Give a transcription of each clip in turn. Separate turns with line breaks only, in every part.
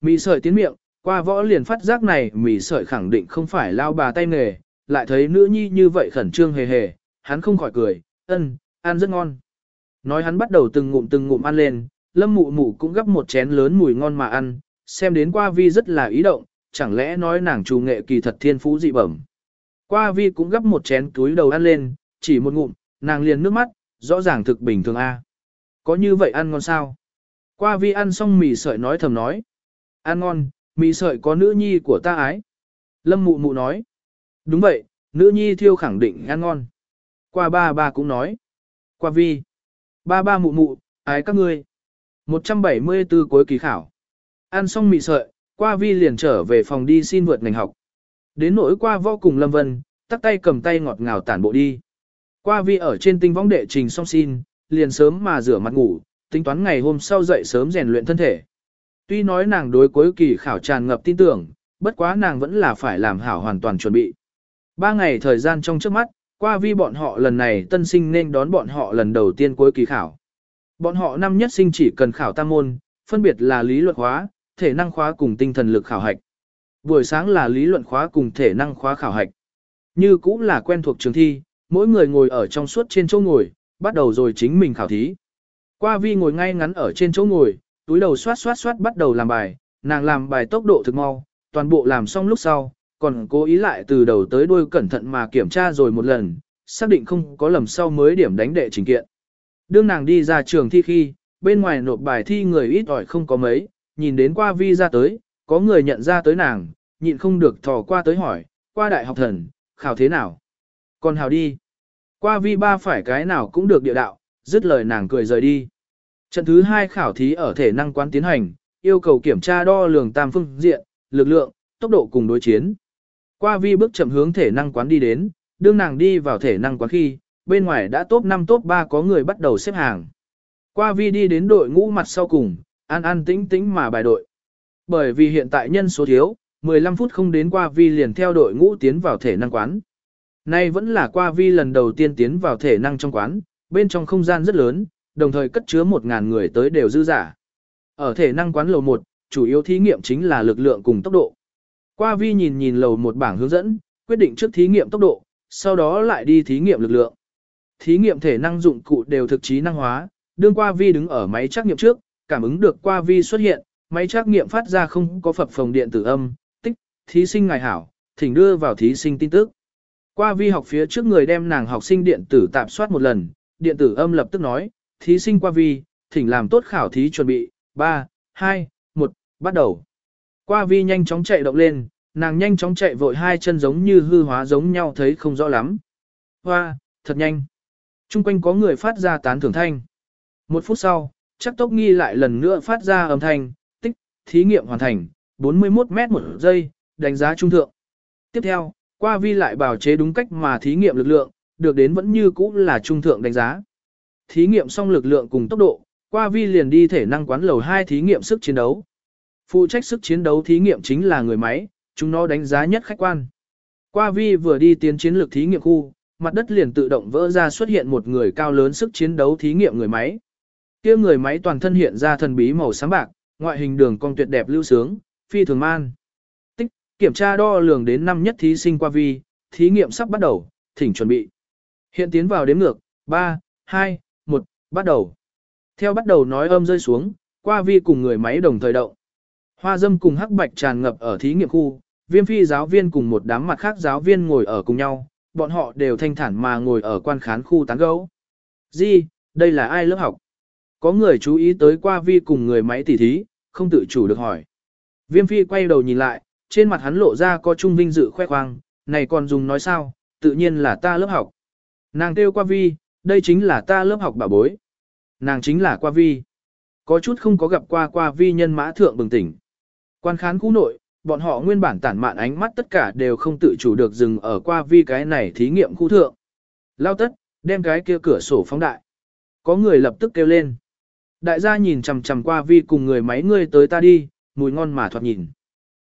Mì sợi tiến miệng, qua võ liền phát giác này mì sợi khẳng định không phải lao bà tay nghề, lại thấy nữ nhi như vậy khẩn trương hề hề, hắn không khỏi cười, ân, ăn rất ngon. Nói hắn bắt đầu từng ngụm từng ngụm ăn lên, lâm mụ mụ cũng gấp một chén lớn mùi ngon mà ăn, xem đến qua vi rất là ý động, chẳng lẽ nói nàng trù nghệ kỳ thật thiên phú dị bẩm. Qua vi cũng gấp một chén túi đầu ăn lên, chỉ một ngụm, nàng liền nước mắt, rõ ràng thực bình thường a. Có như vậy ăn ngon sao? Qua vi ăn xong mì sợi nói thầm nói. Ăn ngon, mì sợi có nữ nhi của ta ái. Lâm mụ mụ nói. Đúng vậy, nữ nhi thiêu khẳng định ăn ngon. Qua ba ba cũng nói. Qua vi. Ba ba mụ mụ, ái các ngươi. 174 cuối kỳ khảo. Ăn xong mì sợi, qua vi liền trở về phòng đi xin vượt ngành học. Đến nỗi qua võ cùng Lâm Vân, tắt tay cầm tay ngọt ngào tản bộ đi. Qua vi ở trên tinh võng đệ trình xong xin, liền sớm mà rửa mặt ngủ, tính toán ngày hôm sau dậy sớm rèn luyện thân thể. Tuy nói nàng đối cuối kỳ khảo tràn ngập tin tưởng, bất quá nàng vẫn là phải làm hảo hoàn toàn chuẩn bị. Ba ngày thời gian trong trước mắt, qua vi bọn họ lần này tân sinh nên đón bọn họ lần đầu tiên cuối kỳ khảo. Bọn họ năm nhất sinh chỉ cần khảo tam môn, phân biệt là lý luận khóa, thể năng khóa cùng tinh thần lực khảo hạch. Buổi sáng là lý luận khóa cùng thể năng khóa khảo hạch. Như cũng là quen thuộc trường thi, mỗi người ngồi ở trong suốt trên chỗ ngồi, bắt đầu rồi chính mình khảo thí. Qua vi ngồi ngay ngắn ở trên chỗ ngồi, túi đầu xoát xoát xoát bắt đầu làm bài, nàng làm bài tốc độ thực mau, toàn bộ làm xong lúc sau, còn cố ý lại từ đầu tới đuôi cẩn thận mà kiểm tra rồi một lần, xác định không có lầm sau mới điểm đánh đệ trình kiện. Đương nàng đi ra trường thi khi, bên ngoài nộp bài thi người ít ỏi không có mấy, nhìn đến qua vi ra tới, có người nhận ra tới nàng, nhịn không được thò qua tới hỏi, qua đại học thần, khảo thế nào? Còn hào đi. Qua vi ba phải cái nào cũng được địa đạo, dứt lời nàng cười rời đi. Trận thứ hai khảo thí ở thể năng quán tiến hành, yêu cầu kiểm tra đo lường tam phương diện, lực lượng, tốc độ cùng đối chiến. Qua vi bước chậm hướng thể năng quán đi đến, đương nàng đi vào thể năng quán khi, bên ngoài đã top 5 top 3 có người bắt đầu xếp hàng. Qua vi đi đến đội ngũ mặt sau cùng, an an tĩnh tĩnh mà bài đội. Bởi vì hiện tại nhân số thiếu, 15 phút không đến qua vi liền theo đội ngũ tiến vào thể năng quán. Nay vẫn là qua vi lần đầu tiên tiến vào thể năng trong quán, bên trong không gian rất lớn, đồng thời cất chứa 1.000 người tới đều dư giả. Ở thể năng quán lầu 1, chủ yếu thí nghiệm chính là lực lượng cùng tốc độ. Qua vi nhìn nhìn lầu một bảng hướng dẫn, quyết định trước thí nghiệm tốc độ, sau đó lại đi thí nghiệm lực lượng. Thí nghiệm thể năng dụng cụ đều thực trí năng hóa, đương qua vi đứng ở máy trắc nghiệm trước, cảm ứng được qua vi xuất hiện, máy trắc nghiệm phát ra không có phập phồng điện tử âm, tích, thí sinh ngài hảo, thỉnh đưa vào thí sinh tin tức. Qua vi học phía trước người đem nàng học sinh điện tử tạp soát một lần, điện tử âm lập tức nói, thí sinh qua vi, thỉnh làm tốt khảo thí chuẩn bị, 3, 2, 1, bắt đầu. Qua vi nhanh chóng chạy động lên, nàng nhanh chóng chạy vội hai chân giống như hư hóa giống nhau thấy không rõ lắm. Hoa, thật nhanh. Trung quanh có người phát ra tán thưởng thanh. Một phút sau, chắc tốc nghi lại lần nữa phát ra âm thanh, tích, thí nghiệm hoàn thành, 41 mét một giây, đánh giá trung thượng. Tiếp theo, qua vi lại bảo chế đúng cách mà thí nghiệm lực lượng, được đến vẫn như cũ là trung thượng đánh giá. Thí nghiệm xong lực lượng cùng tốc độ, qua vi liền đi thể năng quán lầu 2 thí nghiệm sức chiến đấu. Phụ trách sức chiến đấu thí nghiệm chính là người máy, chúng nó đánh giá nhất khách quan. Qua vi vừa đi tiến chiến lược thí nghiệm khu, mặt đất liền tự động vỡ ra xuất hiện một người cao lớn sức chiến đấu thí nghiệm người máy. Kia người máy toàn thân hiện ra thần bí màu sáng bạc, ngoại hình đường cong tuyệt đẹp lưu sướng, phi thường man. Tích, kiểm tra đo lường đến năm nhất thí sinh qua vi, thí nghiệm sắp bắt đầu, thỉnh chuẩn bị. Hiện tiến vào đếm ngược, 3, 2, bắt đầu. Theo bắt đầu nói âm rơi xuống, qua vi cùng người máy đồng thời động. Hoa dâm cùng hắc bạch tràn ngập ở thí nghiệm khu, viêm phi giáo viên cùng một đám mặt khác giáo viên ngồi ở cùng nhau, bọn họ đều thanh thản mà ngồi ở quan khán khu tán gấu. Di, đây là ai lớp học? Có người chú ý tới qua vi cùng người máy tỉ thí, không tự chủ được hỏi. Viêm phi quay đầu nhìn lại, trên mặt hắn lộ ra có trung vinh dự khoe khoang, này còn dùng nói sao, tự nhiên là ta lớp học. Nàng kêu qua vi, đây chính là ta lớp học bà bối. Nàng chính là qua vi. Có chút không có gặp qua qua vi nhân mã thượng bừng tỉnh. Quan khán khu nội, bọn họ nguyên bản tản mạn ánh mắt tất cả đều không tự chủ được dừng ở qua vi cái này thí nghiệm khu thượng. Lao tất, đem cái kia cửa sổ phóng đại. Có người lập tức kêu lên. Đại gia nhìn chằm chằm qua vi cùng người máy ngươi tới ta đi, mùi ngon mà thoạt nhìn.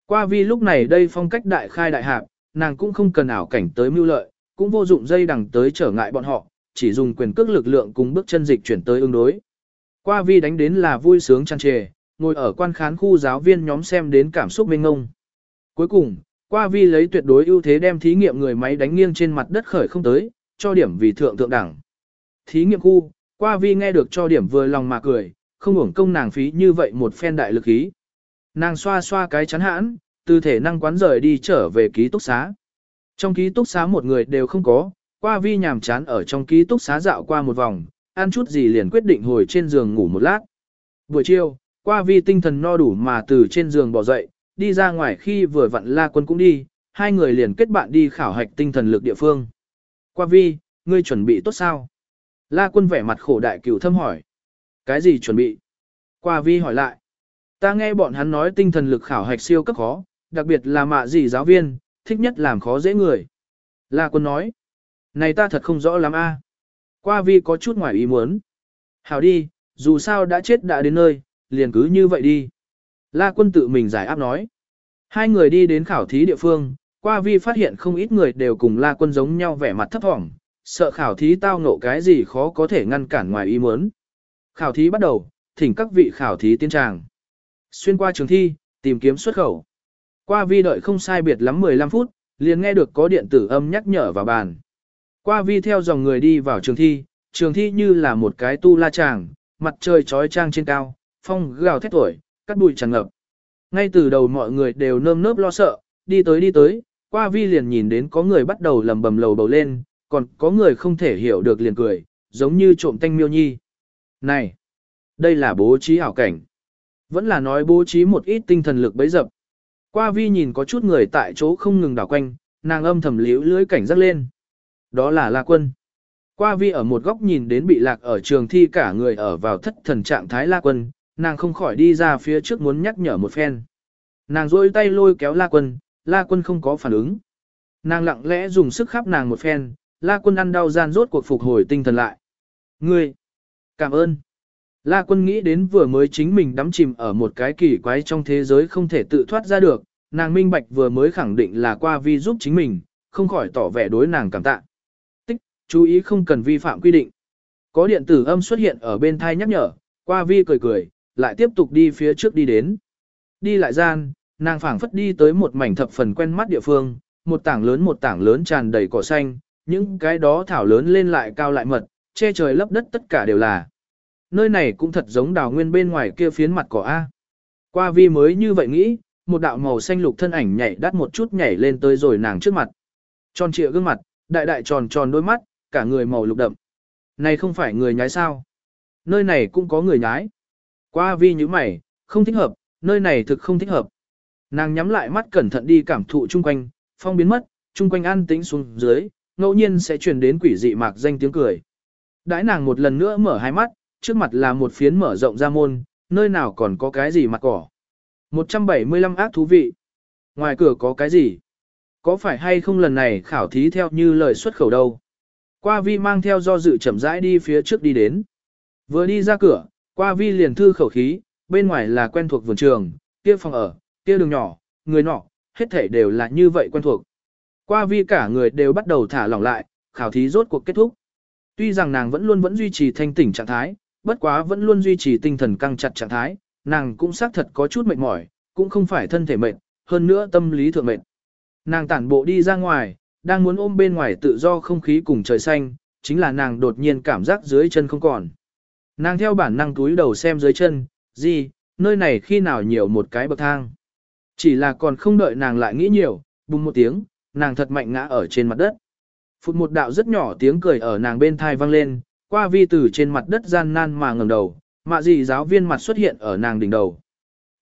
Qua vi lúc này đây phong cách đại khai đại hạp, nàng cũng không cần ảo cảnh tới mưu lợi, cũng vô dụng dây đằng tới trở ngại bọn họ, chỉ dùng quyền cước lực lượng cùng bước chân dịch chuyển tới ứng đối. Qua vi đánh đến là vui sướng chăn trề, ngồi ở quan khán khu giáo viên nhóm xem đến cảm xúc mênh ngông. Cuối cùng, qua vi lấy tuyệt đối ưu thế đem thí nghiệm người máy đánh nghiêng trên mặt đất khởi không tới, cho điểm vì thượng thượng đẳng. Thí nghiệm khu, qua vi nghe được cho điểm vừa lòng mà cười, không hưởng công nàng phí như vậy một phen đại lực ý. Nàng xoa xoa cái chắn hãn, từ thể năng quán rời đi trở về ký túc xá. Trong ký túc xá một người đều không có, qua vi nhàm chán ở trong ký túc xá dạo qua một vòng, ăn chút gì liền quyết định hồi trên giường ngủ một lát. Buổi chiều, qua vi tinh thần no đủ mà từ trên giường bỏ dậy, đi ra ngoài khi vừa vặn la quân cũng đi, hai người liền kết bạn đi khảo hạch tinh thần lực địa phương. Qua vi, ngươi chuẩn bị tốt sao? La quân vẻ mặt khổ đại cửu thâm hỏi. Cái gì chuẩn bị? Qua vi hỏi lại. Ta nghe bọn hắn nói tinh thần lực khảo hạch siêu cấp khó, đặc biệt là mạ gì giáo viên, thích nhất làm khó dễ người. La quân nói. Này ta thật không rõ lắm a. Qua vi có chút ngoài ý muốn. Hảo đi, dù sao đã chết đã đến nơi, liền cứ như vậy đi. La quân tự mình giải áp nói. Hai người đi đến khảo thí địa phương, qua vi phát hiện không ít người đều cùng la quân giống nhau vẻ mặt thấp thỏm, sợ khảo thí tao ngộ cái gì khó có thể ngăn cản ngoài ý muốn. Khảo thí bắt đầu, thỉnh các vị khảo thí tiến tràng. Xuyên qua trường thi, tìm kiếm xuất khẩu. Qua vi đợi không sai biệt lắm 15 phút, liền nghe được có điện tử âm nhắc nhở vào bàn. Qua vi theo dòng người đi vào trường thi, trường thi như là một cái tu la tràng, mặt trời trói trang trên cao, phong gào thét tuổi, cắt bụi tràn ngập. Ngay từ đầu mọi người đều nơm nớp lo sợ, đi tới đi tới, qua vi liền nhìn đến có người bắt đầu lầm bầm lầu bầu lên, còn có người không thể hiểu được liền cười, giống như trộm tanh miêu nhi. Này, đây là bố trí ảo cảnh. Vẫn là nói bố trí một ít tinh thần lực bấy dập. Qua vi nhìn có chút người tại chỗ không ngừng đảo quanh, nàng âm thầm liễu lưới cảnh giác lên. Đó là La Quân. Qua vi ở một góc nhìn đến bị lạc ở trường thi cả người ở vào thất thần trạng thái La Quân, nàng không khỏi đi ra phía trước muốn nhắc nhở một phen. Nàng rôi tay lôi kéo La Quân, La Quân không có phản ứng. Nàng lặng lẽ dùng sức khắp nàng một phen, La Quân ăn đau gian rốt cuộc phục hồi tinh thần lại. Ngươi! Cảm ơn! La Quân nghĩ đến vừa mới chính mình đắm chìm ở một cái kỳ quái trong thế giới không thể tự thoát ra được, nàng minh bạch vừa mới khẳng định là qua vi giúp chính mình, không khỏi tỏ vẻ đối nàng cảm tạ. Chú ý không cần vi phạm quy định. Có điện tử âm xuất hiện ở bên thai nhắc nhở, qua vi cười cười, lại tiếp tục đi phía trước đi đến. Đi lại gian, nàng phảng phất đi tới một mảnh thập phần quen mắt địa phương, một tảng lớn một tảng lớn tràn đầy cỏ xanh, những cái đó thảo lớn lên lại cao lại mật, che trời lấp đất tất cả đều là. Nơi này cũng thật giống đào nguyên bên ngoài kia phiến mặt cỏ A. Qua vi mới như vậy nghĩ, một đạo màu xanh lục thân ảnh nhảy đắt một chút nhảy lên tới rồi nàng trước mặt. Tròn trịa gương mặt, đại đại tròn tròn đôi mắt, cả người màu lục đậm. Này không phải người nhái sao? Nơi này cũng có người nhái. Qua vi như mày, không thích hợp, nơi này thực không thích hợp. Nàng nhắm lại mắt cẩn thận đi cảm thụ chung quanh, phong biến mất, chung quanh an tĩnh xuống dưới, ngẫu nhiên sẽ truyền đến quỷ dị mạc danh tiếng cười. Đãi nàng một lần nữa mở hai mắt, trước mặt là một phiến mở rộng ra môn, nơi nào còn có cái gì mặt cỏ. 175 ác thú vị. Ngoài cửa có cái gì? Có phải hay không lần này khảo thí theo như lời xuất khẩu đâu? Qua vi mang theo do dự chậm rãi đi phía trước đi đến. Vừa đi ra cửa, qua vi liền thư khẩu khí, bên ngoài là quen thuộc vườn trường, kia phòng ở, kia đường nhỏ, người nọ, hết thể đều là như vậy quen thuộc. Qua vi cả người đều bắt đầu thả lỏng lại, khảo thí rốt cuộc kết thúc. Tuy rằng nàng vẫn luôn vẫn duy trì thanh tỉnh trạng thái, bất quá vẫn luôn duy trì tinh thần căng chặt trạng thái, nàng cũng xác thật có chút mệt mỏi, cũng không phải thân thể mệt, hơn nữa tâm lý thượng mệt. Nàng tản bộ đi ra ngoài, đang muốn ôm bên ngoài tự do không khí cùng trời xanh, chính là nàng đột nhiên cảm giác dưới chân không còn. Nàng theo bản năng túi đầu xem dưới chân, gì, nơi này khi nào nhiều một cái bậc thang. Chỉ là còn không đợi nàng lại nghĩ nhiều, bùng một tiếng, nàng thật mạnh ngã ở trên mặt đất. Phụt một đạo rất nhỏ tiếng cười ở nàng bên thai vang lên, qua vi từ trên mặt đất gian nan mà ngẩng đầu, mạ gì giáo viên mặt xuất hiện ở nàng đỉnh đầu.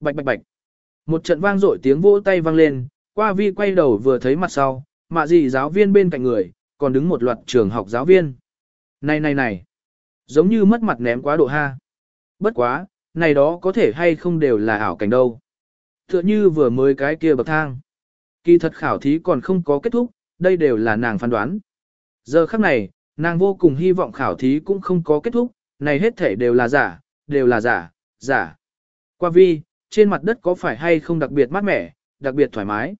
Bạch bạch bạch. Một trận vang dội tiếng vỗ tay vang lên, qua vi quay đầu vừa thấy mặt sau, mạ gì giáo viên bên cạnh người, còn đứng một loạt trường học giáo viên. Này này này, giống như mất mặt ném quá độ ha. Bất quá, này đó có thể hay không đều là ảo cảnh đâu. Tựa như vừa mới cái kia bậc thang. Kỳ thật khảo thí còn không có kết thúc, đây đều là nàng phán đoán. Giờ khắc này, nàng vô cùng hy vọng khảo thí cũng không có kết thúc, này hết thể đều là giả, đều là giả, giả. Qua vi, trên mặt đất có phải hay không đặc biệt mát mẻ, đặc biệt thoải mái.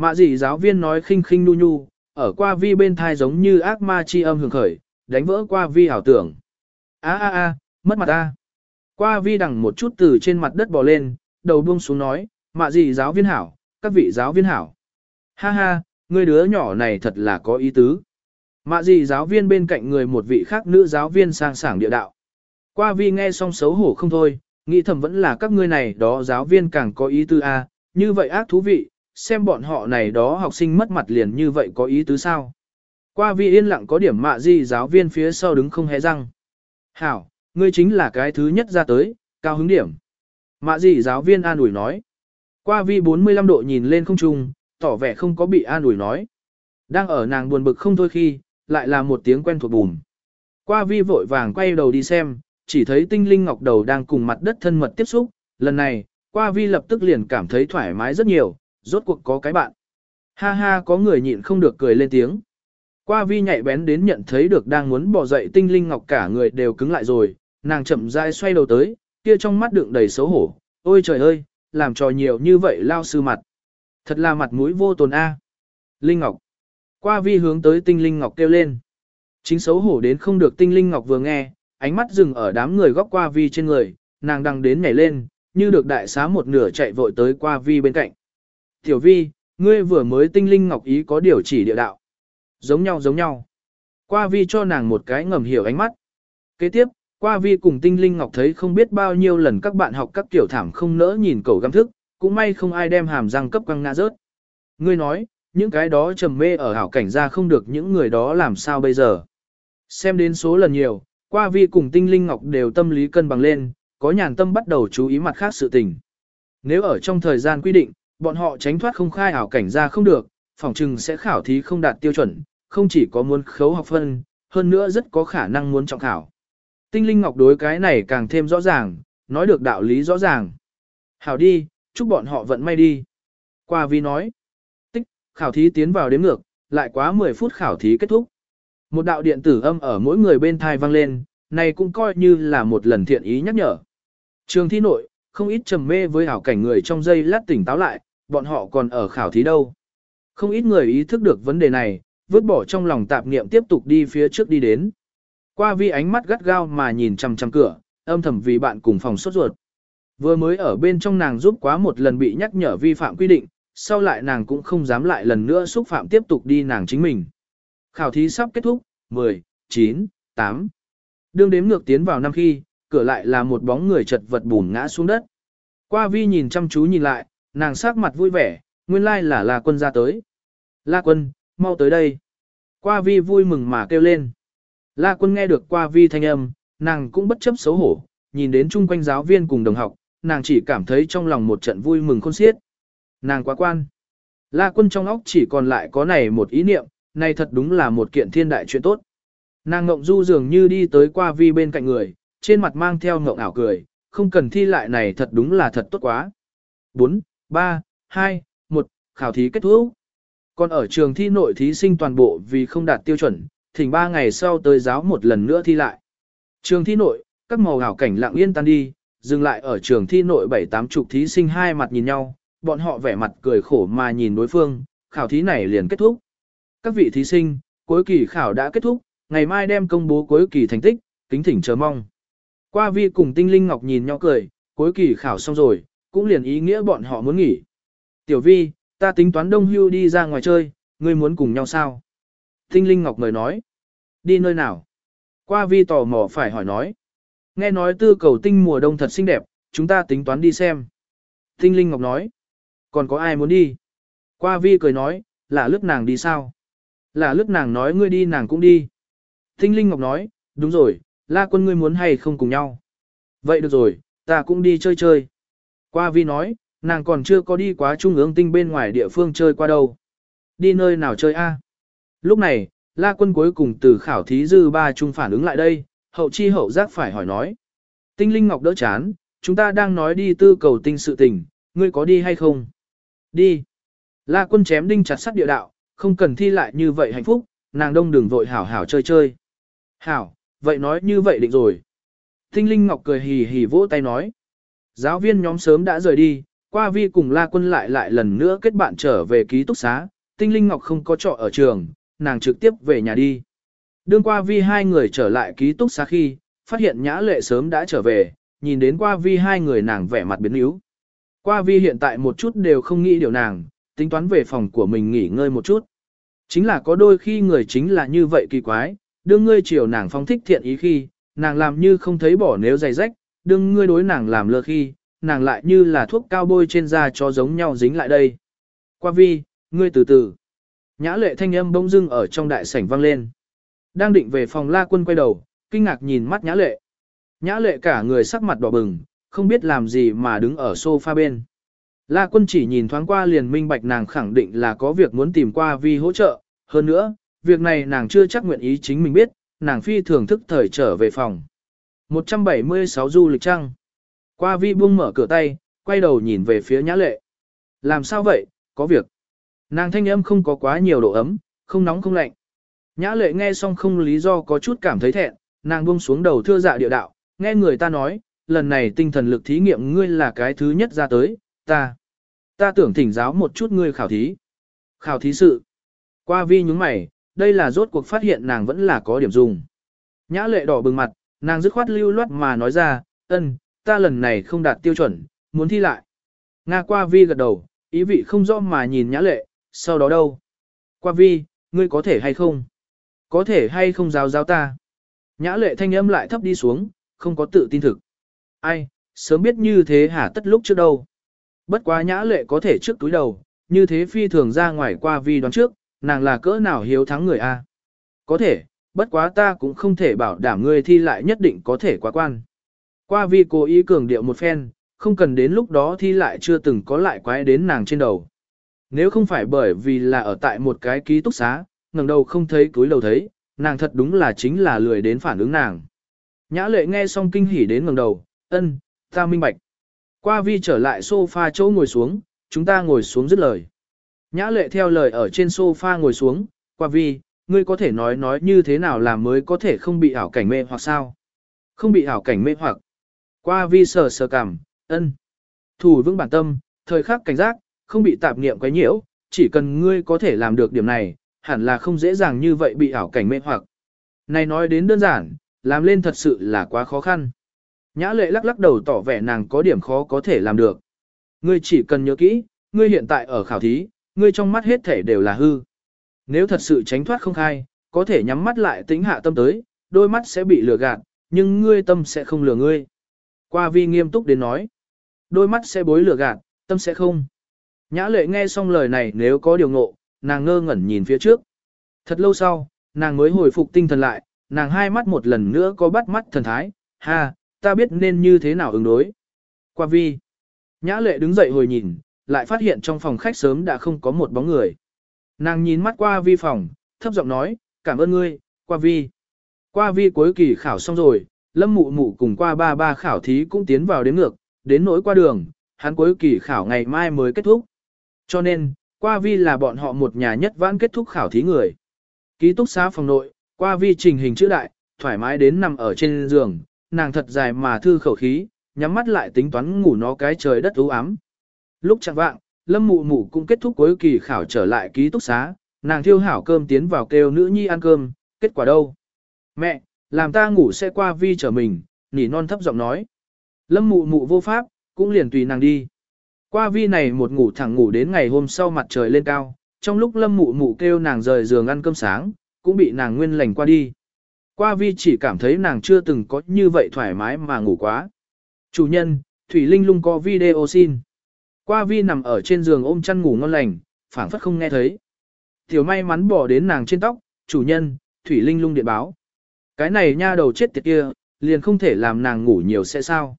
Mạ dị giáo viên nói khinh khinh nu nhu, ở qua vi bên thai giống như ác ma chi âm hưởng khởi, đánh vỡ qua vi ảo tưởng. a a a mất mặt a Qua vi đằng một chút từ trên mặt đất bò lên, đầu buông xuống nói, mạ dị giáo viên hảo, các vị giáo viên hảo. Ha ha, người đứa nhỏ này thật là có ý tứ. Mạ dị giáo viên bên cạnh người một vị khác nữ giáo viên sang sảng địa đạo. Qua vi nghe xong xấu hổ không thôi, nghĩ thầm vẫn là các ngươi này đó giáo viên càng có ý tứ a, như vậy ác thú vị, xem bọn họ này đó học sinh mất mặt liền như vậy có ý tứ sao. Qua vi yên lặng có điểm mạ gì giáo viên phía sau đứng không hé răng. Hảo, ngươi chính là cái thứ nhất ra tới, cao hứng điểm. Mạ gì giáo viên an ủi nói. Qua vi 45 độ nhìn lên không trung, tỏ vẻ không có bị an ủi nói. Đang ở nàng buồn bực không thôi khi, lại là một tiếng quen thuộc bùm. Qua vi vội vàng quay đầu đi xem, chỉ thấy tinh linh ngọc đầu đang cùng mặt đất thân mật tiếp xúc, lần này, qua vi lập tức liền cảm thấy thoải mái rất nhiều, rốt cuộc có cái bạn. Ha ha có người nhịn không được cười lên tiếng. Qua vi nhạy bén đến nhận thấy được đang muốn bỏ dậy tinh linh ngọc cả người đều cứng lại rồi, nàng chậm rãi xoay đầu tới, kia trong mắt đựng đầy xấu hổ, ôi trời ơi, làm trò nhiều như vậy lao sư mặt. Thật là mặt mũi vô tồn A. Linh Ngọc. Qua vi hướng tới tinh linh ngọc kêu lên. Chính xấu hổ đến không được tinh linh ngọc vừa nghe, ánh mắt dừng ở đám người góc qua vi trên người, nàng đang đến nhảy lên, như được đại xá một nửa chạy vội tới qua vi bên cạnh. Tiểu vi, ngươi vừa mới tinh linh ngọc ý có điều chỉ địa đạo. Giống nhau giống nhau. Qua vi cho nàng một cái ngầm hiểu ánh mắt. Kế tiếp, qua vi cùng tinh linh ngọc thấy không biết bao nhiêu lần các bạn học các tiểu thảm không nỡ nhìn cầu găm thức, cũng may không ai đem hàm răng cấp quăng ngã rớt. Ngươi nói, những cái đó trầm mê ở hảo cảnh ra không được những người đó làm sao bây giờ. Xem đến số lần nhiều, qua vi cùng tinh linh ngọc đều tâm lý cân bằng lên, có nhàn tâm bắt đầu chú ý mặt khác sự tình. Nếu ở trong thời gian quy định, bọn họ tránh thoát không khai ảo cảnh ra không được, phòng trừng sẽ khảo thí không đạt tiêu chuẩn, không chỉ có muốn khấu học phân, hơn nữa rất có khả năng muốn trọng khảo. Tinh linh ngọc đối cái này càng thêm rõ ràng, nói được đạo lý rõ ràng. Hảo đi, chúc bọn họ vận may đi. Qua vi nói, tích, khảo thí tiến vào đếm ngược, lại quá 10 phút khảo thí kết thúc. Một đạo điện tử âm ở mỗi người bên thai vang lên, này cũng coi như là một lần thiện ý nhắc nhở. Trường thi nội, không ít trầm mê với hảo cảnh người trong giây lát tỉnh táo lại, bọn họ còn ở khảo thí đâu. Không ít người ý thức được vấn đề này, vứt bỏ trong lòng tạp niệm tiếp tục đi phía trước đi đến. Qua vi ánh mắt gắt gao mà nhìn chằm chằm cửa, âm thầm vì bạn cùng phòng sốt ruột. Vừa mới ở bên trong nàng giúp quá một lần bị nhắc nhở vi phạm quy định, sau lại nàng cũng không dám lại lần nữa xúc phạm tiếp tục đi nàng chính mình. Khảo thí sắp kết thúc, 10, 9, 8. Đương đếm ngược tiến vào năm khi, cửa lại là một bóng người chật vật bùn ngã xuống đất. Qua vi nhìn chăm chú nhìn lại, nàng sắc mặt vui vẻ, nguyên lai là La Quân ra tới. La Quân, mau tới đây. Qua vi vui mừng mà kêu lên. La Quân nghe được qua vi thanh âm, nàng cũng bất chấp xấu hổ, nhìn đến chung quanh giáo viên cùng đồng học, nàng chỉ cảm thấy trong lòng một trận vui mừng khôn xiết. Nàng quá quan. La Quân trong óc chỉ còn lại có này một ý niệm, này thật đúng là một kiện thiên đại chuyện tốt. Nàng ngộng du dường như đi tới qua vi bên cạnh người, trên mặt mang theo ngộng ảo cười, không cần thi lại này thật đúng là thật tốt quá. 4, 3, 2, 1, khảo thí kết thúc. Còn ở trường thi nội thí sinh toàn bộ vì không đạt tiêu chuẩn, thỉnh 3 ngày sau tới giáo một lần nữa thi lại. Trường thi nội, các màu ảo cảnh lặng yên tan đi, dừng lại ở trường thi nội bảy tám chục thí sinh hai mặt nhìn nhau, bọn họ vẻ mặt cười khổ mà nhìn đối phương, khảo thí này liền kết thúc. Các vị thí sinh, cuối kỳ khảo đã kết thúc, ngày mai đem công bố cuối kỳ thành tích, kính thỉnh chờ mong. Qua vi cùng tinh linh ngọc nhìn nhau cười, cuối kỳ khảo xong rồi, cũng liền ý nghĩa bọn họ muốn nghỉ. Tiểu vi, ta tính toán đông hưu đi ra ngoài chơi, ngươi muốn cùng nhau sao? Tinh linh ngọc mời nói. Đi nơi nào? Qua vi tò mò phải hỏi nói. Nghe nói tư cầu tinh mùa đông thật xinh đẹp, chúng ta tính toán đi xem. Tinh linh ngọc nói. Còn có ai muốn đi? Qua vi cười nói, là lướt nàng đi sao? Là lướt nàng nói ngươi đi nàng cũng đi. Tinh Linh Ngọc nói, đúng rồi, la quân ngươi muốn hay không cùng nhau. Vậy được rồi, ta cũng đi chơi chơi. Qua vi nói, nàng còn chưa có đi quá trung ương tinh bên ngoài địa phương chơi qua đâu. Đi nơi nào chơi a? Lúc này, la quân cuối cùng từ khảo thí dư ba trung phản ứng lại đây, hậu chi hậu giác phải hỏi nói. Tinh Linh Ngọc đỡ chán, chúng ta đang nói đi tư cầu tinh sự tình, ngươi có đi hay không? Đi. La quân chém đinh chặt sắt địa đạo, không cần thi lại như vậy hạnh phúc, nàng đông đừng vội hảo hảo chơi chơi. Hảo, vậy nói như vậy định rồi. Tinh Linh Ngọc cười hì hì vỗ tay nói. Giáo viên nhóm sớm đã rời đi, qua vi cùng La Quân lại lại lần nữa kết bạn trở về ký túc xá, Tinh Linh Ngọc không có trọ ở trường, nàng trực tiếp về nhà đi. Đương qua vi hai người trở lại ký túc xá khi, phát hiện Nhã Lệ sớm đã trở về, nhìn đến qua vi hai người nàng vẻ mặt biến yếu. Qua vi hiện tại một chút đều không nghĩ điều nàng, tính toán về phòng của mình nghỉ ngơi một chút. Chính là có đôi khi người chính là như vậy kỳ quái, đương ngươi chiều nàng phong thích thiện ý khi, nàng làm như không thấy bỏ nếu dày rách, đương ngươi đối nàng làm lơ khi, nàng lại như là thuốc cao bôi trên da cho giống nhau dính lại đây. Qua vi, ngươi từ từ. Nhã lệ thanh âm bỗng dưng ở trong đại sảnh vang lên. Đang định về phòng la quân quay đầu, kinh ngạc nhìn mắt nhã lệ. Nhã lệ cả người sắc mặt đỏ bừng, không biết làm gì mà đứng ở sofa bên. La quân chỉ nhìn thoáng qua liền minh bạch nàng khẳng định là có việc muốn tìm qua vi hỗ trợ. Hơn nữa, việc này nàng chưa chắc nguyện ý chính mình biết, nàng phi thường thức thời trở về phòng. 176 du lịch trăng. Qua vi buông mở cửa tay, quay đầu nhìn về phía nhã lệ. Làm sao vậy, có việc. Nàng thanh âm không có quá nhiều độ ấm, không nóng không lạnh. Nhã lệ nghe xong không lý do có chút cảm thấy thẹn, nàng buông xuống đầu thưa dạ địa đạo, nghe người ta nói, lần này tinh thần lực thí nghiệm ngươi là cái thứ nhất ra tới, ta. Ta tưởng thỉnh giáo một chút ngươi khảo thí. Khảo thí sự. Qua vi nhúng mày, đây là rốt cuộc phát hiện nàng vẫn là có điểm dùng. Nhã lệ đỏ bừng mặt, nàng dứt khoát lưu loát mà nói ra, ân, ta lần này không đạt tiêu chuẩn, muốn thi lại. Nga qua vi gật đầu, ý vị không rõ mà nhìn nhã lệ, sau đó đâu? Qua vi, ngươi có thể hay không? Có thể hay không giáo giáo ta? Nhã lệ thanh âm lại thấp đi xuống, không có tự tin thực. Ai, sớm biết như thế hả tất lúc trước đâu. Bất quá nhã lệ có thể trước túi đầu, như thế phi thường ra ngoài qua vi đoán trước, nàng là cỡ nào hiếu thắng người a? Có thể, bất quá ta cũng không thể bảo đảm ngươi thi lại nhất định có thể quá quan. Qua vi cố ý cường điệu một phen, không cần đến lúc đó thi lại chưa từng có lại quái đến nàng trên đầu. Nếu không phải bởi vì là ở tại một cái ký túc xá, ngẩng đầu không thấy túi đầu thấy, nàng thật đúng là chính là lười đến phản ứng nàng. Nhã lệ nghe xong kinh hỉ đến ngẩng đầu, ân, ta minh bạch. Qua vi trở lại sofa chỗ ngồi xuống, chúng ta ngồi xuống dứt lời. Nhã lệ theo lời ở trên sofa ngồi xuống, qua vi, ngươi có thể nói nói như thế nào làm mới có thể không bị ảo cảnh mê hoặc sao? Không bị ảo cảnh mê hoặc. Qua vi sờ sờ cảm, ân. Thủ vững bản tâm, thời khắc cảnh giác, không bị tạp niệm quấy nhiễu, chỉ cần ngươi có thể làm được điểm này, hẳn là không dễ dàng như vậy bị ảo cảnh mê hoặc. Này nói đến đơn giản, làm lên thật sự là quá khó khăn. Nhã lệ lắc lắc đầu tỏ vẻ nàng có điểm khó có thể làm được. Ngươi chỉ cần nhớ kỹ, ngươi hiện tại ở khảo thí, ngươi trong mắt hết thể đều là hư. Nếu thật sự tránh thoát không khai, có thể nhắm mắt lại tính hạ tâm tới, đôi mắt sẽ bị lừa gạt, nhưng ngươi tâm sẽ không lừa ngươi. Qua vi nghiêm túc đến nói, đôi mắt sẽ bối lừa gạt, tâm sẽ không. Nhã lệ nghe xong lời này nếu có điều ngộ, nàng ngơ ngẩn nhìn phía trước. Thật lâu sau, nàng mới hồi phục tinh thần lại, nàng hai mắt một lần nữa có bắt mắt thần thái, ha, ta biết nên như thế nào ứng đối. Qua vi. Nhã lệ đứng dậy hồi nhìn, lại phát hiện trong phòng khách sớm đã không có một bóng người. Nàng nhìn mắt qua vi phòng, thấp giọng nói, cảm ơn ngươi, qua vi. Qua vi cuối kỳ khảo xong rồi, lâm mụ mụ cùng qua ba ba khảo thí cũng tiến vào đến ngược, đến nỗi qua đường, hắn cuối kỳ khảo ngày mai mới kết thúc. Cho nên, qua vi là bọn họ một nhà nhất vãn kết thúc khảo thí người. Ký túc xá phòng nội, qua vi trình hình chữ đại, thoải mái đến nằm ở trên giường, nàng thật dài mà thư khẩu khí, nhắm mắt lại tính toán ngủ nó cái trời đất u ám. Lúc chẳng vạng, lâm mụ mụ cũng kết thúc cuối kỳ khảo trở lại ký túc xá, nàng thiêu hảo cơm tiến vào kêu nữ nhi ăn cơm, kết quả đâu? Mẹ, làm ta ngủ sẽ qua vi trở mình, nỉ non thấp giọng nói. Lâm mụ mụ vô pháp, cũng liền tùy nàng đi. Qua vi này một ngủ thẳng ngủ đến ngày hôm sau mặt trời lên cao, trong lúc lâm mụ mụ kêu nàng rời giường ăn cơm sáng, cũng bị nàng nguyên lành qua đi. Qua vi chỉ cảm thấy nàng chưa từng có như vậy thoải mái mà ngủ quá. Chủ nhân, Thủy Linh lung có video xin. Qua vi nằm ở trên giường ôm chăn ngủ ngon lành, phảng phất không nghe thấy. Tiểu may mắn bỏ đến nàng trên tóc, chủ nhân, Thủy Linh lung điện báo. Cái này nha đầu chết tiệt kia, liền không thể làm nàng ngủ nhiều sẽ sao.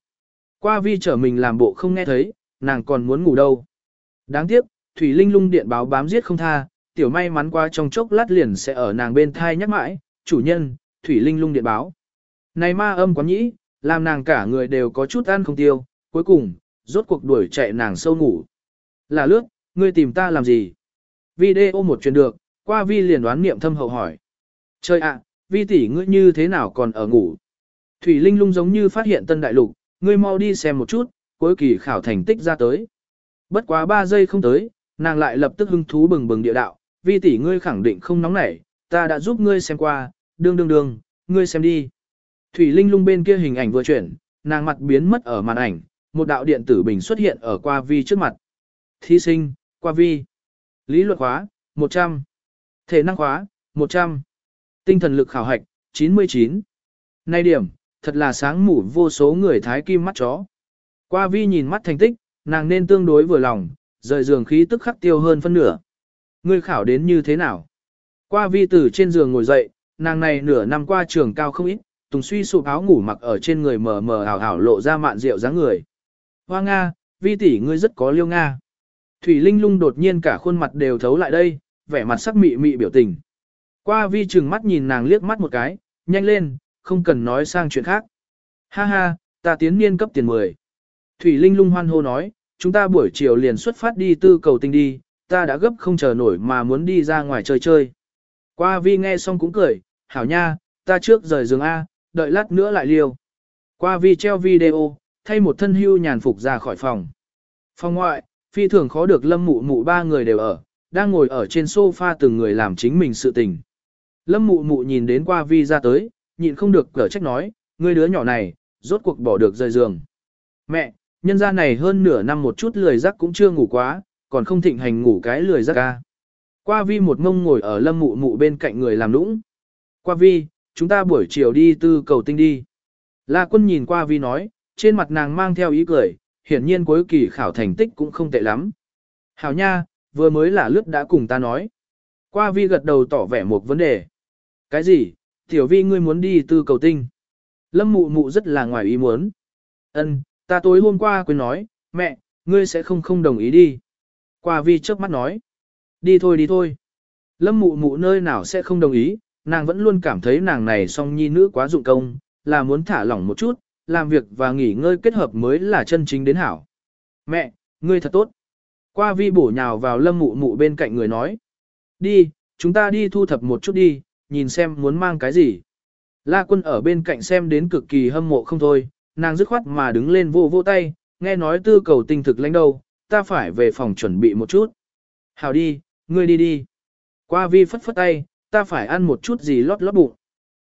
Qua vi trở mình làm bộ không nghe thấy, nàng còn muốn ngủ đâu. Đáng tiếc, Thủy Linh lung điện báo bám giết không tha, tiểu may mắn qua trong chốc lát liền sẽ ở nàng bên thai nhắc mãi, chủ nhân, Thủy Linh lung điện báo. Này ma âm quá nhĩ, làm nàng cả người đều có chút ăn không tiêu, cuối cùng, rốt cuộc đuổi chạy nàng sâu ngủ. Là lướt, ngươi tìm ta làm gì? Video một chuyện được, qua vi liền đoán niệm thâm hậu hỏi. Trời ạ, vi tỷ ngươi như thế nào còn ở ngủ? Thủy Linh lung giống như phát hiện tân đại lục, ngươi mau đi xem một chút, cuối kỳ khảo thành tích ra tới. Bất quá 3 giây không tới, nàng lại lập tức hưng thú bừng bừng địa đạo, vi tỷ ngươi khẳng định không nóng nảy, ta đã giúp ngươi xem qua, đương đương đương, ngươi xem đi. Thủy Linh lung bên kia hình ảnh vừa chuyển, nàng mặt biến mất ở màn ảnh, một đạo điện tử bình xuất hiện ở qua vi trước mặt. Thí sinh, qua vi. Lý luận khóa, 100. Thể năng khóa, 100. Tinh thần lực khảo hạch, 99. Nay điểm, thật là sáng mủ vô số người thái kim mắt chó. Qua vi nhìn mắt thành tích, nàng nên tương đối vừa lòng, rời giường khí tức khắc tiêu hơn phân nửa. Ngươi khảo đến như thế nào? Qua vi từ trên giường ngồi dậy, nàng này nửa năm qua trường cao không ít, tùng suy sụp áo ngủ mặc ở trên người mờ mờ ảo ảo lộ ra mạn rượu dáng người. Hoa Nga, vi tỷ ngươi rất có liêu Nga. Thủy Linh lung đột nhiên cả khuôn mặt đều thấu lại đây, vẻ mặt sắc mị mị biểu tình. Qua vi chừng mắt nhìn nàng liếc mắt một cái, nhanh lên, không cần nói sang chuyện khác. Ha ha, ta tiến niên cấp tiền 10. Thủy Linh lung hoan hô nói, chúng ta buổi chiều liền xuất phát đi tư cầu tinh đi, ta đã gấp không chờ nổi mà muốn đi ra ngoài chơi chơi. Qua vi nghe xong cũng cười, hảo nha, ta trước rời giường A, đợi lát nữa lại liêu. Qua vi treo video, thay một thân hưu nhàn phục ra khỏi phòng. Phòng ngoại, phi thường khó được lâm mụ mụ ba người đều ở, đang ngồi ở trên sofa từng người làm chính mình sự tình. Lâm mụ mụ nhìn đến qua vi ra tới, nhịn không được cở trách nói, ngươi đứa nhỏ này, rốt cuộc bỏ được rời giường. Mẹ, nhân gia này hơn nửa năm một chút lười giấc cũng chưa ngủ quá, còn không thịnh hành ngủ cái lười giấc ca. Qua vi một ngông ngồi ở lâm mụ mụ bên cạnh người làm nũng. Qua vi, chúng ta buổi chiều đi tư cầu tinh đi. La quân nhìn qua vi nói, trên mặt nàng mang theo ý cười, hiển nhiên cuối kỳ khảo thành tích cũng không tệ lắm. Hảo nha, vừa mới là lướt đã cùng ta nói. Qua vi gật đầu tỏ vẻ một vấn đề. Cái gì, tiểu vi ngươi muốn đi tư cầu tinh? Lâm mụ mụ rất là ngoài ý muốn. Ân, ta tối hôm qua quên nói, mẹ, ngươi sẽ không không đồng ý đi. Qua vi trước mắt nói. Đi thôi đi thôi. Lâm mụ mụ nơi nào sẽ không đồng ý, nàng vẫn luôn cảm thấy nàng này song nhi nữ quá dụng công, là muốn thả lỏng một chút, làm việc và nghỉ ngơi kết hợp mới là chân chính đến hảo. Mẹ, ngươi thật tốt. Qua vi bổ nhào vào lâm mụ mụ bên cạnh người nói. Đi, chúng ta đi thu thập một chút đi, nhìn xem muốn mang cái gì. La quân ở bên cạnh xem đến cực kỳ hâm mộ không thôi, nàng dứt khoát mà đứng lên vô vô tay, nghe nói tư cầu tinh thực lãnh đâu, ta phải về phòng chuẩn bị một chút. Hào đi, ngươi đi đi. Qua vi phất phất tay, ta phải ăn một chút gì lót lót bụng.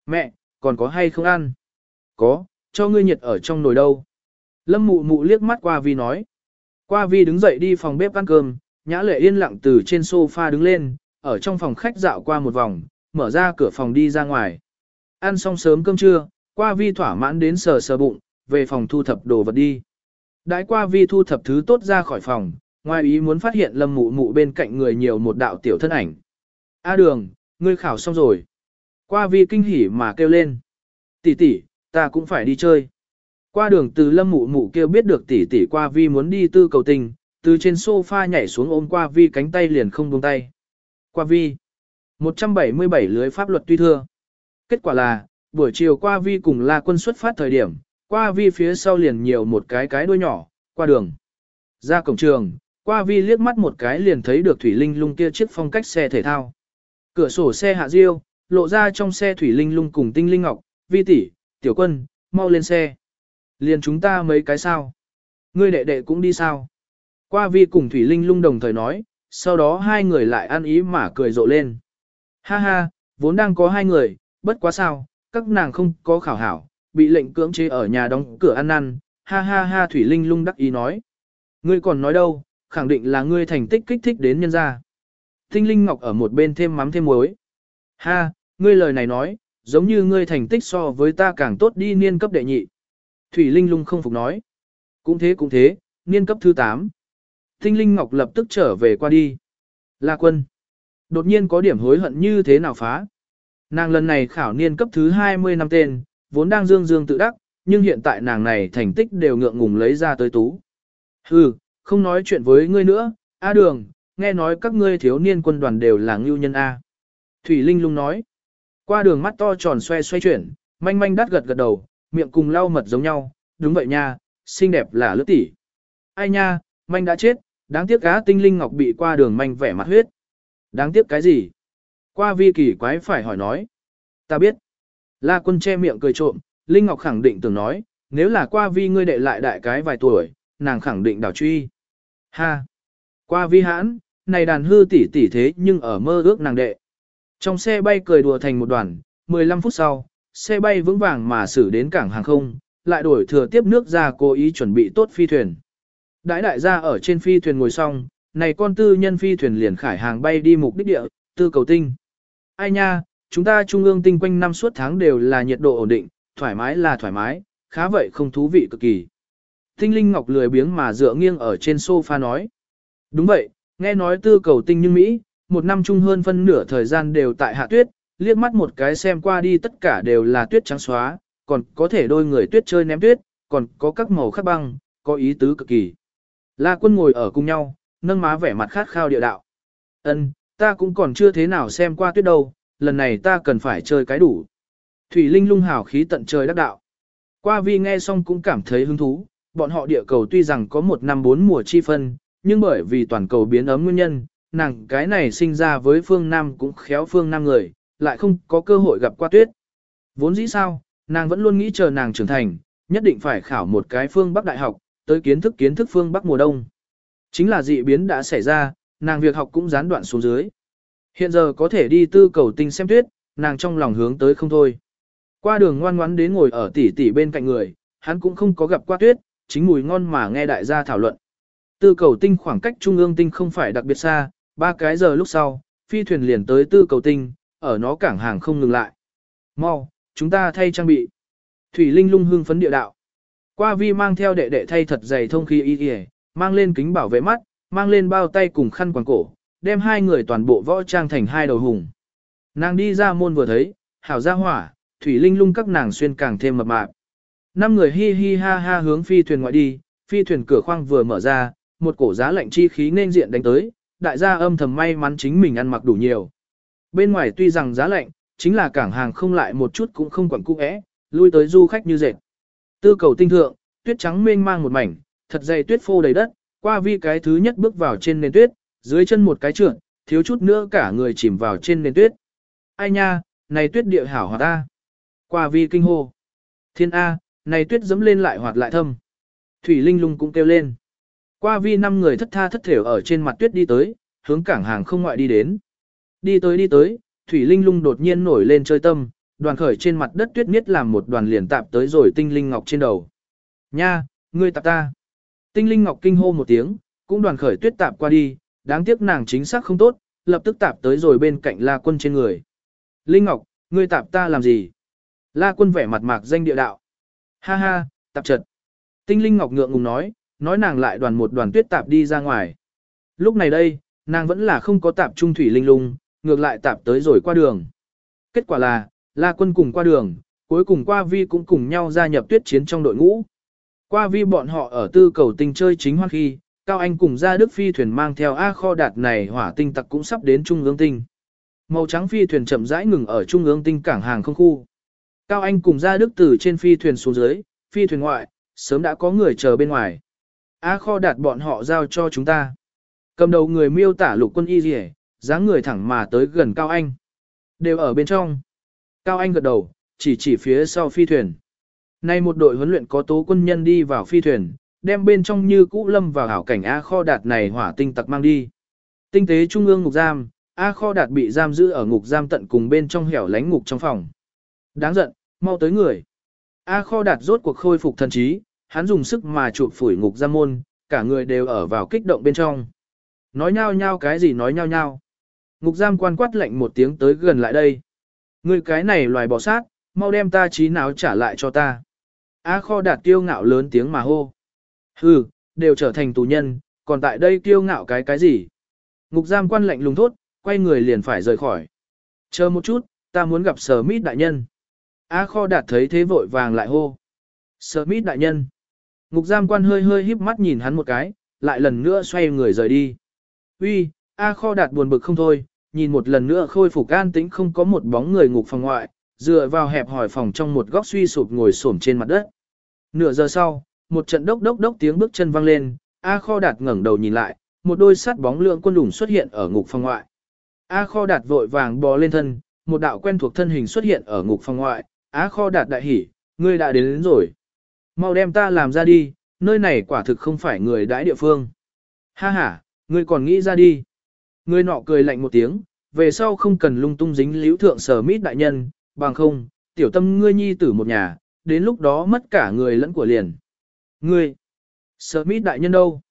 Mẹ, còn có hay không ăn? Có, cho ngươi nhiệt ở trong nồi đâu. Lâm mụ mụ liếc mắt qua vi nói. Qua vi đứng dậy đi phòng bếp ăn cơm, nhã lệ yên lặng từ trên sofa đứng lên, ở trong phòng khách dạo qua một vòng, mở ra cửa phòng đi ra ngoài. Ăn xong sớm cơm trưa, qua vi thỏa mãn đến sờ sờ bụng, về phòng thu thập đồ vật đi. Đãi qua vi thu thập thứ tốt ra khỏi phòng, ngoài ý muốn phát hiện lâm mụ mụ bên cạnh người nhiều một đạo tiểu thân ảnh. A đường, ngươi khảo xong rồi. Qua vi kinh hỉ mà kêu lên. Tỷ tỷ, ta cũng phải đi chơi. Qua đường từ lâm mụ mụ kêu biết được tỷ tỷ qua vi muốn đi tư cầu tình, từ trên sofa nhảy xuống ôm qua vi cánh tay liền không buông tay. Qua vi. 177 lưới pháp luật tuy thưa. Kết quả là, buổi chiều qua vi cùng la quân xuất phát thời điểm, qua vi phía sau liền nhiều một cái cái đuôi nhỏ, qua đường. Ra cổng trường, qua vi liếc mắt một cái liền thấy được Thủy Linh lung kia chiếc phong cách xe thể thao. Cửa sổ xe hạ diêu, lộ ra trong xe Thủy Linh lung cùng tinh linh ngọc, vi tỷ, tiểu quân, mau lên xe. Liền chúng ta mấy cái sao. Ngươi đệ đệ cũng đi sao. Qua vi cùng Thủy Linh lung đồng thời nói, sau đó hai người lại ăn ý mà cười rộ lên. Ha ha, vốn đang có hai người, bất quá sao, các nàng không có khảo hảo, bị lệnh cưỡng chế ở nhà đóng cửa ăn ăn, ha ha ha Thủy Linh lung đắc ý nói. Ngươi còn nói đâu, khẳng định là ngươi thành tích kích thích đến nhân gia. Tinh Linh Ngọc ở một bên thêm mắm thêm muối. Ha, ngươi lời này nói, giống như ngươi thành tích so với ta càng tốt đi niên cấp đệ nhị. Thủy Linh lung không phục nói. Cũng thế cũng thế, niên cấp thứ 8. Tinh Linh Ngọc lập tức trở về qua đi. La quân. Đột nhiên có điểm hối hận như thế nào phá. Nàng lần này khảo niên cấp thứ 20 năm tên, vốn đang dương dương tự đắc, nhưng hiện tại nàng này thành tích đều ngượng ngùng lấy ra tới tú. Hừ, không nói chuyện với ngươi nữa, A đường, nghe nói các ngươi thiếu niên quân đoàn đều là ngưu nhân A. Thủy Linh lung nói, qua đường mắt to tròn xoay xoay chuyển, manh manh đắt gật gật đầu, miệng cùng lau mật giống nhau, đúng vậy nha, xinh đẹp là lứa tỷ. Ai nha, manh đã chết, đáng tiếc cá tinh linh ngọc bị qua đường manh vẻ mặt huyết. Đáng tiếc cái gì? Qua vi kỳ quái phải hỏi nói. Ta biết. La quân che miệng cười trộm, Linh Ngọc khẳng định tưởng nói, nếu là qua vi ngươi đệ lại đại cái vài tuổi, nàng khẳng định đảo truy. Ha! Qua vi hãn, này đàn hư tỷ tỷ thế nhưng ở mơ ước nàng đệ. Trong xe bay cười đùa thành một đoàn, 15 phút sau, xe bay vững vàng mà xử đến cảng hàng không, lại đổi thừa tiếp nước ra cố ý chuẩn bị tốt phi thuyền. Đãi đại gia ở trên phi thuyền ngồi xong, này con tư nhân phi thuyền liền khải hàng bay đi mục đích địa, tư cầu tinh. Ai nha, chúng ta trung ương tinh quanh năm suốt tháng đều là nhiệt độ ổn định, thoải mái là thoải mái, khá vậy không thú vị cực kỳ. Tinh Linh Ngọc lười biếng mà dựa nghiêng ở trên sofa nói. Đúng vậy, nghe nói tư cầu tinh nhưng Mỹ, một năm chung hơn phân nửa thời gian đều tại hạ tuyết, liếc mắt một cái xem qua đi tất cả đều là tuyết trắng xóa, còn có thể đôi người tuyết chơi ném tuyết, còn có các màu khác băng, có ý tứ cực kỳ. La quân ngồi ở cùng nhau, nâng má vẻ mặt khát khao địa đạo. Ân, ta cũng còn chưa thế nào xem qua tuyết đâu, lần này ta cần phải chơi cái đủ. Thủy Linh lung hào khí tận trời đắc đạo. Qua vi nghe xong cũng cảm thấy hứng thú, bọn họ địa cầu tuy rằng có một năm bốn mùa chi phân, nhưng bởi vì toàn cầu biến ấm nguyên nhân, nàng cái này sinh ra với phương Nam cũng khéo phương Nam người, lại không có cơ hội gặp qua tuyết. Vốn dĩ sao, nàng vẫn luôn nghĩ chờ nàng trưởng thành, nhất định phải khảo một cái phương Bắc đại học, tới kiến thức kiến thức phương Bắc mùa đông. Chính là dị biến đã xảy ra, nàng việc học cũng gián đoạn xuống dưới. Hiện giờ có thể đi tư cầu tinh xem tuyết, nàng trong lòng hướng tới không thôi. Qua đường ngoan ngoãn đến ngồi ở tỉ tỉ bên cạnh người, hắn cũng không có gặp qua tuyết, chính mùi ngon mà nghe đại gia thảo luận. Tư cầu tinh khoảng cách trung ương tinh không phải đặc biệt xa, ba cái giờ lúc sau, phi thuyền liền tới tư cầu tinh, ở nó cảng hàng không ngừng lại. Mau, chúng ta thay trang bị. Thủy Linh lung hương phấn địa đạo. Qua vi mang theo đệ đệ thay thật dày thông khí y y, mang lên kính bảo vệ mắt, mang lên bao tay cùng khăn quàng cổ, đem hai người toàn bộ võ trang thành hai đầu hùng. Nàng đi ra môn vừa thấy, hảo ra hỏa, thủy linh lung các nàng xuyên càng thêm mập mạp. Năm người hi hi ha ha hướng phi thuyền ngoại đi, phi thuyền cửa khoang vừa mở ra, một cổ giá lạnh chi khí nên diện đánh tới, đại gia âm thầm may mắn chính mình ăn mặc đủ nhiều. Bên ngoài tuy rằng giá lạnh, chính là cảng hàng không lại một chút cũng không quẩn cung ẽ, lui tới du khách như dệt. Tư cầu tinh thượng, tuyết trắng mênh mang một mảnh, thật dày tuyết phô đầy đất, qua vi cái thứ nhất bước vào trên nền tuyết, dưới chân một cái trượt, thiếu chút nữa cả người chìm vào trên nền tuyết. Ai nha, này tuyết địa hảo hoạt ta. Qua vi kinh hô. Thiên A, này tuyết dẫm lên lại hoạt lại thâm. Thủy Linh lung cũng kêu lên. Qua vi năm người thất tha thất thểu ở trên mặt tuyết đi tới, hướng cảng hàng không ngoại đi đến. Đi tới đi tới, Thủy Linh lung đột nhiên nổi lên chơi tâm, đoàn khởi trên mặt đất tuyết miết làm một đoàn liền tạp tới rồi tinh linh ngọc trên đầu. Nha, ngươi tạp ta. Tinh linh ngọc kinh hô một tiếng, cũng đoàn khởi tuyết tạp qua đi, đáng tiếc nàng chính xác không tốt, lập tức tạp tới rồi bên cạnh la quân trên người. Linh ngọc, ngươi tạp ta làm gì? La quân vẻ mặt mạc danh địa đạo. Ha ha, tạp trật. Tinh linh ngọc ngượng ngùng nói, nói nàng lại đoàn một đoàn tuyết tạp đi ra ngoài. Lúc này đây, nàng vẫn là không có tạp trung thủy linh lung, ngược lại tạp tới rồi qua đường. Kết quả là, La quân cùng qua đường, cuối cùng qua vi cũng cùng nhau gia nhập tuyết chiến trong đội ngũ. Qua vi bọn họ ở tư cầu tinh chơi chính hoan khi, Cao Anh cùng ra Đức phi thuyền mang theo A kho đạt này hỏa tinh tặc cũng sắp đến Trung ương tinh. Màu trắng phi thuyền chậm rãi ngừng ở Trung ương tinh cảng hàng không khu. Cao Anh cùng ra Đức từ trên phi thuyền xuống dưới, phi thuyền ngoại, sớm đã có người chờ bên ngoài. A kho đạt bọn họ giao cho chúng ta. Cầm đầu người miêu tả lục quân y rỉ, dáng người thẳng mà tới gần Cao Anh. Đều ở bên trong. Cao Anh gật đầu, chỉ chỉ phía sau phi thuyền. Nay một đội huấn luyện có tố quân nhân đi vào phi thuyền, đem bên trong như cũ lâm vào hảo cảnh A kho đạt này hỏa tinh tặc mang đi. Tinh tế trung ương ngục giam, A kho đạt bị giam giữ ở ngục giam tận cùng bên trong hẻo lánh ngục trong phòng. Đáng giận, mau tới người. A kho đạt rốt cuộc khôi phục thần trí, hắn dùng sức mà chụp phủi ngục giam môn, cả người đều ở vào kích động bên trong. Nói nhau nhau cái gì nói nhau nhau. Ngục giam quan quát lệnh một tiếng tới gần lại đây. Người cái này loài bò sát, mau đem ta trí não trả lại cho ta. A kho đạt kiêu ngạo lớn tiếng mà hô. Hừ, đều trở thành tù nhân, còn tại đây kiêu ngạo cái cái gì? Ngục giam quan lệnh lùng thốt, quay người liền phải rời khỏi. Chờ một chút, ta muốn gặp sở mít đại nhân. A kho đạt thấy thế vội vàng lại hô. Sở mít đại nhân. Ngục giam quan hơi hơi híp mắt nhìn hắn một cái, lại lần nữa xoay người rời đi. Uy, A kho đạt buồn bực không thôi, nhìn một lần nữa khôi phục an tĩnh không có một bóng người ngục phòng ngoại, dựa vào hẹp hỏi phòng trong một góc suy sụp ngồi xổm trên mặt đất. Nửa giờ sau, một trận đốc đốc đốc tiếng bước chân vang lên, A Kho Đạt ngẩng đầu nhìn lại, một đôi sắt bóng lượng quân đủng xuất hiện ở ngục phòng ngoại. A Kho Đạt vội vàng bò lên thân, một đạo quen thuộc thân hình xuất hiện ở ngục phòng ngoại, A Kho Đạt đại hỉ, ngươi đã đến, đến rồi. Mau đem ta làm ra đi, nơi này quả thực không phải người đãi địa phương. Ha ha, ngươi còn nghĩ ra đi. Ngươi nọ cười lạnh một tiếng, về sau không cần lung tung dính liễu thượng sở mít đại nhân, bằng không, tiểu tâm ngươi nhi tử một nhà, đến lúc đó mất cả người lẫn của liền. Ngươi, Smith đại nhân đâu?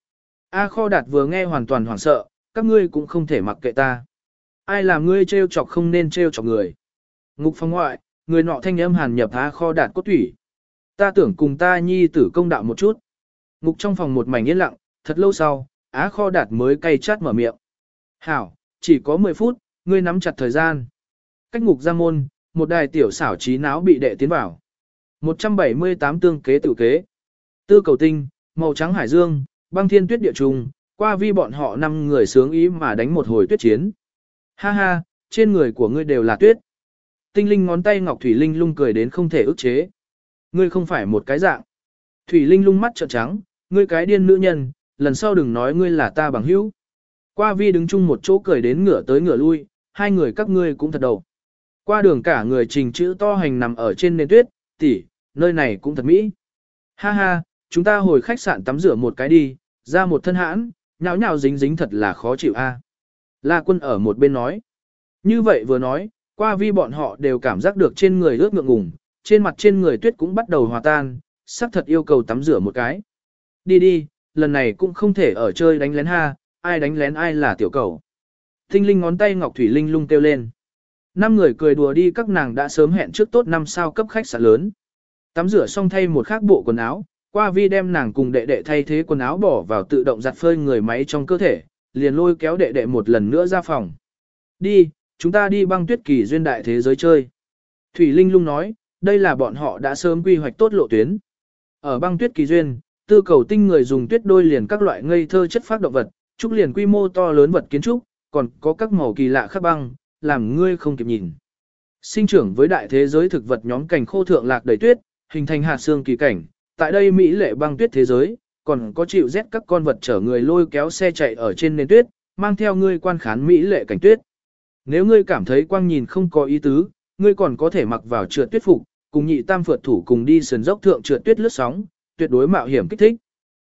A Kho Đạt vừa nghe hoàn toàn hoảng sợ, các ngươi cũng không thể mặc kệ ta. Ai làm ngươi trêu chọc không nên trêu chọc người. Ngục phong ngoại, người nọ thanh âm hàn nhập A Kho Đạt cốt thủy. Ta tưởng cùng ta nhi tử công đạo một chút. Ngục trong phòng một mảnh yên lặng, thật lâu sau, Á Kho Đạt mới cay chát mở miệng. Hảo, chỉ có 10 phút, ngươi nắm chặt thời gian. Cách ngục ra môn, một đài tiểu xảo trí náo bị đệ tiến vào. 178 tương kế tự kế. Tư cầu tinh, màu trắng hải dương, băng thiên tuyết địa trùng, qua vi bọn họ năm người sướng ý mà đánh một hồi tuyết chiến. Ha ha, trên người của ngươi đều là tuyết. Tinh linh ngón tay Ngọc Thủy Linh lung cười đến không thể ức chế. Ngươi không phải một cái dạng. Thủy Linh lung mắt trợn trắng, ngươi cái điên nữ nhân, lần sau đừng nói ngươi là ta bằng hữu. Qua vi đứng chung một chỗ cười đến ngửa tới ngửa lui, hai người các ngươi cũng thật đầu. Qua đường cả người trình chữ to hành nằm ở trên nền tuyết, tỷ, nơi này cũng thật mỹ. Ha ha, chúng ta hồi khách sạn tắm rửa một cái đi, ra một thân hãn, nhào nhào dính dính thật là khó chịu a. La quân ở một bên nói. Như vậy vừa nói, qua vi bọn họ đều cảm giác được trên người ướt ngượng ngùng, trên mặt trên người tuyết cũng bắt đầu hòa tan, sắc thật yêu cầu tắm rửa một cái. Đi đi, lần này cũng không thể ở chơi đánh lén ha, ai đánh lén ai là tiểu cầu. Tinh linh ngón tay Ngọc Thủy Linh lung kêu lên. Năm người cười đùa đi các nàng đã sớm hẹn trước tốt năm sao cấp khách sạn lớn. Tắm rửa xong thay một khác bộ quần áo, qua vi đem nàng cùng đệ đệ thay thế quần áo bỏ vào tự động giặt phơi người máy trong cơ thể, liền lôi kéo đệ đệ một lần nữa ra phòng. Đi, chúng ta đi băng tuyết kỳ duyên đại thế giới chơi. Thủy Linh lung nói, đây là bọn họ đã sớm quy hoạch tốt lộ tuyến. Ở băng tuyết kỳ duyên, tư cầu tinh người dùng tuyết đôi liền các loại ngây thơ chất phát động vật, trúc liền quy mô to lớn vật kiến trúc, còn có các màu kỳ lạ khắp băng, làm ngươi không kịp nhìn. Sinh trưởng với đại thế giới thực vật nhóm cảnh khô thượng lạc đầy tuyết, hình thành hạt xương kỳ cảnh, tại đây Mỹ lệ băng tuyết thế giới, còn có chịu rét các con vật chở người lôi kéo xe chạy ở trên nền tuyết, mang theo ngươi quan khán Mỹ lệ cảnh tuyết. Nếu ngươi cảm thấy quang nhìn không có ý tứ, ngươi còn có thể mặc vào trượt tuyết phục, cùng nhị tam phượt thủ cùng đi sườn dốc thượng trượt tuyết lướt sóng, tuyệt đối mạo hiểm kích thích.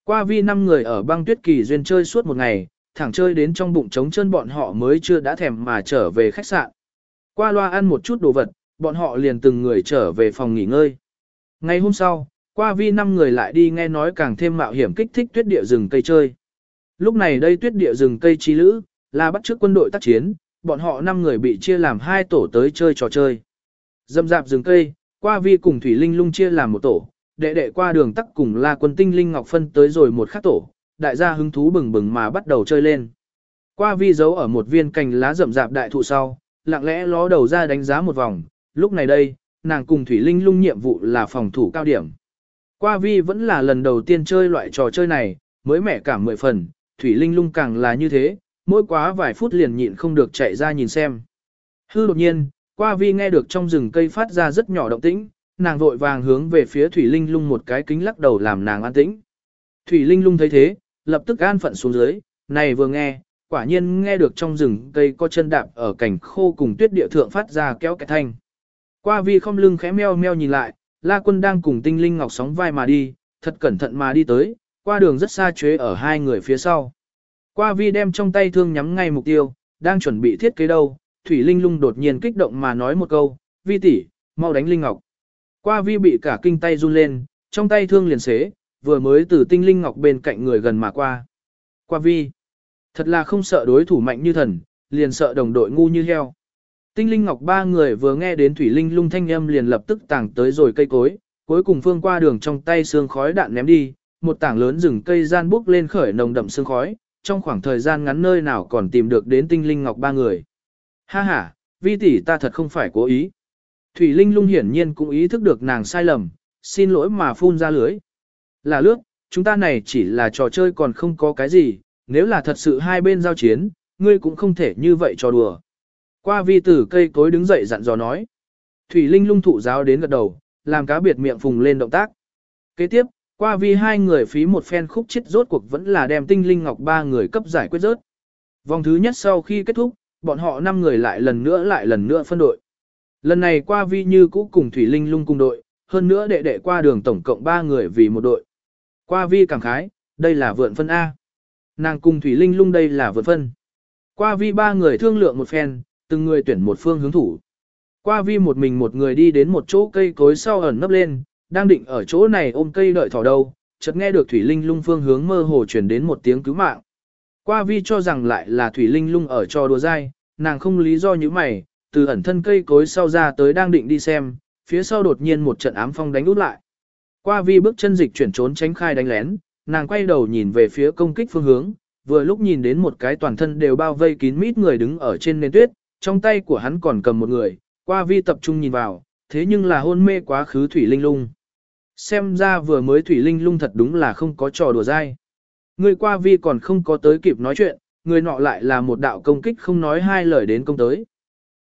Qua vi năm người ở băng tuyết kỳ duyên chơi suốt một ngày, thẳng chơi đến trong bụng trống chân bọn họ mới chưa đã thèm mà trở về khách sạn. Qua loa ăn một chút đồ vật, bọn họ liền từng người trở về phòng nghỉ ngơi. Ngày hôm sau, qua vi năm người lại đi nghe nói càng thêm mạo hiểm kích thích tuyết địa rừng cây chơi. Lúc này đây tuyết địa rừng cây chi lữ, là bắt trước quân đội tác chiến, bọn họ năm người bị chia làm hai tổ tới chơi trò chơi. Dâm dạp rừng cây, qua vi cùng Thủy Linh lung chia làm một tổ, đệ đệ qua đường tắc cùng là quân tinh Linh Ngọc phân tới rồi một khác tổ, đại gia hứng thú bừng bừng mà bắt đầu chơi lên. Qua vi giấu ở một viên cành lá rậm rạp đại thụ sau, lặng lẽ ló đầu ra đánh giá một vòng, lúc này đây, nàng cùng Thủy Linh lung nhiệm vụ là phòng thủ cao điểm. Qua vi vẫn là lần đầu tiên chơi loại trò chơi này, mới mẻ cả mười phần, Thủy Linh lung càng là như thế, mỗi quá vài phút liền nhịn không được chạy ra nhìn xem. Hư đột nhiên, qua vi nghe được trong rừng cây phát ra rất nhỏ động tĩnh, nàng vội vàng hướng về phía Thủy Linh lung một cái kính lắc đầu làm nàng an tĩnh. Thủy Linh lung thấy thế, lập tức an phận xuống dưới, này vừa nghe, quả nhiên nghe được trong rừng cây có chân đạp ở cảnh khô cùng tuyết địa thượng phát ra kéo cái thanh. Qua vi không lưng khẽ meo meo nhìn lại, La Quân đang cùng Tinh Linh Ngọc sóng vai mà đi, thật cẩn thận mà đi tới, qua đường rất xa chế ở hai người phía sau. Qua vi đem trong tay thương nhắm ngay mục tiêu, đang chuẩn bị thiết kế đâu, Thủy Linh lung đột nhiên kích động mà nói một câu, vi tỷ, mau đánh Linh Ngọc. Qua vi bị cả kinh tay run lên, trong tay thương liền xế, vừa mới từ tinh Linh Ngọc bên cạnh người gần mà qua. Qua vi, thật là không sợ đối thủ mạnh như thần, liền sợ đồng đội ngu như heo. Tinh Linh Ngọc ba người vừa nghe đến Thủy Linh lung thanh âm liền lập tức tàng tới rồi cây cối, cuối cùng phương qua đường trong tay xương khói đạn ném đi, một tảng lớn rừng cây gian bốc lên khởi nồng đậm xương khói, trong khoảng thời gian ngắn nơi nào còn tìm được đến Tinh Linh Ngọc ba người. Ha ha, vi tỷ ta thật không phải cố ý. Thủy Linh lung hiển nhiên cũng ý thức được nàng sai lầm, xin lỗi mà phun ra lưới. Là lướt, chúng ta này chỉ là trò chơi còn không có cái gì, nếu là thật sự hai bên giao chiến, ngươi cũng không thể như vậy trò đùa. Qua vi tử cây cối đứng dậy dặn dò nói. Thủy Linh lung thụ giáo đến gật đầu, làm cá biệt miệng phùng lên động tác. Kế tiếp, qua vi hai người phí một phen khúc chết rốt cuộc vẫn là đem tinh linh ngọc ba người cấp giải quyết rớt. Vòng thứ nhất sau khi kết thúc, bọn họ năm người lại lần nữa lại lần nữa phân đội. Lần này qua vi như cũ cùng Thủy Linh lung cùng đội, hơn nữa đệ đệ qua đường tổng cộng ba người vì một đội. Qua vi cảm khái, đây là vượn phân A. Nàng cùng Thủy Linh lung đây là vượn phân. Qua vi ba người thương lượng một phen, từng người tuyển một phương hướng thủ. Qua vi một mình một người đi đến một chỗ cây cối sau ẩn nấp lên, đang định ở chỗ này ôm cây đợi thỏ đâu, chợt nghe được Thủy Linh lung phương hướng mơ hồ truyền đến một tiếng cứu mạng. Qua vi cho rằng lại là Thủy Linh lung ở trò đùa dai, nàng không lý do như mày, từ ẩn thân cây cối sau ra tới đang định đi xem, phía sau đột nhiên một trận ám phong đánh út lại. Qua vi bước chân dịch chuyển trốn tránh khai đánh lén, nàng quay đầu nhìn về phía công kích phương hướng, vừa lúc nhìn đến một cái toàn thân đều bao vây kín mít người đứng ở trên nền tuyết, trong tay của hắn còn cầm một người, qua vi tập trung nhìn vào, thế nhưng là hôn mê quá khứ thủy linh lung. Xem ra vừa mới thủy linh lung thật đúng là không có trò đùa dai. Người qua vi còn không có tới kịp nói chuyện, người nọ lại là một đạo công kích không nói hai lời đến công tới.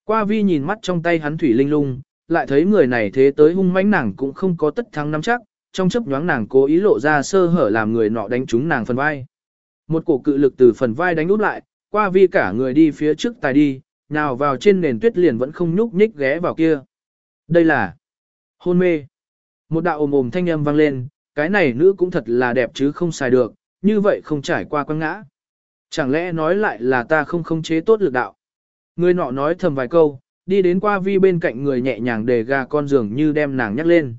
Qua vi nhìn mắt trong tay hắn thủy linh lung, lại thấy người này thế tới hung mãnh nàng cũng không có tất thắng nắm chắc, trong chấp nhoáng nàng cố ý lộ ra sơ hở làm người nọ đánh trúng nàng phần vai. Một cổ cự lực từ phần vai đánh út lại, qua vi cả người đi phía trước tài đi, nào vào trên nền tuyết liền vẫn không nhúc nhích ghé vào kia. Đây là hôn mê. Một đạo ồm ồm thanh âm vang lên, cái này nữ cũng thật là đẹp chứ không xài được, như vậy không trải qua quăng ngã. Chẳng lẽ nói lại là ta không khống chế tốt lực đạo. Người nọ nói thầm vài câu, đi đến qua vi bên cạnh người nhẹ nhàng để gà con giường như đem nàng nhắc lên.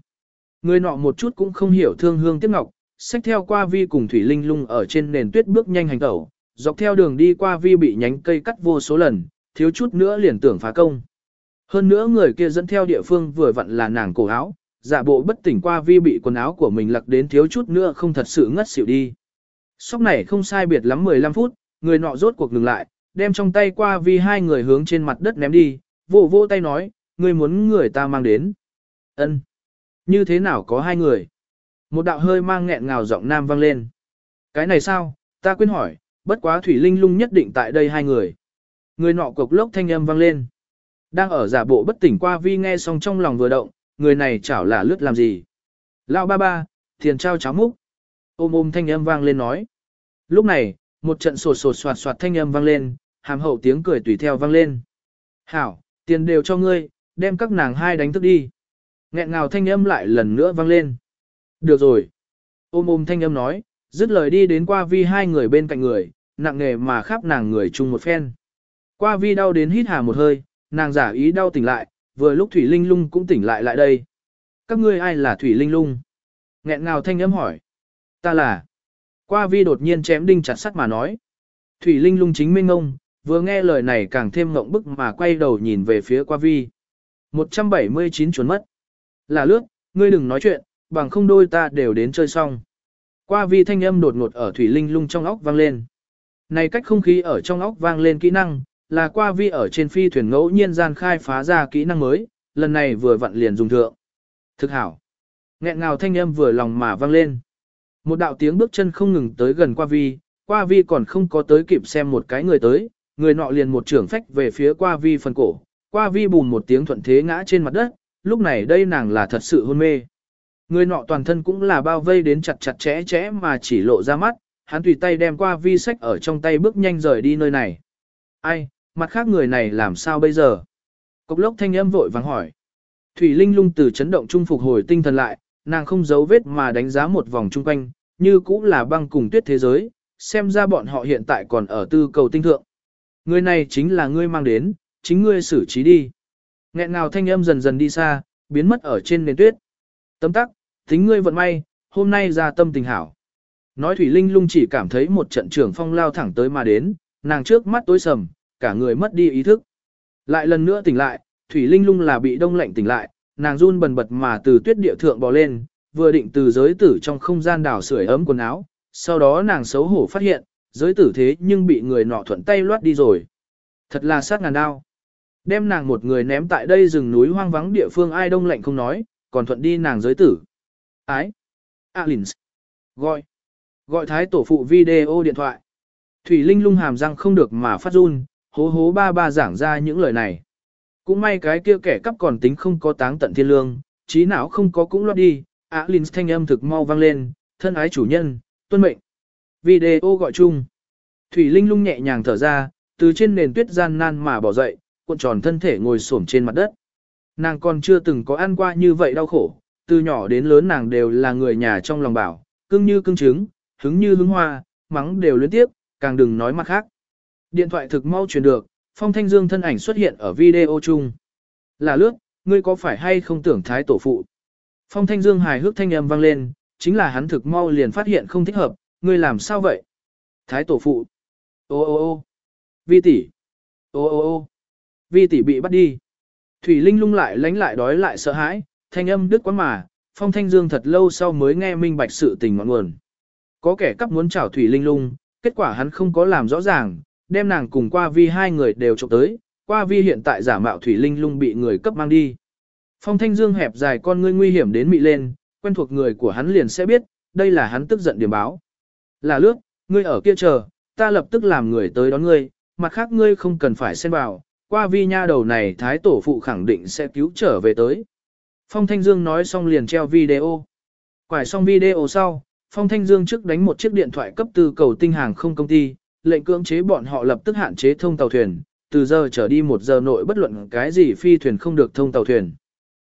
Người nọ một chút cũng không hiểu thương hương tiếc ngọc, xách theo qua vi cùng Thủy Linh lung ở trên nền tuyết bước nhanh hành tẩu, dọc theo đường đi qua vi bị nhánh cây cắt vô số lần, thiếu chút nữa liền tưởng phá công. Hơn nữa người kia dẫn theo địa phương vừa vặn là nàng cổ áo, giả bộ bất tỉnh qua vi bị quần áo của mình lặc đến thiếu chút nữa không thật sự ngất xỉu đi. Sóc này không sai biệt lắm 15 phút, người nọ rốt cuộc ngừng lại, đem trong tay qua vi hai người hướng trên mặt đất ném đi, vỗ vỗ tay nói, người muốn người ta mang đến. ân Như thế nào có hai người? Một đạo hơi mang nghẹn ngào giọng nam vang lên. Cái này sao, ta quên hỏi, bất quá Thủy Linh lung nhất định tại đây hai người. Người nọ cục lốc thanh âm vang lên. Đang ở giả bộ bất tỉnh qua vi nghe xong trong lòng vừa động, người này chảo là lướt làm gì. Lão ba ba, tiền trao cháo múc. Ôm ôm thanh âm vang lên nói. Lúc này, một trận sột sột soạt soạt thanh âm vang lên, hàm hậu tiếng cười tùy theo vang lên. Hảo, tiền đều cho ngươi, đem các nàng hai đánh thức đi. Nghẹn ngào thanh âm lại lần nữa vang lên. Được rồi. Ôm ôm thanh âm nói, dứt lời đi đến qua vi hai người bên cạnh người, nặng nề mà khắp nàng người chung một phen. Qua vi đau đến hít hà một hơi, nàng giả ý đau tỉnh lại, vừa lúc Thủy Linh Lung cũng tỉnh lại lại đây. Các ngươi ai là Thủy Linh Lung? Nghẹn ngào thanh âm hỏi. Ta là. Qua vi đột nhiên chém đinh chặt sắt mà nói. Thủy Linh Lung chính minh ngông, vừa nghe lời này càng thêm ngộng bức mà quay đầu nhìn về phía qua vi. 179 chuốn mất. Là lướt, ngươi đừng nói chuyện, bằng không đôi ta đều đến chơi xong. Qua vi thanh âm đột ngột ở Thủy Linh Lung trong óc vang lên. Này cách không khí ở trong óc vang lên kỹ năng, là qua vi ở trên phi thuyền ngẫu nhiên gian khai phá ra kỹ năng mới, lần này vừa vặn liền dùng thượng. Thực hảo. Nghẹn ngào thanh âm vừa lòng mà vang lên. Một đạo tiếng bước chân không ngừng tới gần qua vi, qua vi còn không có tới kịp xem một cái người tới, người nọ liền một trưởng phách về phía qua vi phần cổ, qua vi bùn một tiếng thuận thế ngã trên mặt đất, lúc này đây nàng là thật sự hôn mê. Người nọ toàn thân cũng là bao vây đến chặt chặt chẽ chẽ mà chỉ lộ ra mắt, hắn tùy tay đem qua vi sách ở trong tay bước nhanh rời đi nơi này. Ai, mặt khác người này làm sao bây giờ? Cốc lốc thanh âm vội vàng hỏi. Thủy Linh lung từ chấn động trung phục hồi tinh thần lại, nàng không giấu vết mà đánh giá một vòng chung quanh, như cũng là băng cùng tuyết thế giới, xem ra bọn họ hiện tại còn ở tư cầu tinh thượng. Người này chính là ngươi mang đến, chính ngươi xử trí đi. Nghẹn ngào thanh âm dần dần đi xa, biến mất ở trên nền tuyết. Tấm tắc, tính ngươi vận may, hôm nay ra tâm tình hảo. Nói Thủy Linh lung chỉ cảm thấy một trận trưởng phong lao thẳng tới mà đến, nàng trước mắt tối sầm, cả người mất đi ý thức. Lại lần nữa tỉnh lại, Thủy Linh lung là bị đông lạnh tỉnh lại, nàng run bần bật mà từ tuyết địa thượng bò lên, vừa định từ giới tử trong không gian đảo sưởi ấm quần áo, sau đó nàng xấu hổ phát hiện, giới tử thế nhưng bị người nọ thuận tay loát đi rồi. Thật là sát ngàn đao. Đem nàng một người ném tại đây rừng núi hoang vắng địa phương ai đông lạnh không nói, còn thuận đi nàng giới tử. Ái. Alins. Gọi. Gọi thái tổ phụ video điện thoại. Thủy Linh lung hàm răng không được mà phát run, hố hố ba ba giảng ra những lời này. Cũng may cái kia kẻ cắp còn tính không có táng tận thiên lương, trí não không có cũng lót đi, Á Linh thanh âm thực mau vang lên, thân ái chủ nhân, tuân mệnh. Video gọi chung. Thủy Linh lung nhẹ nhàng thở ra, từ trên nền tuyết gian nan mà bỏ dậy, cuộn tròn thân thể ngồi xổm trên mặt đất. Nàng còn chưa từng có ăn qua như vậy đau khổ, từ nhỏ đến lớn nàng đều là người nhà trong lòng bảo, cưng như cưng trứng, hứng như hứng hoa, mắng đều liên tiếp, càng đừng nói mặt khác. Điện thoại thực mau truyền được, Phong Thanh Dương thân ảnh xuất hiện ở video chung. Là lướt, ngươi có phải hay không tưởng thái tổ phụ? Phong Thanh Dương hài hước thanh âm vang lên, chính là hắn thực mau liền phát hiện không thích hợp, ngươi làm sao vậy? Thái tổ phụ. Ô ô ô. Vi tỷ. Ô ô ô. Vi tỷ bị bắt đi. Thủy Linh lung lại lánh lại đói lại sợ hãi, thanh âm đứt quá mà, Phong Thanh Dương thật lâu sau mới nghe minh bạch sự tình ngọn nguồn. Có kẻ cắp muốn chảo Thủy Linh lung, kết quả hắn không có làm rõ ràng, đem nàng cùng qua vi hai người đều trộm tới, qua vi hiện tại giả mạo Thủy Linh lung bị người cấp mang đi. Phong Thanh Dương hẹp dài con ngươi nguy hiểm đến mị lên, quen thuộc người của hắn liền sẽ biết, đây là hắn tức giận điểm báo. Là lướt, ngươi ở kia chờ, ta lập tức làm người tới đón ngươi, mặt khác ngươi không cần phải xen vào, qua vi nha đầu này thái tổ phụ khẳng định sẽ cứu trở về tới. Phong Thanh Dương nói xong liền treo video. Quải xong video sau, Phong Thanh Dương trước đánh một chiếc điện thoại cấp từ cầu tinh hàng không công ty, lệnh cưỡng chế bọn họ lập tức hạn chế thông tàu thuyền, từ giờ trở đi một giờ nội bất luận cái gì phi thuyền không được thông tàu thuyền.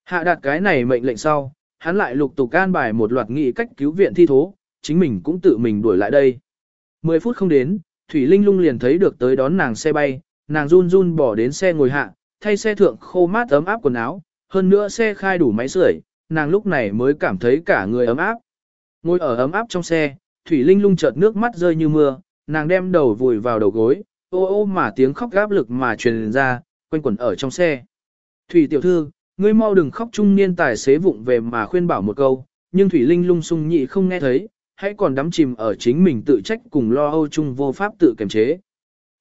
Hạ đạt cái này mệnh lệnh sau, hắn lại lục tục can bài một loạt nghị cách cứu viện thi thố, chính mình cũng tự mình đuổi lại đây. 10 phút không đến, Thủy Linh lung liền thấy được tới đón nàng xe bay, nàng run run bỏ đến xe ngồi hạ, thay xe thượng khô mát ấm áp quần áo, hơn nữa xe khai đủ máy sưởi, nàng lúc này mới cảm thấy cả người ấm áp. Ngồi ở ấm áp trong xe, Thủy Linh lung chợt nước mắt rơi như mưa, nàng đem đầu vùi vào đầu gối, ô ô mà tiếng khóc gáp lực mà truyền ra, quanh quẩn ở trong xe. Thủy tiểu thư, ngươi mau đừng khóc trung niên tài xế vụng về mà khuyên bảo một câu, nhưng Thủy Linh lung sung nhị không nghe thấy, hãy còn đắm chìm ở chính mình tự trách cùng lo âu chung vô pháp tự kiềm chế.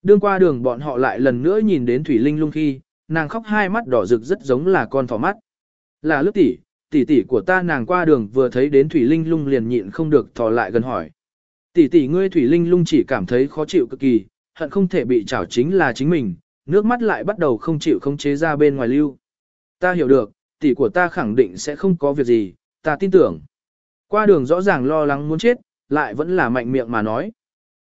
Đương qua đường bọn họ lại lần nữa nhìn đến Thủy Linh lung khi, nàng khóc hai mắt đỏ rực rất giống là con thỏ mắt. Là lướt tỷ, tỷ tỷ của ta nàng qua đường vừa thấy đến Thủy Linh lung liền nhịn không được thò lại gần hỏi. Tỷ tỷ ngươi Thủy Linh lung chỉ cảm thấy khó chịu cực kỳ, hận không thể bị chảo chính là chính mình, nước mắt lại bắt đầu không chịu không chế ra bên ngoài lưu. Ta hiểu được, tỷ của ta khẳng định sẽ không có việc gì, ta tin tưởng. Qua đường rõ ràng lo lắng muốn chết, lại vẫn là mạnh miệng mà nói.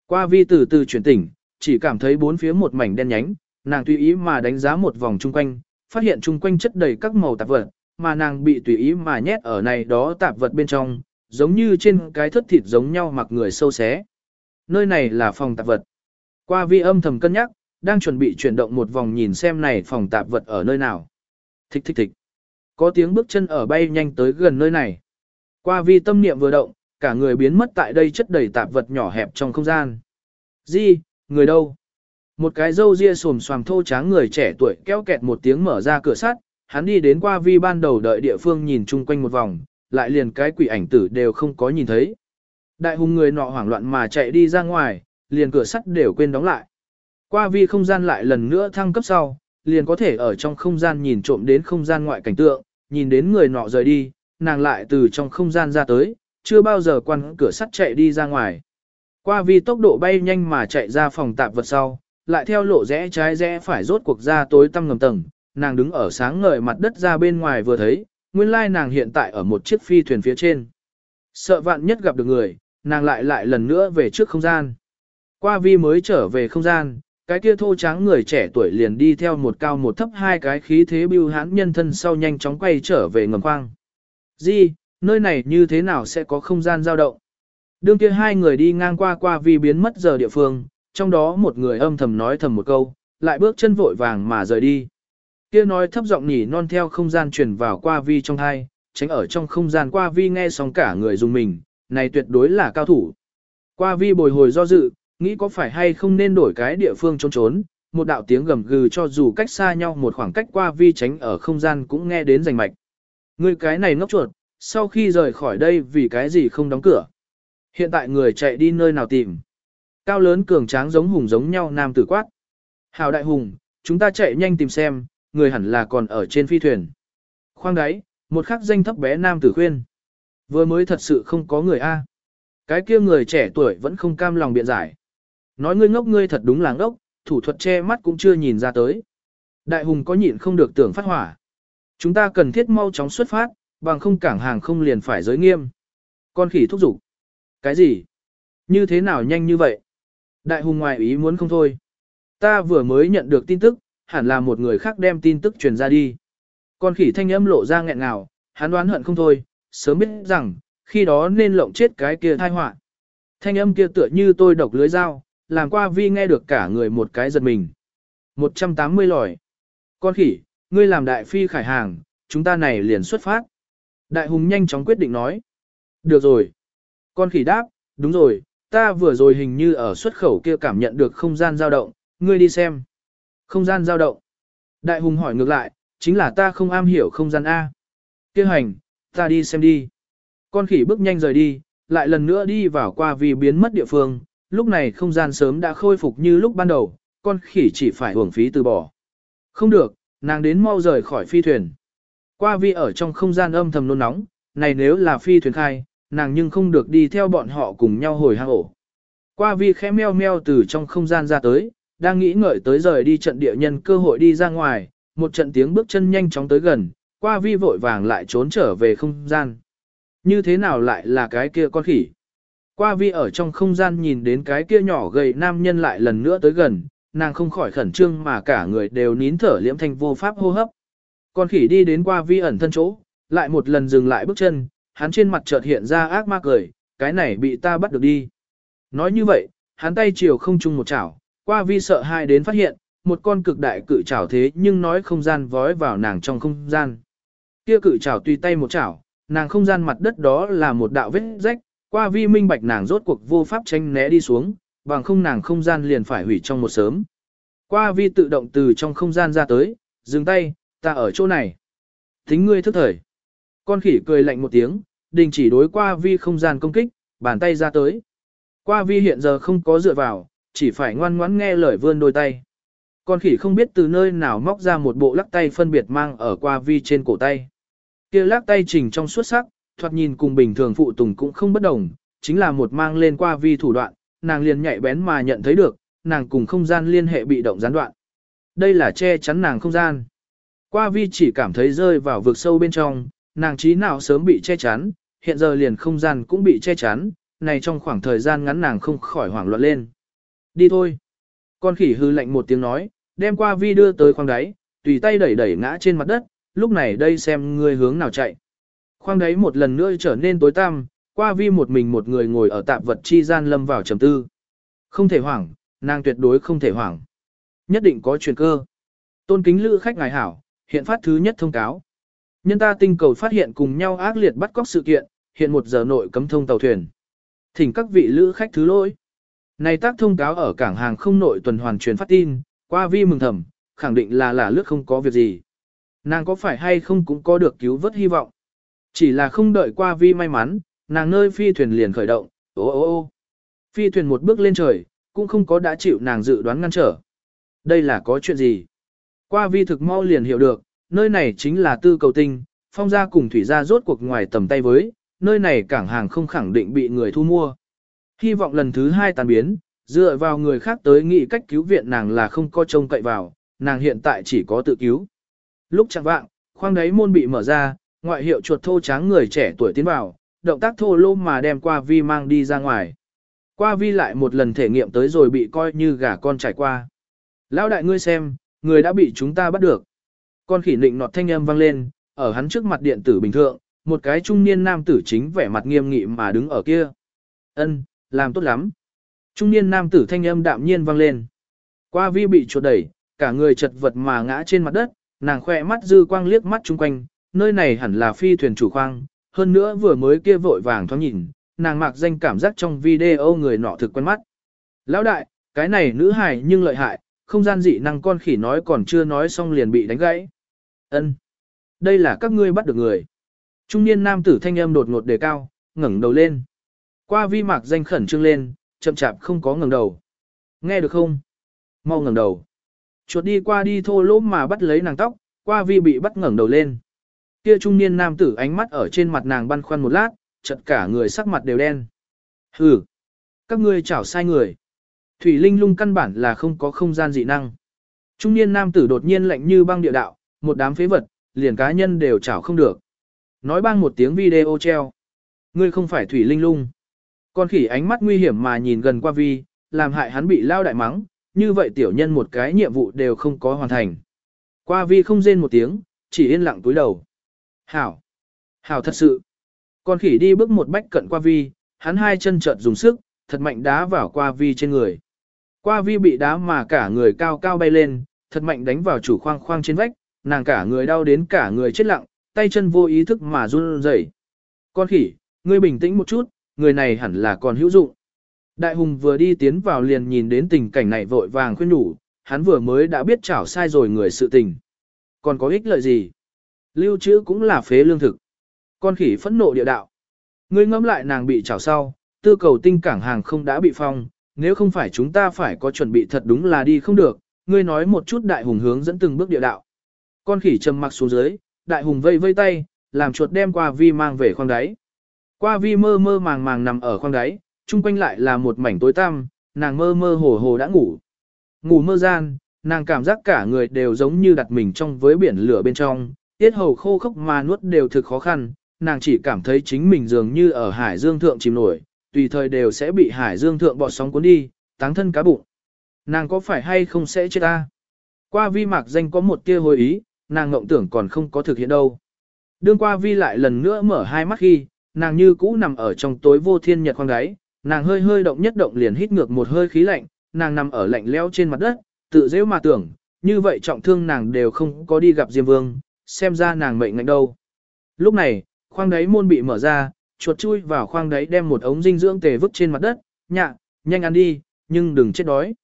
Qua vi từ từ chuyển tỉnh, chỉ cảm thấy bốn phía một mảnh đen nhánh, nàng tùy ý mà đánh giá một vòng chung quanh, phát hiện chung quanh chất đầy các màu tạp vật, mà nàng bị tùy ý mà nhét ở này đó tạp vật bên trong, giống như trên cái thất thịt giống nhau mặc người sâu xé. Nơi này là phòng tạp vật. Qua vi âm thầm cân nhắc, đang chuẩn bị chuyển động một vòng nhìn xem này phòng tạp vật ở nơi nào. Thích thích thích. Có tiếng bước chân ở bay nhanh tới gần nơi này. Qua vi tâm niệm vừa động, cả người biến mất tại đây chất đầy tạp vật nhỏ hẹp trong không gian. Di, người đâu? Một cái râu ria xồm xoàm thô tráng người trẻ tuổi kéo kẹt một tiếng mở ra cửa sắt, hắn đi đến qua vi ban đầu đợi địa phương nhìn chung quanh một vòng, lại liền cái quỷ ảnh tử đều không có nhìn thấy. Đại hùng người nọ hoảng loạn mà chạy đi ra ngoài, liền cửa sắt đều quên đóng lại. Qua vi không gian lại lần nữa thăng cấp sau, liền có thể ở trong không gian nhìn trộm đến không gian ngoại cảnh tượng, nhìn đến người nọ rời đi, nàng lại từ trong không gian ra tới, chưa bao giờ quan cửa sắt chạy đi ra ngoài. Qua vi tốc độ bay nhanh mà chạy ra phòng tạp vật sau, lại theo lộ rẽ trái rẽ phải rốt cuộc ra tối tăm ngầm tầng, nàng đứng ở sáng ngời mặt đất ra bên ngoài vừa thấy, nguyên lai nàng hiện tại ở một chiếc phi thuyền phía trên. Sợ vạn nhất gặp được người, nàng lại lại lần nữa về trước không gian. Qua vi mới trở về không gian, cái kia thô tráng người trẻ tuổi liền đi theo một cao một thấp hai cái khí thế bưu hãn nhân thân sau nhanh chóng quay trở về ngầm khoang. Di, nơi này như thế nào sẽ có không gian dao động? Đương kia hai người đi ngang qua qua vi biến mất giờ địa phương, trong đó một người âm thầm nói thầm một câu, lại bước chân vội vàng mà rời đi. Kia nói thấp giọng nhỉ non theo không gian truyền vào qua vi trong hai, tránh ở trong không gian qua vi nghe xong cả người dùng mình, này tuyệt đối là cao thủ. Qua vi bồi hồi do dự, nghĩ có phải hay không nên đổi cái địa phương trốn trốn, một đạo tiếng gầm gừ cho dù cách xa nhau một khoảng cách qua vi tránh ở không gian cũng nghe đến rành mạch. Người cái này ngốc chuột, sau khi rời khỏi đây vì cái gì không đóng cửa. Hiện tại người chạy đi nơi nào tìm. Cao lớn cường tráng giống hùng giống nhau nam tử quát. Hào đại hùng, chúng ta chạy nhanh tìm xem, người hẳn là còn ở trên phi thuyền. Khoang đáy, một khắc danh thấp bé nam tử khuyên. Vừa mới thật sự không có người A. Cái kia người trẻ tuổi vẫn không cam lòng biện giải. Nói ngươi ngốc ngươi thật đúng là ngốc, thủ thuật che mắt cũng chưa nhìn ra tới. Đại hùng có nhịn không được tưởng phát hỏa. Chúng ta cần thiết mau chóng xuất phát, bằng không cảng hàng không liền phải giới nghiêm. Con khỉ thúc giục. Cái gì? Như thế nào nhanh như vậy? Đại hùng ngoài ý muốn không thôi. Ta vừa mới nhận được tin tức, hẳn là một người khác đem tin tức truyền ra đi. Con khỉ thanh âm lộ ra nghẹn ngào, hắn đoán hận không thôi, sớm biết rằng, khi đó nên lộng chết cái kia thai họa. Thanh âm kia tựa như tôi độc lưới dao, làm qua vi nghe được cả người một cái giật mình. 180 lòi. Con khỉ, ngươi làm đại phi khải hàng, chúng ta này liền xuất phát. Đại hùng nhanh chóng quyết định nói. Được rồi. Con khỉ đáp, đúng rồi, ta vừa rồi hình như ở xuất khẩu kia cảm nhận được không gian dao động, ngươi đi xem. Không gian dao động. Đại hùng hỏi ngược lại, chính là ta không am hiểu không gian A. Kêu hành, ta đi xem đi. Con khỉ bước nhanh rời đi, lại lần nữa đi vào qua vì biến mất địa phương, lúc này không gian sớm đã khôi phục như lúc ban đầu, con khỉ chỉ phải hưởng phí từ bỏ. Không được, nàng đến mau rời khỏi phi thuyền. Qua vi ở trong không gian âm thầm nôn nóng, này nếu là phi thuyền khai, nàng nhưng không được đi theo bọn họ cùng nhau hồi hang ổ. Qua vi khẽ meo meo từ trong không gian ra tới, đang nghĩ ngợi tới rời đi trận địa nhân cơ hội đi ra ngoài, một trận tiếng bước chân nhanh chóng tới gần, qua vi vội vàng lại trốn trở về không gian. Như thế nào lại là cái kia con khỉ? Qua vi ở trong không gian nhìn đến cái kia nhỏ gầy nam nhân lại lần nữa tới gần, nàng không khỏi khẩn trương mà cả người đều nín thở liễm thanh vô pháp hô hấp. Con khỉ đi đến qua vi ẩn thân chỗ, lại một lần dừng lại bước chân, hắn trên mặt chợt hiện ra ác ma cười, cái này bị ta bắt được đi. Nói như vậy, hắn tay chiều không chung một chảo, qua vi sợ hai đến phát hiện, một con cực đại cự chảo thế nhưng nói không gian vói vào nàng trong không gian. Kia cự chảo tùy tay một chảo, nàng không gian mặt đất đó là một đạo vết rách, qua vi minh bạch nàng rốt cuộc vô pháp tranh né đi xuống, bằng không nàng không gian liền phải hủy trong một sớm. Qua vi tự động từ trong không gian ra tới, dừng tay, ta ở chỗ này. Thính ngươi thức thời. Con khỉ cười lạnh một tiếng, đình chỉ đối qua vi không gian công kích, bàn tay ra tới. Qua vi hiện giờ không có dựa vào, chỉ phải ngoan ngoãn nghe lời vươn đôi tay. Con khỉ không biết từ nơi nào móc ra một bộ lắc tay phân biệt mang ở qua vi trên cổ tay. kia lắc tay chỉnh trong suốt sắc, thoạt nhìn cùng bình thường phụ tùng cũng không bất đồng, chính là một mang lên qua vi thủ đoạn, nàng liền nhạy bén mà nhận thấy được, nàng cùng không gian liên hệ bị động gián đoạn. Đây là che chắn nàng không gian. Qua vi chỉ cảm thấy rơi vào vực sâu bên trong, nàng trí nào sớm bị che chắn, hiện giờ liền không gian cũng bị che chắn, này trong khoảng thời gian ngắn nàng không khỏi hoảng loạn lên. Đi thôi. Con khỉ hư lạnh một tiếng nói, đem qua vi đưa tới khoang đáy, tùy tay đẩy đẩy ngã trên mặt đất, lúc này đây xem người hướng nào chạy. Khoang đáy một lần nữa trở nên tối tăm, qua vi một mình một người ngồi ở tạp vật chi gian lâm vào trầm tư. Không thể hoảng, nàng tuyệt đối không thể hoảng. Nhất định có chuyện cơ. Tôn kính lữ khách ngài hảo, hiện phát thứ nhất thông cáo. Nhân ta tinh cầu phát hiện cùng nhau ác liệt bắt cóc sự kiện, hiện một giờ nội cấm thông tàu thuyền. Thỉnh các vị lữ khách thứ lỗi. Này tác thông cáo ở cảng hàng không nội tuần hoàn truyền phát tin, qua vi mừng thầm, khẳng định là là lướt không có việc gì. Nàng có phải hay không cũng có được cứu vớt hy vọng. Chỉ là không đợi qua vi may mắn, nàng nơi phi thuyền liền khởi động, ô ô ô. Phi thuyền một bước lên trời, cũng không có đã chịu nàng dự đoán ngăn trở. Đây là có chuyện gì? Qua vi thực mau liền hiểu được, nơi này chính là tư cầu tinh, phong gia cùng thủy gia rốt cuộc ngoài tầm tay với, nơi này cảng hàng không khẳng định bị người thu mua. Hy vọng lần thứ hai tàn biến, dựa vào người khác tới nghĩ cách cứu viện nàng là không có trông cậy vào, nàng hiện tại chỉ có tự cứu. Lúc chẳng vạng, khoang đáy môn bị mở ra, ngoại hiệu chuột thô trắng người trẻ tuổi tiến vào, động tác thô lô mà đem qua vi mang đi ra ngoài. Qua vi lại một lần thể nghiệm tới rồi bị coi như gà con trải qua. Lão đại ngươi xem, người đã bị chúng ta bắt được. Con khỉ nịnh nọt thanh âm vang lên, ở hắn trước mặt điện tử bình thường, một cái trung niên nam tử chính vẻ mặt nghiêm nghị mà đứng ở kia. Ân, làm tốt lắm. Trung niên nam tử thanh âm đạm nhiên vang lên. Qua vi bị chuột đẩy, cả người chật vật mà ngã trên mặt đất, nàng khoe mắt dư quang liếc mắt chung quanh, nơi này hẳn là phi thuyền chủ khoang, hơn nữa vừa mới kia vội vàng thoáng nhìn, nàng mặc danh cảm giác trong video người nọ thực quen mắt. Lão đại, cái này nữ hài nhưng lợi hại, không gian dị năng con khỉ nói còn chưa nói xong liền bị đánh gãy. Ân, Đây là các ngươi bắt được người. Trung niên nam tử thanh âm đột ngột đề cao, ngẩng đầu lên. Qua vi mạc danh khẩn trương lên, chậm chạp không có ngẩng đầu. Nghe được không? Mau ngẩng đầu. Chuột đi qua đi thô lỗ mà bắt lấy nàng tóc, qua vi bị bắt ngẩng đầu lên. Kia trung niên nam tử ánh mắt ở trên mặt nàng băn khoăn một lát, chợt cả người sắc mặt đều đen. Hừ, các ngươi chảo sai người. Thủy Linh lung căn bản là không có không gian dị năng. Trung niên nam tử đột nhiên lạnh như băng địa đạo, một đám phế vật, liền cá nhân đều chảo không được. Nói bang một tiếng video treo. Ngươi không phải Thủy Linh lung. Con khỉ ánh mắt nguy hiểm mà nhìn gần qua vi, làm hại hắn bị lao đại mắng, như vậy tiểu nhân một cái nhiệm vụ đều không có hoàn thành. Qua vi không rên một tiếng, chỉ yên lặng túi đầu. Hảo! Hảo thật sự! Con khỉ đi bước một bách cận qua vi, hắn hai chân chợt dùng sức, thật mạnh đá vào qua vi trên người. Qua vi bị đá mà cả người cao cao bay lên, thật mạnh đánh vào chủ khoang khoang trên vách, nàng cả người đau đến cả người chết lặng, tay chân vô ý thức mà run rẩy. Con khỉ, ngươi bình tĩnh một chút, người này hẳn là còn hữu dụng. Đại hùng vừa đi tiến vào liền nhìn đến tình cảnh này vội vàng khuyên nhủ, hắn vừa mới đã biết chảo sai rồi người sự tình. Còn có ích lợi gì? Lưu trữ cũng là phế lương thực. Con khỉ phẫn nộ địa đạo. Ngươi ngẫm lại nàng bị chảo sau, tư cầu tinh cảng hàng không đã bị phong, nếu không phải chúng ta phải có chuẩn bị thật đúng là đi không được, ngươi nói một chút đại hùng hướng dẫn từng bước địa đạo. Con khỉ trầm mặc xuống dưới, đại hùng vây vây tay, làm chuột đem qua vi mang về khoang đáy. Qua vi mơ mơ màng màng nằm ở khoang đáy, chung quanh lại là một mảnh tối tăm, nàng mơ mơ hồ hồ đã ngủ. Ngủ mơ gian, nàng cảm giác cả người đều giống như đặt mình trong với biển lửa bên trong, tiết hầu khô khốc mà nuốt đều thực khó khăn, nàng chỉ cảm thấy chính mình dường như ở hải dương thượng chìm nổi, tùy thời đều sẽ bị hải dương thượng bọt sóng cuốn đi, táng thân cá bụng. Nàng có phải hay không sẽ chết ta? Qua vi mạc danh có một tia hồi ý, nàng ngộng tưởng còn không có thực hiện đâu. Đương qua vi lại lần nữa mở hai mắt khi, nàng như cũ nằm ở trong tối vô thiên nhật khoang đáy, nàng hơi hơi động nhất động liền hít ngược một hơi khí lạnh, nàng nằm ở lạnh leo trên mặt đất, tự dễ mà tưởng, như vậy trọng thương nàng đều không có đi gặp Diêm Vương, xem ra nàng mệnh ngạnh đâu. Lúc này, khoang đáy môn bị mở ra, chuột chui vào khoang đáy đem một ống dinh dưỡng tề vứt trên mặt đất, nhạ, nhanh ăn đi, nhưng đừng chết đói.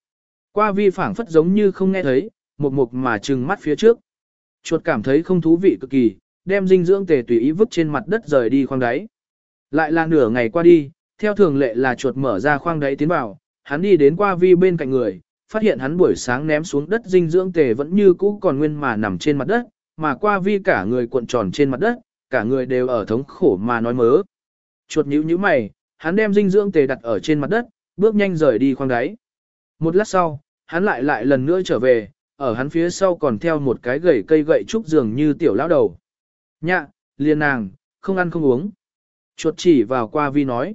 Qua vi phảng phất giống như không nghe thấy, một mục mà trừng mắt phía trước. Chuột cảm thấy không thú vị cực kỳ, đem dinh dưỡng tề tùy ý vứt trên mặt đất rời đi khoang đáy. Lại là nửa ngày qua đi, theo thường lệ là chuột mở ra khoang đáy tiến vào, hắn đi đến qua vi bên cạnh người, phát hiện hắn buổi sáng ném xuống đất dinh dưỡng tề vẫn như cũ còn nguyên mà nằm trên mặt đất, mà qua vi cả người cuộn tròn trên mặt đất, cả người đều ở thống khổ mà nói mớ. Chuột nhíu nhíu mày, hắn đem dinh dưỡng tề đặt ở trên mặt đất, bước nhanh rời đi khoang đáy. Một lát sau, hắn lại lại lần nữa trở về, ở hắn phía sau còn theo một cái gậy cây gậy trúc dường như tiểu lão đầu. Nhạ, liền nàng, không ăn không uống. Chuột chỉ vào qua vi nói.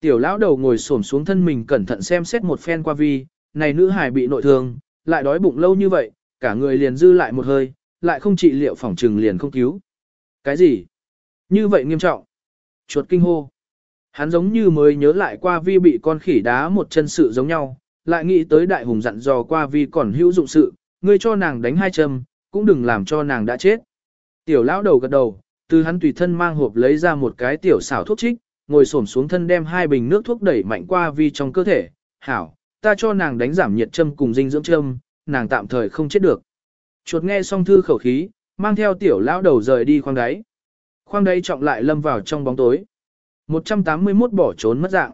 Tiểu lão đầu ngồi xổm xuống thân mình cẩn thận xem xét một phen qua vi, này nữ hài bị nội thương, lại đói bụng lâu như vậy, cả người liền dư lại một hơi, lại không trị liệu phòng trừng liền không cứu. Cái gì? Như vậy nghiêm trọng. Chuột kinh hô. Hắn giống như mới nhớ lại qua vi bị con khỉ đá một chân sự giống nhau, lại nghĩ tới đại hùng dặn dò qua vi còn hữu dụng sự, ngươi cho nàng đánh hai châm, cũng đừng làm cho nàng đã chết. Tiểu lão đầu gật đầu, từ hắn tùy thân mang hộp lấy ra một cái tiểu xảo thuốc trích, ngồi xổm xuống thân đem hai bình nước thuốc đẩy mạnh qua vi trong cơ thể. Hảo, ta cho nàng đánh giảm nhiệt châm cùng dinh dưỡng châm, nàng tạm thời không chết được. Chuột nghe xong thư khẩu khí, mang theo tiểu lão đầu rời đi khoang đáy. Khoang đáy trọng lại lâm vào trong bóng tối. 181 bỏ trốn mất dạng.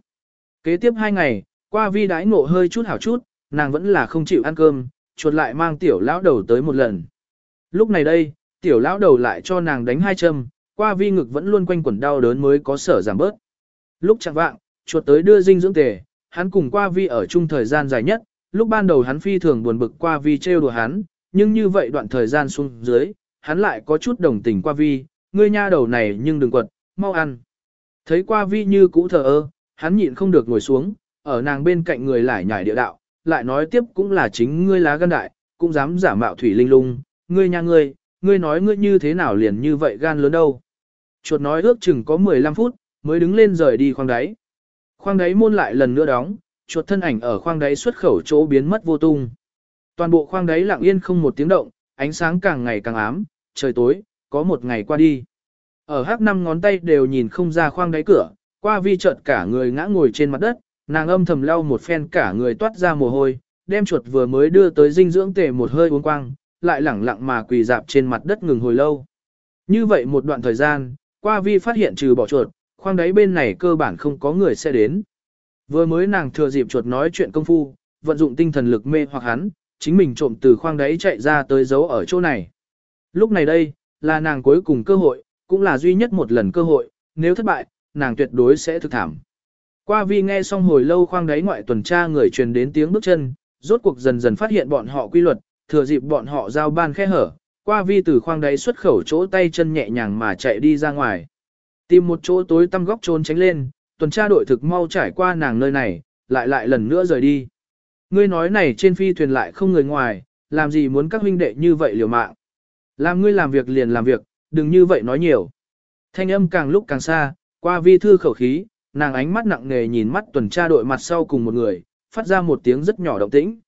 Kế tiếp hai ngày, qua vi đái ngộ hơi chút hảo chút, nàng vẫn là không chịu ăn cơm, chuột lại mang tiểu lão đầu tới một lần. Lúc này đây, tiểu lão đầu lại cho nàng đánh hai châm, qua vi ngực vẫn luôn quanh quẩn đau đớn mới có sở giảm bớt. Lúc chẳng vạng, chuột tới đưa dinh dưỡng tề, hắn cùng qua vi ở chung thời gian dài nhất, lúc ban đầu hắn phi thường buồn bực qua vi trêu đùa hắn, nhưng như vậy đoạn thời gian xuống dưới, hắn lại có chút đồng tình qua vi, ngươi nha đầu này nhưng đừng quật, mau ăn. Thấy qua vi như cũ thờ ơ, hắn nhịn không được ngồi xuống, ở nàng bên cạnh người lại nhảy địa đạo, lại nói tiếp cũng là chính ngươi lá gan đại, cũng dám giả mạo thủy linh lung, ngươi nha ngươi, ngươi nói ngươi như thế nào liền như vậy gan lớn đâu. Chuột nói ước chừng có 15 phút, mới đứng lên rời đi khoang đáy. Khoang đáy môn lại lần nữa đóng, chuột thân ảnh ở khoang đáy xuất khẩu chỗ biến mất vô tung. Toàn bộ khoang đáy lặng yên không một tiếng động, ánh sáng càng ngày càng ám, trời tối, có một ngày qua đi. Ở hắc năm ngón tay đều nhìn không ra khoang đáy cửa, qua vi chợt cả người ngã ngồi trên mặt đất, nàng âm thầm lau một phen cả người toát ra mồ hôi, đem chuột vừa mới đưa tới dinh dưỡng tề một hơi uống quang, lại lẳng lặng mà quỳ dạp trên mặt đất ngừng hồi lâu. Như vậy một đoạn thời gian, qua vi phát hiện trừ bỏ chuột, khoang đáy bên này cơ bản không có người sẽ đến. Vừa mới nàng thừa dịp chuột nói chuyện công phu, vận dụng tinh thần lực mê hoặc hắn, chính mình trộm từ khoang đáy chạy ra tới giấu ở chỗ này. Lúc này đây, là nàng cuối cùng cơ hội, cũng là duy nhất một lần cơ hội, nếu thất bại, nàng tuyệt đối sẽ thực thảm. Qua vi nghe xong hồi lâu khoang đáy ngoại tuần tra người truyền đến tiếng bước chân, rốt cuộc dần dần phát hiện bọn họ quy luật, thừa dịp bọn họ giao ban khe hở, qua vi từ khoang đáy xuất khẩu chỗ tay chân nhẹ nhàng mà chạy đi ra ngoài. Tìm một chỗ tối tăm góc trốn tránh lên, tuần tra đội thực mau trải qua nàng nơi này, lại lại lần nữa rời đi. Ngươi nói này trên phi thuyền lại không người ngoài, làm gì muốn các huynh đệ như vậy liều mạng. Làm ngươi làm việc liền làm việc, đừng như vậy nói nhiều. Thanh âm càng lúc càng xa, qua vi thư khẩu khí, nàng ánh mắt nặng nề nhìn mắt tuần tra đội mặt sau cùng một người, phát ra một tiếng rất nhỏ động tĩnh.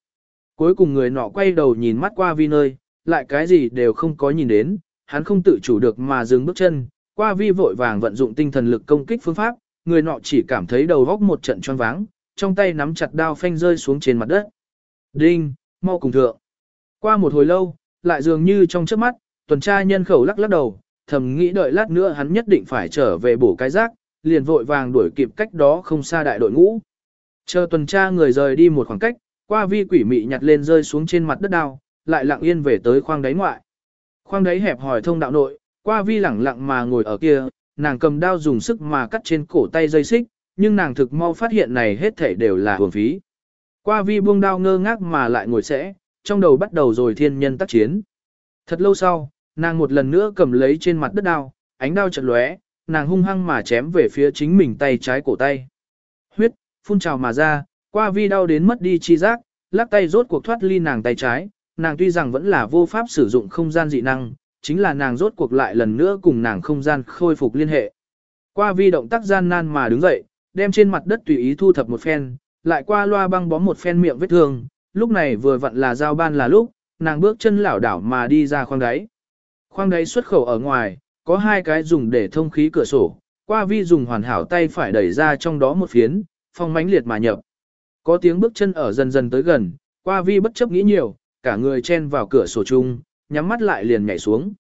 Cuối cùng người nọ quay đầu nhìn mắt qua vi nơi, lại cái gì đều không có nhìn đến, hắn không tự chủ được mà dừng bước chân, qua vi vội vàng vận dụng tinh thần lực công kích phương pháp, người nọ chỉ cảm thấy đầu góc một trận choáng váng, trong tay nắm chặt đao phanh rơi xuống trên mặt đất. Đinh, mau cùng thượng. Qua một hồi lâu, lại dường như trong chớp mắt, tuần tra nhân khẩu lắc lắc đầu, thầm nghĩ đợi lát nữa hắn nhất định phải trở về bổ cái rác, liền vội vàng đuổi kịp cách đó không xa đại đội ngũ. Chờ tuần tra người rời đi một khoảng cách, qua vi quỷ mị nhặt lên rơi xuống trên mặt đất đao, lại lặng yên về tới khoang đáy ngoại. Khoang đáy hẹp hỏi thông đạo nội, qua vi lẳng lặng mà ngồi ở kia, nàng cầm đao dùng sức mà cắt trên cổ tay dây xích, nhưng nàng thực mau phát hiện này hết thảy đều là hưởng phí. Qua vi buông đao ngơ ngác mà lại ngồi sẽ, trong đầu bắt đầu rồi thiên nhân tác chiến. Thật lâu sau, nàng một lần nữa cầm lấy trên mặt đất đao, ánh đao chợt lóe, nàng hung hăng mà chém về phía chính mình tay trái cổ tay. Huyết, phun trào mà ra, qua vi đau đến mất đi chi giác, lắc tay rốt cuộc thoát ly nàng tay trái, nàng tuy rằng vẫn là vô pháp sử dụng không gian dị năng, chính là nàng rốt cuộc lại lần nữa cùng nàng không gian khôi phục liên hệ. Qua vi động tác gian nan mà đứng dậy, đem trên mặt đất tùy ý thu thập một phen, lại qua loa băng bó một phen miệng vết thương, lúc này vừa vặn là giao ban là lúc, nàng bước chân lảo đảo mà đi ra khoang đáy. Khoang đáy xuất khẩu ở ngoài, có hai cái dùng để thông khí cửa sổ, qua vi dùng hoàn hảo tay phải đẩy ra trong đó một phiến, phong mãnh liệt mà nhập. Có tiếng bước chân ở dần dần tới gần, qua vi bất chấp nghĩ nhiều, cả người chen vào cửa sổ chung, nhắm mắt lại liền nhảy xuống.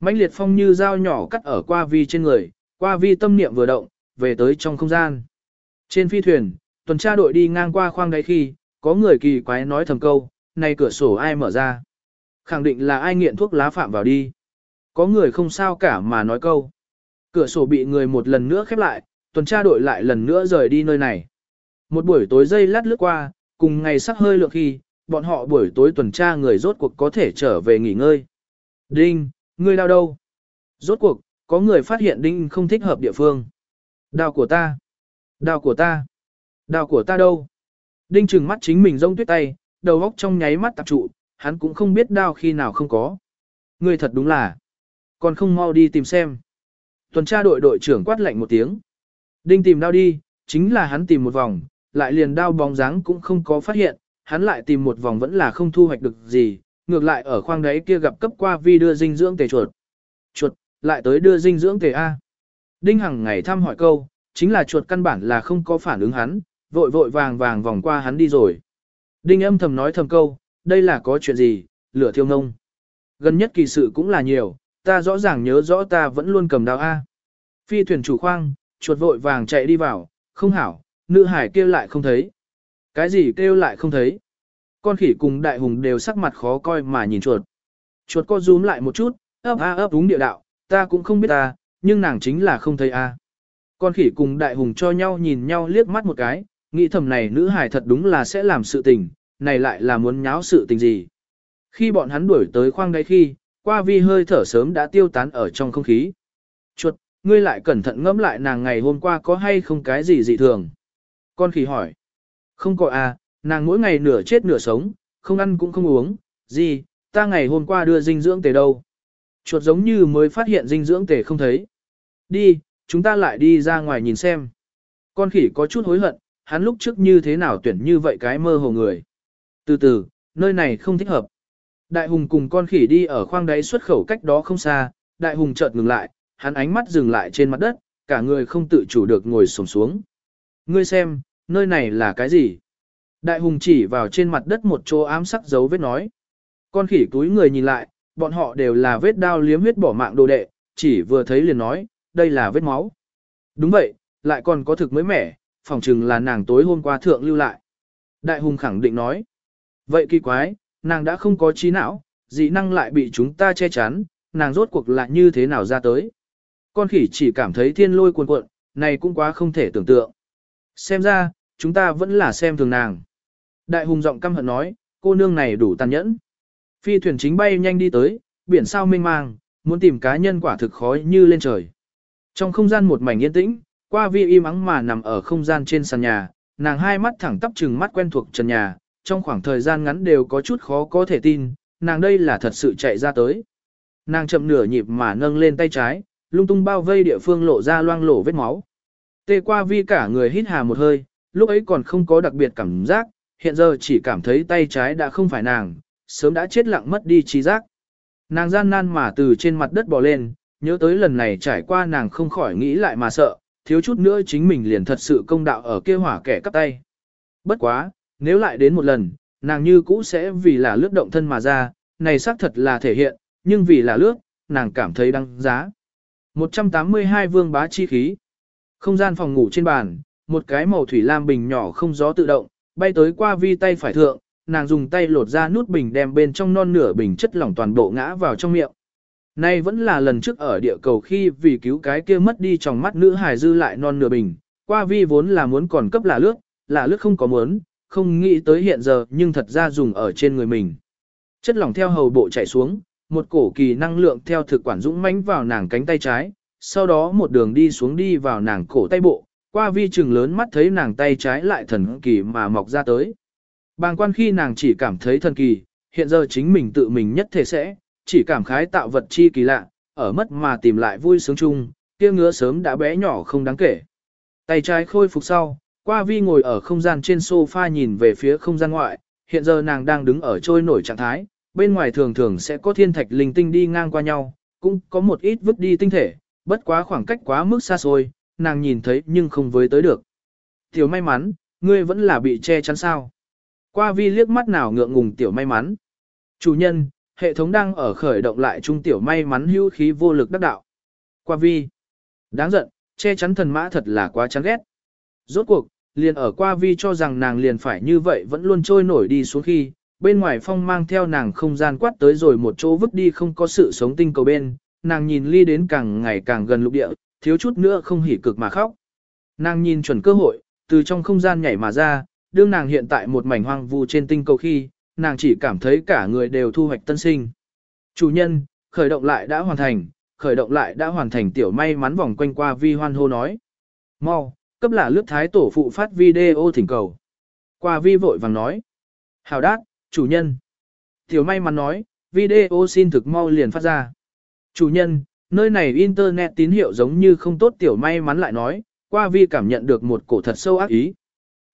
mãnh liệt phong như dao nhỏ cắt ở qua vi trên người, qua vi tâm niệm vừa động, về tới trong không gian. Trên phi thuyền, tuần tra đội đi ngang qua khoang đáy khi, có người kỳ quái nói thầm câu, này cửa sổ ai mở ra. Khẳng định là ai nghiện thuốc lá phạm vào đi. Có người không sao cả mà nói câu. Cửa sổ bị người một lần nữa khép lại, tuần tra đội lại lần nữa rời đi nơi này. Một buổi tối dây lát lướt qua, cùng ngày sắc hơi lượng khi, bọn họ buổi tối tuần tra người rốt cuộc có thể trở về nghỉ ngơi. Đinh, ngươi đau đâu? Rốt cuộc, có người phát hiện Đinh không thích hợp địa phương. Đau của ta. Đau của ta. Đau của ta đâu? Đinh trừng mắt chính mình rông tuyết tay, đầu óc trong nháy mắt tập trụ, hắn cũng không biết đau khi nào không có. Ngươi thật đúng là. Còn không mau đi tìm xem. Tuần tra đội đội trưởng quát lạnh một tiếng. Đinh tìm đau đi, chính là hắn tìm một vòng, lại liền đao bóng dáng cũng không có phát hiện, hắn lại tìm một vòng vẫn là không thu hoạch được gì, ngược lại ở khoang đáy kia gặp cấp qua vi đưa dinh dưỡng tề chuột. Chuột, lại tới đưa dinh dưỡng tề A. Đinh Hằng ngày thăm hỏi câu, chính là chuột căn bản là không có phản ứng hắn, vội vội vàng vàng vòng qua hắn đi rồi. Đinh âm thầm nói thầm câu, đây là có chuyện gì, lửa thiêu ngông. Gần nhất kỳ sự cũng là nhiều, ta rõ ràng nhớ rõ ta vẫn luôn cầm đao A. Phi thuyền chủ khoang, chuột vội vàng chạy đi vào, không hảo, nữ hải kêu lại không thấy. Cái gì kêu lại không thấy? Con khỉ cùng đại hùng đều sắc mặt khó coi mà nhìn chuột. Chuột co rúm lại một chút, ấp a ấp đúng địa đạo, ta cũng không biết ta, nhưng nàng chính là không thấy a. Con khỉ cùng đại hùng cho nhau nhìn nhau liếc mắt một cái, nghĩ thầm này nữ hải thật đúng là sẽ làm sự tình, này lại là muốn nháo sự tình gì. Khi bọn hắn đuổi tới khoang đáy khi, qua vi hơi thở sớm đã tiêu tán ở trong không khí. Chuột, ngươi lại cẩn thận ngẫm lại nàng ngày hôm qua có hay không cái gì dị thường. Con khỉ hỏi. Không có à, nàng mỗi ngày nửa chết nửa sống, không ăn cũng không uống, gì, ta ngày hôm qua đưa dinh dưỡng tề đâu. Chuột giống như mới phát hiện dinh dưỡng tề không thấy. Đi, chúng ta lại đi ra ngoài nhìn xem. Con khỉ có chút hối hận, hắn lúc trước như thế nào tuyển như vậy cái mơ hồ người. Từ từ, nơi này không thích hợp. Đại hùng cùng con khỉ đi ở khoang đáy xuất khẩu cách đó không xa, đại hùng chợt ngừng lại, hắn ánh mắt dừng lại trên mặt đất, cả người không tự chủ được ngồi xổm xuống. Ngươi xem, nơi này là cái gì? Đại hùng chỉ vào trên mặt đất một chỗ ám sắc dấu vết nói. Con khỉ túi người nhìn lại, bọn họ đều là vết đao liếm huyết bỏ mạng đồ đệ, chỉ vừa thấy liền nói, đây là vết máu. Đúng vậy, lại còn có thực mới mẻ, phỏng chừng là nàng tối hôm qua thượng lưu lại. Đại hùng khẳng định nói. Vậy kỳ quái, nàng đã không có trí não, dị năng lại bị chúng ta che chắn, nàng rốt cuộc lại như thế nào ra tới. Con khỉ chỉ cảm thấy thiên lôi cuồn cuộn, này cũng quá không thể tưởng tượng. Xem ra, chúng ta vẫn là xem thường nàng. Đại hùng giọng căm hận nói, cô nương này đủ tàn nhẫn. Phi thuyền chính bay nhanh đi tới, biển sao mênh mang, muốn tìm cá nhân quả thực khó như lên trời. Trong không gian một mảnh yên tĩnh, qua vi im ắng mà nằm ở không gian trên sàn nhà, nàng hai mắt thẳng tắp trừng mắt quen thuộc trần nhà, trong khoảng thời gian ngắn đều có chút khó có thể tin, nàng đây là thật sự chạy ra tới. Nàng chậm nửa nhịp mà nâng lên tay trái, lung tung bao vây địa phương lộ ra loang lổ vết máu. Tê qua vi cả người hít hà một hơi, lúc ấy còn không có đặc biệt cảm giác, hiện giờ chỉ cảm thấy tay trái đã không phải nàng, sớm đã chết lặng mất đi trí giác. Nàng gian nan mà từ trên mặt đất bò lên, nhớ tới lần này trải qua nàng không khỏi nghĩ lại mà sợ, thiếu chút nữa chính mình liền thật sự công đạo ở kia hỏa kẻ cắp tay. Bất quá, nếu lại đến một lần, nàng như cũ sẽ vì là lướt động thân mà ra, này xác thật là thể hiện, nhưng vì là lướt, nàng cảm thấy đăng giá. 182 vương bá chi khí. Không gian phòng ngủ trên bàn, một cái màu thủy lam bình nhỏ không gió tự động, bay tới qua vi tay phải thượng, nàng dùng tay lột ra nút bình đem bên trong non nửa bình chất lỏng toàn bộ ngã vào trong miệng. Nay vẫn là lần trước ở địa cầu khi vì cứu cái kia mất đi trong mắt nữ hài dư lại non nửa bình, qua vi vốn là muốn còn cấp là lướt, là lướt không có muốn, không nghĩ tới hiện giờ nhưng thật ra dùng ở trên người mình. Chất lỏng theo hầu bộ chảy xuống, một cổ kỳ năng lượng theo thực quản dũng mãnh vào nàng cánh tay trái, sau đó một đường đi xuống đi vào nàng cổ tay bộ, qua vi chừng lớn mắt thấy nàng tay trái lại thần kỳ mà mọc ra tới. Bàng quan khi nàng chỉ cảm thấy thần kỳ, hiện giờ chính mình tự mình nhất thể sẽ, chỉ cảm khái tạo vật chi kỳ lạ, ở mất mà tìm lại vui sướng chung, kia ngứa sớm đã bé nhỏ không đáng kể. Tay trái khôi phục sau, qua vi ngồi ở không gian trên sofa nhìn về phía không gian ngoại, hiện giờ nàng đang đứng ở trôi nổi trạng thái, bên ngoài thường thường sẽ có thiên thạch linh tinh đi ngang qua nhau, cũng có một ít vứt đi tinh thể, bất quá khoảng cách quá mức xa xôi, nàng nhìn thấy nhưng không với tới được. Tiểu may mắn, ngươi vẫn là bị che chắn sao. Qua vi liếc mắt nào ngượng ngùng tiểu may mắn. Chủ nhân, hệ thống đang ở khởi động lại trung tiểu may mắn hữu khí vô lực đắc đạo. Qua vi. Đáng giận, che chắn thần mã thật là quá chán ghét. Rốt cuộc, liền ở qua vi cho rằng nàng liền phải như vậy vẫn luôn trôi nổi đi xuống khi, bên ngoài phong mang theo nàng không gian quát tới rồi một chỗ vứt đi không có sự sống tinh cầu bên, nàng nhìn ly đến càng ngày càng gần lục địa, thiếu chút nữa không hỉ cực mà khóc. Nàng nhìn chuẩn cơ hội, từ trong không gian nhảy mà ra, đương nàng hiện tại một mảnh hoang vu trên tinh cầu khi, nàng chỉ cảm thấy cả người đều thu hoạch tân sinh. Chủ nhân, khởi động lại đã hoàn thành, khởi động lại đã hoàn thành tiểu may mắn vòng quanh qua vi hoan hô nói. Mau, cấp là lướt thái tổ phụ phát video thỉnh cầu. Qua vi vội vàng nói. Hào đát, chủ nhân. Tiểu may mắn nói, video xin thực mau liền phát ra. Chủ nhân, nơi này internet tín hiệu giống như không tốt tiểu may mắn lại nói, qua vi cảm nhận được một cổ thật sâu ác ý.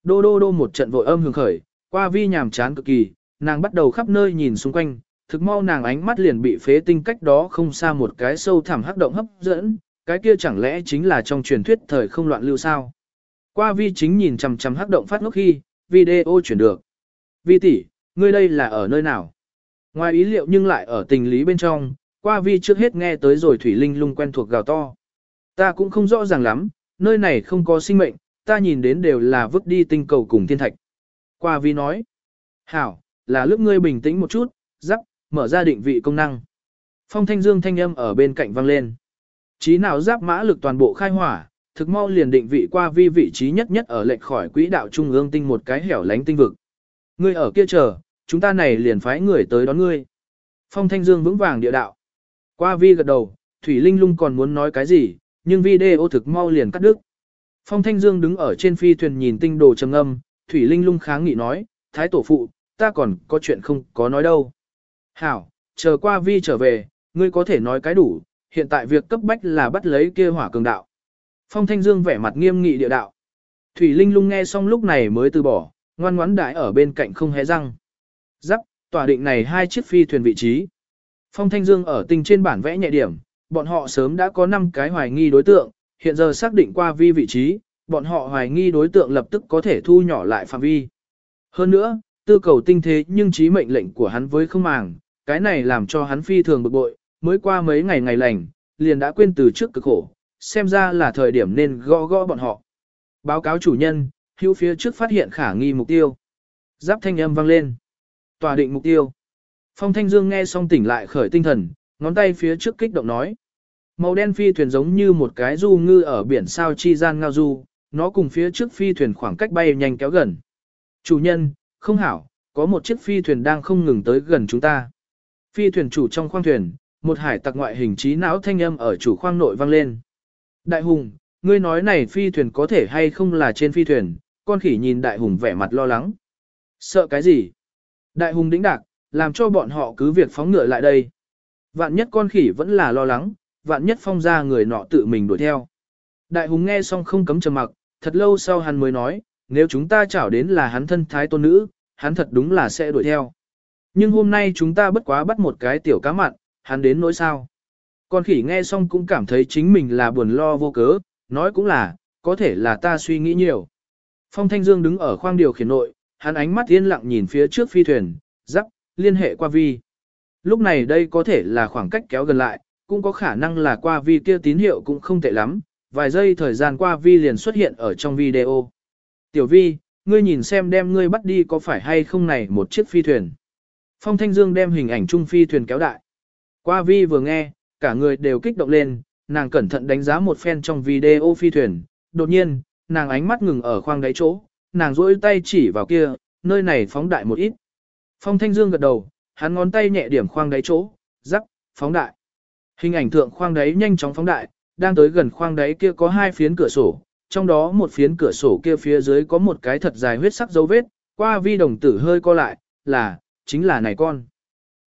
Đô đô đô một trận vội âm hưởng khởi, qua vi nhàm chán cực kỳ, nàng bắt đầu khắp nơi nhìn xung quanh, thực mau nàng ánh mắt liền bị phế tinh cách đó không xa một cái sâu thẳm hắc động hấp dẫn, cái kia chẳng lẽ chính là trong truyền thuyết thời không loạn lưu sao. Qua vi chính nhìn chằm chằm hắc động phát ngốc khi, video chuyển được. Vi tỷ, ngươi đây là ở nơi nào? Ngoài ý liệu nhưng lại ở tình lý bên trong, qua vi trước hết nghe tới rồi Thủy Linh lung quen thuộc gào to. Ta cũng không rõ ràng lắm, nơi này không có sinh mệnh, ta nhìn đến đều là vứt đi tinh cầu cùng thiên thạch. Qua vi nói, hảo, là lúc ngươi bình tĩnh một chút, rắc, mở ra định vị công năng. Phong thanh dương thanh âm ở bên cạnh vang lên. Chí nào giáp mã lực toàn bộ khai hỏa, thực mau liền định vị qua vi vị trí nhất nhất ở lệch khỏi quỹ đạo trung ương tinh một cái hẻo lánh tinh vực. Ngươi ở kia chờ, chúng ta này liền phái người tới đón ngươi. Phong thanh dương vững vàng địa đạo. Qua vi gật đầu, Thủy Linh lung còn muốn nói cái gì, nhưng video thực mau liền cắt đứt. Phong Thanh Dương đứng ở trên phi thuyền nhìn tinh đồ trầm âm, Thủy Linh lung kháng nghị nói, Thái tổ phụ, ta còn có chuyện không có nói đâu. Hảo, chờ qua vi trở về, ngươi có thể nói cái đủ, hiện tại việc cấp bách là bắt lấy kia hỏa cường đạo. Phong Thanh Dương vẻ mặt nghiêm nghị địa đạo. Thủy Linh lung nghe xong lúc này mới từ bỏ, ngoan ngoãn đại ở bên cạnh không hé răng. Giắc, tỏa định này hai chiếc phi thuyền vị trí. Phong Thanh Dương ở tinh trên bản vẽ nhẹ điểm, bọn họ sớm đã có 5 cái hoài nghi đối tượng, hiện giờ xác định qua vi vị trí, bọn họ hoài nghi đối tượng lập tức có thể thu nhỏ lại phạm vi. Hơn nữa, tư cầu tinh thế nhưng trí mệnh lệnh của hắn với không màng, cái này làm cho hắn phi thường bực bội, mới qua mấy ngày ngày lành, liền đã quên từ trước cực khổ, xem ra là thời điểm nên gõ gõ bọn họ. Báo cáo chủ nhân, hữu phía trước phát hiện khả nghi mục tiêu. Giáp thanh âm vang lên. Tòa định mục tiêu. Phong Thanh Dương nghe xong tỉnh lại khởi tinh thần, ngón tay phía trước kích động nói. Màu đen phi thuyền giống như một cái du ngư ở biển sao chi gian ngao du, nó cùng phía trước phi thuyền khoảng cách bay nhanh kéo gần. Chủ nhân, không hảo, có một chiếc phi thuyền đang không ngừng tới gần chúng ta. Phi thuyền chủ trong khoang thuyền, một hải tặc ngoại hình trí não thanh âm ở chủ khoang nội vang lên. Đại hùng, ngươi nói này phi thuyền có thể hay không là trên phi thuyền, con khỉ nhìn đại hùng vẻ mặt lo lắng. Sợ cái gì? Đại hùng đĩnh đạc, làm cho bọn họ cứ việc phóng ngựa lại đây. Vạn nhất con khỉ vẫn là lo lắng, vạn nhất phong ra người nọ tự mình đuổi theo. Đại hùng nghe xong không cấm trầm mặc, thật lâu sau hắn mới nói, nếu chúng ta chảo đến là hắn thân thái tôn nữ, hắn thật đúng là sẽ đuổi theo. Nhưng hôm nay chúng ta bất quá bắt một cái tiểu cá mặn, hắn đến nỗi sao. Con khỉ nghe xong cũng cảm thấy chính mình là buồn lo vô cớ, nói cũng là, có thể là ta suy nghĩ nhiều. Phong Thanh Dương đứng ở khoang điều khiển nội, hắn ánh mắt yên lặng nhìn phía trước phi thuyền, rắc, liên hệ qua vi. Lúc này đây có thể là khoảng cách kéo gần lại, cũng có khả năng là qua vi kia tín hiệu cũng không tệ lắm, vài giây thời gian qua vi liền xuất hiện ở trong video. Tiểu vi, ngươi nhìn xem đem ngươi bắt đi có phải hay không này một chiếc phi thuyền. Phong Thanh Dương đem hình ảnh trung phi thuyền kéo đại. Qua vi vừa nghe, cả người đều kích động lên, nàng cẩn thận đánh giá một phen trong video phi thuyền. Đột nhiên, nàng ánh mắt ngừng ở khoang đáy chỗ, nàng duỗi tay chỉ vào kia, nơi này phóng đại một ít. Phong Thanh Dương gật đầu, hắn ngón tay nhẹ điểm khoang đáy chỗ, rắc, phóng đại. Hình ảnh thượng khoang đáy nhanh chóng phóng đại, đang tới gần khoang đáy kia có hai phiến cửa sổ, trong đó một phiến cửa sổ kia phía dưới có một cái thật dài huyết sắc dấu vết, qua vi đồng tử hơi co lại, là, chính là này con.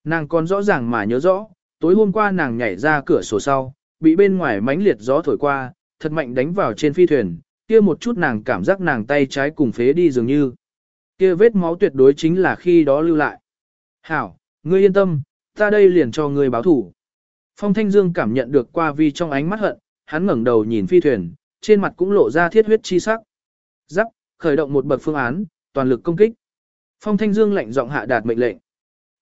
Nàng còn rõ ràng mà nhớ rõ, tối hôm qua nàng nhảy ra cửa sổ sau, bị bên ngoài mánh liệt gió thổi qua, thật mạnh đánh vào trên phi thuyền, kia một chút nàng cảm giác nàng tay trái cùng phế đi dường như. Kia vết máu tuyệt đối chính là khi đó lưu lại. Hảo, ngươi yên tâm, ta đây liền cho ngươi báo thủ. Phong Thanh Dương cảm nhận được qua vi trong ánh mắt hận, hắn ngẩng đầu nhìn phi thuyền, trên mặt cũng lộ ra thiết huyết chi sắc. Giáp, khởi động một bậc phương án, toàn lực công kích. Phong Thanh Dương lệnh giọng hạ đạt mệnh lệnh.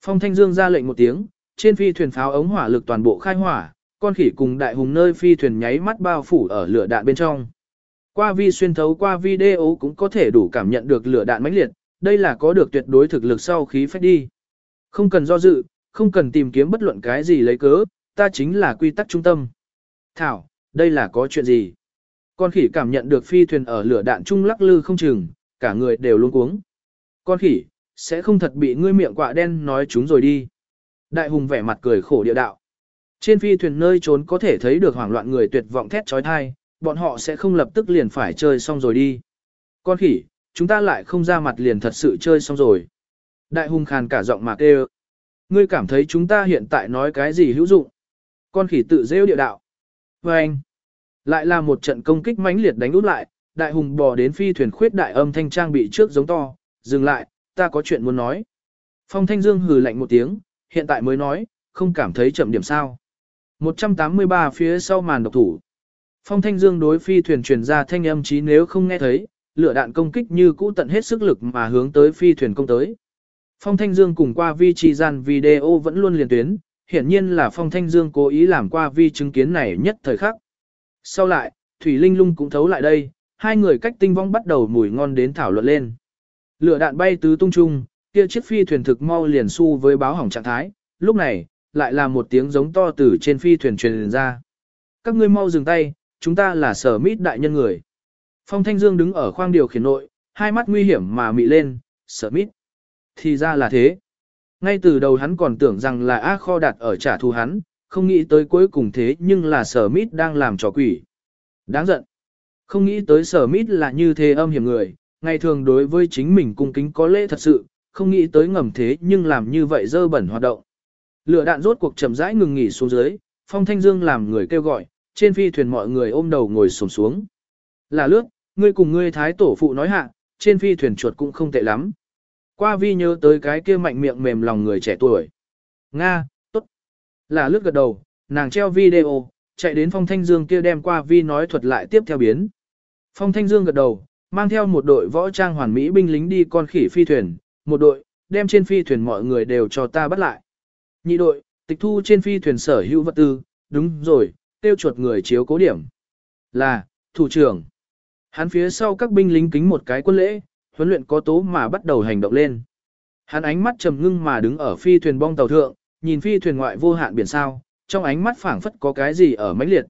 Phong Thanh Dương ra lệnh một tiếng, trên phi thuyền pháo ống hỏa lực toàn bộ khai hỏa, con khỉ cùng đại hùng nơi phi thuyền nháy mắt bao phủ ở lửa đạn bên trong. Qua vi xuyên thấu qua video cũng có thể đủ cảm nhận được lửa đạn mãnh liệt, đây là có được tuyệt đối thực lực sau khí phách đi. Không cần do dự, không cần tìm kiếm bất luận cái gì lấy cớ, ta chính là quy tắc trung tâm. Thảo, đây là có chuyện gì? Con khỉ cảm nhận được phi thuyền ở lửa đạn trung lắc lư không chừng, cả người đều luôn cuống. Con khỉ, sẽ không thật bị ngươi miệng quạ đen nói chúng rồi đi. Đại hùng vẻ mặt cười khổ địa đạo. Trên phi thuyền nơi trốn có thể thấy được hoảng loạn người tuyệt vọng thét trói thai, bọn họ sẽ không lập tức liền phải chơi xong rồi đi. Con khỉ, chúng ta lại không ra mặt liền thật sự chơi xong rồi. Đại hùng khàn cả giọng mà kêu. Ngươi cảm thấy chúng ta hiện tại nói cái gì hữu dụng? Con khỉ tự rêu địa đạo. Và anh, lại là một trận công kích mãnh liệt đánh út lại, đại hùng bò đến phi thuyền khuyết đại âm thanh trang bị trước giống to, dừng lại, ta có chuyện muốn nói. Phong Thanh Dương hừ lạnh một tiếng, hiện tại mới nói, không cảm thấy chậm điểm sao. 183 phía sau màn độc thủ. Phong Thanh Dương đối phi thuyền truyền ra thanh âm chí nếu không nghe thấy, lửa đạn công kích như cũ tận hết sức lực mà hướng tới phi thuyền công tới. Phong Thanh Dương cùng qua vi trì gian video vẫn luôn liền tuyến, hiển nhiên là Phong Thanh Dương cố ý làm qua vi chứng kiến này nhất thời khắc. Sau lại, Thủy Linh Lung cũng thấu lại đây, hai người cách tinh vong bắt đầu mùi ngon đến thảo luận lên. Lửa đạn bay tứ tung trung, kia chiếc phi thuyền thực mau liền su với báo hỏng trạng thái, lúc này, lại là một tiếng giống to từ trên phi thuyền truyền ra. Các ngươi mau dừng tay, chúng ta là sở mít đại nhân người. Phong Thanh Dương đứng ở khoang điều khiển nội, hai mắt nguy hiểm mà mị lên, sợ mít. Thì ra là thế. Ngay từ đầu hắn còn tưởng rằng là A Kho đặt ở trả thù hắn, không nghĩ tới cuối cùng thế nhưng là sở mít đang làm trò quỷ. Đáng giận. Không nghĩ tới sở mít là như thế âm hiểm người, ngày thường đối với chính mình cung kính có lễ thật sự, không nghĩ tới ngầm thế nhưng làm như vậy dơ bẩn hoạt động. Lửa đạn rốt cuộc chậm rãi ngừng nghỉ xuống dưới, Phong Thanh Dương làm người kêu gọi, trên phi thuyền mọi người ôm đầu ngồi sổm xuống. Là lướt, ngươi cùng ngươi thái tổ phụ nói hạ, trên phi thuyền chuột cũng không tệ lắm. Qua vi nhớ tới cái kia mạnh miệng mềm lòng người trẻ tuổi. Nga, tốt. Là lướt gật đầu, nàng treo video, chạy đến Phong Thanh Dương kia đem qua vi nói thuật lại tiếp theo biến. Phong Thanh Dương gật đầu, mang theo một đội võ trang hoàn mỹ binh lính đi con khỉ phi thuyền, một đội, đem trên phi thuyền mọi người đều cho ta bắt lại. Nhị đội, tịch thu trên phi thuyền sở hữu vật tư, đúng rồi, tiêu chuột người chiếu cố điểm. Là, thủ trưởng. Hắn phía sau các binh lính kính một cái quân lễ, huấn luyện có tố mà bắt đầu hành động lên. Hắn ánh mắt trầm ngưng mà đứng ở phi thuyền bong tàu thượng, nhìn phi thuyền ngoại vô hạn biển sao, trong ánh mắt phảng phất có cái gì ở mãnh liệt.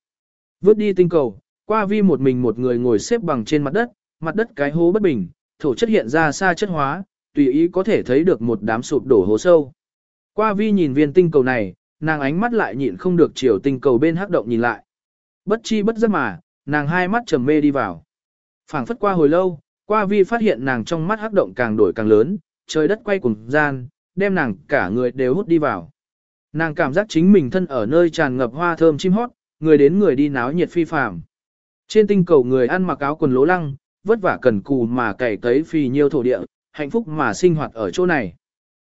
Vớt đi tinh cầu, qua vi một mình một người ngồi xếp bằng trên mặt đất, mặt đất cái hố bất bình, thổ chất hiện ra xa chất hóa, tùy ý có thể thấy được một đám sụp đổ hố sâu. Qua vi nhìn viên tinh cầu này, nàng ánh mắt lại nhịn không được chiều tinh cầu bên hắc động nhìn lại. Bất chi bất giác mà, nàng hai mắt trầm mê đi vào phảng phất qua hồi lâu, qua vi phát hiện nàng trong mắt hắc động càng đổi càng lớn, trời đất quay cùng gian, đem nàng cả người đều hút đi vào. Nàng cảm giác chính mình thân ở nơi tràn ngập hoa thơm chim hót, người đến người đi náo nhiệt phi phàm. Trên tinh cầu người ăn mặc áo quần lố lăng, vất vả cần cù mà cày cấy phì nhiêu thổ địa, hạnh phúc mà sinh hoạt ở chỗ này.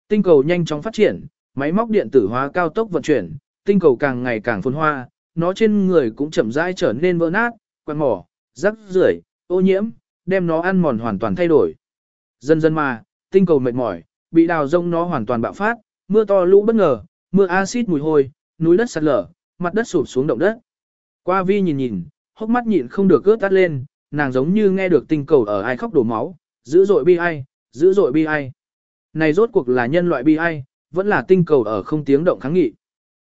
Tinh cầu nhanh chóng phát triển, máy móc điện tử hóa cao tốc vận chuyển, tinh cầu càng ngày càng phồn hoa, nó trên người cũng chậm rãi trở nên vỡ nát, quan mỏ, rắc rưởi, ô nhiễm, đem nó ăn mòn hoàn toàn thay đổi. Dần dần mà, tinh cầu mệt mỏi, bị đào rông nó hoàn toàn bạo phát, mưa to lũ bất ngờ, mưa axit mùi hôi, núi đất sạt lở, mặt đất sụp xuống động đất. Qua vi nhìn nhìn, hốc mắt nhịn không được cướp tắt lên, nàng giống như nghe được tinh cầu ở ai khóc đổ máu, dữ dội bi ai, dữ dội bi ai. Này rốt cuộc là nhân loại bi ai, vẫn là tinh cầu ở không tiếng động kháng nghị.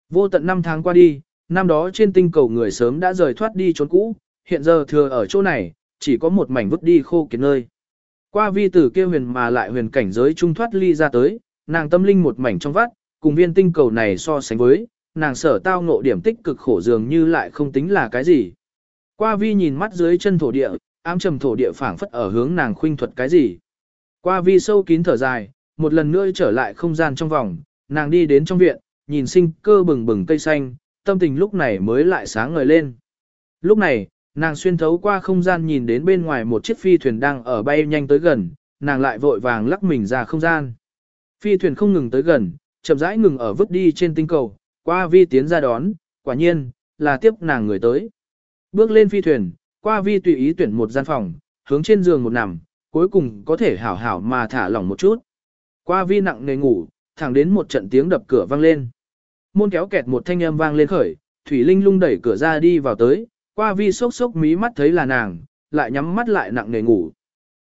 Vô tận năm tháng qua đi, năm đó trên tinh cầu người sớm đã rời thoát đi trốn cũ, hiện giờ thừa ở chỗ này, chỉ có một mảnh vứt đi khô kiệt nơi. Qua vi tử kia huyền mà lại huyền cảnh giới trung thoát ly ra tới, nàng tâm linh một mảnh trong vắt, cùng viên tinh cầu này so sánh với, nàng sở tao ngộ điểm tích cực khổ dường như lại không tính là cái gì. Qua vi nhìn mắt dưới chân thổ địa, ám trầm thổ địa phảng phất ở hướng nàng khuynh thuật cái gì. Qua vi sâu kín thở dài, một lần nữa trở lại không gian trong vòng, nàng đi đến trong viện, nhìn sinh cơ bừng bừng cây xanh, tâm tình lúc này mới lại sáng ngời lên. Lúc này, nàng xuyên thấu qua không gian nhìn đến bên ngoài một chiếc phi thuyền đang ở bay nhanh tới gần, nàng lại vội vàng lắc mình ra không gian. Phi thuyền không ngừng tới gần, chậm rãi ngừng ở vứt đi trên tinh cầu, qua vi tiến ra đón, quả nhiên, là tiếp nàng người tới. Bước lên phi thuyền, qua vi tùy ý tuyển một gian phòng, hướng trên giường một nằm, cuối cùng có thể hảo hảo mà thả lỏng một chút. Qua vi nặng nề ngủ, thẳng đến một trận tiếng đập cửa vang lên. Môn kéo kẹt một thanh âm vang lên khởi, Thủy Linh lung đẩy cửa ra đi vào tới, qua vi sốc sốc mí mắt thấy là nàng, lại nhắm mắt lại nặng nề ngủ.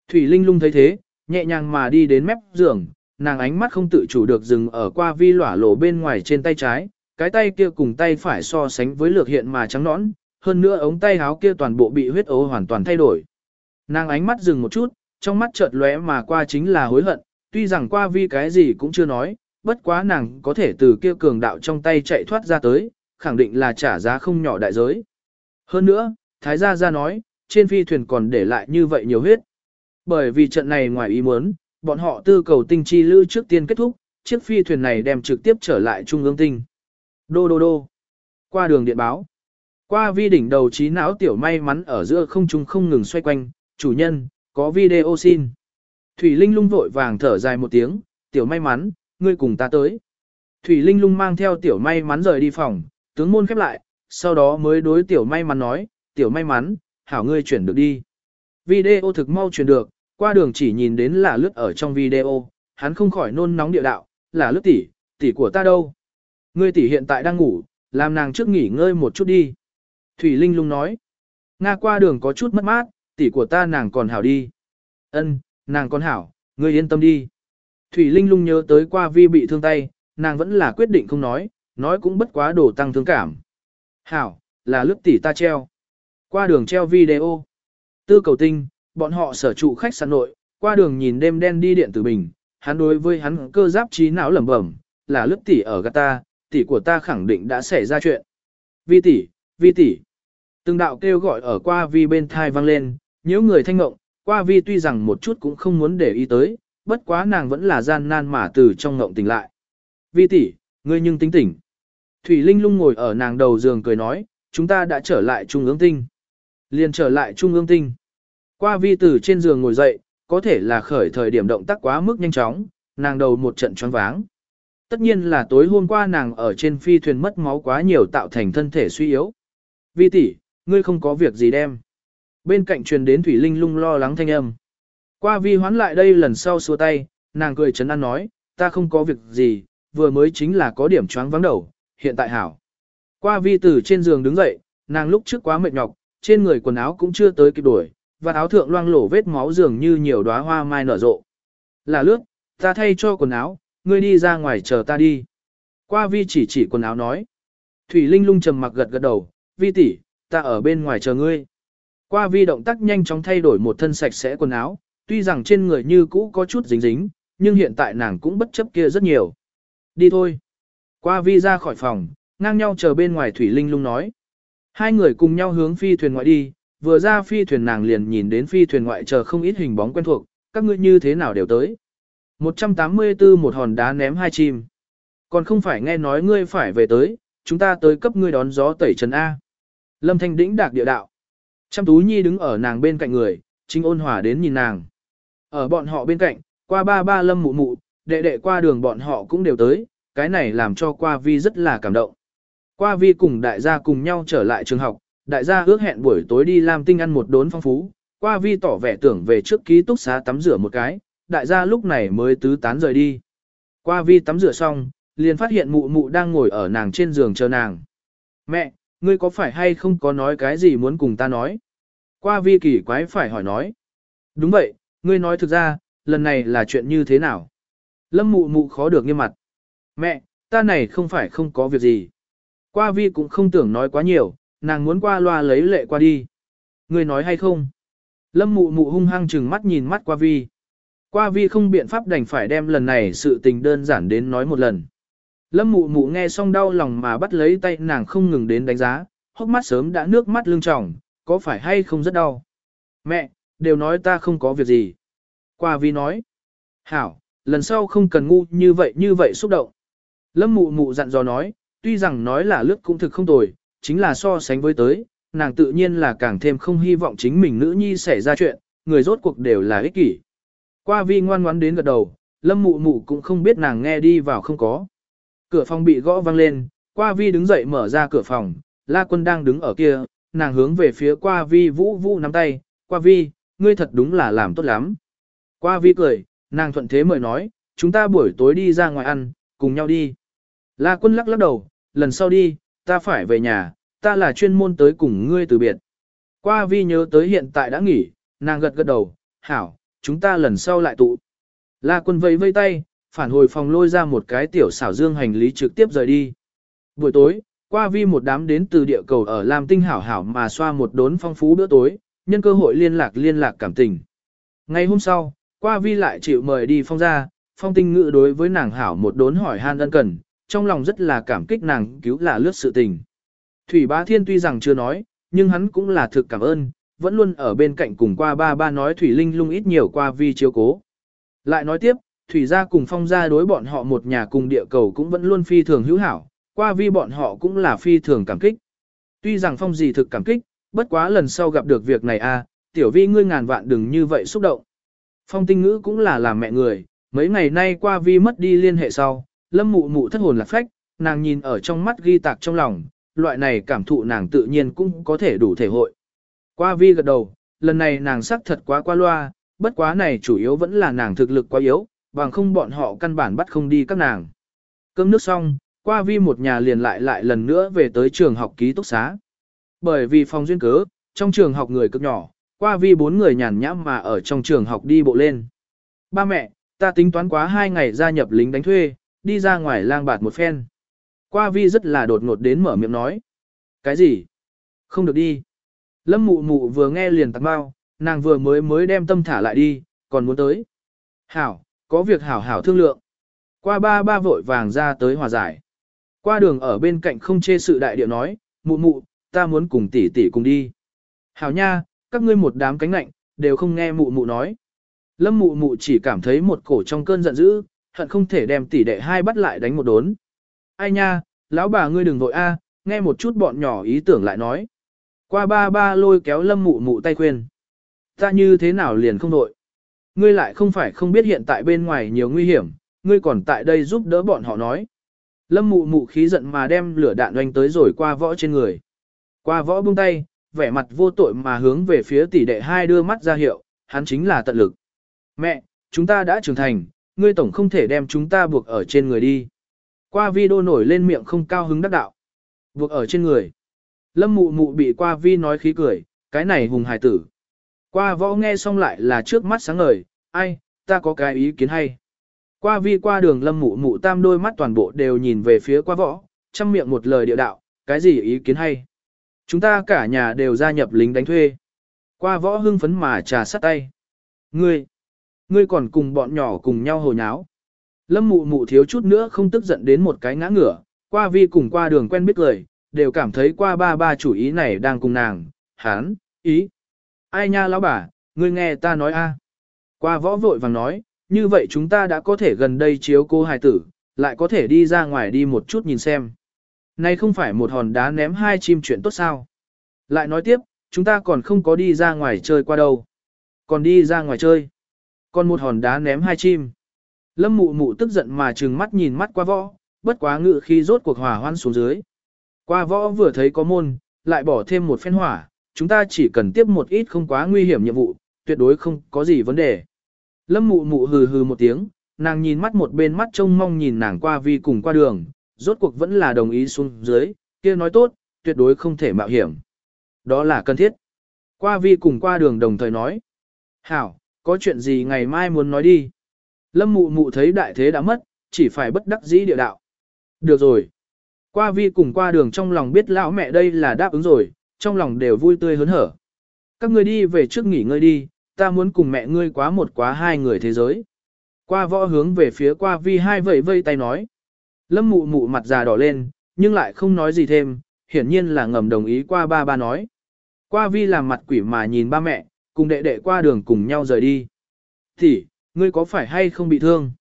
Thủy Linh lung thấy thế, nhẹ nhàng mà đi đến mép giường, nàng ánh mắt không tự chủ được dừng ở qua vi lỏa lộ bên ngoài trên tay trái, cái tay kia cùng tay phải so sánh với lược hiện mà trắng nõn, hơn nữa ống tay áo kia toàn bộ bị huyết ố hoàn toàn thay đổi. Nàng ánh mắt dừng một chút, trong mắt chợt lóe mà qua chính là hối hận, tuy rằng qua vi cái gì cũng chưa nói, bất quá nàng có thể từ kia cường đạo trong tay chạy thoát ra tới, khẳng định là trả giá không nhỏ đại giới. Hơn nữa, Thái gia gia nói, trên phi thuyền còn để lại như vậy nhiều huyết. Bởi vì trận này ngoài ý muốn, bọn họ tư cầu tinh chi lưu trước tiên kết thúc, chiếc phi thuyền này đem trực tiếp trở lại trung ương tinh. Đô đô đô. Qua đường điện báo. Qua vi đỉnh đầu trí não tiểu may mắn ở giữa không trung không ngừng xoay quanh, chủ nhân, có video xin. Thủy Linh lung vội vàng thở dài một tiếng, tiểu may mắn, ngươi cùng ta tới. Thủy Linh lung mang theo tiểu may mắn rời đi phòng, tướng môn khép lại, sau đó mới đối tiểu may mắn nói, tiểu may mắn, hảo ngươi chuyển được đi. Video thực mau chuyển được, qua đường chỉ nhìn đến là lướt ở trong video, hắn không khỏi nôn nóng địa đạo, là lướt tỷ, tỷ của ta đâu. Ngươi tỷ hiện tại đang ngủ, làm nàng trước nghỉ ngơi một chút đi. Thủy Linh lung nói, Nga qua đường có chút mất mát, tỷ của ta nàng còn hảo đi. Ân, nàng còn hảo, ngươi yên tâm đi. Thủy Linh lung nhớ tới qua vi bị thương tay, nàng vẫn là quyết định không nói, nói cũng bất quá đổ tăng thương cảm. Hảo, là lướt tỷ ta treo. Qua đường treo video. Tư cầu tinh, bọn họ sở trụ khách sạn nội, qua đường nhìn đêm đen đi điện tử bình, hắn đối với hắn cơ giáp trí não lẩm bẩm, là lướt tỷ ở gata, tỷ của ta khẳng định đã xảy ra chuyện. Vi tỷ, vi tỷ. Từng đạo kêu gọi ở qua vi bên thai vang lên, nếu người thanh ngộng, qua vi tuy rằng một chút cũng không muốn để ý tới, bất quá nàng vẫn là gian nan mà từ trong ngộng tỉnh lại. Vi tỷ, ngươi nhưng tính tỉnh. Thủy Linh lung ngồi ở nàng đầu giường cười nói, chúng ta đã trở lại trung ương tinh. Liền trở lại trung ương tinh. Qua vi tử trên giường ngồi dậy, có thể là khởi thời điểm động tác quá mức nhanh chóng, nàng đầu một trận choáng váng. Tất nhiên là tối hôm qua nàng ở trên phi thuyền mất máu quá nhiều tạo thành thân thể suy yếu. Vi tỷ, ngươi không có việc gì đem. Bên cạnh truyền đến Thủy Linh lung lo lắng thanh âm. Qua vi hoán lại đây lần sau xua tay, nàng cười chấn an nói, ta không có việc gì, vừa mới chính là có điểm choáng vắng đầu, hiện tại hảo. Qua vi từ trên giường đứng dậy, nàng lúc trước quá mệt nhọc, trên người quần áo cũng chưa tới kịp đuổi, và áo thượng loang lổ vết máu dường như nhiều đóa hoa mai nở rộ. Là lướt, ta thay cho quần áo, ngươi đi ra ngoài chờ ta đi. Qua vi chỉ chỉ quần áo nói. Thủy Linh lung trầm mặc gật gật đầu, vi tỷ, ta ở bên ngoài chờ ngươi. Qua vi động tác nhanh chóng thay đổi một thân sạch sẽ quần áo, tuy rằng trên người như cũ có chút dính dính, nhưng hiện tại nàng cũng bất chấp kia rất nhiều. Đi thôi. Qua vi ra khỏi phòng, ngang nhau chờ bên ngoài Thủy Linh lung nói. Hai người cùng nhau hướng phi thuyền ngoại đi, vừa ra phi thuyền nàng liền nhìn đến phi thuyền ngoại chờ không ít hình bóng quen thuộc, các ngươi như thế nào đều tới. 184 một hòn đá ném hai chim. Còn không phải nghe nói ngươi phải về tới, chúng ta tới cấp ngươi đón gió tẩy trần A. Lâm Thanh đĩnh đạc địa đạo. Trăm Tú Nhi đứng ở nàng bên cạnh người, chính ôn hòa đến nhìn nàng. Ở bọn họ bên cạnh, qua ba ba lâm mụ mụ, đệ đệ qua đường bọn họ cũng đều tới, cái này làm cho qua vi rất là cảm động. Qua vi cùng đại gia cùng nhau trở lại trường học, đại gia ước hẹn buổi tối đi làm tinh ăn một đốn phong phú, qua vi tỏ vẻ tưởng về trước ký túc xá tắm rửa một cái, đại gia lúc này mới tứ tán rời đi. Qua vi tắm rửa xong, liền phát hiện mụ mụ đang ngồi ở nàng trên giường chờ nàng. Mẹ, ngươi có phải hay không có nói cái gì muốn cùng ta nói? Qua vi kỳ quái phải hỏi nói. Đúng vậy, ngươi nói thực ra, lần này là chuyện như thế nào? Lâm mụ mụ khó được nghiêm mặt. Mẹ, ta này không phải không có việc gì. Qua vi cũng không tưởng nói quá nhiều, nàng muốn qua loa lấy lệ qua đi. người nói hay không? Lâm mụ mụ hung hăng chừng mắt nhìn mắt qua vi. Qua vi không biện pháp đành phải đem lần này sự tình đơn giản đến nói một lần. Lâm mụ mụ nghe xong đau lòng mà bắt lấy tay nàng không ngừng đến đánh giá, hốc mắt sớm đã nước mắt lưng tròng, có phải hay không rất đau. Mẹ, đều nói ta không có việc gì. Qua vi nói. Hảo, lần sau không cần ngu như vậy như vậy xúc động. Lâm mụ mụ dặn dò nói, tuy rằng nói là lướt cũng thực không tồi, chính là so sánh với tới, nàng tự nhiên là càng thêm không hy vọng chính mình nữ nhi xảy ra chuyện, người rốt cuộc đều là ích kỷ. Qua vi ngoan ngoãn đến gật đầu, lâm mụ mụ cũng không biết nàng nghe đi vào không có. Cửa phòng bị gõ vang lên, qua vi đứng dậy mở ra cửa phòng, la quân đang đứng ở kia, nàng hướng về phía qua vi vũ vũ nắm tay, qua vi, ngươi thật đúng là làm tốt lắm. Qua vi cười, nàng thuận thế mời nói, chúng ta buổi tối đi ra ngoài ăn, cùng nhau đi. La quân lắc lắc đầu, lần sau đi, ta phải về nhà, ta là chuyên môn tới cùng ngươi từ biệt. Qua vi nhớ tới hiện tại đã nghỉ, nàng gật gật đầu, hảo, chúng ta lần sau lại tụ. La quân vẫy vây tay, phản hồi phòng lôi ra một cái tiểu xảo dương hành lý trực tiếp rời đi. Buổi tối, qua vi một đám đến từ địa cầu ở Lam Tinh hảo hảo mà xoa một đốn phong phú bữa tối, nhân cơ hội liên lạc liên lạc cảm tình. Ngày hôm sau, qua vi lại chịu mời đi phong ra, phong tinh ngự đối với nàng hảo một đốn hỏi han ân cần, trong lòng rất là cảm kích nàng cứu là lướt sự tình. Thủy bá thiên tuy rằng chưa nói, nhưng hắn cũng là thực cảm ơn, vẫn luôn ở bên cạnh cùng qua ba ba nói Thủy Linh lung ít nhiều qua vi chiếu cố. Lại nói tiếp, Thủy gia cùng phong gia đối bọn họ một nhà cùng địa cầu cũng vẫn luôn phi thường hữu hảo, qua vi bọn họ cũng là phi thường cảm kích. Tuy rằng phong gì thực cảm kích, bất quá lần sau gặp được việc này a, à, tiểu vi ngươi ngàn vạn đừng như vậy xúc động. Phong tinh ngữ cũng là làm mẹ người, mấy ngày nay qua vi mất đi liên hệ sau, lâm mụ mụ thất hồn lạc phách, nàng nhìn ở trong mắt ghi tạc trong lòng, loại này cảm thụ nàng tự nhiên cũng có thể đủ thể hội. Qua vi gật đầu, lần này nàng sắc thật quá qua loa, bất quá này chủ yếu vẫn là nàng thực lực quá yếu, bằng không bọn họ căn bản bắt không đi các nàng. Cơm nước xong, qua vi một nhà liền lại lại lần nữa về tới trường học ký túc xá. Bởi vì phòng duyên cớ, trong trường học người cực nhỏ, qua vi bốn người nhàn nhãm mà ở trong trường học đi bộ lên. Ba mẹ, ta tính toán quá hai ngày gia nhập lính đánh thuê, đi ra ngoài lang bạt một phen. Qua vi rất là đột ngột đến mở miệng nói. Cái gì? Không được đi. Lâm mụ mụ vừa nghe liền tặng bao, nàng vừa mới mới đem tâm thả lại đi, còn muốn tới. Hảo, có việc hảo hảo thương lượng. Qua ba ba vội vàng ra tới hòa giải. Qua đường ở bên cạnh không chê sự đại điệu nói, mụ mụ, ta muốn cùng tỷ tỷ cùng đi. Hảo nha, các ngươi một đám cánh lạnh, đều không nghe mụ mụ nói. Lâm mụ mụ chỉ cảm thấy một cổ trong cơn giận dữ, hận không thể đem tỷ đệ hai bắt lại đánh một đốn. Ai nha, lão bà ngươi đừng vội a, nghe một chút bọn nhỏ ý tưởng lại nói. Qua ba ba lôi kéo lâm mụ mụ tay khuyên. Ta như thế nào liền không vội. Ngươi lại không phải không biết hiện tại bên ngoài nhiều nguy hiểm, ngươi còn tại đây giúp đỡ bọn họ nói. Lâm mụ mụ khí giận mà đem lửa đạn doanh tới rồi qua võ trên người. Qua võ buông tay, vẻ mặt vô tội mà hướng về phía tỷ đệ hai đưa mắt ra hiệu, hắn chính là tận lực. Mẹ, chúng ta đã trưởng thành, ngươi tổng không thể đem chúng ta buộc ở trên người đi. Qua vi đô nổi lên miệng không cao hứng đắc đạo. Buộc ở trên người. Lâm mụ mụ bị qua vi nói khí cười, cái này hùng hài tử. Qua võ nghe xong lại là trước mắt sáng ngời, ai, ta có cái ý kiến hay. Qua vi qua đường lâm mụ mụ tam đôi mắt toàn bộ đều nhìn về phía qua võ, chăm miệng một lời địa đạo, cái gì ý kiến hay. Chúng ta cả nhà đều gia nhập lính đánh thuê. Qua võ hưng phấn mà trà sắt tay. Ngươi, ngươi còn cùng bọn nhỏ cùng nhau hồ nháo. Lâm mụ mụ thiếu chút nữa không tức giận đến một cái ngã ngửa, qua vi cùng qua đường quen biết lời, đều cảm thấy qua ba ba chủ ý này đang cùng nàng, hán, ý. Ai nha lão bà, ngươi nghe ta nói a. Qua võ vội vàng nói, như vậy chúng ta đã có thể gần đây chiếu cô hài tử, lại có thể đi ra ngoài đi một chút nhìn xem. Này không phải một hòn đá ném hai chim chuyện tốt sao. Lại nói tiếp, chúng ta còn không có đi ra ngoài chơi qua đâu. Còn đi ra ngoài chơi. Còn một hòn đá ném hai chim. Lâm mụ mụ tức giận mà trừng mắt nhìn mắt qua võ, bất quá ngự khi rốt cuộc hòa hoan xuống dưới. Qua võ vừa thấy có môn, lại bỏ thêm một phen hỏa, chúng ta chỉ cần tiếp một ít không quá nguy hiểm nhiệm vụ, tuyệt đối không có gì vấn đề. Lâm mụ mụ hừ hừ một tiếng, nàng nhìn mắt một bên mắt trông mong nhìn nàng qua vi cùng qua đường, rốt cuộc vẫn là đồng ý xuống dưới, kia nói tốt, tuyệt đối không thể mạo hiểm. Đó là cần thiết. Qua vi cùng qua đường đồng thời nói. Hảo, có chuyện gì ngày mai muốn nói đi. Lâm mụ mụ thấy đại thế đã mất, chỉ phải bất đắc dĩ địa đạo. Được rồi. Qua vi cùng qua đường trong lòng biết lão mẹ đây là đáp ứng rồi, trong lòng đều vui tươi hớn hở. Các người đi về trước nghỉ ngơi đi, ta muốn cùng mẹ ngươi quá một quá hai người thế giới. Qua võ hướng về phía qua vi hai vẫy vây tay nói. Lâm mụ mụ mặt già đỏ lên, nhưng lại không nói gì thêm, hiển nhiên là ngầm đồng ý qua ba ba nói. Qua vi làm mặt quỷ mà nhìn ba mẹ, cùng đệ đệ qua đường cùng nhau rời đi. Thì, ngươi có phải hay không bị thương?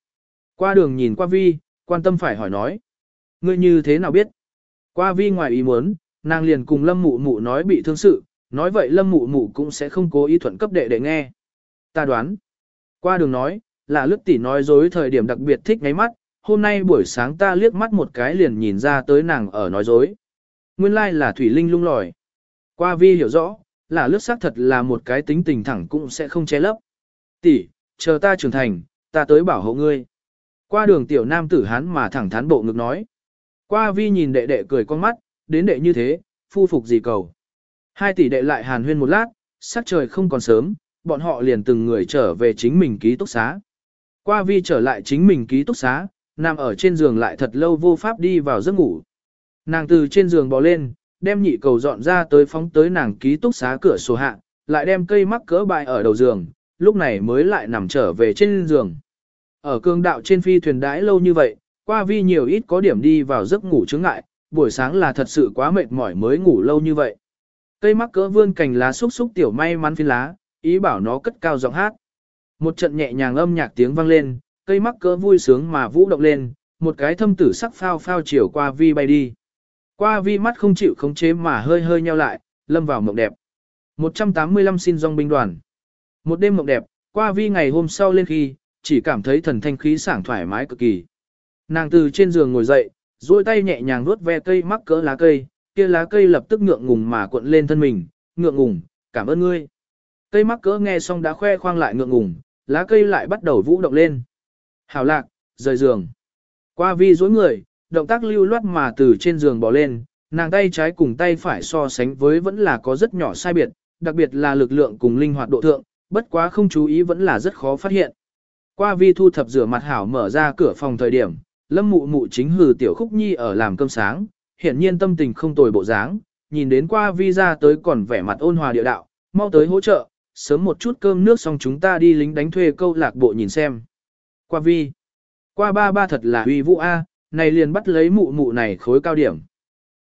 Qua đường nhìn qua vi, quan tâm phải hỏi nói. Ngươi như thế nào biết? Qua vi ngoài ý muốn, nàng liền cùng lâm mụ mụ nói bị thương sự, nói vậy lâm mụ mụ cũng sẽ không cố ý thuận cấp đệ để nghe. Ta đoán. Qua đường nói, là lức tỷ nói dối thời điểm đặc biệt thích ngáy mắt, hôm nay buổi sáng ta liếc mắt một cái liền nhìn ra tới nàng ở nói dối. Nguyên lai like là Thủy Linh lung lòi. Qua vi hiểu rõ, là lướt xác thật là một cái tính tình thẳng cũng sẽ không che lấp. Tỷ, chờ ta trưởng thành, ta tới bảo hộ ngươi. Qua đường tiểu nam tử hán mà thẳng thắn bộ ngực nói. Qua vi nhìn đệ đệ cười con mắt, đến đệ như thế, phu phục gì cầu. Hai tỷ đệ lại hàn huyên một lát, sắc trời không còn sớm, bọn họ liền từng người trở về chính mình ký túc xá. Qua vi trở lại chính mình ký túc xá, nằm ở trên giường lại thật lâu vô pháp đi vào giấc ngủ. Nàng từ trên giường bò lên, đem nhị cầu dọn ra tới phóng tới nàng ký túc xá cửa sổ hạ, lại đem cây mắc cỡ bại ở đầu giường, lúc này mới lại nằm trở về trên giường. Ở cương đạo trên phi thuyền đãi lâu như vậy, qua vi nhiều ít có điểm đi vào giấc ngủ chứng ngại, buổi sáng là thật sự quá mệt mỏi mới ngủ lâu như vậy. Cây mắc cỡ vươn cành lá xúc xúc tiểu may mắn phi lá, ý bảo nó cất cao giọng hát. Một trận nhẹ nhàng âm nhạc tiếng vang lên, cây mắc cỡ vui sướng mà vũ động lên, một cái thâm tử sắc phao phao chiều qua vi bay đi. Qua vi mắt không chịu khống chế mà hơi hơi nheo lại, lâm vào mộng đẹp. 185 xin dòng binh đoàn. Một đêm mộng đẹp, qua vi ngày hôm sau lên khi, chỉ cảm thấy thần thanh khí sảng thoải mái cực kỳ. Nàng từ trên giường ngồi dậy, duỗi tay nhẹ nhàng vuốt ve cây mắc cỡ lá cây, kia lá cây lập tức ngượng ngùng mà cuộn lên thân mình, ngượng ngùng, cảm ơn ngươi. Cây mắc cỡ nghe xong đã khoe khoang lại ngượng ngùng, lá cây lại bắt đầu vũ động lên. Hảo lạc, rời giường. Qua vi dối người, động tác lưu loát mà từ trên giường bỏ lên, nàng tay trái cùng tay phải so sánh với vẫn là có rất nhỏ sai biệt, đặc biệt là lực lượng cùng linh hoạt độ thượng, bất quá không chú ý vẫn là rất khó phát hiện. Qua vi thu thập rửa mặt hảo mở ra cửa phòng thời điểm, lâm mụ mụ chính hừ tiểu khúc nhi ở làm cơm sáng, hiển nhiên tâm tình không tồi bộ dáng, nhìn đến qua vi ra tới còn vẻ mặt ôn hòa địa đạo, mau tới hỗ trợ, sớm một chút cơm nước xong chúng ta đi lính đánh thuê câu lạc bộ nhìn xem. Qua vi, qua ba ba thật là uy vũ A, này liền bắt lấy mụ mụ này khối cao điểm.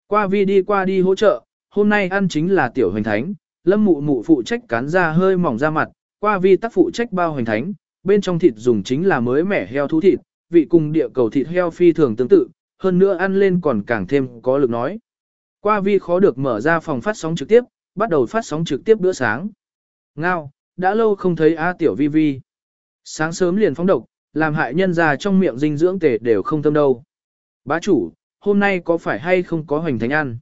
Qua vi đi qua đi hỗ trợ, hôm nay ăn chính là tiểu hoành thánh, lâm mụ mụ phụ trách cán ra hơi mỏng ra mặt, qua vi tác phụ trách bao hoành thánh, bên trong thịt dùng chính là mới mẻ heo thú thịt, vị cùng địa cầu thịt heo phi thường tương tự, hơn nữa ăn lên còn càng thêm có lực nói. Qua vi khó được mở ra phòng phát sóng trực tiếp, bắt đầu phát sóng trực tiếp bữa sáng. Ngao, đã lâu không thấy A tiểu vi vi. Sáng sớm liền phóng độc, làm hại nhân già trong miệng dinh dưỡng tề đều không tâm đâu. Bá chủ, hôm nay có phải hay không có hoành thánh ăn?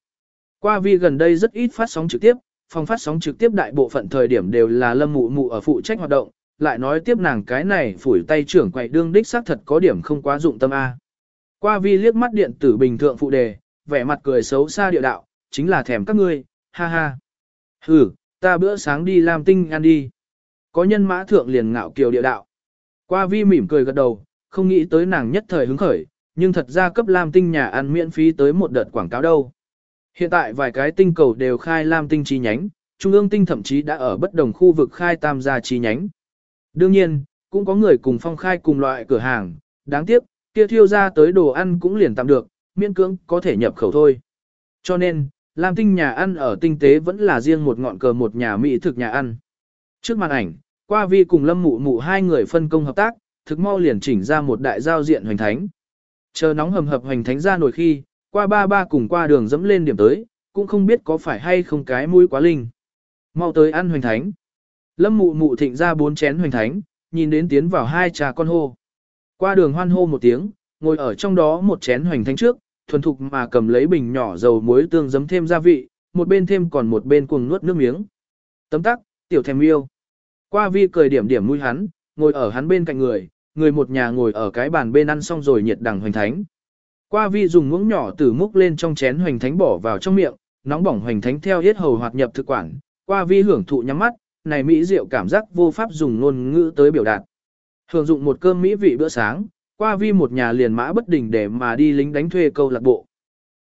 Qua vi gần đây rất ít phát sóng trực tiếp, phòng phát sóng trực tiếp đại bộ phận thời điểm đều là lâm mụ mụ ở phụ trách hoạt động, lại nói tiếp nàng cái này phủi tay trưởng quậy đương đích xác thật có điểm không quá dụng tâm A. Qua vi liếc mắt điện tử bình thượng phụ đề, vẻ mặt cười xấu xa địa đạo, chính là thèm các ngươi, ha ha. Hừ, ta bữa sáng đi làm tinh ăn đi. Có nhân mã thượng liền ngạo kiều địa đạo. Qua vi mỉm cười gật đầu, không nghĩ tới nàng nhất thời hứng khởi, nhưng thật ra cấp Lam Tinh nhà ăn miễn phí tới một đợt quảng cáo đâu. Hiện tại vài cái tinh cầu đều khai Lam Tinh chi nhánh, Trung ương tinh thậm chí đã ở bất đồng khu vực khai tam gia chi nhánh. Đương nhiên, cũng có người cùng phong khai cùng loại cửa hàng, đáng tiếc, kia thiêu ra tới đồ ăn cũng liền tạm được, miễn cưỡng có thể nhập khẩu thôi. Cho nên, Lam Tinh nhà ăn ở tinh tế vẫn là riêng một ngọn cờ một nhà mỹ thực nhà ăn. Trước màn ảnh, qua vi cùng lâm mụ mụ hai người phân công hợp tác, thực mau liền chỉnh ra một đại giao diện hoành thánh. Chờ nóng hầm hập hoành thánh ra nổi khi, qua ba ba cùng qua đường dẫm lên điểm tới, cũng không biết có phải hay không cái mũi quá linh. Mau tới ăn hoành thánh. Lâm mụ mụ thịnh ra bốn chén hoành thánh, nhìn đến tiến vào hai trà con hô. Qua đường hoan hô một tiếng, ngồi ở trong đó một chén hoành thánh trước, thuần thục mà cầm lấy bình nhỏ dầu muối tương giấm thêm gia vị, một bên thêm còn một bên cuồng nuốt nước miếng. Tấm tắc, tiểu thèm yêu. Qua vi cười điểm điểm mũi hắn, ngồi ở hắn bên cạnh người, người một nhà ngồi ở cái bàn bên ăn xong rồi nhiệt đằng hoành thánh. Qua vi dùng muỗng nhỏ từ múc lên trong chén hoành thánh bỏ vào trong miệng, nóng bỏng hoành thánh theo yết hầu hoạt nhập thực quản. Qua vi hưởng thụ nhắm mắt, này mỹ rượu cảm giác vô pháp dùng ngôn ngữ tới biểu đạt. Hưởng dụng một cơm mỹ vị bữa sáng, qua vi một nhà liền mã bất đình để mà đi lính đánh thuê câu lạc bộ.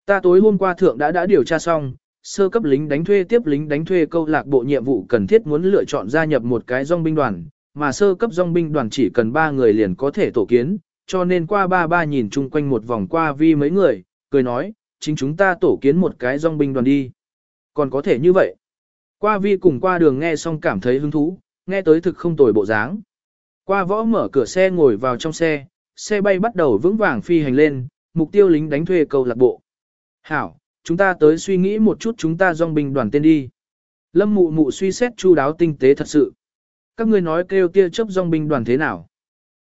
Ta tối hôm qua thượng đã đã điều tra xong, sơ cấp lính đánh thuê tiếp lính đánh thuê câu lạc bộ nhiệm vụ cần thiết muốn lựa chọn gia nhập một cái dòng binh đoàn, mà sơ cấp dòng binh đoàn chỉ cần 3 người liền có thể tổ kiến, cho nên qua ba ba nhìn chung quanh một vòng qua vi mấy người, cười nói, chính chúng ta tổ kiến một cái dòng binh đoàn đi. Còn có thể như vậy. Qua vi cùng qua đường nghe xong cảm thấy hứng thú, nghe tới thực không tồi bộ dáng. Qua võ mở cửa xe ngồi vào trong xe, xe bay bắt đầu vững vàng phi hành lên, mục tiêu lính đánh thuê câu lạc bộ. Hảo, chúng ta tới suy nghĩ một chút chúng ta dòng binh đoàn tên đi. Lâm mụ mụ suy xét chu đáo tinh tế thật sự. Các ngươi nói kêu tia chấp dòng binh đoàn thế nào?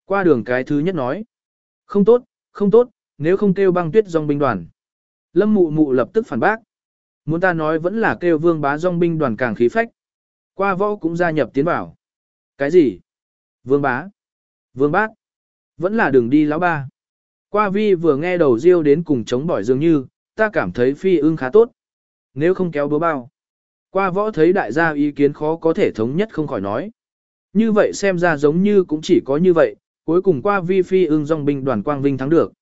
Qua đường cái thứ nhất nói. Không tốt, không tốt, nếu không kêu băng tuyết dòng binh đoàn. Lâm mụ mụ lập tức phản bác. Muốn ta nói vẫn là kêu vương bá dòng binh đoàn càng khí phách. Qua võ cũng gia nhập tiến bảo. Cái gì? Vương bá? Vương bác? Vẫn là đường đi lão ba. Qua vi vừa nghe đầu riêu đến cùng chống bỏi dường như, ta cảm thấy phi ưng khá tốt. Nếu không kéo búa bao. Qua võ thấy đại gia ý kiến khó có thể thống nhất không khỏi nói. Như vậy xem ra giống như cũng chỉ có như vậy, cuối cùng qua vi phi ưng dòng binh đoàn quang vinh thắng được.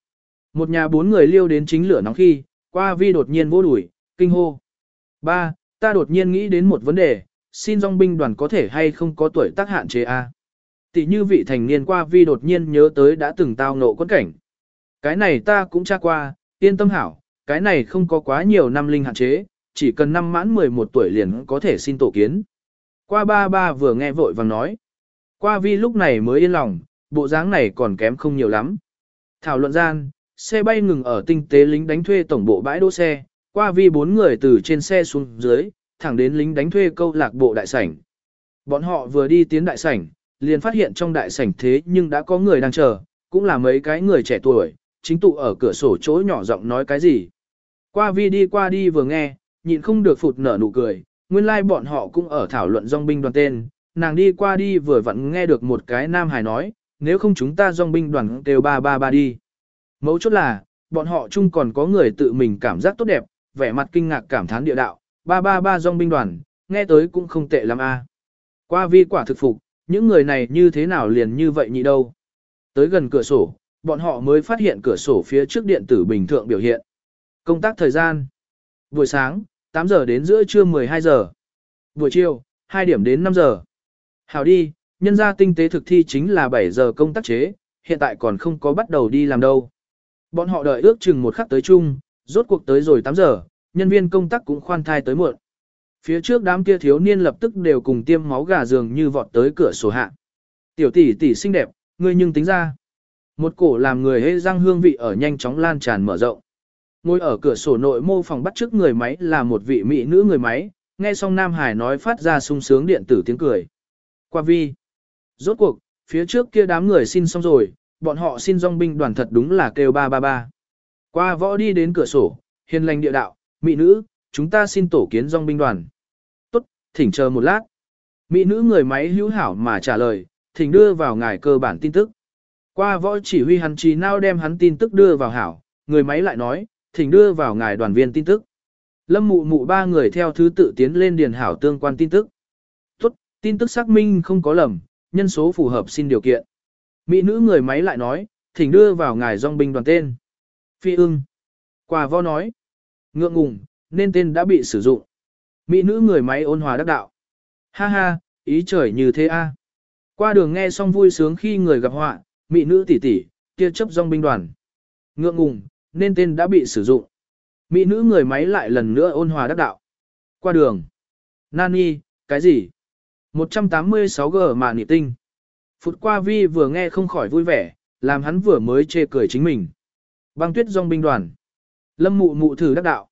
Một nhà bốn người liêu đến chính lửa nóng khi, qua vi đột nhiên vô đuổi, kinh hô. Ba, ta đột nhiên nghĩ đến một vấn đề, xin dòng binh đoàn có thể hay không có tuổi tác hạn chế a? Tỷ như vị thành niên qua vi đột nhiên nhớ tới đã từng tao ngộ quân cảnh. Cái này ta cũng tra qua, yên tâm hảo, cái này không có quá nhiều năm linh hạn chế, chỉ cần năm mãn 11 tuổi liền có thể xin tổ kiến. Qua ba ba vừa nghe vội vàng nói. Qua vi lúc này mới yên lòng, bộ dáng này còn kém không nhiều lắm. Thảo luận gian, xe bay ngừng ở tinh tế lính đánh thuê tổng bộ bãi đỗ xe, qua vi bốn người từ trên xe xuống dưới, thẳng đến lính đánh thuê câu lạc bộ đại sảnh. Bọn họ vừa đi tiến đại sảnh, liền phát hiện trong đại sảnh thế nhưng đã có người đang chờ, cũng là mấy cái người trẻ tuổi, chính tụ ở cửa sổ chỗ nhỏ giọng nói cái gì. Qua vi đi qua đi vừa nghe, nhịn không được phụt nở nụ cười, nguyên lai like bọn họ cũng ở thảo luận dòng binh đoàn tên, nàng đi qua đi vừa vặn nghe được một cái nam hài nói, nếu không chúng ta dòng binh đoàn đều ba ba ba đi. Mấu chốt là, bọn họ chung còn có người tự mình cảm giác tốt đẹp, vẻ mặt kinh ngạc cảm thán địa đạo, ba ba ba dòng binh đoàn, nghe tới cũng không tệ lắm a. Qua vi quả thực phục, những người này như thế nào liền như vậy nhỉ đâu. Tới gần cửa sổ, bọn họ mới phát hiện cửa sổ phía trước điện tử bình thường biểu hiện. Công tác thời gian. Buổi sáng, 8 giờ đến giữa trưa 12 giờ. Buổi chiều, 2 điểm đến 5 giờ. Hảo đi, nhân gia tinh tế thực thi chính là 7 giờ công tác chế, hiện tại còn không có bắt đầu đi làm đâu. Bọn họ đợi ước chừng một khắc tới chung, rốt cuộc tới rồi 8 giờ, nhân viên công tác cũng khoan thai tới muộn. Phía trước đám kia thiếu niên lập tức đều cùng tiêm máu gà giường như vọt tới cửa sổ hạ. Tiểu tỷ tỷ xinh đẹp, ngươi nhưng tính ra. Một cổ làm người hê răng hương vị ở nhanh chóng lan tràn mở rộng. Ngồi ở cửa sổ nội mô phòng bắt trước người máy là một vị mỹ nữ người máy, nghe xong Nam Hải nói phát ra sung sướng điện tử tiếng cười. Qua vi. Rốt cuộc, phía trước kia đám người xin xong rồi, bọn họ xin dòng binh đoàn thật đúng là kêu ba ba ba. Qua võ đi đến cửa sổ, hiền lành địa đạo, mỹ nữ, chúng ta xin tổ kiến dòng binh đoàn. Tốt, thỉnh chờ một lát. Mỹ nữ người máy hữu hảo mà trả lời, thỉnh đưa vào ngài cơ bản tin tức. Qua võ chỉ huy hắn trí nào đem hắn tin tức đưa vào hảo, người máy lại nói, thỉnh đưa vào ngài đoàn viên tin tức. Lâm mụ mụ ba người theo thứ tự tiến lên điền hảo tương quan tin tức. Tin tức xác minh không có lầm, nhân số phù hợp xin điều kiện. Mỹ nữ người máy lại nói, thỉnh đưa vào ngài dòng binh đoàn tên. Phi ưng. Quà vo nói. Ngượng ngùng, nên tên đã bị sử dụng. Mỹ nữ người máy ôn hòa đắc đạo. Ha ha, ý trời như thế a. Qua đường nghe xong vui sướng khi người gặp họa, mỹ nữ tỷ tỷ, kia chấp dòng binh đoàn. Ngượng ngùng, nên tên đã bị sử dụng. Mỹ nữ người máy lại lần nữa ôn hòa đắc đạo. Qua đường. Nani, cái gì? 186G mà nị tinh. Phút qua vi vừa nghe không khỏi vui vẻ, làm hắn vừa mới chê cười chính mình. Băng tuyết dòng binh đoàn. Lâm mụ mụ thử đắc đạo.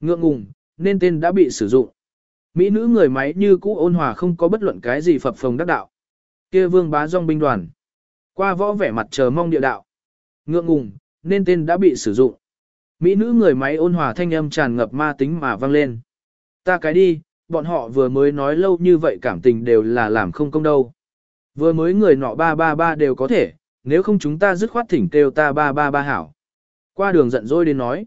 Ngượng ngùng, nên tên đã bị sử dụng. Mỹ nữ người máy như cũ ôn hòa không có bất luận cái gì phập phồng đắc đạo. kia vương bá dòng binh đoàn. Qua võ vẻ mặt chờ mong địa đạo. Ngượng ngùng, nên tên đã bị sử dụng. Mỹ nữ người máy ôn hòa thanh âm tràn ngập ma tính mà vang lên. Ta cái đi, bọn họ vừa mới nói lâu như vậy cảm tình đều là làm không công đâu. Vừa mới người nọ ba ba ba đều có thể, nếu không chúng ta dứt khoát thỉnh kêu ta ba ba ba hảo. Qua đường giận dỗi đến nói.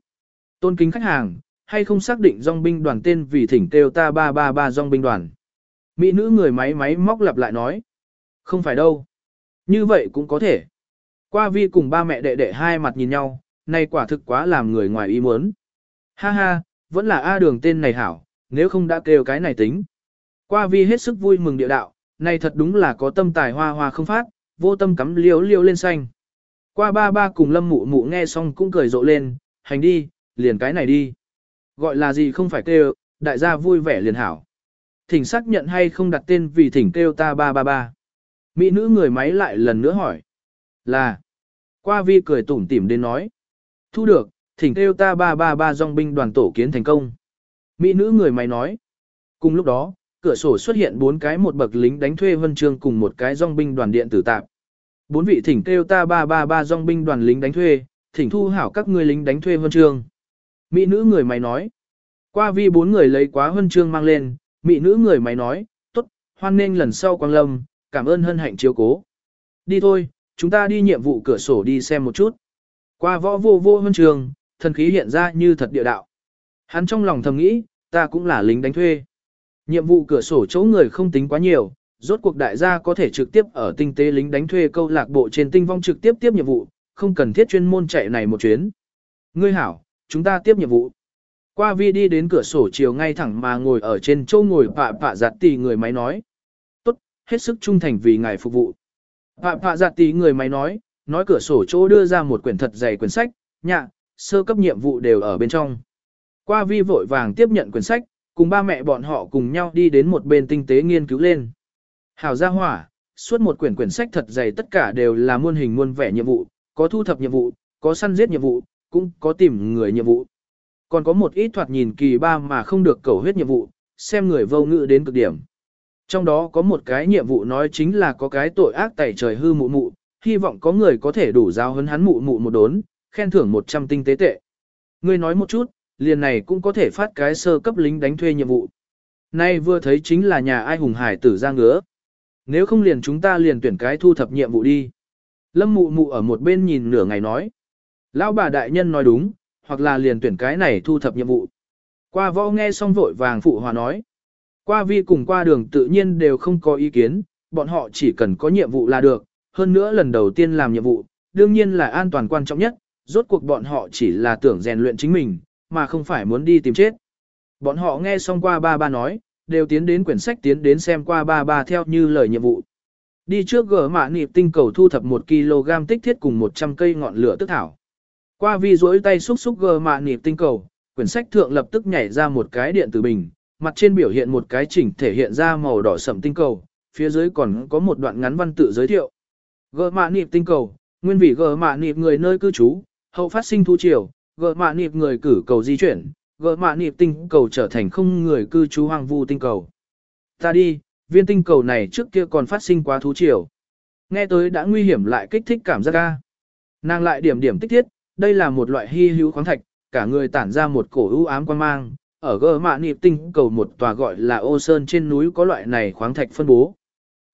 Tôn kính khách hàng, hay không xác định dòng binh đoàn tên vì thỉnh kêu ta ba ba ba dòng binh đoàn. Mỹ nữ người máy máy móc lặp lại nói. Không phải đâu. Như vậy cũng có thể. Qua vi cùng ba mẹ đệ đệ hai mặt nhìn nhau, này quả thực quá làm người ngoài ý muốn. Ha ha, vẫn là A đường tên này hảo, nếu không đã kêu cái này tính. Qua vi hết sức vui mừng địa đạo, này thật đúng là có tâm tài hoa hoa không phát, vô tâm cắm liếu liêu lên xanh. Qua ba ba cùng lâm mụ mụ nghe xong cũng cười rộ lên, hành đi, liền cái này đi. Gọi là gì không phải kêu, đại gia vui vẻ liền hảo. Thỉnh xác nhận hay không đặt tên vì thỉnh kêu ta ba ba ba. Mỹ nữ người máy lại lần nữa hỏi. Là. Qua vi cười tủm tỉm đến nói. Thu được, thỉnh kêu ta ba ba ba dòng binh đoàn tổ kiến thành công. Mỹ nữ người mày nói. Cùng lúc đó, cửa sổ xuất hiện bốn cái một bậc lính đánh thuê vân chương cùng một cái dòng binh đoàn điện tử tạp. Bốn vị thỉnh kêu ta ba ba ba dòng binh đoàn lính đánh thuê, thỉnh thu hảo các ngươi lính đánh thuê vân chương. Mỹ nữ người mày nói. Qua vi bốn người lấy quá vân chương mang lên, mỹ nữ người mày nói, tốt, hoan nên lần sau quang lâm, cảm ơn hân hạnh chiếu cố. Đi thôi, chúng ta đi nhiệm vụ cửa sổ đi xem một chút. Qua võ vô vô huân trường, thần khí hiện ra như thật địa đạo. Hắn trong lòng thầm nghĩ, ta cũng là lính đánh thuê. Nhiệm vụ cửa sổ chỗ người không tính quá nhiều, rốt cuộc đại gia có thể trực tiếp ở tinh tế lính đánh thuê câu lạc bộ trên tinh vong trực tiếp tiếp nhiệm vụ, không cần thiết chuyên môn chạy này một chuyến. Ngươi hảo, chúng ta tiếp nhiệm vụ. Qua vi đi đến cửa sổ chiều ngay thẳng mà ngồi ở trên chỗ ngồi pạ pạ giặt tỷ người máy nói. Tốt, hết sức trung thành vì ngài phục vụ. Pạ pạ giặt tỷ người máy nói, nói cửa sổ chỗ đưa ra một quyển thật dày quyển sách, nhạ, sơ cấp nhiệm vụ đều ở bên trong. Qua vi vội vàng tiếp nhận quyển sách, cùng ba mẹ bọn họ cùng nhau đi đến một bên tinh tế nghiên cứu lên. Hảo gia hỏa, suốt một quyển quyển sách thật dày tất cả đều là muôn hình muôn vẻ nhiệm vụ, có thu thập nhiệm vụ, có săn giết nhiệm vụ, cũng có tìm người nhiệm vụ. Còn có một ít thoạt nhìn kỳ ba mà không được cầu huyết nhiệm vụ, xem người vô ngữ đến cực điểm. Trong đó có một cái nhiệm vụ nói chính là có cái tội ác tẩy trời hư mụ mụ, hy vọng có người có thể đủ giáo hấn hắn mụ mụ một đốn, khen thưởng 100 tinh tế tệ. Ngươi nói một chút, liền này cũng có thể phát cái sơ cấp lính đánh thuê nhiệm vụ. Nay vừa thấy chính là nhà ai hùng hải tử ra ngứa. Nếu không liền chúng ta liền tuyển cái thu thập nhiệm vụ đi. Lâm mụ mụ ở một bên nhìn nửa ngày nói. Lão bà đại nhân nói đúng, hoặc là liền tuyển cái này thu thập nhiệm vụ. Qua võ nghe xong vội vàng phụ hòa nói. Qua vi cùng qua đường tự nhiên đều không có ý kiến, bọn họ chỉ cần có nhiệm vụ là được, hơn nữa lần đầu tiên làm nhiệm vụ, đương nhiên là an toàn quan trọng nhất, rốt cuộc bọn họ chỉ là tưởng rèn luyện chính mình, mà không phải muốn đi tìm chết. Bọn họ nghe xong qua ba ba nói, đều tiến đến quyển sách tiến đến xem qua ba ba theo như lời nhiệm vụ. Đi trước gỡ mạ nịp tinh cầu thu thập 1 kg tích thiết cùng 100 cây ngọn lửa tức thảo. Qua vi duỗi tay xúc xúc gờ mạ nịp tinh cầu, quyển sách thượng lập tức nhảy ra một cái điện tử bình, mặt trên biểu hiện một cái chỉnh thể hiện ra màu đỏ sẫm tinh cầu, phía dưới còn có một đoạn ngắn văn tự giới thiệu. Gờ mạ nịp tinh cầu, nguyên vị gờ mạ nịp người nơi cư trú, hậu phát sinh thu triều, gờ mạ nịp người cử cầu di chuyển, gờ mạ nịp tinh cầu trở thành không người cư trú hoang vu tinh cầu. Ta đi, viên tinh cầu này trước kia còn phát sinh quá thú triều. Nghe tới đã nguy hiểm lại kích thích cảm giác ca. Nàng lại điểm điểm tích tiết, đây là một loại hy hữu khoáng thạch, cả người tản ra một cổ ưu ám quan mang. Ở gờ mạ nịp tinh cầu một tòa gọi là ô sơn trên núi có loại này khoáng thạch phân bố.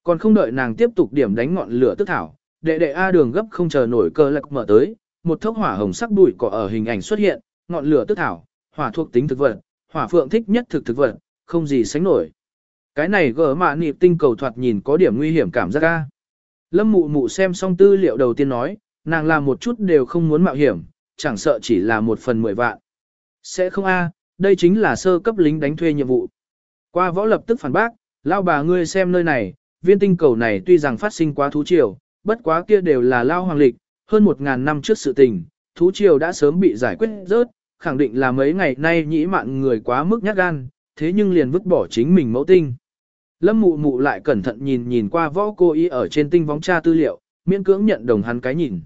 Còn không đợi nàng tiếp tục điểm đánh ngọn lửa tức thảo, đệ đệ A đường gấp không chờ nổi cơ lạc mở tới, một thốc hỏa hồng sắc bụi cỏ ở hình ảnh xuất hiện, ngọn lửa tức thảo, hỏa thuộc tính thực vật, hỏa phượng thích nhất thực thực vật, không gì sánh nổi. Cái này gỡ mạ nịp tinh cầu thoạt nhìn có điểm nguy hiểm cảm giác a. Lâm mụ mụ xem xong tư liệu đầu tiên nói, nàng làm một chút đều không muốn mạo hiểm, chẳng sợ chỉ là một phần mười vạn. Sẽ không a, đây chính là sơ cấp lính đánh thuê nhiệm vụ. Qua võ lập tức phản bác, lao bà ngươi xem nơi này, viên tinh cầu này tuy rằng phát sinh quá thú triều, bất quá kia đều là lao hoàng lịch, hơn một ngàn năm trước sự tình, thú triều đã sớm bị giải quyết rớt, khẳng định là mấy ngày nay nhĩ mạn người quá mức nhát gan, thế nhưng liền vứt bỏ chính mình mẫu tinh. Lâm mụ mụ lại cẩn thận nhìn nhìn qua võ cô y ở trên tinh vóng tra tư liệu, miễn cưỡng nhận đồng hắn cái nhìn.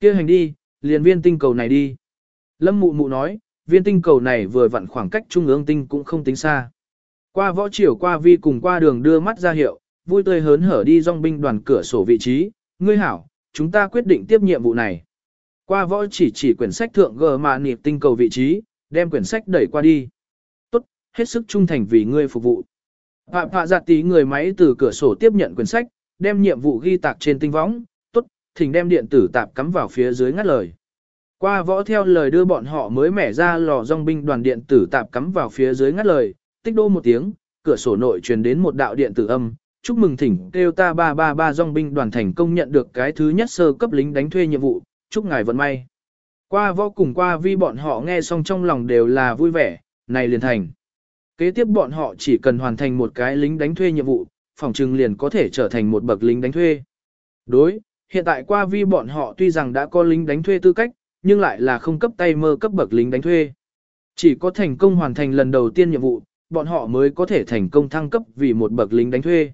kia hành đi, liền viên tinh cầu này đi. Lâm mụ mụ nói, viên tinh cầu này vừa vặn khoảng cách trung ương tinh cũng không tính xa. Qua võ triều qua vi cùng qua đường đưa mắt ra hiệu, vui tươi hớn hở đi dòng binh đoàn cửa sổ vị trí, ngươi hảo, chúng ta quyết định tiếp nhiệm vụ này. Qua võ chỉ chỉ quyển sách thượng gờ mà nịp tinh cầu vị trí, đem quyển sách đẩy qua đi. Tốt, hết sức trung thành vì ngươi phục vụ. Phạm phạ giặt tí người máy từ cửa sổ tiếp nhận quyển sách, đem nhiệm vụ ghi tạc trên tinh võng, tốt, thỉnh đem điện tử tạp cắm vào phía dưới ngắt lời. Qua võ theo lời đưa bọn họ mới mẻ ra lò dòng binh đoàn điện tử tạp cắm vào phía dưới ngắt lời, tích đô một tiếng, cửa sổ nội truyền đến một đạo điện tử âm, chúc mừng thỉnh kêu ta 333 dòng binh đoàn thành công nhận được cái thứ nhất sơ cấp lính đánh thuê nhiệm vụ, chúc ngài vận may. Qua võ cùng qua vi bọn họ nghe xong trong lòng đều là vui vẻ, này liền thành. Kế tiếp bọn họ chỉ cần hoàn thành một cái lính đánh thuê nhiệm vụ, phòng trừng liền có thể trở thành một bậc lính đánh thuê. Đối, hiện tại qua vi bọn họ tuy rằng đã có lính đánh thuê tư cách, nhưng lại là không cấp tay mơ cấp bậc lính đánh thuê. Chỉ có thành công hoàn thành lần đầu tiên nhiệm vụ, bọn họ mới có thể thành công thăng cấp vì một bậc lính đánh thuê.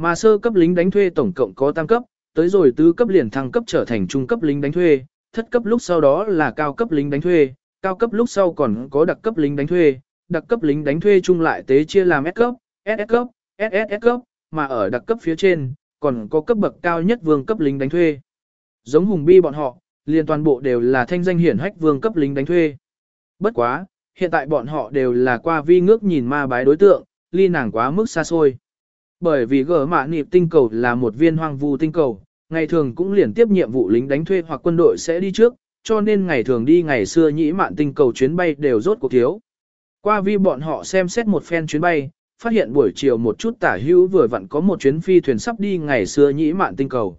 Mà sơ cấp lính đánh thuê tổng cộng có tam cấp, tới rồi tứ cấp liền thăng cấp trở thành trung cấp lính đánh thuê, thất cấp lúc sau đó là cao cấp lính đánh thuê, cao cấp lúc sau còn có đặc cấp lính đánh thuê, đặc cấp lính đánh thuê chung lại tế chia làm S cấp, SS cấp, SSS cấp, mà ở đặc cấp phía trên, còn có cấp bậc cao nhất vương cấp lính đánh thuê. Giống hùng bi bọn họ, liền toàn bộ đều là thanh danh hiển hách vương cấp lính đánh thuê. Bất quá, hiện tại bọn họ đều là qua vi ngước nhìn ma bái đối tượng, ly nàng quá mức xa xôi. Bởi vì gỡ mạ nịp tinh cầu là một viên hoang vu tinh cầu, ngày thường cũng liền tiếp nhiệm vụ lính đánh thuê hoặc quân đội sẽ đi trước, cho nên ngày thường đi ngày xưa nhĩ mạn tinh cầu chuyến bay đều rốt cuộc thiếu. Qua vi bọn họ xem xét một phen chuyến bay, phát hiện buổi chiều một chút tả hữu vừa vặn có một chuyến phi thuyền sắp đi ngày xưa nhĩ mạn tinh cầu.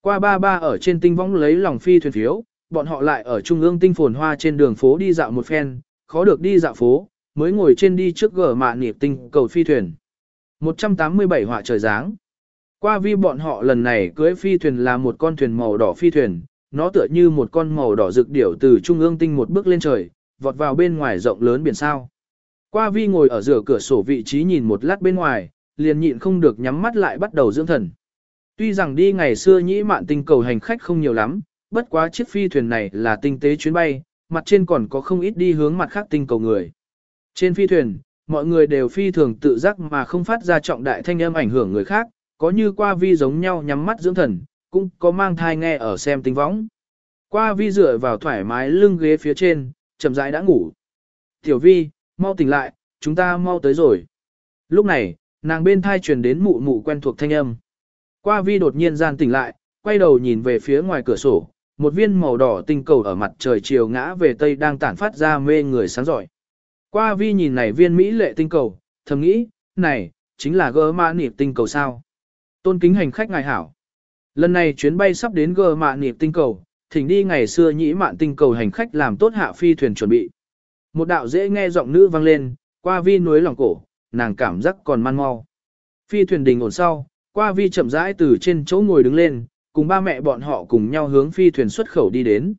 Qua ba ba ở trên tinh võng lấy lòng phi thuyền phiếu, bọn họ lại ở trung ương tinh phồn hoa trên đường phố đi dạo một phen, khó được đi dạo phố, mới ngồi trên đi trước gờ mạ nịp tinh cầu phi thuyền. 187 họa trời dáng. Qua vi bọn họ lần này cưới phi thuyền là một con thuyền màu đỏ phi thuyền, nó tựa như một con màu đỏ rực điểu từ trung ương tinh một bước lên trời, vọt vào bên ngoài rộng lớn biển sao. Qua vi ngồi ở giữa cửa sổ vị trí nhìn một lát bên ngoài, liền nhịn không được nhắm mắt lại bắt đầu dưỡng thần. Tuy rằng đi ngày xưa nhĩ mạn tinh cầu hành khách không nhiều lắm, bất quá chiếc phi thuyền này là tinh tế chuyến bay, mặt trên còn có không ít đi hướng mặt khác tinh cầu người. Trên phi thuyền, mọi người đều phi thường tự giác mà không phát ra trọng đại thanh âm ảnh hưởng người khác, có như qua vi giống nhau nhắm mắt dưỡng thần, cũng có mang thai nghe ở xem tính võng. Qua vi dựa vào thoải mái lưng ghế phía trên, chậm rãi đã ngủ. Tiểu vi, mau tỉnh lại, chúng ta mau tới rồi. Lúc này, nàng bên thai truyền đến mụ mụ quen thuộc thanh âm. Qua vi đột nhiên gian tỉnh lại, quay đầu nhìn về phía ngoài cửa sổ, một viên màu đỏ tinh cầu ở mặt trời chiều ngã về tây đang tản phát ra mê người sáng giỏi. Qua vi nhìn này viên Mỹ lệ tinh cầu, thầm nghĩ, này, chính là gơ mạ nịp tinh cầu sao. Tôn kính hành khách ngài hảo. Lần này chuyến bay sắp đến gơ mạ nịp tinh cầu, thỉnh đi ngày xưa nhĩ mạn tinh cầu hành khách làm tốt hạ phi thuyền chuẩn bị. Một đạo dễ nghe giọng nữ vang lên, qua vi núi lòng cổ, nàng cảm giác còn man mau. Phi thuyền đình ổn sau, qua vi chậm rãi từ trên chỗ ngồi đứng lên, cùng ba mẹ bọn họ cùng nhau hướng phi thuyền xuất khẩu đi đến.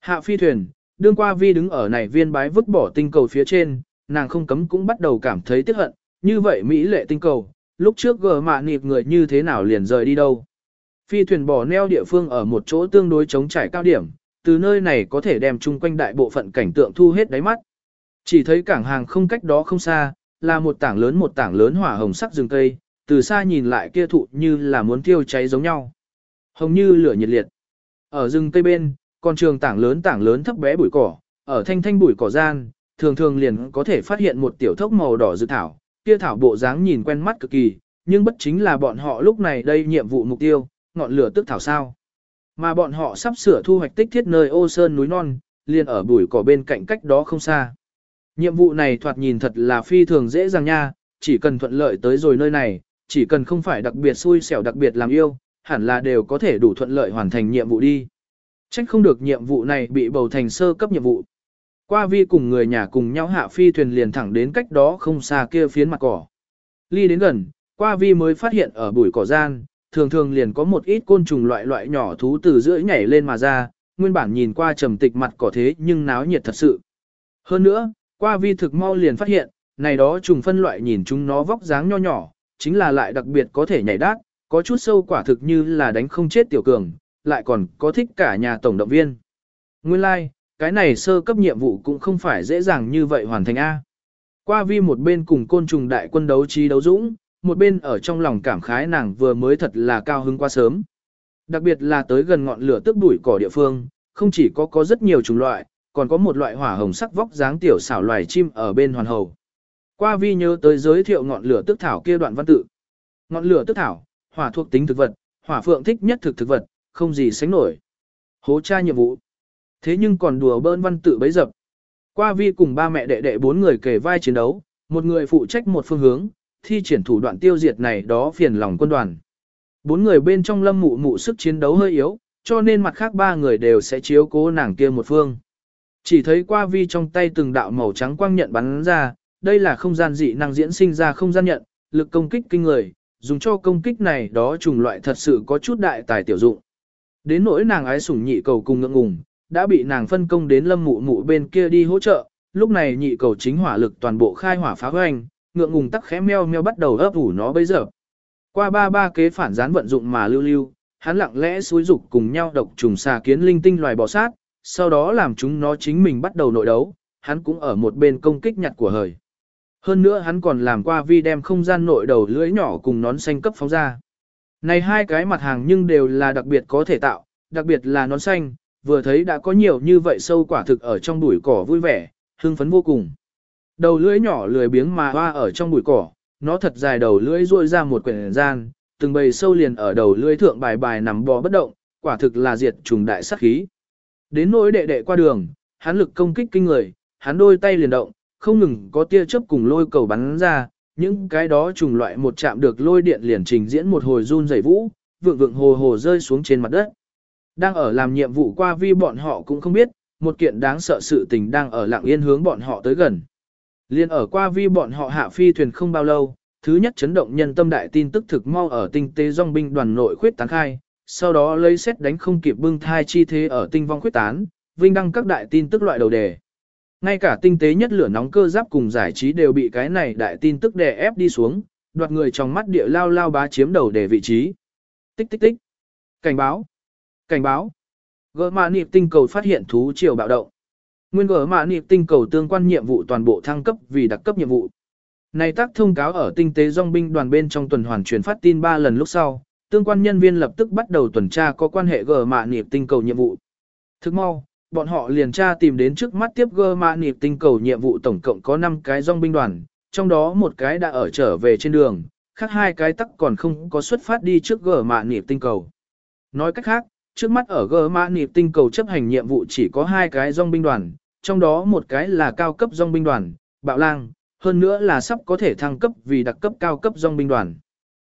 Hạ phi thuyền, đương qua vi đứng ở này viên bái vứt bỏ tinh cầu phía trên, nàng không cấm cũng bắt đầu cảm thấy tiếc hận, như vậy Mỹ lệ tinh cầu, lúc trước gờ mạ nịp người như thế nào liền rời đi đâu. Phi thuyền bỏ neo địa phương ở một chỗ tương đối chống trải cao điểm, từ nơi này có thể đem chung quanh đại bộ phận cảnh tượng thu hết đáy mắt. Chỉ thấy cảng hàng không cách đó không xa, là một tảng lớn một tảng lớn hỏa hồng sắc rừng cây, từ xa nhìn lại kia thụ như là muốn thiêu cháy giống nhau. Hồng như lửa nhiệt liệt. Ở rừng cây bên, còn trường tảng lớn tảng lớn thấp bé bụi cỏ, ở thanh thanh bụi cỏ gian, thường thường liền có thể phát hiện một tiểu thốc màu đỏ dự thảo, kia thảo bộ dáng nhìn quen mắt cực kỳ, nhưng bất chính là bọn họ lúc này đây nhiệm vụ mục tiêu, ngọn lửa tức thảo sao. Mà bọn họ sắp sửa thu hoạch tích thiết nơi ô sơn núi non, liền ở bụi cỏ bên cạnh cách đó không xa. Nhiệm vụ này thoạt nhìn thật là phi thường dễ dàng nha, chỉ cần thuận lợi tới rồi nơi này, chỉ cần không phải đặc biệt xui xẻo đặc biệt làm yêu, hẳn là đều có thể đủ thuận lợi hoàn thành nhiệm vụ đi. Trách không được nhiệm vụ này bị bầu thành sơ cấp nhiệm vụ. Qua vi cùng người nhà cùng nhau hạ phi thuyền liền thẳng đến cách đó không xa kia phiến mặt cỏ. Ly đến gần, qua vi mới phát hiện ở bụi cỏ gian, thường thường liền có một ít côn trùng loại loại nhỏ thú từ giữa nhảy lên mà ra, nguyên bản nhìn qua trầm tịch mặt cỏ thế nhưng náo nhiệt thật sự. Hơn nữa, qua vi thực mau liền phát hiện, này đó trùng phân loại nhìn chúng nó vóc dáng nho nhỏ, chính là lại đặc biệt có thể nhảy đát, có chút sâu quả thực như là đánh không chết tiểu cường, lại còn có thích cả nhà tổng động viên. Nguyên lai, like, cái này sơ cấp nhiệm vụ cũng không phải dễ dàng như vậy hoàn thành A. Qua vi một bên cùng côn trùng đại quân đấu trí đấu dũng, một bên ở trong lòng cảm khái nàng vừa mới thật là cao hứng quá sớm. Đặc biệt là tới gần ngọn lửa tức bụi cỏ địa phương, không chỉ có có rất nhiều chủng loại, còn có một loại hỏa hồng sắc vóc dáng tiểu xảo loài chim ở bên hoàn hầu. Qua vi nhớ tới giới thiệu ngọn lửa tức thảo kia đoạn văn tự. Ngọn lửa tức thảo, hỏa thuộc tính thực vật, hỏa phượng thích nhất thực thực vật, không gì sánh nổi. Hố tra nhiệm vụ. Thế nhưng còn đùa bơn văn tự bấy dập. Qua vi cùng ba mẹ đệ đệ bốn người kề vai chiến đấu, một người phụ trách một phương hướng, thi triển thủ đoạn tiêu diệt này đó phiền lòng quân đoàn. Bốn người bên trong lâm mụ mụ sức chiến đấu hơi yếu, cho nên mặt khác ba người đều sẽ chiếu cố nàng kia một phương. Chỉ thấy qua vi trong tay từng đạo màu trắng quang nhận bắn ra, đây là không gian dị năng diễn sinh ra không gian nhận, lực công kích kinh người, dùng cho công kích này đó trùng loại thật sự có chút đại tài tiểu dụng. Đến nỗi nàng ái sủng nhị cầu cùng ngượng ngùng, đã bị nàng phân công đến lâm mụ mụ bên kia đi hỗ trợ, lúc này nhị cầu chính hỏa lực toàn bộ khai hỏa phá hoành, ngượng ngùng tắc khẽ meo meo bắt đầu ấp ủ nó bây giờ. Qua ba ba kế phản gián vận dụng mà lưu lưu, hắn lặng lẽ xúi dục cùng nhau độc trùng xà kiến linh tinh loài bò sát, sau đó làm chúng nó chính mình bắt đầu nội đấu, hắn cũng ở một bên công kích nhặt của hời. Hơn nữa hắn còn làm qua vi đem không gian nội đầu lưỡi nhỏ cùng nón xanh cấp phóng ra. Này hai cái mặt hàng nhưng đều là đặc biệt có thể tạo, đặc biệt là nón xanh, vừa thấy đã có nhiều như vậy sâu quả thực ở trong bụi cỏ vui vẻ, hưng phấn vô cùng. Đầu lưỡi nhỏ lười biếng mà hoa ở trong bụi cỏ, nó thật dài đầu lưỡi ruôi ra một quyển gian, từng bầy sâu liền ở đầu lưỡi thượng bài bài nằm bò bất động, quả thực là diệt trùng đại sát khí. Đến nỗi đệ đệ qua đường, hắn lực công kích kinh người, hắn đôi tay liền động, không ngừng có tia chớp cùng lôi cầu bắn ra, những cái đó trùng loại một chạm được lôi điện liền trình diễn một hồi run rẩy vũ, vượng vượng hồ hồ rơi xuống trên mặt đất. Đang ở làm nhiệm vụ qua vi bọn họ cũng không biết, một kiện đáng sợ sự tình đang ở lặng yên hướng bọn họ tới gần. Liên ở qua vi bọn họ hạ phi thuyền không bao lâu, thứ nhất chấn động nhân tâm đại tin tức thực mau ở tinh tế dòng binh đoàn nội khuyết tán khai, sau đó lấy xét đánh không kịp bưng thai chi thế ở tinh vong khuyết tán, vinh đăng các đại tin tức loại đầu đề. Ngay cả tinh tế nhất lửa nóng cơ giáp cùng giải trí đều bị cái này đại tin tức đè ép đi xuống, đoạt người trong mắt địa lao lao bá chiếm đầu để vị trí. Tích tích tích. Cảnh báo. Cảnh báo. Gỡ mạ nịp tinh cầu phát hiện thú triều bạo động. Nguyên gỡ mạ nịp tinh cầu tương quan nhiệm vụ toàn bộ thăng cấp vì đặc cấp nhiệm vụ. Này tác thông cáo ở tinh tế dòng binh đoàn bên trong tuần hoàn truyền phát tin 3 lần lúc sau, tương quan nhân viên lập tức bắt đầu tuần tra có quan hệ gỡ mạ nịp tinh cầu nhiệm vụ. Thức mau, bọn họ liền tra tìm đến trước mắt tiếp gơ mạ nịp tinh cầu nhiệm vụ tổng cộng có 5 cái dòng binh đoàn, trong đó một cái đã ở trở về trên đường, khác hai cái tắc còn không có xuất phát đi trước gờ mạ nịp tinh cầu. Nói cách khác, trước mắt ở gờ mạ nịp tinh cầu chấp hành nhiệm vụ chỉ có hai cái dòng binh đoàn, trong đó một cái là cao cấp dòng binh đoàn, bạo lang, hơn nữa là sắp có thể thăng cấp vì đặc cấp cao cấp dòng binh đoàn.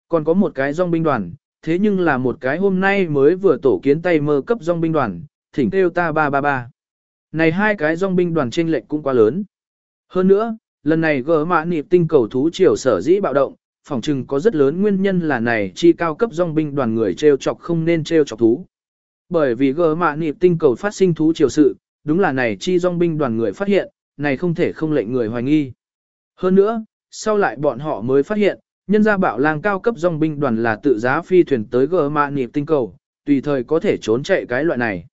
Còn có một cái dòng binh đoàn, thế nhưng là một cái hôm nay mới vừa tổ kiến tay mơ cấp dòng binh đoàn, thỉnh kêu ta ba ba ba. Này hai cái dòng binh đoàn trên lệnh cũng quá lớn. Hơn nữa, lần này gỡ mã nịp tinh cầu thú triều sở dĩ bạo động, phòng trừng có rất lớn nguyên nhân là này chi cao cấp dòng binh đoàn người treo chọc không nên treo chọc thú. Bởi vì gỡ mã nịp tinh cầu phát sinh thú triều sự, đúng là này chi dòng binh đoàn người phát hiện, này không thể không lệnh người hoài nghi. Hơn nữa, sau lại bọn họ mới phát hiện, nhân gia bạo lang cao cấp dòng binh đoàn là tự giá phi thuyền tới gỡ mã nịp tinh cầu, tùy thời có thể trốn chạy cái loại này.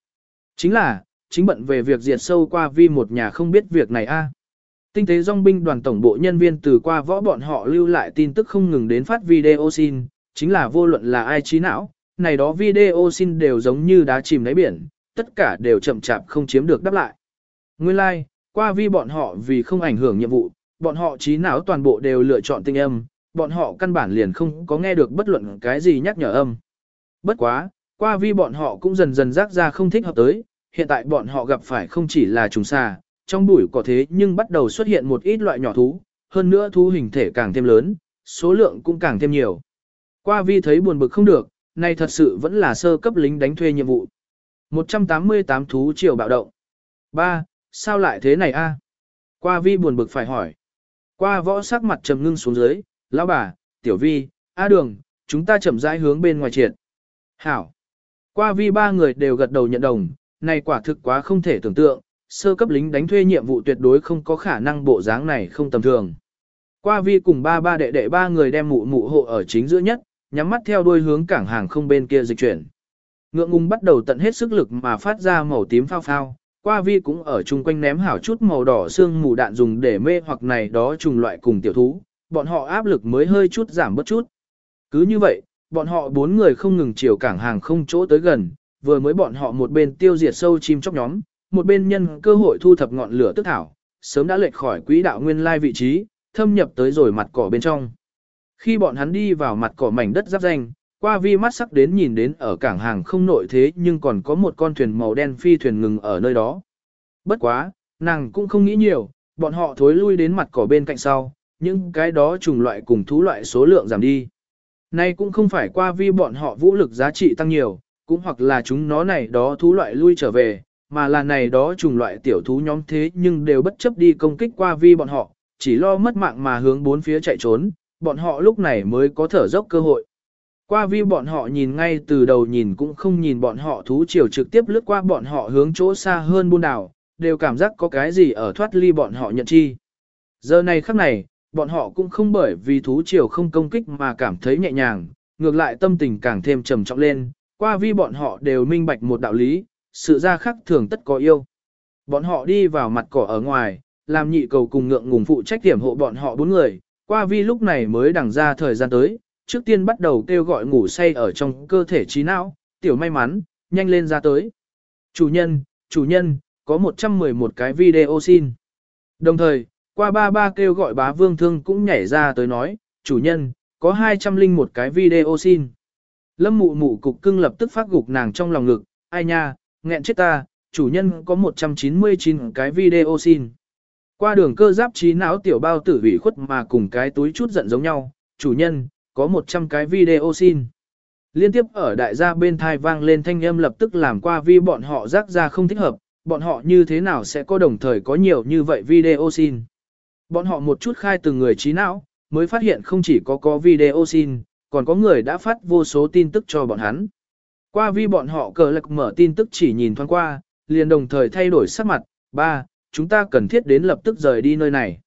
Chính là, chính bận về việc diệt sâu qua vi một nhà không biết việc này a. Tinh tế dòng binh đoàn tổng bộ nhân viên từ qua võ bọn họ lưu lại tin tức không ngừng đến phát video xin, chính là vô luận là ai trí não, này đó video xin đều giống như đá chìm đáy biển, tất cả đều chậm chạp không chiếm được đáp lại. Nguyên lai, like, qua vi bọn họ vì không ảnh hưởng nhiệm vụ, bọn họ trí não toàn bộ đều lựa chọn tinh âm, bọn họ căn bản liền không có nghe được bất luận cái gì nhắc nhở âm. Bất quá, qua vi bọn họ cũng dần dần rác ra không thích hợp tới, hiện tại bọn họ gặp phải không chỉ là trùng xà, trong bụi có thế nhưng bắt đầu xuất hiện một ít loại nhỏ thú, hơn nữa thú hình thể càng thêm lớn, số lượng cũng càng thêm nhiều. Qua vi thấy buồn bực không được, nay thật sự vẫn là sơ cấp lính đánh thuê nhiệm vụ. 188 thú triều bạo động. 3. Sao lại thế này a? Qua vi buồn bực phải hỏi. Qua võ sắc mặt trầm ngưng xuống dưới, lão bà, tiểu vi, a đường, chúng ta chậm rãi hướng bên ngoài triệt. Hảo. Qua vi ba người đều gật đầu nhận đồng, này quả thực quá không thể tưởng tượng, sơ cấp lính đánh thuê nhiệm vụ tuyệt đối không có khả năng bộ dáng này không tầm thường. Qua vi cùng ba ba đệ đệ ba người đem mụ mụ hộ ở chính giữa nhất, nhắm mắt theo đuôi hướng cảng hàng không bên kia dịch chuyển. Ngượng ngùng bắt đầu tận hết sức lực mà phát ra màu tím phao phao, qua vi cũng ở chung quanh ném hảo chút màu đỏ xương mù đạn dùng để mê hoặc này đó trùng loại cùng tiểu thú, bọn họ áp lực mới hơi chút giảm bớt chút. Cứ như vậy, bọn họ bốn người không ngừng chiều cảng hàng không chỗ tới gần, vừa mới bọn họ một bên tiêu diệt sâu chim chóc nhóm, một bên nhân cơ hội thu thập ngọn lửa tức thảo, sớm đã lệch khỏi quỹ đạo nguyên lai vị trí, thâm nhập tới rồi mặt cỏ bên trong. Khi bọn hắn đi vào mặt cỏ mảnh đất giáp danh, qua vi mắt sắc đến nhìn đến ở cảng hàng không nội thế nhưng còn có một con thuyền màu đen phi thuyền ngừng ở nơi đó. Bất quá, nàng cũng không nghĩ nhiều, bọn họ thối lui đến mặt cỏ bên cạnh sau, những cái đó trùng loại cùng thú loại số lượng giảm đi. Nay cũng không phải qua vi bọn họ vũ lực giá trị tăng nhiều, cũng hoặc là chúng nó này đó thú loại lui trở về, mà là này đó trùng loại tiểu thú nhóm thế nhưng đều bất chấp đi công kích qua vi bọn họ, chỉ lo mất mạng mà hướng bốn phía chạy trốn, bọn họ lúc này mới có thở dốc cơ hội. Qua vi bọn họ nhìn ngay từ đầu nhìn cũng không nhìn bọn họ thú chiều trực tiếp lướt qua bọn họ hướng chỗ xa hơn buôn đảo, đều cảm giác có cái gì ở thoát ly bọn họ nhận chi. Giờ này khắc này, bọn họ cũng không bởi vì thú triều không công kích mà cảm thấy nhẹ nhàng, ngược lại tâm tình càng thêm trầm trọng lên, qua vi bọn họ đều minh bạch một đạo lý, sự ra khắc thường tất có yêu. Bọn họ đi vào mặt cỏ ở ngoài, làm nhị cầu cùng ngượng ngùng phụ trách điểm hộ bọn họ bốn người, qua vi lúc này mới đằng ra thời gian tới, trước tiên bắt đầu kêu gọi ngủ say ở trong cơ thể trí não, tiểu may mắn, nhanh lên ra tới. Chủ nhân, chủ nhân, có 111 cái video xin. Đồng thời, qua ba ba kêu gọi bá vương thương cũng nhảy ra tới nói, chủ nhân, có 201 cái video xin. Lâm mụ mụ cục cưng lập tức phát gục nàng trong lòng ngực, ai nha, nghẹn chết ta, chủ nhân có 199 cái video xin. Qua đường cơ giáp trí não tiểu bao tử ủy khuất mà cùng cái túi chút giận giống nhau, chủ nhân, có 100 cái video xin. Liên tiếp ở đại gia bên thai vang lên thanh âm lập tức làm qua vi bọn họ rác ra không thích hợp, bọn họ như thế nào sẽ có đồng thời có nhiều như vậy video xin. Bọn họ một chút khai từng người trí não, mới phát hiện không chỉ có có video xin, còn có người đã phát vô số tin tức cho bọn hắn. Qua vi bọn họ cờ lạc mở tin tức chỉ nhìn thoáng qua, liền đồng thời thay đổi sắc mặt, ba, chúng ta cần thiết đến lập tức rời đi nơi này.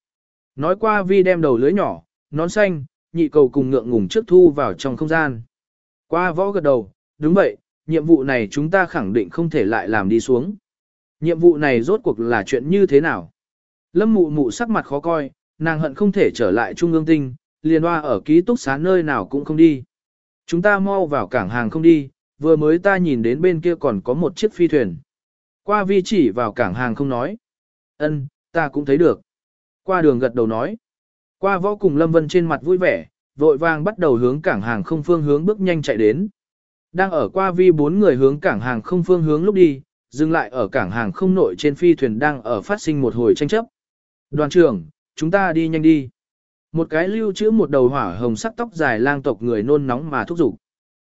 Nói qua vi đem đầu lưới nhỏ, nón xanh, nhị cầu cùng ngượng ngùng trước thu vào trong không gian. Qua võ gật đầu, đúng vậy, nhiệm vụ này chúng ta khẳng định không thể lại làm đi xuống. Nhiệm vụ này rốt cuộc là chuyện như thế nào? Lâm mụ mụ sắc mặt khó coi, nàng hận không thể trở lại trung ương tinh, liền hoa ở ký túc xá nơi nào cũng không đi. Chúng ta mau vào cảng hàng không đi, vừa mới ta nhìn đến bên kia còn có một chiếc phi thuyền. Qua vi chỉ vào cảng hàng không nói. ân, ta cũng thấy được. Qua đường gật đầu nói. Qua võ cùng Lâm Vân trên mặt vui vẻ, vội vàng bắt đầu hướng cảng hàng không phương hướng bước nhanh chạy đến. Đang ở qua vi bốn người hướng cảng hàng không phương hướng lúc đi, dừng lại ở cảng hàng không nội trên phi thuyền đang ở phát sinh một hồi tranh chấp. Đoàn trưởng, chúng ta đi nhanh đi. Một cái lưu trữ một đầu hỏa hồng sắc tóc dài lang tộc người nôn nóng mà thúc giục.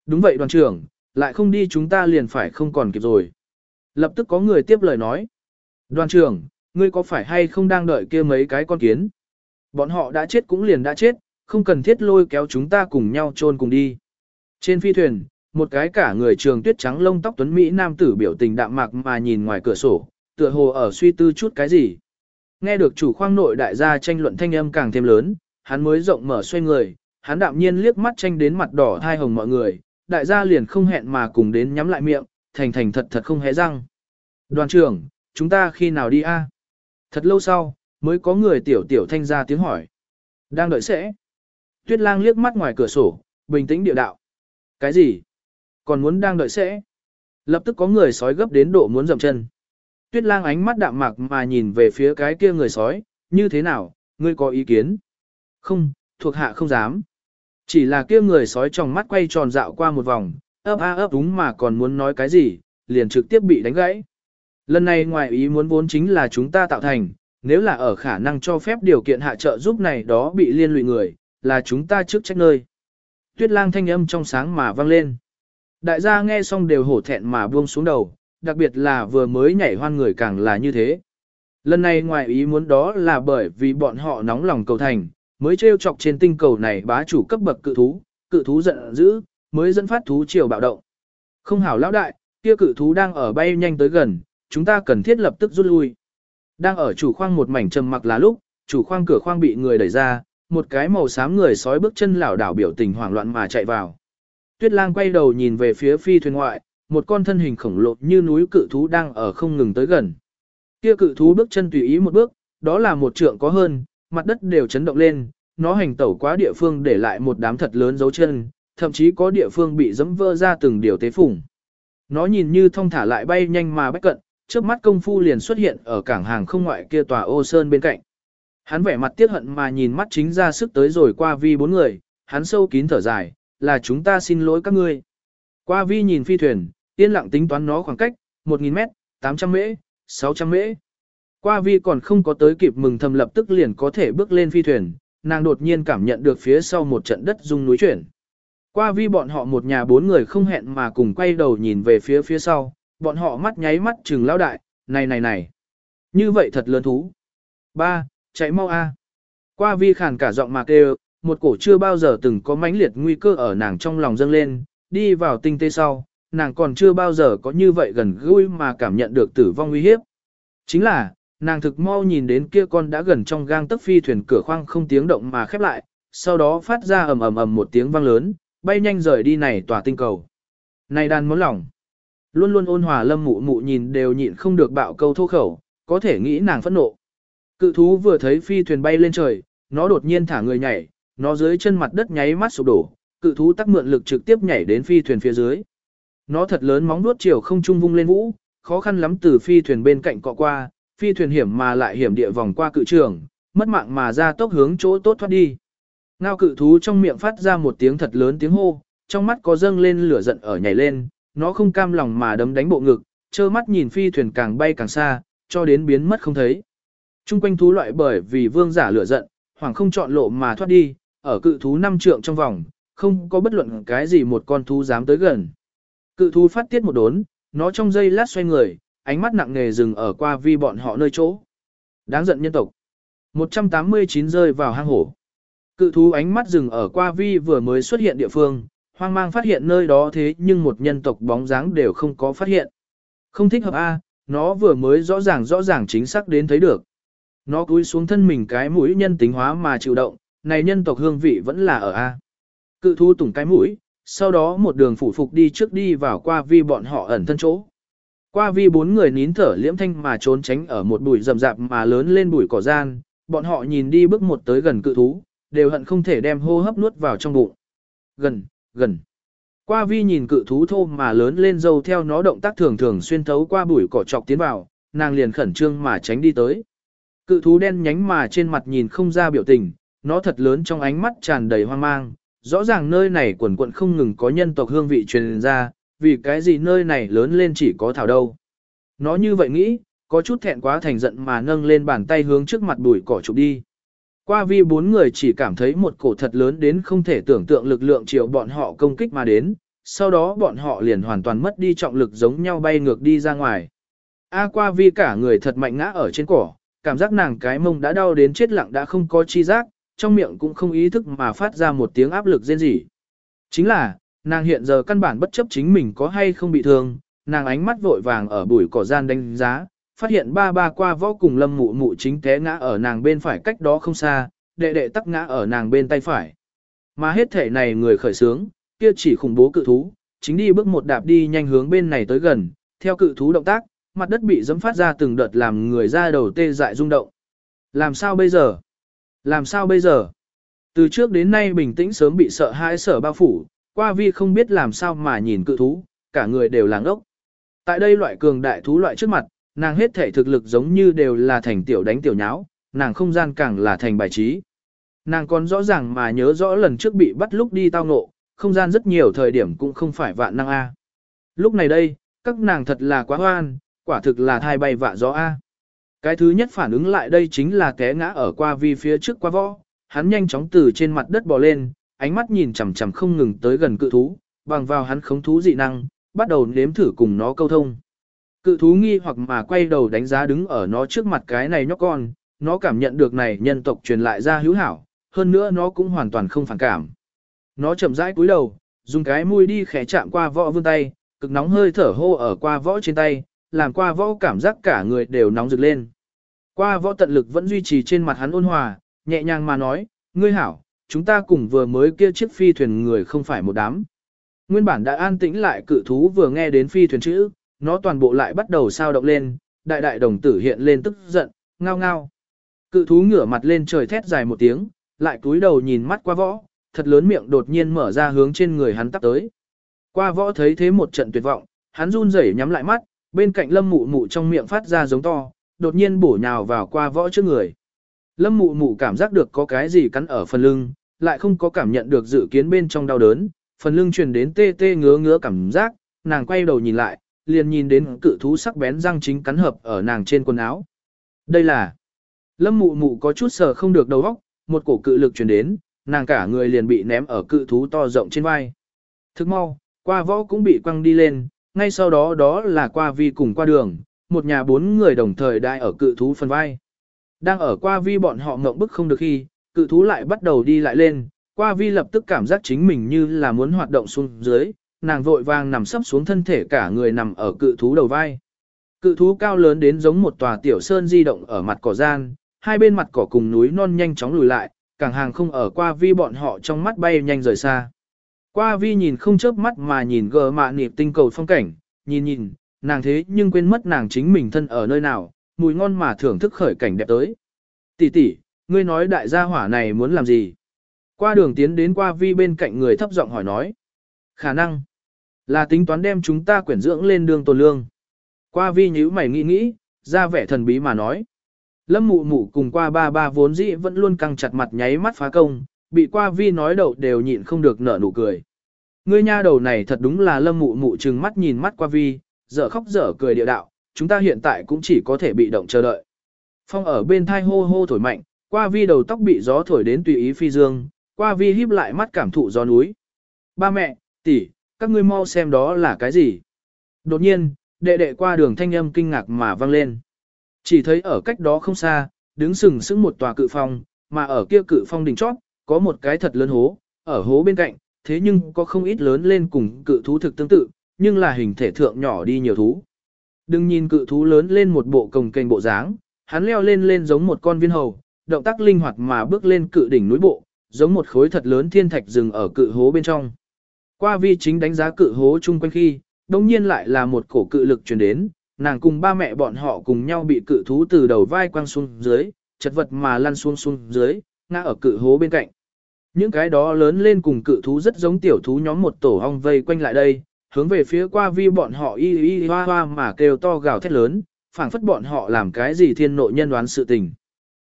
Đúng vậy đoàn trưởng, lại không đi chúng ta liền phải không còn kịp rồi. Lập tức có người tiếp lời nói. Đoàn trưởng, ngươi có phải hay không đang đợi kia mấy cái con kiến? Bọn họ đã chết cũng liền đã chết, không cần thiết lôi kéo chúng ta cùng nhau chôn cùng đi. Trên phi thuyền, một cái cả người trường tuyết trắng lông tóc tuấn Mỹ nam tử biểu tình đạm mạc mà nhìn ngoài cửa sổ, tựa hồ ở suy tư chút cái gì. Nghe được chủ khoang nội đại gia tranh luận thanh âm càng thêm lớn, hắn mới rộng mở xoay người, hắn đạm nhiên liếc mắt tranh đến mặt đỏ thai hồng mọi người, đại gia liền không hẹn mà cùng đến nhắm lại miệng, thành thành thật thật không hé răng. Đoàn trưởng, chúng ta khi nào đi a? Thật lâu sau, mới có người tiểu tiểu thanh ra tiếng hỏi. Đang đợi sẽ. Tuyết lang liếc mắt ngoài cửa sổ, bình tĩnh địa đạo. Cái gì? Còn muốn đang đợi sẽ? Lập tức có người sói gấp đến độ muốn dậm chân. Tuyết lang ánh mắt đạm mạc mà nhìn về phía cái kia người sói, như thế nào, ngươi có ý kiến? Không, thuộc hạ không dám. Chỉ là kia người sói trong mắt quay tròn dạo qua một vòng, ấp a ấp đúng mà còn muốn nói cái gì, liền trực tiếp bị đánh gãy. Lần này ngoài ý muốn vốn chính là chúng ta tạo thành, nếu là ở khả năng cho phép điều kiện hạ trợ giúp này đó bị liên lụy người, là chúng ta trước trách nơi. Tuyết lang thanh âm trong sáng mà vang lên. Đại gia nghe xong đều hổ thẹn mà buông xuống đầu, đặc biệt là vừa mới nhảy hoan người càng là như thế. Lần này ngoài ý muốn đó là bởi vì bọn họ nóng lòng cầu thành, mới trêu chọc trên tinh cầu này bá chủ cấp bậc cự thú, cự thú giận dữ, mới dẫn phát thú triều bạo động. Không hảo lão đại, kia cự thú đang ở bay nhanh tới gần, chúng ta cần thiết lập tức rút lui. Đang ở chủ khoang một mảnh trầm mặc là lúc, chủ khoang cửa khoang bị người đẩy ra, một cái màu xám người sói bước chân lảo đảo biểu tình hoảng loạn mà chạy vào. Tuyết lang quay đầu nhìn về phía phi thuyền ngoại, một con thân hình khổng lồ như núi cự thú đang ở không ngừng tới gần. Kia cự thú bước chân tùy ý một bước, đó là một trượng có hơn, mặt đất đều chấn động lên, nó hành tẩu quá địa phương để lại một đám thật lớn dấu chân, thậm chí có địa phương bị dẫm vỡ ra từng điều tế phủng. Nó nhìn như thông thả lại bay nhanh mà bách cận, trước mắt công phu liền xuất hiện ở cảng hàng không ngoại kia tòa ô sơn bên cạnh. Hắn vẻ mặt tiếc hận mà nhìn mắt chính ra sức tới rồi qua vi bốn người, hắn sâu kín thở dài, là chúng ta xin lỗi các ngươi. Qua vi nhìn phi thuyền, yên lặng tính toán nó khoảng cách, 1.000 mét, 800 mễ, 600 mễ. Qua vi còn không có tới kịp mừng thầm lập tức liền có thể bước lên phi thuyền, nàng đột nhiên cảm nhận được phía sau một trận đất rung núi chuyển. Qua vi bọn họ một nhà bốn người không hẹn mà cùng quay đầu nhìn về phía phía sau, bọn họ mắt nháy mắt trừng lao đại, này này này. Như vậy thật lớn thú. Ba, chạy mau a. Qua vi khàn cả giọng mà kêu, một cổ chưa bao giờ từng có mãnh liệt nguy cơ ở nàng trong lòng dâng lên, đi vào tinh tế sau, nàng còn chưa bao giờ có như vậy gần gũi mà cảm nhận được tử vong nguy hiếp. Chính là, nàng thực mau nhìn đến kia con đã gần trong gang tấc phi thuyền cửa khoang không tiếng động mà khép lại, sau đó phát ra ầm ầm ầm một tiếng vang lớn, bay nhanh rời đi này tòa tinh cầu. Này đàn món lòng. Luôn luôn ôn hòa lâm mụ mụ nhìn đều nhịn không được bạo câu thô khẩu, có thể nghĩ nàng phẫn nộ. Cự thú vừa thấy phi thuyền bay lên trời, nó đột nhiên thả người nhảy, nó dưới chân mặt đất nháy mắt sụp đổ, cự thú tắc mượn lực trực tiếp nhảy đến phi thuyền phía dưới. Nó thật lớn móng nuốt chiều không trung vung lên vũ, khó khăn lắm từ phi thuyền bên cạnh cọ qua, phi thuyền hiểm mà lại hiểm địa vòng qua cự trường, mất mạng mà ra tốc hướng chỗ tốt thoát đi. Ngao cự thú trong miệng phát ra một tiếng thật lớn tiếng hô, trong mắt có dâng lên lửa giận ở nhảy lên, nó không cam lòng mà đấm đánh bộ ngực, trơ mắt nhìn phi thuyền càng bay càng xa, cho đến biến mất không thấy. Trung quanh thú loại bởi vì vương giả lửa giận, hoàng không chọn lộ mà thoát đi, ở cự thú năm trượng trong vòng, không có bất luận cái gì một con thú dám tới gần. Cự thú phát tiết một đốn, nó trong giây lát xoay người, ánh mắt nặng nề dừng ở qua vi bọn họ nơi chỗ. Đáng giận nhân tộc. 189 rơi vào hang hổ. Cự thú ánh mắt dừng ở qua vi vừa mới xuất hiện địa phương, hoang mang phát hiện nơi đó thế nhưng một nhân tộc bóng dáng đều không có phát hiện. Không thích hợp A, nó vừa mới rõ ràng rõ ràng chính xác đến thấy được. Nó cúi xuống thân mình cái mũi nhân tính hóa mà chịu động, này nhân tộc hương vị vẫn là ở A. Cự thú tủng cái mũi, sau đó một đường phủ phục đi trước đi vào qua vi bọn họ ẩn thân chỗ. Qua vi bốn người nín thở liễm thanh mà trốn tránh ở một bụi rậm rạp mà lớn lên bụi cỏ gian, bọn họ nhìn đi bước một tới gần cự thú, đều hận không thể đem hô hấp nuốt vào trong bụng. Gần, gần. Qua vi nhìn cự thú thô mà lớn lên dâu theo nó động tác thường thường xuyên thấu qua bụi cỏ trọc tiến vào, nàng liền khẩn trương mà tránh đi tới. Cự thú đen nhánh mà trên mặt nhìn không ra biểu tình, nó thật lớn trong ánh mắt tràn đầy hoang mang, rõ ràng nơi này quần quận không ngừng có nhân tộc hương vị truyền ra, vì cái gì nơi này lớn lên chỉ có thảo đâu. Nó như vậy nghĩ, có chút thẹn quá thành giận mà nâng lên bàn tay hướng trước mặt bụi cỏ chụp đi. Qua vi bốn người chỉ cảm thấy một cổ thật lớn đến không thể tưởng tượng lực lượng chiều bọn họ công kích mà đến, sau đó bọn họ liền hoàn toàn mất đi trọng lực giống nhau bay ngược đi ra ngoài. A qua vi cả người thật mạnh ngã ở trên cỏ, cảm giác nàng cái mông đã đau đến chết lặng đã không có chi giác, trong miệng cũng không ý thức mà phát ra một tiếng áp lực rên rỉ. Chính là, nàng hiện giờ căn bản bất chấp chính mình có hay không bị thương, nàng ánh mắt vội vàng ở bụi cỏ gian đánh giá, phát hiện ba ba qua võ cùng lâm mụ mụ chính té ngã ở nàng bên phải cách đó không xa, đệ đệ tắc ngã ở nàng bên tay phải. Mà hết thể này người khởi sướng, kia chỉ khủng bố cự thú, chính đi bước một đạp đi nhanh hướng bên này tới gần, theo cự thú động tác, mặt đất bị dẫm phát ra từng đợt làm người ra đầu tê dại rung động. Làm sao bây giờ? Làm sao bây giờ? Từ trước đến nay bình tĩnh sớm bị sợ hãi sở bao phủ, qua vi không biết làm sao mà nhìn cự thú, cả người đều làng ốc. Tại đây loại cường đại thú loại trước mặt, nàng hết thể thực lực giống như đều là thành tiểu đánh tiểu nháo, nàng không gian càng là thành bài trí. Nàng còn rõ ràng mà nhớ rõ lần trước bị bắt lúc đi tao ngộ, không gian rất nhiều thời điểm cũng không phải vạn năng A. Lúc này đây, các nàng thật là quá hoan, quả thực là thai bay vạ gió A. Cái thứ nhất phản ứng lại đây chính là té ngã ở qua vi phía trước qua võ, hắn nhanh chóng từ trên mặt đất bò lên, ánh mắt nhìn chằm chằm không ngừng tới gần cự thú, bằng vào hắn khống thú dị năng, bắt đầu nếm thử cùng nó câu thông. Cự thú nghi hoặc mà quay đầu đánh giá đứng ở nó trước mặt cái này nhóc con, nó cảm nhận được này nhân tộc truyền lại ra hữu hảo, hơn nữa nó cũng hoàn toàn không phản cảm. Nó chậm rãi cúi đầu, dùng cái mũi đi khẽ chạm qua võ vươn tay, cực nóng hơi thở hô ở qua võ trên tay, làm qua võ cảm giác cả người đều nóng rực lên. Qua võ tận lực vẫn duy trì trên mặt hắn ôn hòa, nhẹ nhàng mà nói, ngươi hảo, chúng ta cùng vừa mới kia chiếc phi thuyền người không phải một đám. Nguyên bản đã an tĩnh lại cự thú vừa nghe đến phi thuyền chữ, nó toàn bộ lại bắt đầu sao động lên, đại đại đồng tử hiện lên tức giận, ngao ngao. Cự thú ngửa mặt lên trời thét dài một tiếng, lại cúi đầu nhìn mắt qua võ, thật lớn miệng đột nhiên mở ra hướng trên người hắn tắp tới. Qua võ thấy thế một trận tuyệt vọng, Hắn run rẩy nhắm lại mắt, bên cạnh lâm mụ mụ trong miệng phát ra giống to, đột nhiên bổ nhào vào qua võ trước người. Lâm mụ mụ cảm giác được có cái gì cắn ở phần lưng, lại không có cảm nhận được dự kiến bên trong đau đớn, phần lưng truyền đến tê tê ngứa ngứa cảm giác, nàng quay đầu nhìn lại, liền nhìn đến cự thú sắc bén răng chính cắn hợp ở nàng trên quần áo. Đây là Lâm mụ mụ có chút sờ không được đầu óc, một cổ cự lực truyền đến, nàng cả người liền bị ném ở cự thú to rộng trên vai. Thức mau, qua võ cũng bị quăng đi lên, ngay sau đó đó là qua vi cùng qua đường, một nhà bốn người đồng thời đại ở cự thú phần vai. Đang ở qua vi bọn họ ngộng bức không được khi, cự thú lại bắt đầu đi lại lên, qua vi lập tức cảm giác chính mình như là muốn hoạt động xuống dưới, nàng vội vàng nằm sấp xuống thân thể cả người nằm ở cự thú đầu vai. Cự thú cao lớn đến giống một tòa tiểu sơn di động ở mặt cỏ gian, hai bên mặt cỏ cùng núi non nhanh chóng lùi lại, cảng hàng không ở qua vi bọn họ trong mắt bay nhanh rời xa. Qua vi nhìn không chớp mắt mà nhìn gờ mạ niệm tinh cầu phong cảnh, nhìn nhìn, nàng thế nhưng quên mất nàng chính mình thân ở nơi nào, mùi ngon mà thưởng thức khởi cảnh đẹp tới. Tỷ tỷ, ngươi nói đại gia hỏa này muốn làm gì? Qua đường tiến đến qua vi bên cạnh người thấp giọng hỏi nói. Khả năng là tính toán đem chúng ta quyển dưỡng lên đường tồn lương. Qua vi nhíu mày nghĩ nghĩ, ra vẻ thần bí mà nói. Lâm mụ mụ cùng qua ba ba vốn dĩ vẫn luôn căng chặt mặt nháy mắt phá công, bị qua vi nói đầu đều nhịn không được nở nụ cười. Ngươi nha đầu này thật đúng là lâm mụ mụ trừng mắt nhìn mắt qua vi, dở khóc dở cười địa đạo, chúng ta hiện tại cũng chỉ có thể bị động chờ đợi. Phong ở bên thai hô hô thổi mạnh, qua vi đầu tóc bị gió thổi đến tùy ý phi dương, qua vi híp lại mắt cảm thụ gió núi. Ba mẹ, tỷ, các ngươi mau xem đó là cái gì. Đột nhiên, đệ đệ qua đường thanh âm kinh ngạc mà vang lên. Chỉ thấy ở cách đó không xa, đứng sừng sững một tòa cự phong, mà ở kia cự phong đỉnh chót, có một cái thật lớn hố, ở hố bên cạnh, thế nhưng có không ít lớn lên cùng cự thú thực tương tự, nhưng là hình thể thượng nhỏ đi nhiều thú. Đừng nhìn cự thú lớn lên một bộ cồng kềnh bộ dáng, hắn leo lên lên giống một con viên hầu, động tác linh hoạt mà bước lên cự đỉnh núi bộ, giống một khối thật lớn thiên thạch rừng ở cự hố bên trong. Qua vi chính đánh giá cự hố chung quanh khi, đồng nhiên lại là một cổ cự lực truyền đến, nàng cùng ba mẹ bọn họ cùng nhau bị cự thú từ đầu vai quăng xuống dưới, chật vật mà lăn xuống xuống dưới, ngã ở cự hố bên cạnh. Những cái đó lớn lên cùng cự thú rất giống tiểu thú nhóm một tổ ong vây quanh lại đây, hướng về phía qua vi bọn họ y y hoa hoa mà kêu to gào thét lớn, phảng phất bọn họ làm cái gì thiên nội nhân đoán sự tình.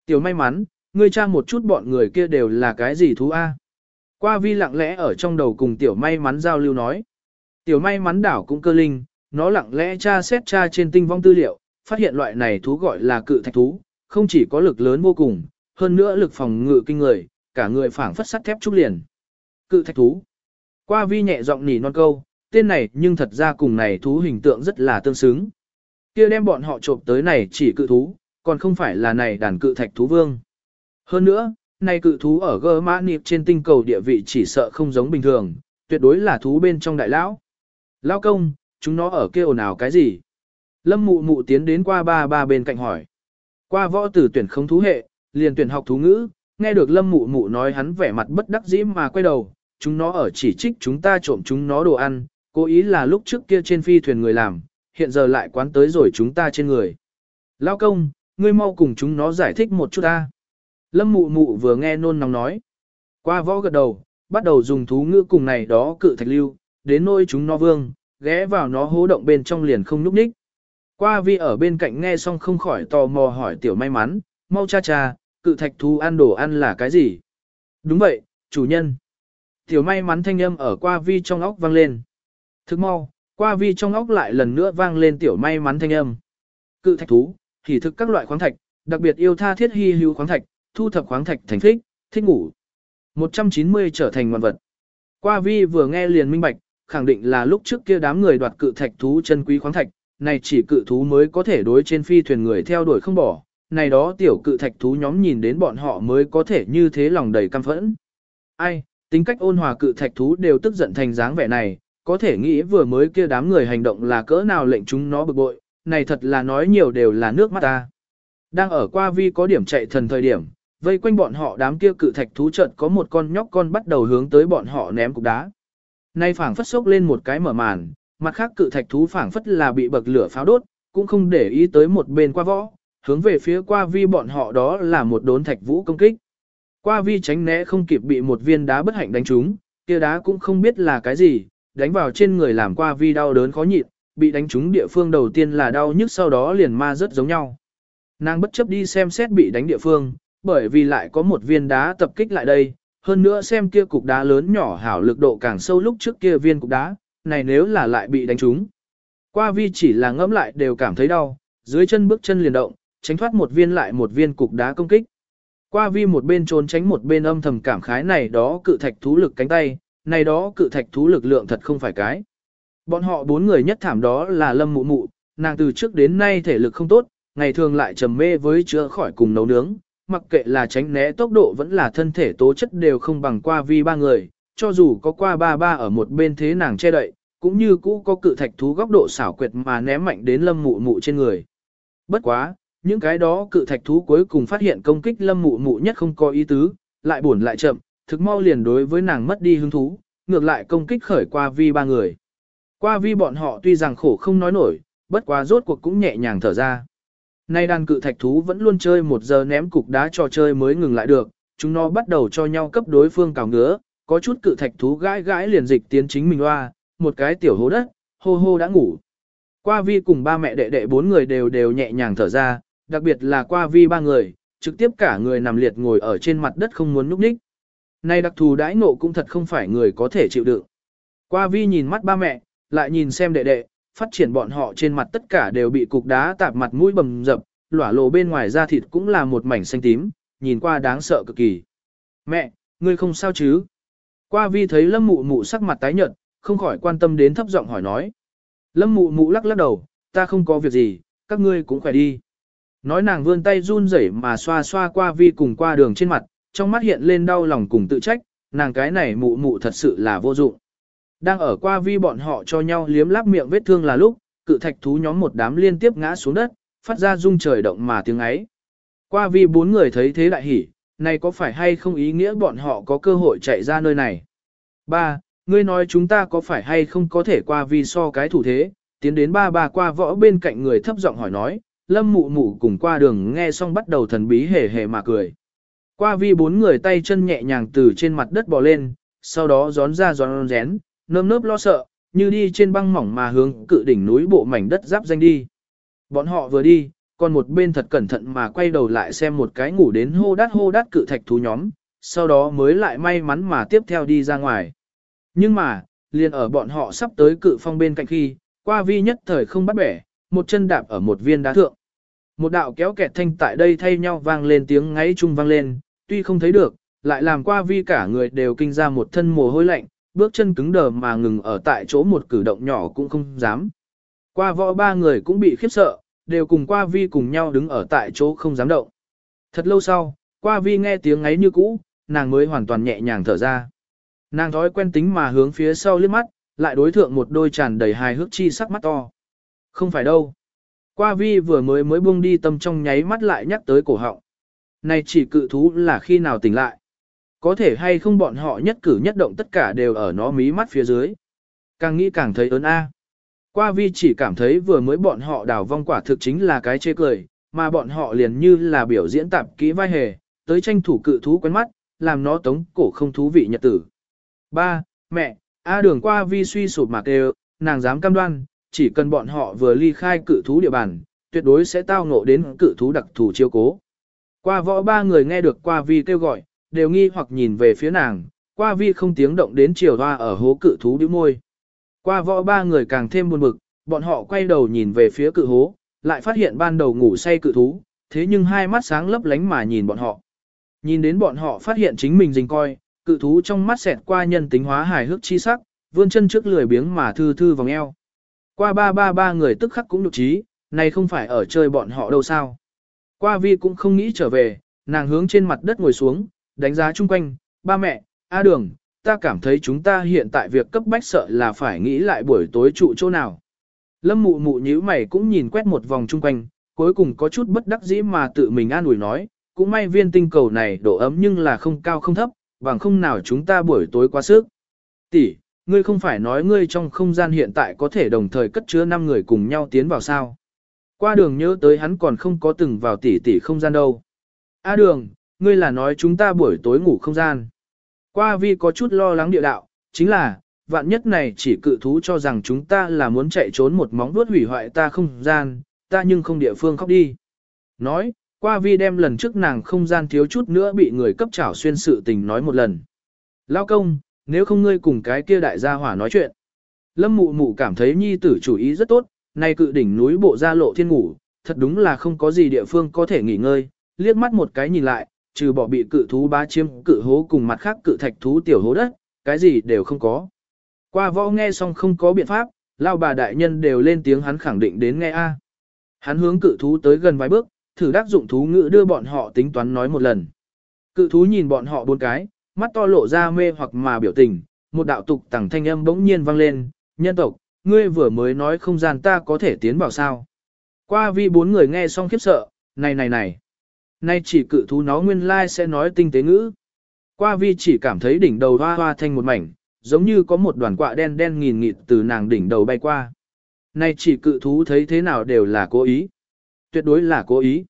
Tiểu may mắn, ngươi tra một chút bọn người kia đều là cái gì thú a? Qua vi lặng lẽ ở trong đầu cùng tiểu may mắn giao lưu nói. Tiểu may mắn đảo cũng cơ linh, nó lặng lẽ tra xét tra trên tinh vong tư liệu, phát hiện loại này thú gọi là cự thạch thú, không chỉ có lực lớn vô cùng, hơn nữa lực phòng ngự kinh người, cả người phảng phất sắt thép trúc liền. Cự thạch thú. Qua vi nhẹ giọng nỉ non câu, tên này nhưng thật ra cùng này thú hình tượng rất là tương xứng. Kia đem bọn họ trộm tới này chỉ cự thú, còn không phải là này đàn cự thạch thú vương. Hơn nữa, này cự thú ở gơ mã niệm trên tinh cầu địa vị chỉ sợ không giống bình thường, tuyệt đối là thú bên trong đại lão. Lão công, chúng nó ở kia ồn ào cái gì? Lâm mụ mụ tiến đến qua ba ba bên cạnh hỏi. Qua võ tử tuyển không thú hệ, liền tuyển học thú ngữ, nghe được lâm mụ mụ nói hắn vẻ mặt bất đắc dĩ mà quay đầu, chúng nó ở chỉ trích chúng ta trộm chúng nó đồ ăn, cố ý là lúc trước kia trên phi thuyền người làm, hiện giờ lại quán tới rồi chúng ta trên người. Lao công, ngươi mau cùng chúng nó giải thích một chút ta. Lâm mụ mụ vừa nghe nôn nóng nói. Qua võ gật đầu, bắt đầu dùng thú ngữ cùng này đó cự thạch lưu, đến nôi chúng nó vương, ghé vào nó hố động bên trong liền không núp ních. Qua vi ở bên cạnh nghe xong không khỏi tò mò hỏi tiểu may mắn, mau cha cha, cự thạch thú ăn đồ ăn là cái gì? Đúng vậy, chủ nhân. Tiểu may mắn thanh âm ở qua vi trong óc vang lên. Thức mau, qua vi trong óc lại lần nữa vang lên tiểu may mắn thanh âm. Cự thạch thú, thì thực các loại khoáng thạch, đặc biệt yêu tha thiết hy hữu khoáng thạch, thu thập khoáng thạch thành thích, thích ngủ. 190 trở thành ngoạn vật. Qua vi vừa nghe liền minh bạch, khẳng định là lúc trước kia đám người đoạt cự thạch thú chân quý khoáng thạch, này chỉ cự thú mới có thể đối trên phi thuyền người theo đuổi không bỏ, này đó tiểu cự thạch thú nhóm nhìn đến bọn họ mới có thể như thế lòng đầy căm phẫn. Ai, tính cách ôn hòa cự thạch thú đều tức giận thành dáng vẻ này, có thể nghĩ vừa mới kia đám người hành động là cỡ nào lệnh chúng nó bực bội, này thật là nói nhiều đều là nước mắt ta. Đang ở qua vi có điểm chạy thần thời điểm, vây quanh bọn họ đám kia cự thạch thú trận có một con nhóc con bắt đầu hướng tới bọn họ ném cục đá. Nay phảng phất sốc lên một cái mở màn, mặt khác cự thạch thú phảng phất là bị bậc lửa pháo đốt, cũng không để ý tới một bên qua võ, hướng về phía qua vi bọn họ đó là một đốn thạch vũ công kích. Qua vi tránh né không kịp bị một viên đá bất hạnh đánh trúng, kia đá cũng không biết là cái gì, đánh vào trên người làm qua vi đau đớn khó nhịn, bị đánh trúng địa phương đầu tiên là đau nhức sau đó liền ma rất giống nhau. Nàng bất chấp đi xem xét bị đánh địa phương, bởi vì lại có một viên đá tập kích lại đây, hơn nữa xem kia cục đá lớn nhỏ hảo lực độ càng sâu lúc trước kia viên cục đá, này nếu là lại bị đánh trúng. Qua vi chỉ là ngẫm lại đều cảm thấy đau, dưới chân bước chân liền động, tránh thoát một viên lại một viên cục đá công kích. Qua vi một bên trốn tránh một bên âm thầm cảm khái này đó cự thạch thú lực cánh tay, này đó cự thạch thú lực lượng thật không phải cái. Bọn họ bốn người nhất thảm đó là lâm mụ mụ, nàng từ trước đến nay thể lực không tốt, ngày thường lại trầm mê với chữa khỏi cùng nấu nướng, mặc kệ là tránh né tốc độ vẫn là thân thể tố chất đều không bằng qua vi ba người, cho dù có qua ba ba ở một bên thế nàng che đậy, cũng như cũ có cự thạch thú góc độ xảo quyệt mà ném mạnh đến lâm mụ mụ trên người. Bất quá, những cái đó cự thạch thú cuối cùng phát hiện công kích lâm mụ mụ nhất không có ý tứ, lại buồn lại chậm, thực mau liền đối với nàng mất đi hứng thú, ngược lại công kích khởi qua vi ba người. Qua vi bọn họ tuy rằng khổ không nói nổi, bất quá rốt cuộc cũng nhẹ nhàng thở ra. Nay đàn cự thạch thú vẫn luôn chơi một giờ ném cục đá trò chơi mới ngừng lại được, chúng nó bắt đầu cho nhau cấp đối phương cào ngứa, có chút cự thạch thú gãi gãi liền dịch tiến chính mình hoa, một cái tiểu hố đất, hô hô đã ngủ. Qua vi cùng ba mẹ đệ đệ bốn người đều đều nhẹ nhàng thở ra, đặc biệt là qua vi ba người, trực tiếp cả người nằm liệt ngồi ở trên mặt đất không muốn núp ních. Này đặc thù đãi ngộ cũng thật không phải người có thể chịu đựng. Qua vi nhìn mắt ba mẹ, lại nhìn xem đệ đệ, phát triển bọn họ trên mặt tất cả đều bị cục đá tạp mặt mũi bầm dập, lỏa lộ bên ngoài da thịt cũng là một mảnh xanh tím, nhìn qua đáng sợ cực kỳ. Mẹ, ngươi không sao chứ? Qua vi thấy lâm mụ mụ sắc mặt tái nhợt, không khỏi quan tâm đến thấp giọng hỏi nói. Lâm mụ mụ lắc lắc đầu, ta không có việc gì, các ngươi cũng khỏe đi. Nói nàng vươn tay run rẩy mà xoa xoa qua vi cùng qua đường trên mặt, trong mắt hiện lên đau lòng cùng tự trách, nàng cái này mụ mụ thật sự là vô dụng. Đang ở qua vi bọn họ cho nhau liếm láp miệng vết thương là lúc, cự thạch thú nhóm một đám liên tiếp ngã xuống đất, phát ra rung trời động mà tiếng ấy. Qua vi bốn người thấy thế đại hỉ, này có phải hay không ý nghĩa bọn họ có cơ hội chạy ra nơi này. Ba, ngươi nói chúng ta có phải hay không có thể qua vi so cái thủ thế, tiến đến ba ba qua võ bên cạnh người thấp giọng hỏi nói, lâm mụ mụ cùng qua đường nghe xong bắt đầu thần bí hề hề mà cười. Qua vi bốn người tay chân nhẹ nhàng từ trên mặt đất bò lên, sau đó gión ra gión rén, nơm nớp lo sợ, như đi trên băng mỏng mà hướng cự đỉnh núi bộ mảnh đất giáp danh đi. Bọn họ vừa đi, còn một bên thật cẩn thận mà quay đầu lại xem một cái ngủ đến hô đát hô đát cự thạch thú nhóm, sau đó mới lại may mắn mà tiếp theo đi ra ngoài. Nhưng mà, liền ở bọn họ sắp tới cự phong bên cạnh khi, qua vi nhất thời không bắt bẻ, một chân đạp ở một viên đá thượng. Một đạo kéo kẹt thanh tại đây thay nhau vang lên tiếng ngáy chung vang lên, tuy không thấy được, lại làm qua vi cả người đều kinh ra một thân mồ hôi lạnh, bước chân cứng đờ mà ngừng ở tại chỗ một cử động nhỏ cũng không dám. Qua võ ba người cũng bị khiếp sợ, đều cùng qua vi cùng nhau đứng ở tại chỗ không dám động. Thật lâu sau, qua vi nghe tiếng ngáy như cũ, nàng mới hoàn toàn nhẹ nhàng thở ra. Nàng thói quen tính mà hướng phía sau liếc mắt, lại đối thượng một đôi tràn đầy hài hước chi sắc mắt to. Không phải đâu. Qua vi vừa mới mới buông đi tâm trong nháy mắt lại nhắc tới cổ họng. Này chỉ cự thú là khi nào tỉnh lại. Có thể hay không bọn họ nhất cử nhất động tất cả đều ở nó mí mắt phía dưới. Càng nghĩ càng thấy ớn a. Qua vi chỉ cảm thấy vừa mới bọn họ đào vong quả thực chính là cái chê cười, mà bọn họ liền như là biểu diễn tạp kỹ vai hề, tới tranh thủ cự thú quen mắt, làm nó tống cổ không thú vị nhật tử. Ba, mẹ, A đường qua vi suy sụp mà kêu, nàng dám cam đoan, chỉ cần bọn họ vừa ly khai cự thú địa bàn, tuyệt đối sẽ tao ngộ đến cự thú đặc thù chiêu cố. Qua võ ba người nghe được qua vi kêu gọi, đều nghi hoặc nhìn về phía nàng, qua vi không tiếng động đến chiều hoa ở hố cự thú điếu môi. Qua võ ba người càng thêm buồn bực, bọn họ quay đầu nhìn về phía cự hố, lại phát hiện ban đầu ngủ say cự thú, thế nhưng hai mắt sáng lấp lánh mà nhìn bọn họ. Nhìn đến bọn họ phát hiện chính mình dình coi, cự thú trong mắt xẹt qua nhân tính hóa hài hước chi sắc, vươn chân trước lười biếng mà thư thư vòng eo. Qua ba ba ba người tức khắc cũng nhục trí, này không phải ở chơi bọn họ đâu sao. Qua vi cũng không nghĩ trở về, nàng hướng trên mặt đất ngồi xuống, đánh giá chung quanh, ba mẹ, A đường, ta cảm thấy chúng ta hiện tại việc cấp bách sợ là phải nghĩ lại buổi tối trụ chỗ nào. Lâm mụ mụ nhíu mày cũng nhìn quét một vòng chung quanh, cuối cùng có chút bất đắc dĩ mà tự mình an ủi nói, cũng may viên tinh cầu này độ ấm nhưng là không cao không thấp, bằng không nào chúng ta buổi tối quá sức. Tỷ, ngươi không phải nói ngươi trong không gian hiện tại có thể đồng thời cất chứa 5 người cùng nhau tiến vào sao. Qua đường nhớ tới hắn còn không có từng vào tỷ tỷ không gian đâu. A đường, ngươi là nói chúng ta buổi tối ngủ không gian. Qua vi có chút lo lắng địa đạo, chính là, vạn nhất này chỉ cự thú cho rằng chúng ta là muốn chạy trốn một móng vuốt hủy hoại ta không gian, ta nhưng không địa phương khóc đi. Nói, qua vi đem lần trước nàng không gian thiếu chút nữa bị người cấp trảo xuyên sự tình nói một lần. Lao công, nếu không ngươi cùng cái kia đại gia hỏa nói chuyện. Lâm mụ mụ cảm thấy nhi tử chủ ý rất tốt, nay cự đỉnh núi bộ ra lộ thiên ngủ, thật đúng là không có gì địa phương có thể nghỉ ngơi, liếc mắt một cái nhìn lại, trừ bỏ bị cự thú bá chiếm cự hố cùng mặt khác cự thạch thú tiểu hố đất, cái gì đều không có. Qua võ nghe xong không có biện pháp, lao bà đại nhân đều lên tiếng hắn khẳng định đến nghe A. Hắn hướng cự thú tới gần vài bước, thử đắc dụng thú ngữ đưa bọn họ tính toán nói một lần. Cự thú nhìn bọn họ bốn cái, mắt to lộ ra mê hoặc mà biểu tình, một đạo tục tẳng thanh âm bỗng nhiên vang lên, nhân tộc, ngươi vừa mới nói không gian ta có thể tiến vào sao. Qua vi bốn người nghe xong khiếp sợ, này này này. Nay chỉ cự thú nó nguyên lai sẽ nói tinh tế ngữ. Qua vi chỉ cảm thấy đỉnh đầu hoa hoa thành một mảnh, giống như có một đoàn quạ đen đen nghìn nghịt từ nàng đỉnh đầu bay qua. Nay chỉ cự thú thấy thế nào đều là cố ý. Tuyệt đối là cố ý.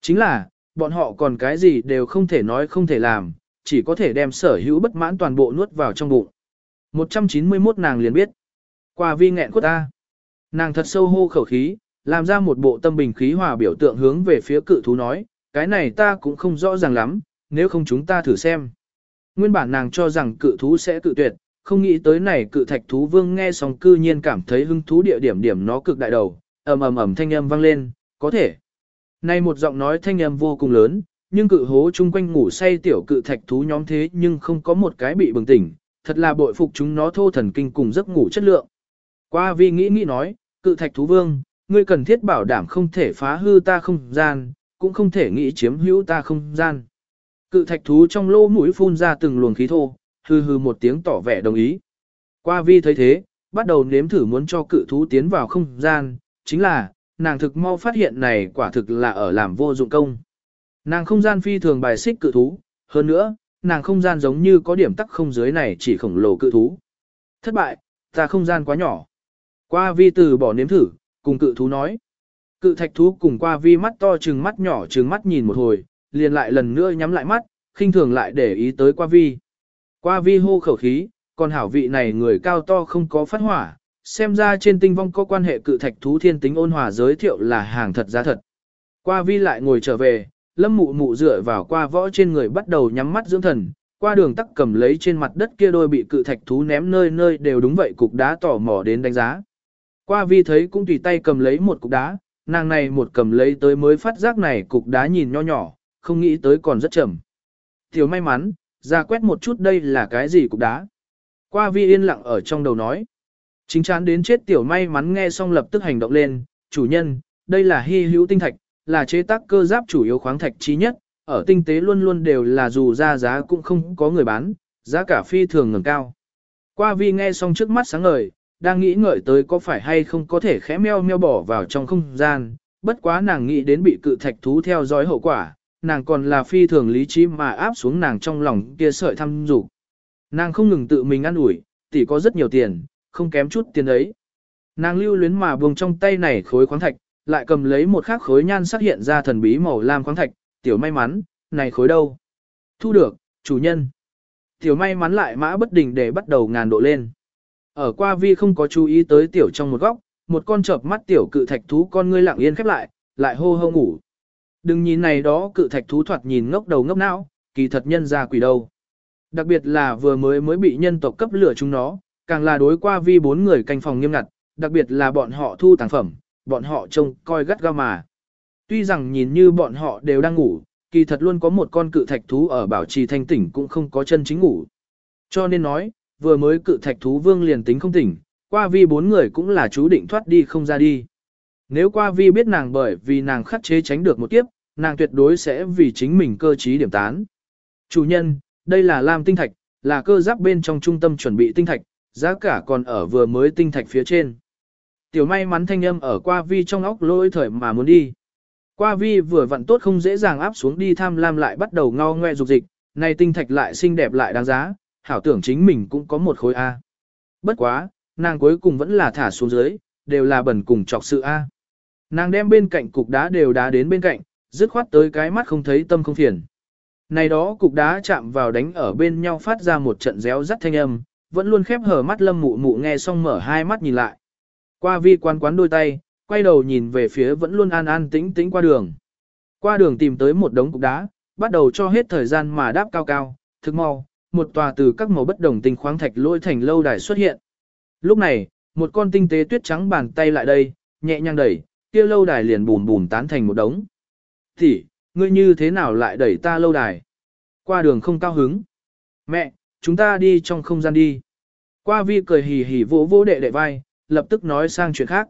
Chính là, bọn họ còn cái gì đều không thể nói không thể làm, chỉ có thể đem sở hữu bất mãn toàn bộ nuốt vào trong bụng. 191 nàng liền biết. Qua vi nghẹn của ta. Nàng thật sâu hô khẩu khí, làm ra một bộ tâm bình khí hòa biểu tượng hướng về phía cự thú nói, cái này ta cũng không rõ ràng lắm, nếu không chúng ta thử xem. Nguyên bản nàng cho rằng cự thú sẽ cự tuyệt, không nghĩ tới này cự thạch thú vương nghe xong cư nhiên cảm thấy hứng thú địa điểm điểm nó cực đại đầu, ầm ầm ầm thanh âm vang lên, có thể. Này một giọng nói thanh âm vô cùng lớn, nhưng cự hố chung quanh ngủ say tiểu cự thạch thú nhóm thế nhưng không có một cái bị bừng tỉnh, thật là bội phục chúng nó thô thần kinh cùng giấc ngủ chất lượng. Qua vi nghĩ nghĩ nói, cự thạch thú vương, ngươi cần thiết bảo đảm không thể phá hư ta không gian, cũng không thể nghĩ chiếm hữu ta không gian. Cự thạch thú trong lô mũi phun ra từng luồng khí thô, hư hư một tiếng tỏ vẻ đồng ý. Qua vi thấy thế, bắt đầu nếm thử muốn cho cự thú tiến vào không gian, chính là, nàng thực mau phát hiện này quả thực là ở làm vô dụng công. Nàng không gian phi thường bài xích cự thú, hơn nữa, nàng không gian giống như có điểm tắc không dưới này chỉ khổng lồ cự thú. Thất bại, ta không gian quá nhỏ. Qua vi từ bỏ nếm thử, cùng cự thú nói. Cự thạch thú cùng qua vi mắt to trừng mắt nhỏ trừng mắt nhìn một hồi, liền lại lần nữa nhắm lại mắt, khinh thường lại để ý tới qua vi. Qua vi hô khẩu khí, còn hảo vị này người cao to không có phát hỏa, xem ra trên tinh vong có quan hệ cự thạch thú thiên tính ôn hòa giới thiệu là hàng thật giá thật. Qua vi lại ngồi trở về, lâm mụ mụ dựa vào qua võ trên người bắt đầu nhắm mắt dưỡng thần, qua đường tắc cầm lấy trên mặt đất kia đôi bị cự thạch thú ném nơi nơi đều đúng vậy cục đá tỏ mò đến đánh giá. Qua vi thấy cũng tùy tay cầm lấy một cục đá, nàng này một cầm lấy tới mới phát giác này cục đá nhìn nho nhỏ, không nghĩ tới còn rất chậm. Tiểu may mắn, ra quét một chút đây là cái gì cục đá. Qua vi yên lặng ở trong đầu nói. Chính chán đến chết tiểu may mắn nghe xong lập tức hành động lên, chủ nhân, đây là hy hữu tinh thạch, là chế tác cơ giáp chủ yếu khoáng thạch chí nhất, ở tinh tế luôn luôn đều là dù ra giá cũng không có người bán, giá cả phi thường ngừng cao. Qua vi nghe xong trước mắt sáng ngời, đang nghĩ ngợi tới có phải hay không có thể khẽ meo meo bỏ vào trong không gian, bất quá nàng nghĩ đến bị cự thạch thú theo dõi hậu quả, nàng còn là phi thường lý trí mà áp xuống nàng trong lòng kia sợi thăm dục. Nàng không ngừng tự mình ăn ủi, tỷ có rất nhiều tiền, không kém chút tiền ấy. Nàng lưu luyến mà buông trong tay này khối khoáng thạch, lại cầm lấy một khắc khối nhan sắc hiện ra thần bí màu lam khoáng thạch, tiểu may mắn, này khối đâu? Thu được, chủ nhân. Tiểu may mắn lại mã bất định để bắt đầu ngàn độ lên. Ở qua vi không có chú ý tới tiểu trong một góc, một con chợp mắt tiểu cự thạch thú con ngươi lặng yên khép lại, lại hô hô ngủ. Đừng nhìn này đó cự thạch thú thoạt nhìn ngốc đầu ngốc não, kỳ thật nhân ra quỷ đâu. Đặc biệt là vừa mới mới bị nhân tộc cấp lửa chúng nó, càng là đối qua vi bốn người canh phòng nghiêm ngặt, đặc biệt là bọn họ thu tàng phẩm, bọn họ trông coi gắt gao mà. Tuy rằng nhìn như bọn họ đều đang ngủ, kỳ thật luôn có một con cự thạch thú ở bảo trì thanh tỉnh cũng không có chân chính ngủ. Cho nên nói, vừa mới cự thạch thú vương liền tính không tỉnh, qua vi bốn người cũng là chú định thoát đi không ra đi. Nếu qua vi biết nàng bởi vì nàng khắc chế tránh được một kiếp, nàng tuyệt đối sẽ vì chính mình cơ trí điểm tán. Chủ nhân, đây là lam tinh thạch, là cơ giáp bên trong trung tâm chuẩn bị tinh thạch, giá cả còn ở vừa mới tinh thạch phía trên. Tiểu may mắn thanh âm ở qua vi trong óc lôi thời mà muốn đi. Qua vi vừa vặn tốt không dễ dàng áp xuống đi tham lam lại bắt đầu ngao ngoe dục dịch, này tinh thạch lại xinh đẹp lại đáng giá, hảo tưởng chính mình cũng có một khối A. Bất quá, nàng cuối cùng vẫn là thả xuống dưới, đều là bẩn cùng chọc sự A. Nàng đem bên cạnh cục đá đều đá đến bên cạnh, dứt khoát tới cái mắt không thấy tâm không phiền. Này đó cục đá chạm vào đánh ở bên nhau phát ra một trận réo rắt thanh âm, vẫn luôn khép hờ mắt lâm mụ mụ nghe xong mở hai mắt nhìn lại. Qua vi quán quán đôi tay, quay đầu nhìn về phía vẫn luôn an an tĩnh tĩnh qua đường. Qua đường tìm tới một đống cục đá, bắt đầu cho hết thời gian mà đáp cao cao, thực mau, một tòa từ các màu bất đồng tinh khoáng thạch lôi thành lâu đài xuất hiện. Lúc này, một con tinh tế tuyết trắng bàn tay lại đây, nhẹ nhàng đẩy, kia lâu đài liền bùn bùn tán thành một đống. Thì, ngươi như thế nào lại đẩy ta lâu đài? Qua đường không cao hứng. Mẹ, chúng ta đi trong không gian đi. Qua vi cười hì hì vỗ vỗ đệ đệ vai, lập tức nói sang chuyện khác.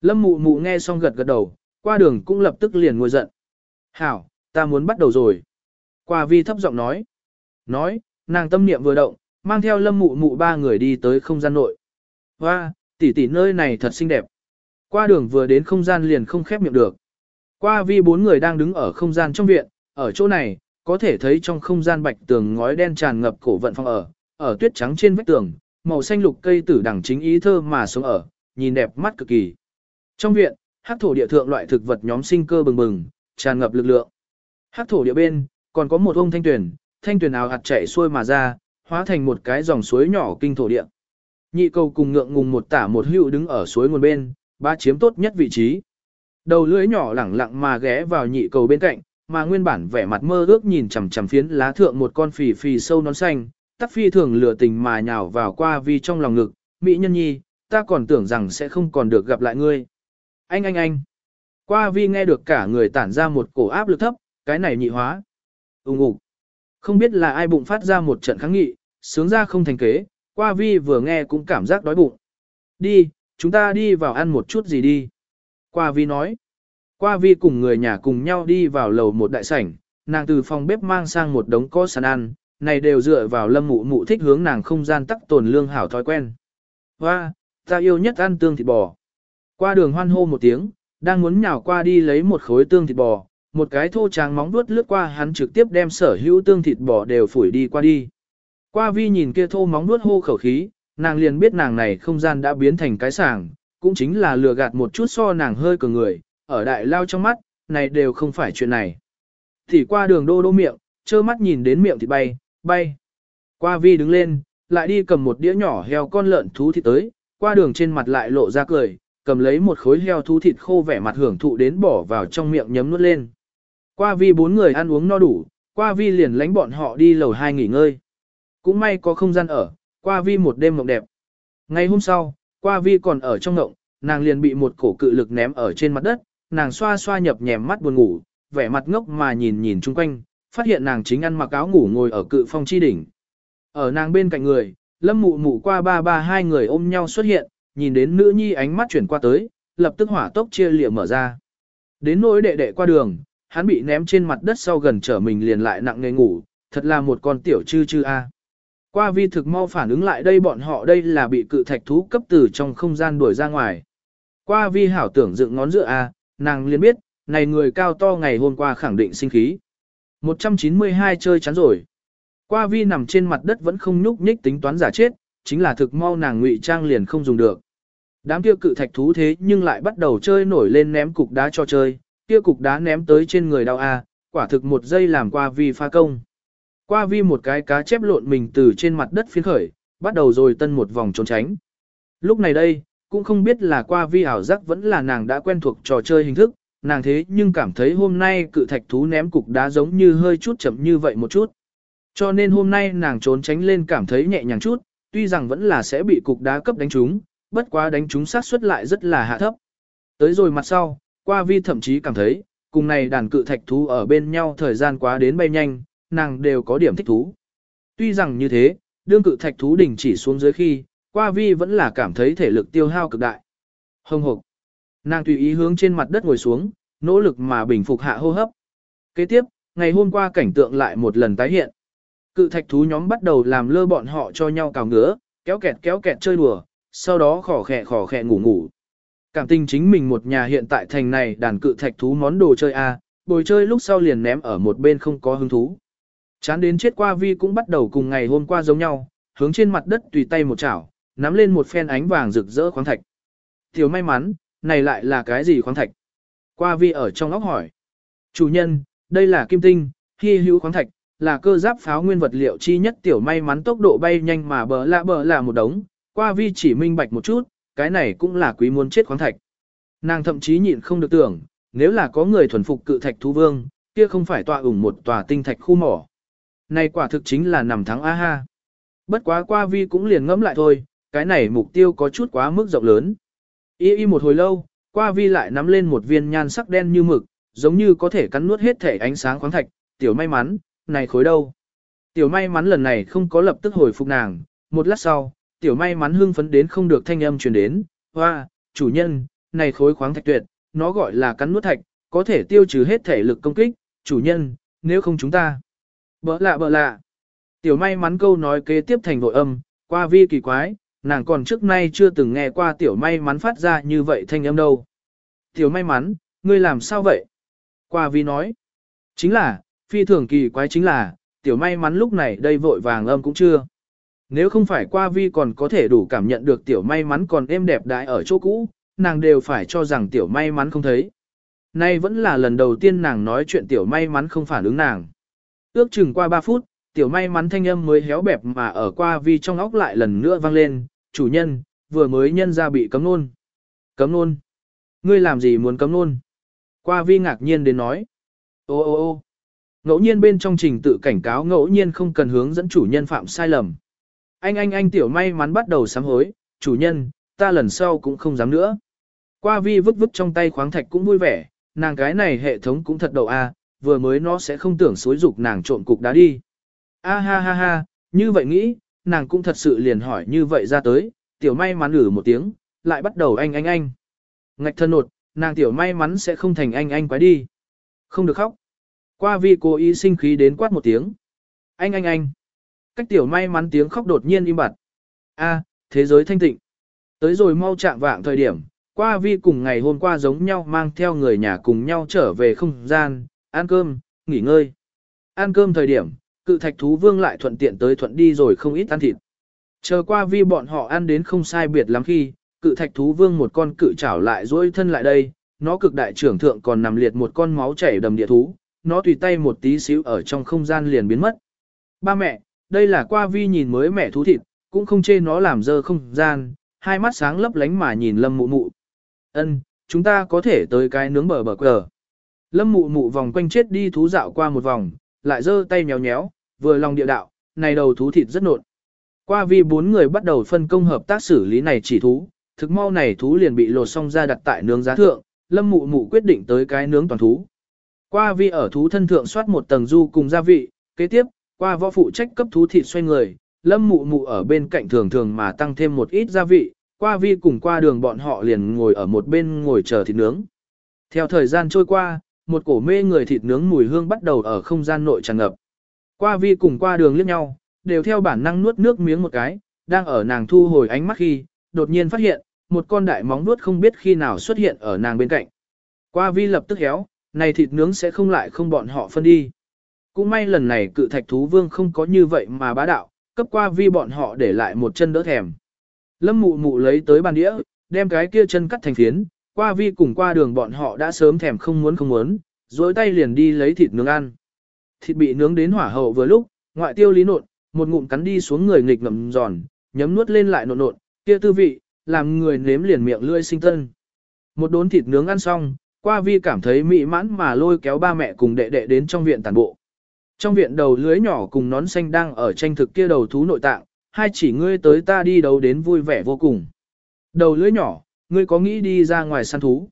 Lâm mụ mụ nghe xong gật gật đầu, qua đường cũng lập tức liền ngồi giận. Hảo, ta muốn bắt đầu rồi. Qua vi thấp giọng nói. Nói, nàng tâm niệm vừa động, mang theo lâm mụ mụ ba người đi tới không gian nội. Hoa, tỷ tỷ nơi này thật xinh đẹp. Qua đường vừa đến không gian liền không khép miệng được. Qua vi bốn người đang đứng ở không gian trong viện, ở chỗ này, có thể thấy trong không gian bạch tường ngói đen tràn ngập cổ vận phong ở, ở tuyết trắng trên vách tường, màu xanh lục cây tử đằng chính ý thơ mà sống ở, nhìn đẹp mắt cực kỳ. Trong viện, hắc thổ địa thượng loại thực vật nhóm sinh cơ bừng bừng, tràn ngập lực lượng. Hắc thổ địa bên, còn có một ông thanh tuyển, thanh tuyển ào hạt chảy xuôi mà ra, hóa thành một cái dòng suối nhỏ kinh thổ địa. Nhị cầu cùng ngượng ngùng một tả một hữu đứng ở suối nguồn bên, ba chiếm tốt nhất vị trí. Đầu lưỡi nhỏ lẳng lặng mà ghé vào nhị cầu bên cạnh, mà nguyên bản vẻ mặt mơ ước nhìn chằm chằm phiến lá thượng một con phì phì sâu nón xanh, tắc phi thường lừa tình mà nhào vào qua vi trong lòng ngực, mỹ nhân nhi, ta còn tưởng rằng sẽ không còn được gặp lại ngươi. Anh anh anh. Qua vi nghe được cả người tản ra một cổ áp lực thấp, cái này nhị hóa. Úng ủ. Không biết là ai bụng phát ra một trận kháng nghị, sướng ra không thành kế, qua vi vừa nghe cũng cảm giác đói bụng. Đi, chúng ta đi vào ăn một chút gì đi. Qua vi nói. Qua vi cùng người nhà cùng nhau đi vào lầu một đại sảnh, nàng từ phòng bếp mang sang một đống có sẵn ăn, này đều dựa vào lâm mụ mụ thích hướng nàng không gian tắc tồn lương hảo thói quen. Hoa, ta yêu nhất ăn tương thịt bò. Qua đường hoan hô một tiếng, đang muốn nhào qua đi lấy một khối tương thịt bò, một cái thô tráng móng vuốt lướt qua hắn trực tiếp đem sở hữu tương thịt bò đều phủi đi qua đi. Qua vi nhìn kia thô móng vuốt hô khẩu khí, nàng liền biết nàng này không gian đã biến thành cái sàng, cũng chính là lừa gạt một chút so nàng hơi cường người, ở đại lao trong mắt, này đều không phải chuyện này. Thì qua đường đô đô miệng, trơ mắt nhìn đến miệng thịt bay, bay. Qua vi đứng lên, lại đi cầm một đĩa nhỏ heo con lợn thú thịt tới, qua đường trên mặt lại lộ ra cười, cầm lấy một khối heo thú thịt khô vẻ mặt hưởng thụ đến bỏ vào trong miệng nhấm nuốt lên. Qua vi bốn người ăn uống no đủ, qua vi liền lánh bọn họ đi lầu hai nghỉ ngơi. Cũng may có không gian ở, qua vi một đêm mộng đẹp. Ngày hôm sau, qua vi còn ở trong ngộng, nàng liền bị một cổ cự lực ném ở trên mặt đất, nàng xoa xoa nhập nhèm mắt buồn ngủ, vẻ mặt ngốc mà nhìn nhìn chung quanh, phát hiện nàng chính ăn mặc áo ngủ ngồi ở cự phong chi đỉnh. Ở nàng bên cạnh người, lâm mụ mụ qua ba ba hai người ôm nhau xuất hiện, nhìn đến nữ nhi ánh mắt chuyển qua tới, lập tức hỏa tốc chia liệm mở ra. Đến nỗi đệ đệ qua đường, hắn bị ném trên mặt đất sau gần trở mình liền lại nặng nề ngủ, thật là một con tiểu chư chư a. À. Qua vi thực mau phản ứng lại đây bọn họ đây là bị cự thạch thú cấp từ trong không gian đuổi ra ngoài. Qua vi hảo tưởng dựng ngón giữa a, nàng liền biết, này người cao to ngày hôm qua khẳng định sinh khí. 192 chơi chán rồi. Qua vi nằm trên mặt đất vẫn không nhúc nhích tính toán giả chết, chính là thực mau nàng ngụy trang liền không dùng được. Đám kia cự thạch thú thế nhưng lại bắt đầu chơi nổi lên ném cục đá cho chơi, kia cục đá ném tới trên người đau a, quả thực một giây làm qua vi pha công. Qua vi một cái cá chép lộn mình từ trên mặt đất phiến khởi, bắt đầu rồi tân một vòng trốn tránh. Lúc này đây, cũng không biết là qua vi ảo giác vẫn là nàng đã quen thuộc trò chơi hình thức, nàng thế nhưng cảm thấy hôm nay cự thạch thú ném cục đá giống như hơi chút chậm như vậy một chút. Cho nên hôm nay nàng trốn tránh lên cảm thấy nhẹ nhàng chút, tuy rằng vẫn là sẽ bị cục đá cấp đánh trúng, bất quá đánh trúng sát suất lại rất là hạ thấp. Tới rồi mặt sau, qua vi thậm chí cảm thấy, cùng này đàn cự thạch thú ở bên nhau thời gian quá đến bay nhanh, nàng đều có điểm thích thú. Tuy rằng như thế, đương cự thạch thú đỉnh chỉ xuống dưới khi, qua vi vẫn là cảm thấy thể lực tiêu hao cực đại. Hồng hộc. Nàng tùy ý hướng trên mặt đất ngồi xuống, nỗ lực mà bình phục hạ hô hấp. Kế tiếp, ngày hôm qua cảnh tượng lại một lần tái hiện. Cự thạch thú nhóm bắt đầu làm lơ bọn họ cho nhau cào ngứa, kéo kẹt kéo kẹt chơi đùa, sau đó khỏ khẹ khỏ khẹ ngủ ngủ. Cảm tình chính mình một nhà hiện tại thành này đàn cự thạch thú món đồ chơi A, bồi chơi lúc sau liền ném ở một bên không có hứng thú. Chán đến chết qua vi cũng bắt đầu cùng ngày hôm qua giống nhau, hướng trên mặt đất tùy tay một chảo, nắm lên một phen ánh vàng rực rỡ khoáng thạch. Thiếu may mắn, này lại là cái gì khoáng thạch? Qua vi ở trong óc hỏi. Chủ nhân, đây là kim tinh, hy hữu khoáng thạch, là cơ giáp pháo nguyên vật liệu chi nhất tiểu may mắn tốc độ bay nhanh mà bờ lạ bờ là một đống, qua vi chỉ minh bạch một chút, cái này cũng là quý muốn chết khoáng thạch. Nàng thậm chí nhịn không được tưởng, nếu là có người thuần phục cự thạch thú vương, kia không phải tọa ủng một tòa tinh thạch khu mỏ. Này quả thực chính là nằm thắng a ha. Bất quá qua vi cũng liền ngẫm lại thôi, cái này mục tiêu có chút quá mức rộng lớn. Y y một hồi lâu, qua vi lại nắm lên một viên nhan sắc đen như mực, giống như có thể cắn nuốt hết thể ánh sáng khoáng thạch, tiểu may mắn, này khối đâu. Tiểu may mắn lần này không có lập tức hồi phục nàng, một lát sau, tiểu may mắn hưng phấn đến không được thanh âm truyền đến, hoa, chủ nhân, này khối khoáng thạch tuyệt, nó gọi là cắn nuốt thạch, có thể tiêu trừ hết thể lực công kích, chủ nhân, nếu không chúng ta. Bỡ lạ bỡ lạ. Tiểu may mắn câu nói kế tiếp thành vội âm, qua vi kỳ quái, nàng còn trước nay chưa từng nghe qua tiểu may mắn phát ra như vậy thanh âm đâu. Tiểu may mắn, ngươi làm sao vậy? Qua vi nói. Chính là, phi thường kỳ quái chính là, tiểu may mắn lúc này đây vội vàng âm cũng chưa. Nếu không phải qua vi còn có thể đủ cảm nhận được tiểu may mắn còn êm đẹp đãi ở chỗ cũ, nàng đều phải cho rằng tiểu may mắn không thấy. Nay vẫn là lần đầu tiên nàng nói chuyện tiểu may mắn không phản ứng nàng. Ước chừng qua 3 phút, tiểu may mắn thanh âm mới héo bẹp mà ở qua vi trong óc lại lần nữa vang lên, chủ nhân, vừa mới nhân ra bị cấm nôn. Cấm nôn? Ngươi làm gì muốn cấm nôn? Qua vi ngạc nhiên đến nói. Ô ô ô ngẫu nhiên bên trong trình tự cảnh cáo ngẫu nhiên không cần hướng dẫn chủ nhân phạm sai lầm. Anh anh anh tiểu may mắn bắt đầu sám hối, chủ nhân, ta lần sau cũng không dám nữa. Qua vi vứt vứt trong tay khoáng thạch cũng vui vẻ, nàng cái này hệ thống cũng thật đầu a, vừa mới nó sẽ không tưởng xối dục nàng trộn cục đá đi. A ha ha ha, như vậy nghĩ, nàng cũng thật sự liền hỏi như vậy ra tới, tiểu may mắn ử một tiếng, lại bắt đầu anh anh anh. Ngạch thân nột, nàng tiểu may mắn sẽ không thành anh anh quái đi. Không được khóc. Qua vi cố ý sinh khí đến quát một tiếng. Anh anh anh. Cách tiểu may mắn tiếng khóc đột nhiên im bặt. A, thế giới thanh tịnh. Tới rồi mau chạm vạng thời điểm, qua vi cùng ngày hôm qua giống nhau mang theo người nhà cùng nhau trở về không gian, ăn cơm, nghỉ ngơi. Ăn cơm thời điểm, cự thạch thú vương lại thuận tiện tới thuận đi rồi không ít ăn thịt. Chờ qua vi bọn họ ăn đến không sai biệt lắm khi, cự thạch thú vương một con cự chảo lại dối thân lại đây, nó cực đại trưởng thượng còn nằm liệt một con máu chảy đầm địa thú, nó tùy tay một tí xíu ở trong không gian liền biến mất. Ba mẹ, đây là qua vi nhìn mới mẹ thú thịt, cũng không chê nó làm dơ không gian, hai mắt sáng lấp lánh mà nhìn lâm mụ mụ. Ân, chúng ta có thể tới cái nướng bờ bờ cờ. Lâm mụ mụ vòng quanh chết đi thú dạo qua một vòng, lại giơ tay nhéo nhéo, vừa lòng địa đạo, này đầu thú thịt rất nộn. Qua vi bốn người bắt đầu phân công hợp tác xử lý này chỉ thú, thực mau này thú liền bị lột xong ra đặt tại nướng giá thượng, lâm mụ mụ quyết định tới cái nướng toàn thú. Qua vi ở thú thân thượng soát một tầng du cùng gia vị, kế tiếp, qua võ phụ trách cấp thú thịt xoay người, lâm mụ mụ ở bên cạnh thường thường mà tăng thêm một ít gia vị, qua vi cùng qua đường bọn họ liền ngồi ở một bên ngồi chờ thịt nướng. Theo thời gian trôi qua, một cổ mê người thịt nướng mùi hương bắt đầu ở không gian nội tràn ngập. Qua vi cùng qua đường liếc nhau, đều theo bản năng nuốt nước miếng một cái, đang ở nàng thu hồi ánh mắt khi, đột nhiên phát hiện, một con đại móng nuốt không biết khi nào xuất hiện ở nàng bên cạnh. Qua vi lập tức héo, này thịt nướng sẽ không lại không bọn họ phân đi. Cũng may lần này cự thạch thú vương không có như vậy mà bá đạo, cấp qua vi bọn họ để lại một chân đỡ thèm. Lâm mụ mụ lấy tới bàn đĩa, đem cái kia chân cắt thành phiến, qua vi cùng qua đường bọn họ đã sớm thèm không muốn không muốn, dối tay liền đi lấy thịt nướng ăn. Thịt bị nướng đến hỏa hậu vừa lúc, ngoại tiêu lý nộn, một ngụm cắn đi xuống người nghịch ngậm giòn, nhấm nuốt lên lại nộn nộn, kia tư vị, làm người nếm liền miệng lưỡi sinh tân. Một đốn thịt nướng ăn xong, qua vi cảm thấy mỹ mãn mà lôi kéo ba mẹ cùng đệ đệ đến trong viện tàn bộ. Trong viện đầu lưới nhỏ cùng nón xanh đang ở tranh thực kia đầu thú nội tạng, hai chỉ ngươi tới ta đi đấu đến vui vẻ vô cùng. Đầu lưới nhỏ, ngươi có nghĩ đi ra ngoài săn thú?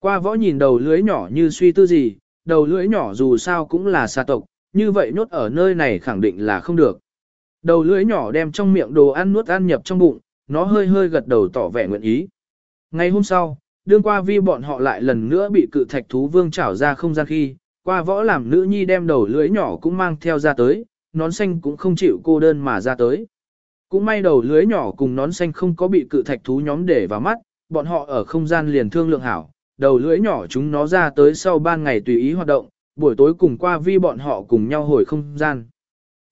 Qua võ nhìn đầu lưới nhỏ như suy tư gì, đầu lưỡi nhỏ dù sao cũng là xa tộc, như vậy nhốt ở nơi này khẳng định là không được. Đầu lưỡi nhỏ đem trong miệng đồ ăn nuốt ăn nhập trong bụng, nó hơi hơi gật đầu tỏ vẻ nguyện ý. Ngày hôm sau, đương qua vi bọn họ lại lần nữa bị cự thạch thú vương trảo ra không gian khi, qua võ làm nữ nhi đem đầu lưỡi nhỏ cũng mang theo ra tới, nón xanh cũng không chịu cô đơn mà ra tới. Cũng may đầu lưới nhỏ cùng nón xanh không có bị cự thạch thú nhóm để vào mắt, bọn họ ở không gian liền thương lượng hảo, đầu lưỡi nhỏ chúng nó ra tới sau ban ngày tùy ý hoạt động, buổi tối cùng qua vi bọn họ cùng nhau hồi không gian.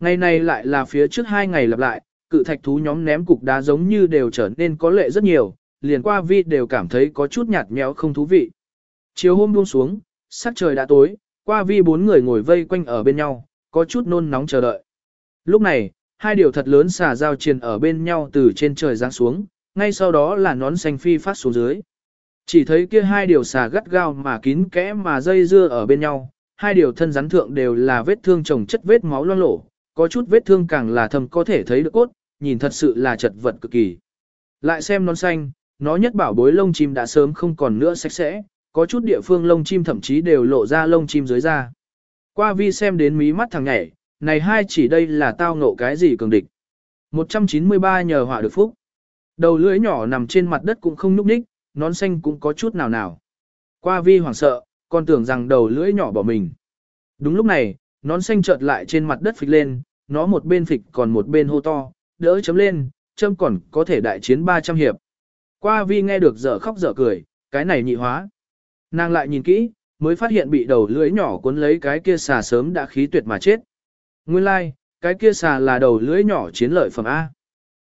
Ngày này lại là phía trước hai ngày lặp lại, cự thạch thú nhóm ném cục đá giống như đều trở nên có lệ rất nhiều, liền qua vi đều cảm thấy có chút nhạt nhẽo không thú vị. Chiều hôm buông xuống, sắc trời đã tối, qua vi bốn người ngồi vây quanh ở bên nhau, có chút nôn nóng chờ đợi. Lúc này, hai điều thật lớn xà giao triền ở bên nhau từ trên trời giáng xuống, ngay sau đó là nón xanh phi phát xuống dưới. Chỉ thấy kia hai điều xà gắt gao mà kín kẽ mà dây dưa ở bên nhau, hai điều thân rắn thượng đều là vết thương chồng chất vết máu loang lổ, có chút vết thương càng là thầm có thể thấy được cốt, nhìn thật sự là chật vật cực kỳ. Lại xem nón xanh, nó nhất bảo bối lông chim đã sớm không còn nữa sạch sẽ, có chút địa phương lông chim thậm chí đều lộ ra lông chim dưới da. Qua vi xem đến mí mắt thằng nhảy, này hai chỉ đây là tao ngộ cái gì cường địch. 193 nhờ họa được phúc. Đầu lưỡi nhỏ nằm trên mặt đất cũng không nhúc nhích, nón xanh cũng có chút nào nào. Qua vi hoảng sợ, còn tưởng rằng đầu lưỡi nhỏ bỏ mình. Đúng lúc này, nón xanh chợt lại trên mặt đất phịch lên, nó một bên phịch còn một bên hô to, đỡ chấm lên, châm còn có thể đại chiến 300 hiệp. Qua vi nghe được dở khóc dở cười, cái này nhị hóa. Nàng lại nhìn kỹ, mới phát hiện bị đầu lưỡi nhỏ cuốn lấy cái kia xà sớm đã khí tuyệt mà chết. Nguyên lai, like, cái kia xà là đầu lưỡi nhỏ chiến lợi phẩm A.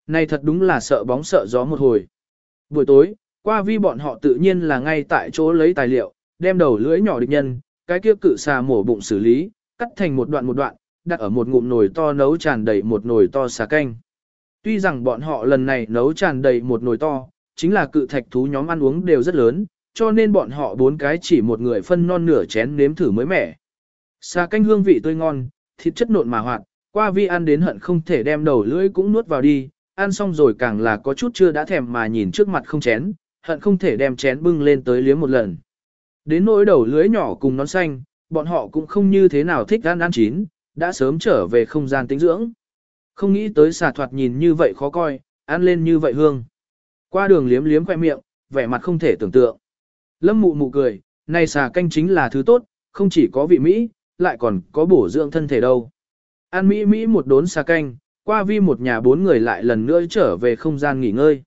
Này thật đúng là sợ bóng sợ gió một hồi. Buổi tối, qua vi bọn họ tự nhiên là ngay tại chỗ lấy tài liệu, đem đầu lưỡi nhỏ địch nhân, cái kia cự xà mổ bụng xử lý, cắt thành một đoạn một đoạn, đặt ở một ngụm nồi to nấu tràn đầy một nồi to xà canh. Tuy rằng bọn họ lần này nấu tràn đầy một nồi to, chính là cự thạch thú nhóm ăn uống đều rất lớn, cho nên bọn họ bốn cái chỉ một người phân non nửa chén nếm thử mới mẻ. Xà canh hương vị tươi ngon, thịt chất nộn mà hoạt, qua vi ăn đến hận không thể đem đầu lưỡi cũng nuốt vào đi, ăn xong rồi càng là có chút chưa đã thèm mà nhìn trước mặt không chén, hận không thể đem chén bưng lên tới liếm một lần. Đến nỗi đầu lưới nhỏ cùng nón xanh, bọn họ cũng không như thế nào thích ăn ăn chín, đã sớm trở về không gian tính dưỡng. Không nghĩ tới xà thoạt nhìn như vậy khó coi, ăn lên như vậy hương. Qua đường liếm liếm khoe miệng, vẻ mặt không thể tưởng tượng. Lâm mụ mụ cười, này xà canh chính là thứ tốt, không chỉ có vị Mỹ, lại còn có bổ dưỡng thân thể đâu. Ăn Mỹ Mỹ một đốn xà canh, qua vi một nhà bốn người lại lần nữa trở về không gian nghỉ ngơi.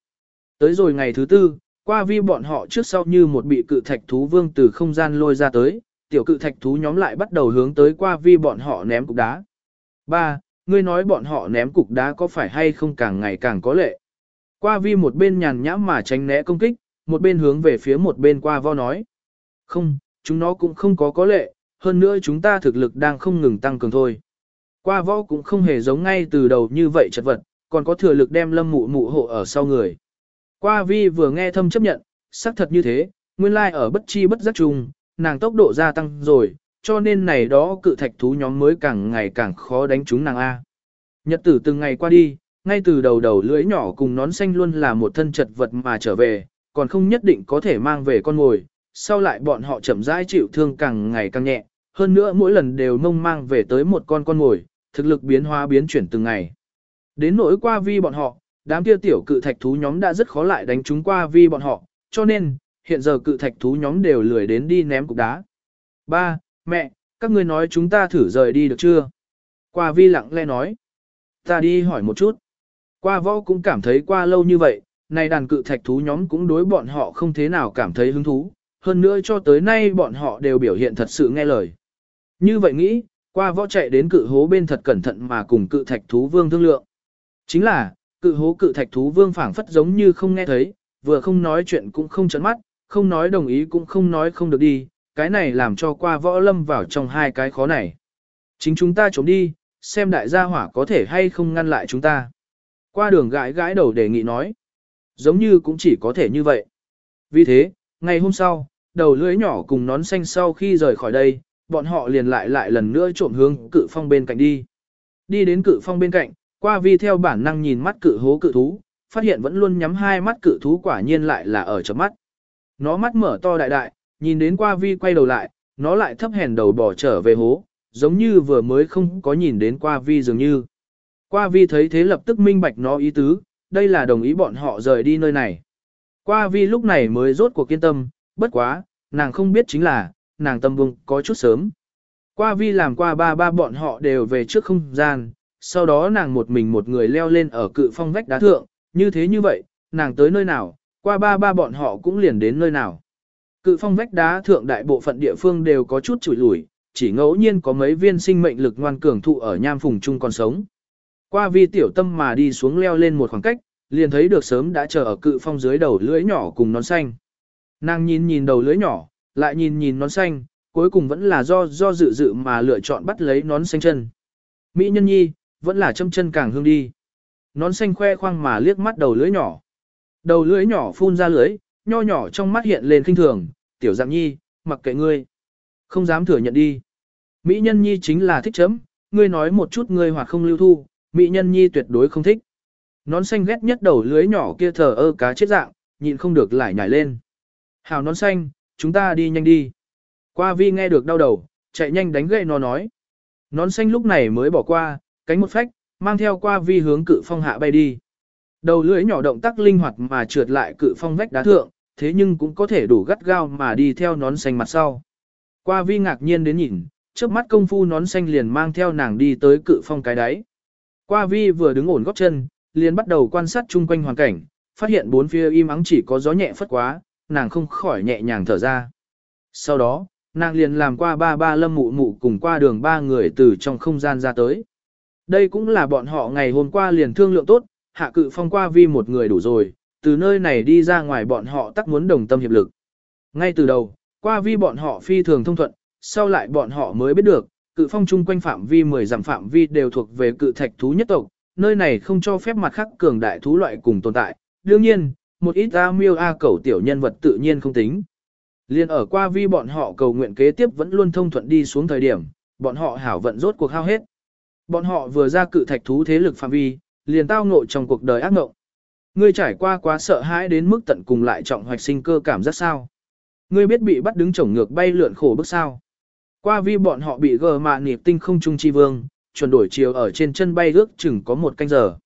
Tới rồi ngày thứ tư, qua vi bọn họ trước sau như một bị cự thạch thú vương từ không gian lôi ra tới, tiểu cự thạch thú nhóm lại bắt đầu hướng tới qua vi bọn họ ném cục đá. Ba, Ngươi nói bọn họ ném cục đá có phải hay không càng ngày càng có lệ. Qua vi một bên nhàn nhã mà tránh né công kích, một bên hướng về phía một bên qua vo nói. Không, chúng nó cũng không có có lệ, hơn nữa chúng ta thực lực đang không ngừng tăng cường thôi. Qua võ cũng không hề giống ngay từ đầu như vậy chật vật, còn có thừa lực đem lâm mụ mụ hộ ở sau người. Qua vi vừa nghe thâm chấp nhận, xác thật như thế, nguyên lai ở bất chi bất giác chung, nàng tốc độ gia tăng rồi, cho nên này đó cự thạch thú nhóm mới càng ngày càng khó đánh chúng nàng A. Nhật tử từng ngày qua đi, ngay từ đầu đầu lưỡi nhỏ cùng nón xanh luôn là một thân chật vật mà trở về, còn không nhất định có thể mang về con ngồi, sau lại bọn họ chậm rãi chịu thương càng ngày càng nhẹ, hơn nữa mỗi lần đều mông mang về tới một con con ngồi, thực lực biến hóa biến chuyển từng ngày. Đến nỗi qua vi bọn họ, đám kia tiểu cự thạch thú nhóm đã rất khó lại đánh chúng qua vi bọn họ, cho nên, hiện giờ cự thạch thú nhóm đều lười đến đi ném cục đá. Ba, mẹ, các ngươi nói chúng ta thử rời đi được chưa? Qua vi lặng lẽ nói. Ta đi hỏi một chút. Qua võ cũng cảm thấy qua lâu như vậy, này đàn cự thạch thú nhóm cũng đối bọn họ không thế nào cảm thấy hứng thú, hơn nữa cho tới nay bọn họ đều biểu hiện thật sự nghe lời. Như vậy nghĩ, qua võ chạy đến cự hố bên thật cẩn thận mà cùng cự thạch thú vương thương lượng. Chính là, cự hố cự thạch thú vương phảng phất giống như không nghe thấy, vừa không nói chuyện cũng không chấn mắt, không nói đồng ý cũng không nói không được đi, cái này làm cho qua võ lâm vào trong hai cái khó này. Chính chúng ta trốn đi, xem đại gia hỏa có thể hay không ngăn lại chúng ta. Qua đường gãi gãi đầu đề nghị nói. Giống như cũng chỉ có thể như vậy. Vì thế, ngày hôm sau, đầu lưỡi nhỏ cùng nón xanh sau khi rời khỏi đây, bọn họ liền lại lại lần nữa trộm hướng cự phong bên cạnh đi. Đi đến cự phong bên cạnh, qua vi theo bản năng nhìn mắt cự hố cự thú, phát hiện vẫn luôn nhắm hai mắt cự thú quả nhiên lại là ở trong mắt. Nó mắt mở to đại đại, nhìn đến qua vi quay đầu lại, nó lại thấp hèn đầu bỏ trở về hố, giống như vừa mới không có nhìn đến qua vi dường như. Qua vi thấy thế lập tức minh bạch nó ý tứ, đây là đồng ý bọn họ rời đi nơi này. Qua vi lúc này mới rốt cuộc kiên tâm, bất quá, nàng không biết chính là, nàng tâm bung có chút sớm. Qua vi làm qua ba ba bọn họ đều về trước không gian, sau đó nàng một mình một người leo lên ở cự phong vách đá thượng, như thế như vậy, nàng tới nơi nào, qua ba ba bọn họ cũng liền đến nơi nào. Cự phong vách đá thượng đại bộ phận địa phương đều có chút chủi lủi, chỉ ngẫu nhiên có mấy viên sinh mệnh lực ngoan cường thụ ở nham phùng chung còn sống. Qua vi tiểu tâm mà đi xuống leo lên một khoảng cách, liền thấy được sớm đã chờ ở cự phong dưới đầu lưỡi nhỏ cùng nón xanh. Nàng nhìn nhìn đầu lưỡi nhỏ, lại nhìn nhìn nón xanh, cuối cùng vẫn là do do dự dự mà lựa chọn bắt lấy nón xanh chân. Mỹ nhân nhi, vẫn là châm chân càng hương đi. Nón xanh khoe khoang mà liếc mắt đầu lưỡi nhỏ. Đầu lưỡi nhỏ phun ra lưỡi, nho nhỏ trong mắt hiện lên kinh thường, tiểu dạng nhi, mặc kệ ngươi. Không dám thừa nhận đi. Mỹ nhân nhi chính là thích chấm, ngươi nói một chút ngươi hoặc không lưu thu, Mỹ nhân nhi tuyệt đối không thích. Nón xanh ghét nhất đầu lưới nhỏ kia thờ ơ cá chết dạng, nhịn không được lại nhảy lên. Hào nón xanh, chúng ta đi nhanh đi. Qua vi nghe được đau đầu, chạy nhanh đánh gậy nó nói. Nón xanh lúc này mới bỏ qua, cánh một phách, mang theo qua vi hướng cự phong hạ bay đi. Đầu lưỡi nhỏ động tác linh hoạt mà trượt lại cự phong vách đá thượng, thế nhưng cũng có thể đủ gắt gao mà đi theo nón xanh mặt sau. Qua vi ngạc nhiên đến nhìn, trước mắt công phu nón xanh liền mang theo nàng đi tới cự phong cái đáy. Qua vi vừa đứng ổn góp chân, liền bắt đầu quan sát chung quanh hoàn cảnh, phát hiện bốn phía im ắng chỉ có gió nhẹ phất quá, nàng không khỏi nhẹ nhàng thở ra. Sau đó, nàng liền làm qua ba ba lâm mụ mụ cùng qua đường ba người từ trong không gian ra tới. Đây cũng là bọn họ ngày hôm qua liền thương lượng tốt, hạ cự phong qua vi một người đủ rồi, từ nơi này đi ra ngoài bọn họ tắc muốn đồng tâm hiệp lực. Ngay từ đầu, qua vi bọn họ phi thường thông thuận, sau lại bọn họ mới biết được, cự phong chung quanh phạm vi 10 dặm phạm vi đều thuộc về cự thạch thú nhất tộc, nơi này không cho phép mặt khác cường đại thú loại cùng tồn tại. Đương nhiên, một ít A miêu A cẩu tiểu nhân vật tự nhiên không tính. Liên ở qua vi bọn họ cầu nguyện kế tiếp vẫn luôn thông thuận đi xuống thời điểm, bọn họ hảo vận rốt cuộc hao hết. Bọn họ vừa ra cự thạch thú thế lực phạm vi, liền tao ngộ trong cuộc đời ác ngộng. Ngươi trải qua quá sợ hãi đến mức tận cùng lại trọng hoạch sinh cơ cảm giác sao? Ngươi biết bị bắt đứng chổng ngược bay lượn khổ bức sao? Qua vi bọn họ bị gờ mạ nịp tinh không trung chi vương, chuẩn đổi chiều ở trên chân bay ước chừng có một canh giờ.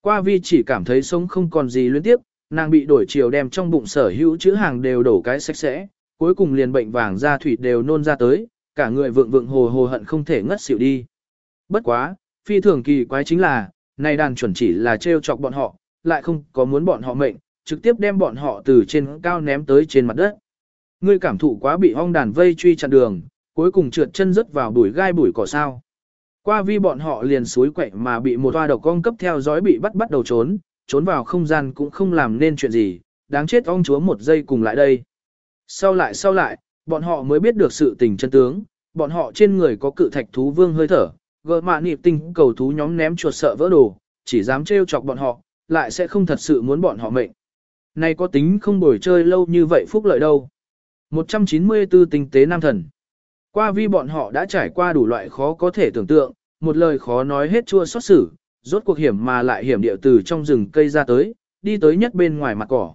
Qua vi chỉ cảm thấy sống không còn gì liên tiếp, nàng bị đổi chiều đem trong bụng sở hữu chữ hàng đều đổ cái sạch sẽ, cuối cùng liền bệnh vàng da thủy đều nôn ra tới, cả người vượng vượng hồ hồ hận không thể ngất xỉu đi. Bất quá, phi thường kỳ quái chính là, này đàn chuẩn chỉ là trêu chọc bọn họ, lại không có muốn bọn họ mệnh, trực tiếp đem bọn họ từ trên cao ném tới trên mặt đất. Ngươi cảm thụ quá bị ong đàn vây truy chặn đường, cuối cùng trượt chân rớt vào bụi gai bụi cỏ sao. Qua vi bọn họ liền suối quậy mà bị một toa độc con cấp theo dõi bị bắt bắt đầu trốn, trốn vào không gian cũng không làm nên chuyện gì, đáng chết ông chúa một giây cùng lại đây. Sau lại sau lại, bọn họ mới biết được sự tình chân tướng, bọn họ trên người có cự thạch thú vương hơi thở, gỡ mạ nịp tinh cầu thú nhóm ném chuột sợ vỡ đồ, chỉ dám trêu chọc bọn họ, lại sẽ không thật sự muốn bọn họ mệnh. Này có tính không bồi chơi lâu như vậy phúc lợi đâu. 194 tinh tế nam thần. Qua vi bọn họ đã trải qua đủ loại khó có thể tưởng tượng, một lời khó nói hết chua xót xử, rốt cuộc hiểm mà lại hiểm địa từ trong rừng cây ra tới, đi tới nhất bên ngoài mặt cỏ.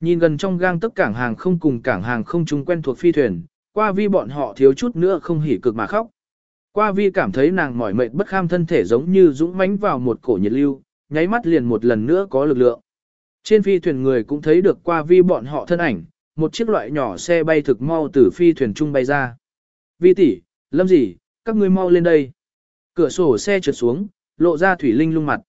Nhìn gần trong gang tất cảng hàng không cùng cảng hàng không chung quen thuộc phi thuyền, qua vi bọn họ thiếu chút nữa không hỉ cực mà khóc. Qua vi cảm thấy nàng mỏi mệt bất kham thân thể giống như dũng mãnh vào một cổ nhiệt lưu, nháy mắt liền một lần nữa có lực lượng. Trên phi thuyền người cũng thấy được qua vi bọn họ thân ảnh, một chiếc loại nhỏ xe bay thực mau từ phi thuyền trung bay ra. Vi tỷ, lâm gì, các ngươi mau lên đây. Cửa sổ xe trượt xuống, lộ ra Thủy Linh lung mặt.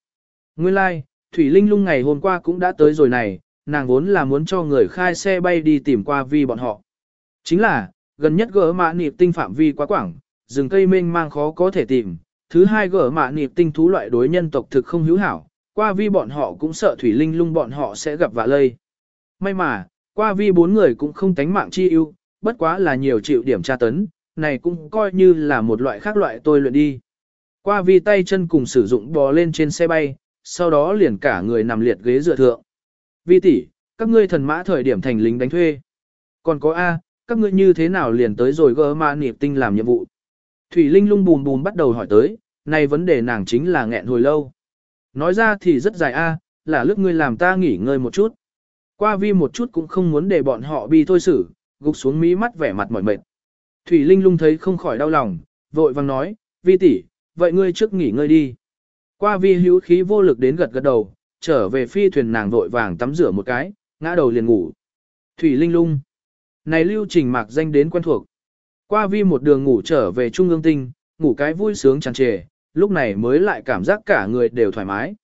Nguyên lai, like, Thủy Linh lung ngày hôm qua cũng đã tới rồi này, nàng vốn là muốn cho người khai xe bay đi tìm qua vi bọn họ. Chính là, gần nhất gỡ mạ nịp tinh phạm vi quá quảng, rừng cây mênh mang khó có thể tìm. Thứ hai gỡ mạ nịp tinh thú loại đối nhân tộc thực không hữu hảo, qua vi bọn họ cũng sợ Thủy Linh lung bọn họ sẽ gặp vạ lây. May mà, qua vi bốn người cũng không tánh mạng chi ưu, bất quá là nhiều chịu điểm tra tấn, này cũng coi như là một loại khác loại tôi luyện đi. Qua vi tay chân cùng sử dụng bò lên trên xe bay, sau đó liền cả người nằm liệt ghế dựa thượng. Vi tỷ, các ngươi thần mã thời điểm thành lính đánh thuê. Còn có A, các ngươi như thế nào liền tới rồi gỡ mã niệm tinh làm nhiệm vụ. Thủy Linh lung bùn bùn bắt đầu hỏi tới, này vấn đề nàng chính là nghẹn hồi lâu. Nói ra thì rất dài A, là lúc ngươi làm ta nghỉ ngơi một chút. Qua vi một chút cũng không muốn để bọn họ bi thôi xử, gục xuống mí mắt vẻ mặt mỏi mệt. Thủy Linh lung thấy không khỏi đau lòng, vội vàng nói, vi tỷ, vậy ngươi trước nghỉ ngơi đi. Qua vi hữu khí vô lực đến gật gật đầu, trở về phi thuyền nàng vội vàng tắm rửa một cái, ngã đầu liền ngủ. Thủy Linh lung. Này lưu trình mạc danh đến quen thuộc. Qua vi một đường ngủ trở về Trung ương tinh, ngủ cái vui sướng tràn trề, lúc này mới lại cảm giác cả người đều thoải mái.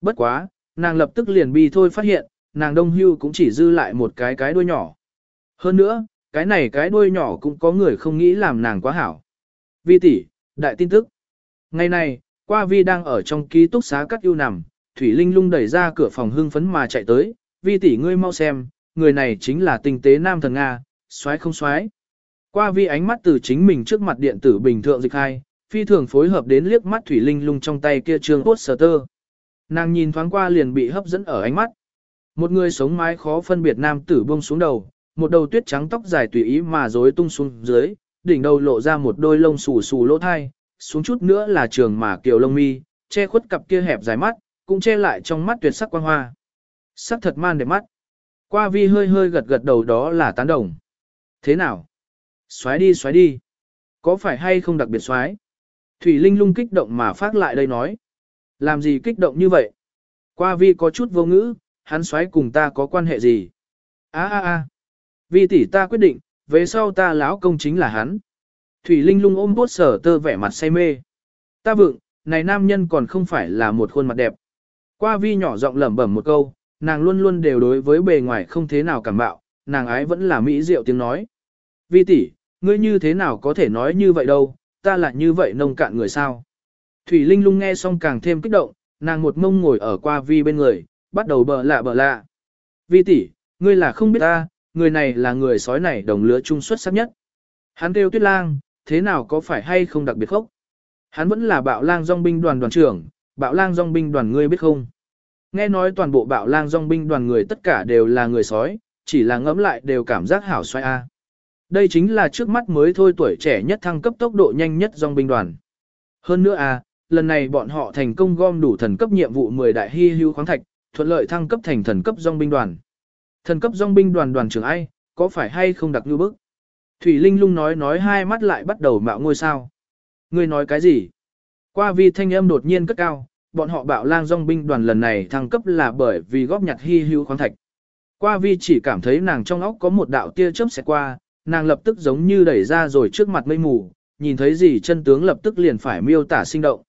Bất quá, nàng lập tức liền bi thôi phát hiện, nàng đông hưu cũng chỉ dư lại một cái cái đuôi nhỏ. Hơn nữa, cái này cái đuôi nhỏ cũng có người không nghĩ làm nàng quá hảo. Vi tỷ, đại tin tức. Ngày này, qua vi đang ở trong ký túc xá cắt yêu nằm, Thủy Linh lung đẩy ra cửa phòng hưng phấn mà chạy tới, vi tỷ ngươi mau xem, người này chính là tinh tế nam thần Nga, xoái không xoái. Qua vi ánh mắt từ chính mình trước mặt điện tử bình thường dịch hai, Phi thường phối hợp đến liếc mắt Thủy Linh lung trong tay kia trương tơ. Nàng nhìn thoáng qua liền bị hấp dẫn ở ánh mắt. Một người sống mái khó phân biệt nam tử buông xuống đầu, một đầu tuyết trắng tóc dài tùy ý mà rối tung xuống dưới, đỉnh đầu lộ ra một đôi lông xù xù lỗ thai, xuống chút nữa là trường mà kiều lông mi, che khuất cặp kia hẹp dài mắt, cũng che lại trong mắt tuyệt sắc quang hoa. Sắc thật man đẹp mắt. Qua vi hơi hơi gật gật đầu đó là tán đồng. Thế nào? Xoáy đi xoáy đi. Có phải hay không đặc biệt xoáy? Thủy Linh lung kích động mà phát lại đây nói. Làm gì kích động như vậy? Qua vi có chút vô ngữ, hắn xoáy cùng ta có quan hệ gì? A a a. Vi tỷ ta quyết định, về sau ta lão công chính là hắn. Thủy Linh lung ôm bốt sở tơ vẻ mặt say mê. Ta vượng, này nam nhân còn không phải là một khuôn mặt đẹp. Qua vi nhỏ giọng lẩm bẩm một câu, nàng luôn luôn đều đối với bề ngoài không thế nào cảm bạo, nàng ái vẫn là mỹ diệu tiếng nói. Vi tỷ, ngươi như thế nào có thể nói như vậy đâu, ta là như vậy nông cạn người sao. Thủy Linh lung nghe xong càng thêm kích động, nàng một mông ngồi ở qua vi bên người, bắt đầu bờ lạ bờ lạ. Vi tỷ, ngươi là không biết ta, người này là người sói này đồng lứa trung xuất sắc nhất. Hắn kêu tuyết lang, thế nào có phải hay không đặc biệt khốc? Hắn vẫn là bạo lang dòng binh đoàn đoàn trưởng, bạo lang dòng binh đoàn ngươi biết không? Nghe nói toàn bộ bạo lang dòng binh đoàn người tất cả đều là người sói, chỉ là ngẫm lại đều cảm giác hảo xoay a. Đây chính là trước mắt mới thôi tuổi trẻ nhất thăng cấp tốc độ nhanh nhất dòng binh đoàn. Hơn nữa a, lần này bọn họ thành công gom đủ thần cấp nhiệm vụ 10 đại hy hữu khoáng thạch, thuận lợi thăng cấp thành thần cấp dòng binh đoàn. Thần cấp dòng binh đoàn đoàn trưởng ai, có phải hay không đặc như bức? Thủy Linh lung nói nói hai mắt lại bắt đầu mạo ngôi sao. Ngươi nói cái gì? Qua vi thanh âm đột nhiên cất cao, bọn họ bạo lang dòng binh đoàn lần này thăng cấp là bởi vì góp nhặt hy hữu khoáng thạch. Qua vi chỉ cảm thấy nàng trong óc có một đạo tia chớp xẹt qua, nàng lập tức giống như đẩy ra rồi trước mặt mây mù, nhìn thấy gì chân tướng lập tức liền phải miêu tả sinh động.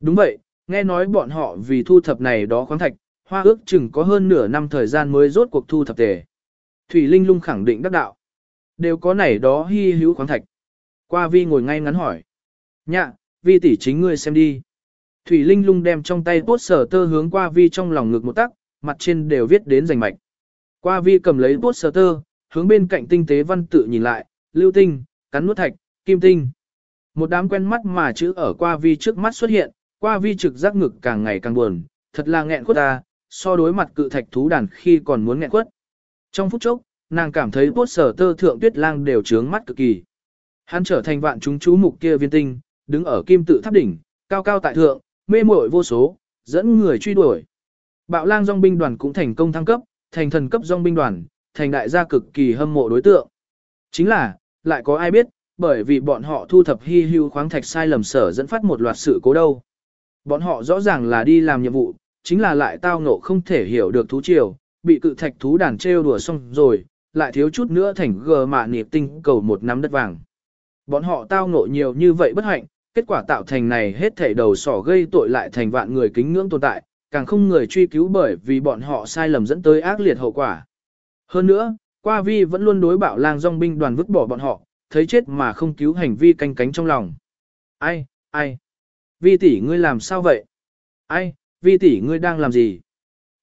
Đúng vậy, nghe nói bọn họ vì thu thập này đó khoáng thạch, hoa ước chừng có hơn nửa năm thời gian mới rốt cuộc thu thập tề. Thủy Linh lung khẳng định đắc đạo. Đều có này đó hy hữu khoáng thạch. Qua vi ngồi ngay ngắn hỏi. Nhạ, vi tỷ chính ngươi xem đi. Thủy Linh lung đem trong tay bốt sở tơ hướng qua vi trong lòng ngực một tắc, mặt trên đều viết đến rành mạch. Qua vi cầm lấy bốt sở tơ, hướng bên cạnh tinh tế văn tự nhìn lại, lưu tinh, cắn nuốt thạch, kim tinh. Một đám quen mắt mà chữ ở qua vi trước mắt xuất hiện, qua vi trực giác ngực càng ngày càng buồn, thật là nghẹn khuất ta, so đối mặt cự thạch thú đàn khi còn muốn nghẹn quất. Trong phút chốc, nàng cảm thấy bốt sở tơ thượng tuyết lang đều trướng mắt cực kỳ. Hắn trở thành vạn chúng chú mục kia viên tinh, đứng ở kim tự tháp đỉnh, cao cao tại thượng, mê muội vô số, dẫn người truy đuổi. Bạo lang dòng binh đoàn cũng thành công thăng cấp, thành thần cấp dòng binh đoàn, thành đại gia cực kỳ hâm mộ đối tượng. Chính là, lại có ai biết, bởi vì bọn họ thu thập hy hữu khoáng thạch sai lầm sở dẫn phát một loạt sự cố đâu. Bọn họ rõ ràng là đi làm nhiệm vụ, chính là lại tao ngộ không thể hiểu được thú triều, bị cự thạch thú đàn trêu đùa xong rồi, lại thiếu chút nữa thành gờ mạ niệm tinh cầu một nắm đất vàng. Bọn họ tao ngộ nhiều như vậy bất hạnh, kết quả tạo thành này hết thảy đầu sỏ gây tội lại thành vạn người kính ngưỡng tồn tại, càng không người truy cứu bởi vì bọn họ sai lầm dẫn tới ác liệt hậu quả. Hơn nữa, qua vi vẫn luôn đối bảo lang dòng binh đoàn vứt bỏ bọn họ, thấy chết mà không cứu hành vi canh cánh trong lòng. Ai, ai? Vi tỷ ngươi làm sao vậy? Ai, vi tỷ ngươi đang làm gì?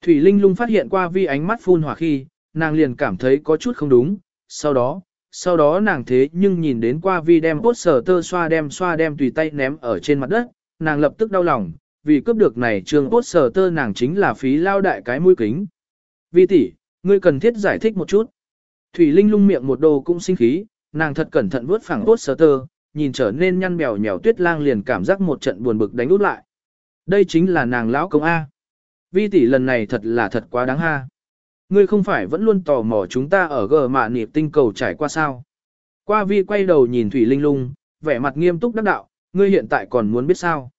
Thủy Linh lung phát hiện qua vi ánh mắt phun hỏa khi, nàng liền cảm thấy có chút không đúng, sau đó, sau đó nàng thế nhưng nhìn đến qua vi đem bốt sở tơ xoa đem xoa đem tùy tay ném ở trên mặt đất, nàng lập tức đau lòng, vì cướp được này trường bốt sở tơ nàng chính là phí lao đại cái mũi kính. Vi tỷ, ngươi cần thiết giải thích một chút. Thủy Linh lung miệng một đồ cũng sinh khí, nàng thật cẩn thận vuốt phẳng bốt sở tơ, nhìn trở nên nhăn bèo nhèo tuyết lang liền cảm giác một trận buồn bực đánh út lại. Đây chính là nàng lão công A. Vi tỷ lần này thật là thật quá đáng ha. Ngươi không phải vẫn luôn tò mò chúng ta ở gờ mạ niệm tinh cầu trải qua sao. Qua vi quay đầu nhìn Thủy Linh lung, vẻ mặt nghiêm túc đắc đạo, ngươi hiện tại còn muốn biết sao.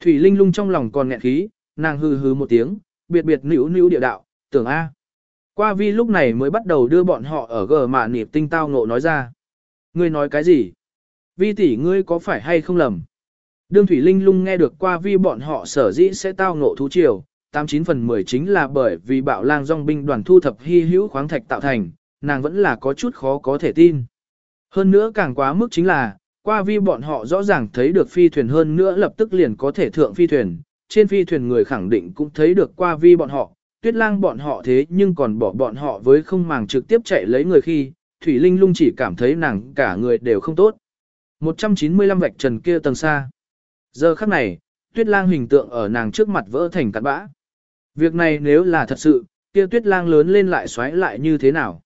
Thủy Linh lung trong lòng còn nghẹn khí, nàng hừ hừ một tiếng, biệt biệt nữ nữ địa đạo, tưởng A. Qua vi lúc này mới bắt đầu đưa bọn họ ở gờ mạ niệm tinh tao ngộ nói ra. Ngươi nói cái gì? Vi tỷ ngươi có phải hay không lầm? Đương Thủy Linh lung nghe được qua vi bọn họ sở dĩ sẽ tao ngộ thú triều, 89 phần 10 chính là bởi vì bạo lang dòng binh đoàn thu thập hy hữu khoáng thạch tạo thành, nàng vẫn là có chút khó có thể tin. Hơn nữa càng quá mức chính là, qua vi bọn họ rõ ràng thấy được phi thuyền hơn nữa lập tức liền có thể thượng phi thuyền, trên phi thuyền người khẳng định cũng thấy được qua vi bọn họ, tuyết lang bọn họ thế nhưng còn bỏ bọn họ với không màng trực tiếp chạy lấy người khi, Thủy Linh lung chỉ cảm thấy nàng cả người đều không tốt. 195 vạch trần kia tầng xa. Giờ khắc này, tuyết lang hình tượng ở nàng trước mặt vỡ thành cát bã. Việc này nếu là thật sự, kia tuyết lang lớn lên lại xoáy lại như thế nào?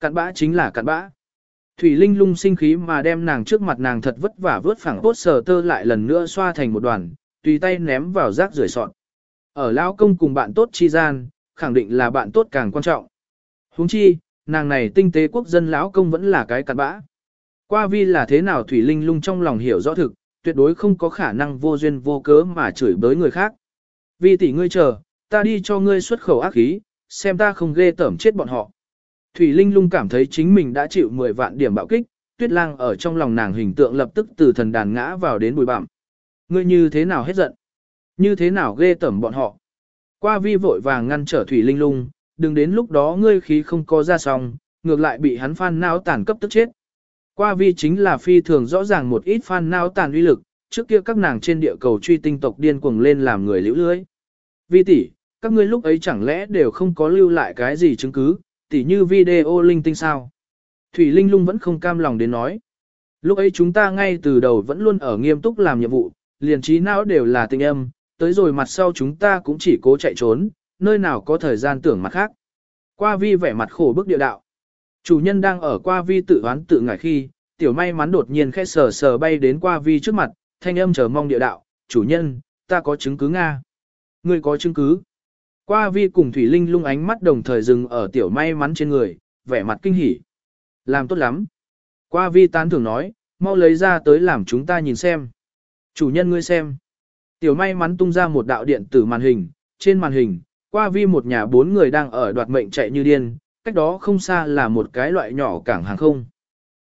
Cặn bã chính là cặn bã. Thủy Linh lung sinh khí mà đem nàng trước mặt nàng thật vất vả vớt phẳng tốt sờ tơ lại lần nữa xoa thành một đoàn, tùy tay ném vào rác rưởi sọt. Ở lão công cùng bạn tốt chi gian, khẳng định là bạn tốt càng quan trọng. Huống chi, nàng này tinh tế quốc dân lão công vẫn là cái cặn bã. Qua vi là thế nào Thủy Linh lung trong lòng hiểu rõ thực, tuyệt đối không có khả năng vô duyên vô cớ mà chửi bới người khác. Vi tỷ ngươi chờ, ta đi cho ngươi xuất khẩu ác khí, xem ta không ghê tởm chết bọn họ. Thủy Linh lung cảm thấy chính mình đã chịu 10 vạn điểm bạo kích, tuyết lang ở trong lòng nàng hình tượng lập tức từ thần đàn ngã vào đến bụi bặm. Ngươi như thế nào hết giận? Như thế nào ghê tởm bọn họ? Qua vi vội vàng ngăn trở Thủy Linh lung, đừng đến lúc đó ngươi khí không có ra xong, ngược lại bị hắn phan não tàn cấp tức chết. Qua vi chính là phi thường rõ ràng một ít phan não tàn uy lực, trước kia các nàng trên địa cầu truy tinh tộc điên cuồng lên làm người liễu lưới. Vi tỷ, các ngươi lúc ấy chẳng lẽ đều không có lưu lại cái gì chứng cứ, tỉ như video linh tinh sao. Thủy Linh lung vẫn không cam lòng đến nói. Lúc ấy chúng ta ngay từ đầu vẫn luôn ở nghiêm túc làm nhiệm vụ, liền trí não đều là tình âm, tới rồi mặt sau chúng ta cũng chỉ cố chạy trốn, nơi nào có thời gian tưởng mặt khác. Qua vi vẻ mặt khổ bức địa đạo. Chủ nhân đang ở qua vi tự oán tự ngại khi, tiểu may mắn đột nhiên khẽ sờ sờ bay đến qua vi trước mặt, thanh âm chờ mong địa đạo, chủ nhân, ta có chứng cứ Nga. Ngươi có chứng cứ. Qua vi cùng Thủy Linh lung ánh mắt đồng thời dừng ở tiểu may mắn trên người, vẻ mặt kinh hỉ. Làm tốt lắm. Qua vi tán thưởng nói, mau lấy ra tới làm chúng ta nhìn xem. Chủ nhân ngươi xem. Tiểu may mắn tung ra một đạo điện tử màn hình, trên màn hình, qua vi một nhà bốn người đang ở đoạt mệnh chạy như điên, cách đó không xa là một cái loại nhỏ cảng hàng không.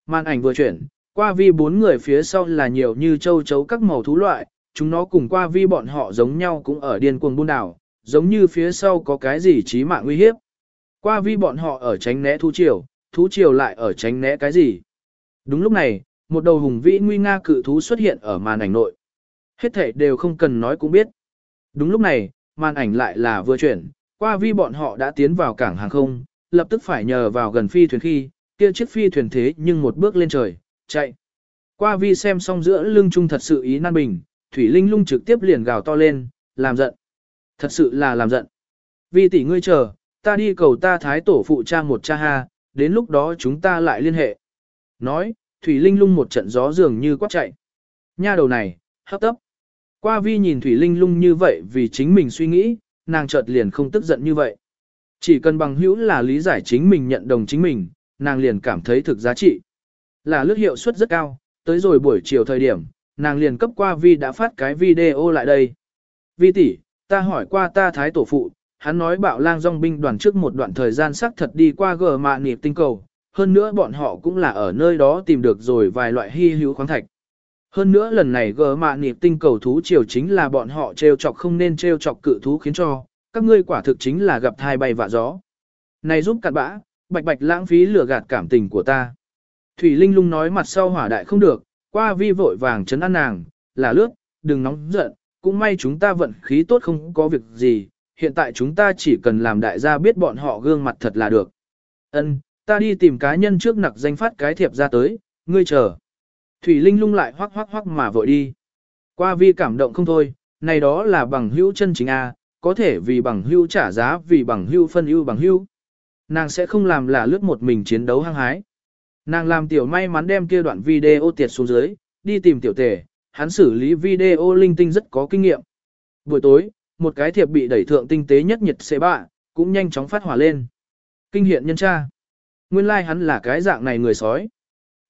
Màn ảnh vừa chuyển, qua vi bốn người phía sau là nhiều như châu chấu các màu thú loại, chúng nó cùng qua vi bọn họ giống nhau cũng ở điên cuồng buôn đảo, giống như phía sau có cái gì chí mạng nguy hiếp. Qua vi bọn họ ở tránh né thú triều, thú triều lại ở tránh né cái gì. Đúng lúc này, một đầu hùng vĩ nguy nga cự thú xuất hiện ở màn ảnh nội. Hết thể đều không cần nói cũng biết. Đúng lúc này, màn ảnh lại là vừa chuyển, qua vi bọn họ đã tiến vào cảng hàng không, lập tức phải nhờ vào gần phi thuyền khi, kia chiếc phi thuyền thế nhưng một bước lên trời, chạy. Qua vi xem xong giữa lưng trung thật sự ý nan bình, Thủy Linh lung trực tiếp liền gào to lên, làm giận. Thật sự là làm giận. Vi tỷ ngươi chờ, ta đi cầu ta thái tổ phụ cha một cha ha, đến lúc đó chúng ta lại liên hệ. Nói, Thủy Linh lung một trận gió dường như quát chạy. Nha đầu này, hấp tấp. Qua vi nhìn Thủy Linh lung như vậy vì chính mình suy nghĩ, nàng chợt liền không tức giận như vậy. Chỉ cần bằng hữu là lý giải chính mình nhận đồng chính mình, nàng liền cảm thấy thực giá trị. Là lướt hiệu suất rất cao, tới rồi buổi chiều thời điểm, nàng liền cấp qua vi đã phát cái video lại đây. Vi tỷ, ta hỏi qua ta thái tổ phụ, hắn nói bạo lang dòng binh đoàn trước một đoạn thời gian xác thật đi qua gờ mạ nịp tinh cầu, hơn nữa bọn họ cũng là ở nơi đó tìm được rồi vài loại hy hữu khoáng thạch. Hơn nữa lần này gờ mạ nịp tinh cầu thú triều chính là bọn họ treo chọc không nên treo chọc cự thú khiến cho, các ngươi quả thực chính là gặp thai bay vạ gió. Này giúp cặn bã, bạch bạch lãng phí lừa gạt cảm tình của ta. Thủy Linh lung nói mặt sau hỏa đại không được, qua vi vội vàng chấn an nàng, là lướt, đừng nóng giận, cũng may chúng ta vận khí tốt không có việc gì, hiện tại chúng ta chỉ cần làm đại gia biết bọn họ gương mặt thật là được. Ân, ta đi tìm cá nhân trước nặc danh phát cái thiệp ra tới, ngươi chờ. Thủy Linh lung lại hoắc hoắc hoắc mà vội đi. Qua vi cảm động không thôi, này đó là bằng hữu chân chính A, có thể vì bằng hữu trả giá vì bằng hữu phân ưu bằng hữu. Nàng sẽ không làm là lướt một mình chiến đấu hăng hái. Nàng làm tiểu may mắn đem kia đoạn video tiệt xuống dưới, đi tìm tiểu tề, hắn xử lý video linh tinh rất có kinh nghiệm. Buổi tối, một cái thiệp bị đẩy thượng tinh tế nhất nhiệt xe bạ, cũng nhanh chóng phát hỏa lên. Kinh hiện nhân tra. Nguyên lai like hắn là cái dạng này người sói.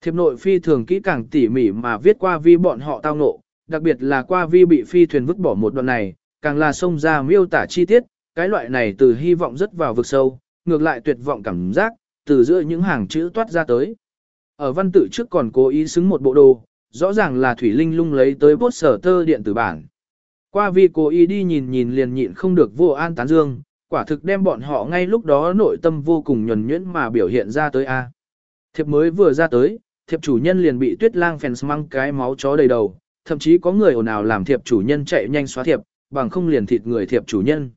Thiệp nội phi thường kỹ càng tỉ mỉ mà viết qua vi bọn họ tao nộ, đặc biệt là qua vi bị phi thuyền vứt bỏ một đoạn này, càng là xông ra miêu tả chi tiết, cái loại này từ hy vọng rất vào vực sâu, ngược lại tuyệt vọng cảm giác, từ giữa những hàng chữ toát ra tới. Ở văn tự trước còn cố ý xứng một bộ đồ, rõ ràng là Thủy Linh lung lấy tới bốt sở tơ điện tử bản. Qua vi cố ý đi nhìn nhìn liền nhịn không được vô an tán dương, quả thực đem bọn họ ngay lúc đó nội tâm vô cùng nhuần nhuyễn mà biểu hiện ra tới A. Thiệp mới vừa ra tới, thiệp chủ nhân liền bị tuyết lang phèn mang cái máu chó đầy đầu, thậm chí có người ồn ào làm thiệp chủ nhân chạy nhanh xóa thiệp, bằng không liền thịt người thiệp chủ nhân.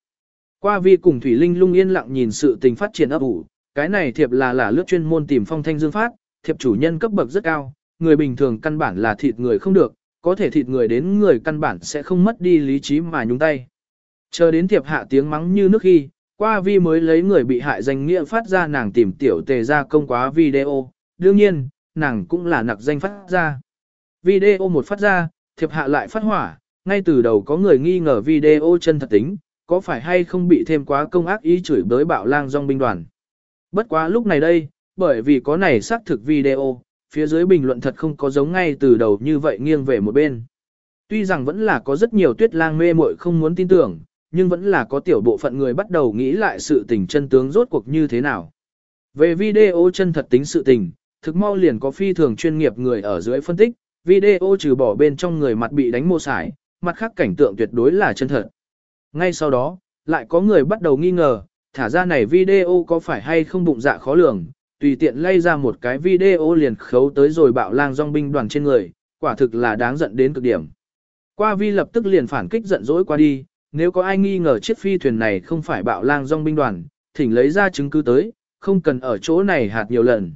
Qua vi cùng Thủy Linh lung yên lặng nhìn sự tình phát triển ấp ủ, cái này thiệp là là lướt chuyên môn tìm phong thanh dương phát, thiệp chủ nhân cấp bậc rất cao, người bình thường căn bản là thịt người không được, có thể thịt người đến người căn bản sẽ không mất đi lý trí mà nhúng tay. Chờ đến thiệp hạ tiếng mắng như nước khi, qua vi mới lấy người bị hại danh nghĩa phát ra nàng tìm tiểu tề ra công quá video, đương nhiên, nàng cũng là nặc danh phát ra. Video một phát ra, thiệp hạ lại phát hỏa, ngay từ đầu có người nghi ngờ video chân thật tính, có phải hay không bị thêm quá công ác ý chửi bới bạo lang dòng binh đoàn. Bất quá lúc này đây, bởi vì có này xác thực video, phía dưới bình luận thật không có giống ngay từ đầu như vậy nghiêng về một bên. Tuy rằng vẫn là có rất nhiều tuyết lang mê muội không muốn tin tưởng, nhưng vẫn là có tiểu bộ phận người bắt đầu nghĩ lại sự tình chân tướng rốt cuộc như thế nào. Về video chân thật tính sự tình, thực mau liền có phi thường chuyên nghiệp người ở dưới phân tích, video trừ bỏ bên trong người mặt bị đánh mô sải, mặt khác cảnh tượng tuyệt đối là chân thật. Ngay sau đó, lại có người bắt đầu nghi ngờ, thả ra này video có phải hay không bụng dạ khó lường, tùy tiện lay ra một cái video liền khấu tới rồi bạo lang dòng binh đoàn trên người, quả thực là đáng giận đến cực điểm. Qua vi lập tức liền phản kích giận dỗi qua đi, nếu có ai nghi ngờ chiếc phi thuyền này không phải bạo lang dòng binh đoàn, thỉnh lấy ra chứng cứ tới, không cần ở chỗ này hạt nhiều lần.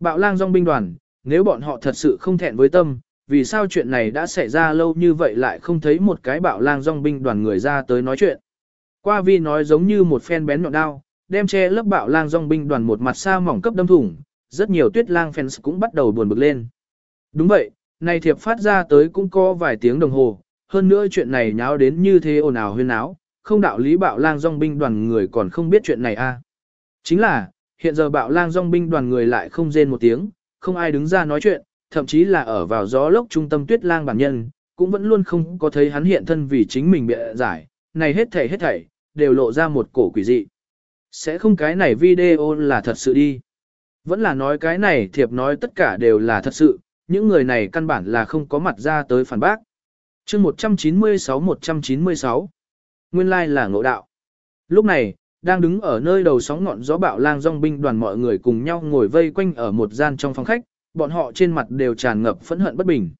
Bạo lang dòng binh đoàn, nếu bọn họ thật sự không thẹn với tâm, vì sao chuyện này đã xảy ra lâu như vậy lại không thấy một cái bạo lang dòng binh đoàn người ra tới nói chuyện. Qua vi nói giống như một phen bén nhọn đao, đem che lớp bạo lang dòng binh đoàn một mặt xa mỏng cấp đâm thủng, rất nhiều tuyết lang fans cũng bắt đầu buồn bực lên. Đúng vậy, này thiệp phát ra tới cũng có vài tiếng đồng hồ, hơn nữa chuyện này nháo đến như thế ồn ào huyên náo, không đạo lý bạo lang dòng binh đoàn người còn không biết chuyện này a. À. Chính là, hiện giờ bạo lang dòng binh đoàn người lại không rên một tiếng, không ai đứng ra nói chuyện, thậm chí là ở vào gió lốc trung tâm tuyết lang bản nhân, cũng vẫn luôn không có thấy hắn hiện thân vì chính mình bị giải, này hết thảy hết thảy, đều lộ ra một cổ quỷ dị. Sẽ không cái này video là thật sự đi. Vẫn là nói cái này thiệp nói tất cả đều là thật sự, những người này căn bản là không có mặt ra tới phản bác. chương 196-196 Nguyên lai là ngộ đạo. Lúc này, đang đứng ở nơi đầu sóng ngọn gió bạo lang dòng binh đoàn mọi người cùng nhau ngồi vây quanh ở một gian trong phòng khách, bọn họ trên mặt đều tràn ngập phẫn hận bất bình.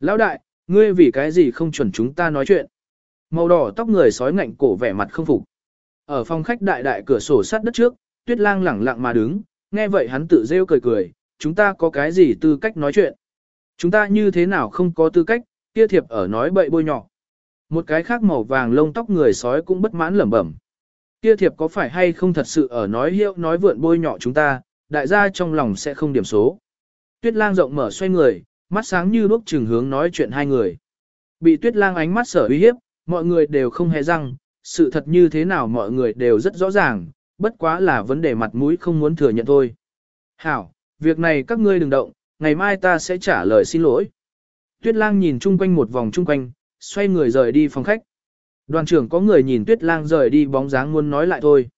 Lão đại, ngươi vì cái gì không chuẩn chúng ta nói chuyện? Màu đỏ tóc người sói ngạnh cổ vẻ mặt không phục. Ở phòng khách đại đại cửa sổ sát đất trước, tuyết lang lẳng lặng mà đứng, nghe vậy hắn tự rêu cười cười, chúng ta có cái gì tư cách nói chuyện? Chúng ta như thế nào không có tư cách, kia thiệp ở nói bậy bôi nhỏ. Một cái khác màu vàng lông tóc người sói cũng bất mãn lẩm bẩm. Kia thiệp có phải hay không thật sự ở nói hiệu nói vượn bôi nhỏ chúng ta, đại gia trong lòng sẽ không điểm số. Tuyết lang rộng mở xoay người, mắt sáng như đuốc trừng hướng nói chuyện hai người. Bị tuyết lang ánh mắt sở uy hiếp, mọi người đều không hề răng, sự thật như thế nào mọi người đều rất rõ ràng, bất quá là vấn đề mặt mũi không muốn thừa nhận thôi. Hảo, việc này các ngươi đừng động, ngày mai ta sẽ trả lời xin lỗi. Tuyết lang nhìn chung quanh một vòng chung quanh, xoay người rời đi phòng khách. Đoàn trưởng có người nhìn tuyết lang rời đi bóng dáng muốn nói lại thôi.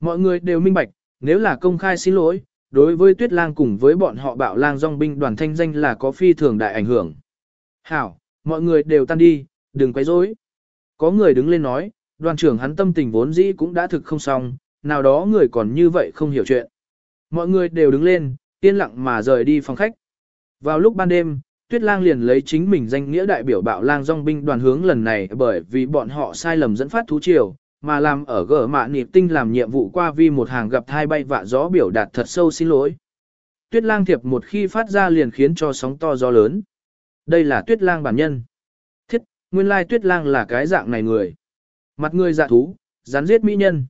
Mọi người đều minh bạch, nếu là công khai xin lỗi, đối với tuyết lang cùng với bọn họ bạo lang dòng binh đoàn thanh danh là có phi thường đại ảnh hưởng. Hảo, mọi người đều tan đi, đừng quấy rối. Có người đứng lên nói, đoàn trưởng hắn tâm tình vốn dĩ cũng đã thực không xong, nào đó người còn như vậy không hiểu chuyện. Mọi người đều đứng lên, yên lặng mà rời đi phòng khách. Vào lúc ban đêm, Tuyết Lang liền lấy chính mình danh nghĩa đại biểu bạo lang dòng binh đoàn hướng lần này bởi vì bọn họ sai lầm dẫn phát thú triều, mà làm ở gở mạ nịp tinh làm nhiệm vụ qua vi một hàng gặp thai bay vạ gió biểu đạt thật sâu xin lỗi. Tuyết lang thiệp một khi phát ra liền khiến cho sóng to gió lớn. Đây là tuyết lang bản nhân. Thiết, nguyên lai tuyết lang là cái dạng này người. Mặt người dạ thú, rắn giết mỹ nhân.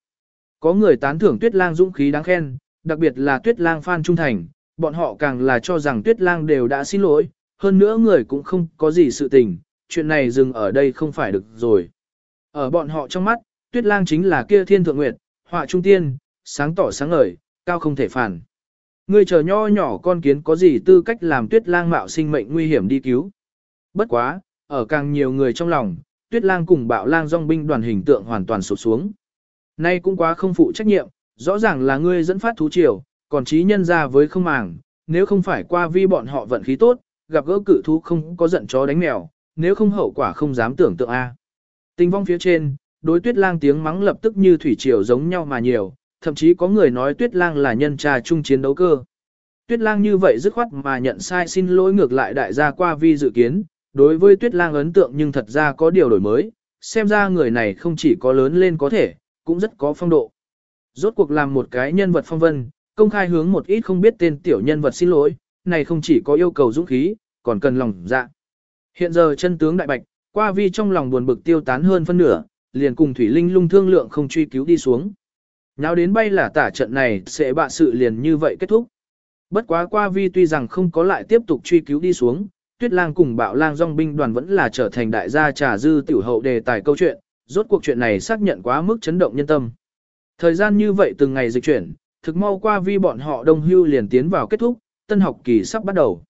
Có người tán thưởng tuyết lang dũng khí đáng khen, đặc biệt là tuyết lang phan trung thành, bọn họ càng là cho rằng tuyết lang đều đã xin lỗi, hơn nữa người cũng không có gì sự tình, chuyện này dừng ở đây không phải được rồi. Ở bọn họ trong mắt, tuyết lang chính là kia thiên thượng nguyệt, họa trung tiên, sáng tỏ sáng ngời, cao không thể phản. Ngươi chờ nho nhỏ con kiến có gì tư cách làm tuyết lang mạo sinh mệnh nguy hiểm đi cứu. Bất quá, ở càng nhiều người trong lòng, tuyết lang cùng bạo lang dòng binh đoàn hình tượng hoàn toàn sụp xuống. Nay cũng quá không phụ trách nhiệm, rõ ràng là ngươi dẫn phát thú triều, còn trí nhân ra với không màng, nếu không phải qua vi bọn họ vận khí tốt, gặp gỡ cự thú không có giận chó đánh mèo, nếu không hậu quả không dám tưởng tượng A. Tình vong phía trên, đối tuyết lang tiếng mắng lập tức như thủy triều giống nhau mà nhiều, thậm chí có người nói tuyết lang là nhân trà chung chiến đấu cơ. Tuyết lang như vậy dứt khoát mà nhận sai xin lỗi ngược lại đại gia qua vi dự kiến, đối với tuyết lang ấn tượng nhưng thật ra có điều đổi mới, xem ra người này không chỉ có lớn lên có thể, cũng rất có phong độ. Rốt cuộc làm một cái nhân vật phong vân, công khai hướng một ít không biết tên tiểu nhân vật xin lỗi, này không chỉ có yêu cầu dũng khí, còn cần lòng dạ. Hiện giờ chân tướng đại bạch, qua vi trong lòng buồn bực tiêu tán hơn phân nửa, liền cùng Thủy Linh lung thương lượng không truy cứu đi xuống. Nháo đến bay là tả trận này sẽ bạ sự liền như vậy kết thúc. Bất quá qua vi tuy rằng không có lại tiếp tục truy cứu đi xuống, tuyết lang cùng bạo lang dòng binh đoàn vẫn là trở thành đại gia trà dư tiểu hậu đề tài câu chuyện, rốt cuộc chuyện này xác nhận quá mức chấn động nhân tâm. Thời gian như vậy từng ngày dịch chuyển, thực mau qua vi bọn họ đông hưu liền tiến vào kết thúc, tân học kỳ sắp bắt đầu.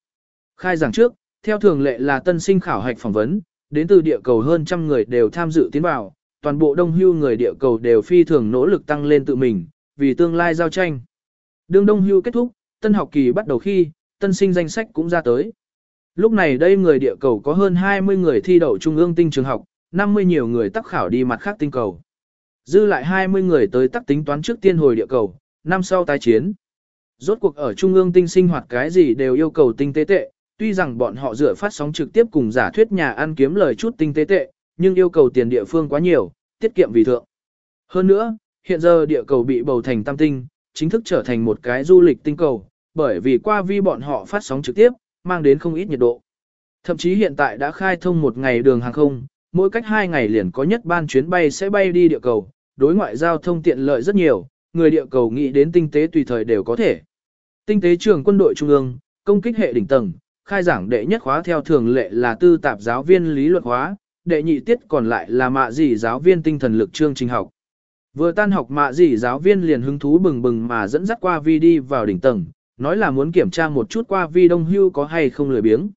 Khai giảng trước, theo thường lệ là tân sinh khảo hạch phỏng vấn, đến từ địa cầu hơn trăm người đều tham dự tiến vào, toàn bộ đông hưu người địa cầu đều phi thường nỗ lực tăng lên tự mình, vì tương lai giao tranh. Đường đông hưu kết thúc, tân học kỳ bắt đầu khi, tân sinh danh sách cũng ra tới. Lúc này đây người địa cầu có hơn 20 người thi đậu trung ương tinh trường học, 50 nhiều người tác khảo đi mặt khác tinh cầu. Dư lại 20 người tới tác tính toán trước tiên hồi địa cầu, năm sau tái chiến. Rốt cuộc ở trung ương tinh sinh hoạt cái gì đều yêu cầu tinh tế tệ, tuy rằng bọn họ dựa phát sóng trực tiếp cùng giả thuyết nhà ăn kiếm lời chút tinh tế tệ, nhưng yêu cầu tiền địa phương quá nhiều, tiết kiệm vì thượng. Hơn nữa, hiện giờ địa cầu bị bầu thành tam tinh, chính thức trở thành một cái du lịch tinh cầu, bởi vì qua vi bọn họ phát sóng trực tiếp, mang đến không ít nhiệt độ. Thậm chí hiện tại đã khai thông một ngày đường hàng không, mỗi cách hai ngày liền có nhất ban chuyến bay sẽ bay đi địa cầu, đối ngoại giao thông tiện lợi rất nhiều, người địa cầu nghĩ đến tinh tế tùy thời đều có thể. Tinh tế trường quân đội trung ương, công kích hệ đỉnh tầng, khai giảng đệ nhất khóa theo thường lệ là tư tạp giáo viên lý luận khóa, đệ nhị tiết còn lại là mạ dị giáo viên tinh thần lực chương trình học. Vừa tan học mạ dị giáo viên liền hứng thú bừng bừng mà dẫn dắt qua vi đi vào đỉnh tầng, nói là muốn kiểm tra một chút qua vi đông hưu có hay không lười biếng.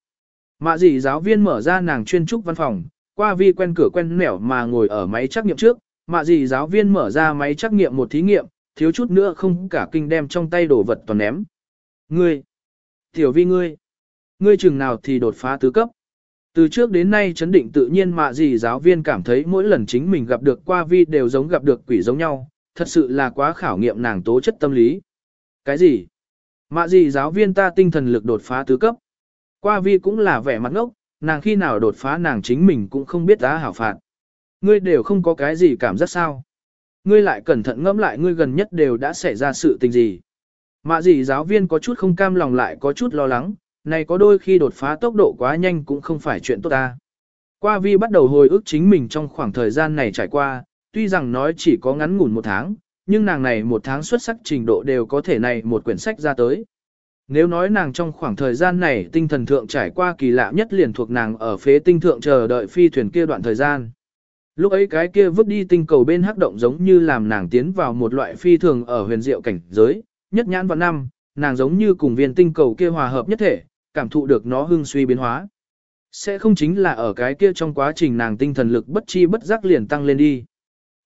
Mạ dị giáo viên mở ra nàng chuyên trúc văn phòng, qua vi quen cửa quen nẻo mà ngồi ở máy trắc nghiệm trước, mạ dị giáo viên mở ra máy trắc nghiệm một thí nghiệm, thiếu chút nữa không cả kinh đem trong tay đồ vật toàn ném. Ngươi! Tiểu vi ngươi! Ngươi chừng nào thì đột phá tứ cấp. Từ trước đến nay chấn định tự nhiên mạ gì giáo viên cảm thấy mỗi lần chính mình gặp được qua vi đều giống gặp được quỷ giống nhau, thật sự là quá khảo nghiệm nàng tố chất tâm lý. Cái gì? Mạ gì giáo viên ta tinh thần lực đột phá tứ cấp. Qua vi cũng là vẻ mặt ngốc, nàng khi nào đột phá nàng chính mình cũng không biết giá hảo phạt. Ngươi đều không có cái gì cảm giác sao. Ngươi lại cẩn thận ngẫm lại ngươi gần nhất đều đã xảy ra sự tình gì. Mạ gì giáo viên có chút không cam lòng lại có chút lo lắng, này có đôi khi đột phá tốc độ quá nhanh cũng không phải chuyện tốt ta. Qua vi bắt đầu hồi ức chính mình trong khoảng thời gian này trải qua, tuy rằng nói chỉ có ngắn ngủn một tháng, nhưng nàng này một tháng xuất sắc trình độ đều có thể này một quyển sách ra tới. Nếu nói nàng trong khoảng thời gian này tinh thần thượng trải qua kỳ lạ nhất liền thuộc nàng ở phế tinh thượng chờ đợi phi thuyền kia đoạn thời gian. Lúc ấy cái kia vứt đi tinh cầu bên hắc động giống như làm nàng tiến vào một loại phi thường ở huyền diệu cảnh giới, nhất nhãn vào năm, nàng giống như cùng viên tinh cầu kia hòa hợp nhất thể, cảm thụ được nó hưng suy biến hóa. Sẽ không chính là ở cái kia trong quá trình nàng tinh thần lực bất chi bất giác liền tăng lên đi.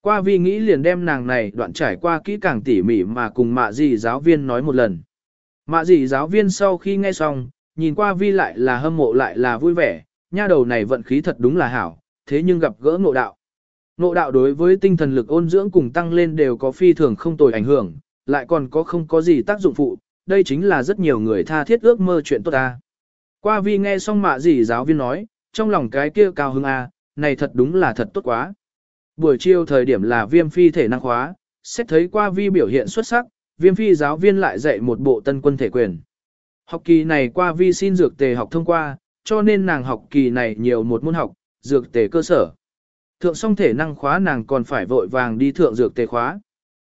Qua vi nghĩ liền đem nàng này đoạn trải qua kỹ càng tỉ mỉ mà cùng mạ dì giáo viên nói một lần. Mạ dì giáo viên sau khi nghe xong, nhìn qua vi lại là hâm mộ lại là vui vẻ, nha đầu này vận khí thật đúng là hảo, thế nhưng gặp gỡ ngộ đạo. Ngộ đạo đối với tinh thần lực ôn dưỡng cùng tăng lên đều có phi thường không tồi ảnh hưởng, lại còn có không có gì tác dụng phụ, đây chính là rất nhiều người tha thiết ước mơ chuyện tốt ta. Qua vi nghe xong mạ dì giáo viên nói, trong lòng cái kia cao hứng a, này thật đúng là thật tốt quá. Buổi chiều thời điểm là viêm phi thể năng khóa, xét thấy qua vi biểu hiện xuất sắc, viêm phi giáo viên lại dạy một bộ tân quân thể quyền. Học kỳ này qua vi xin dược tề học thông qua, cho nên nàng học kỳ này nhiều một môn học, dược tề cơ sở. Thượng song thể năng khóa nàng còn phải vội vàng đi thượng dược tề khóa.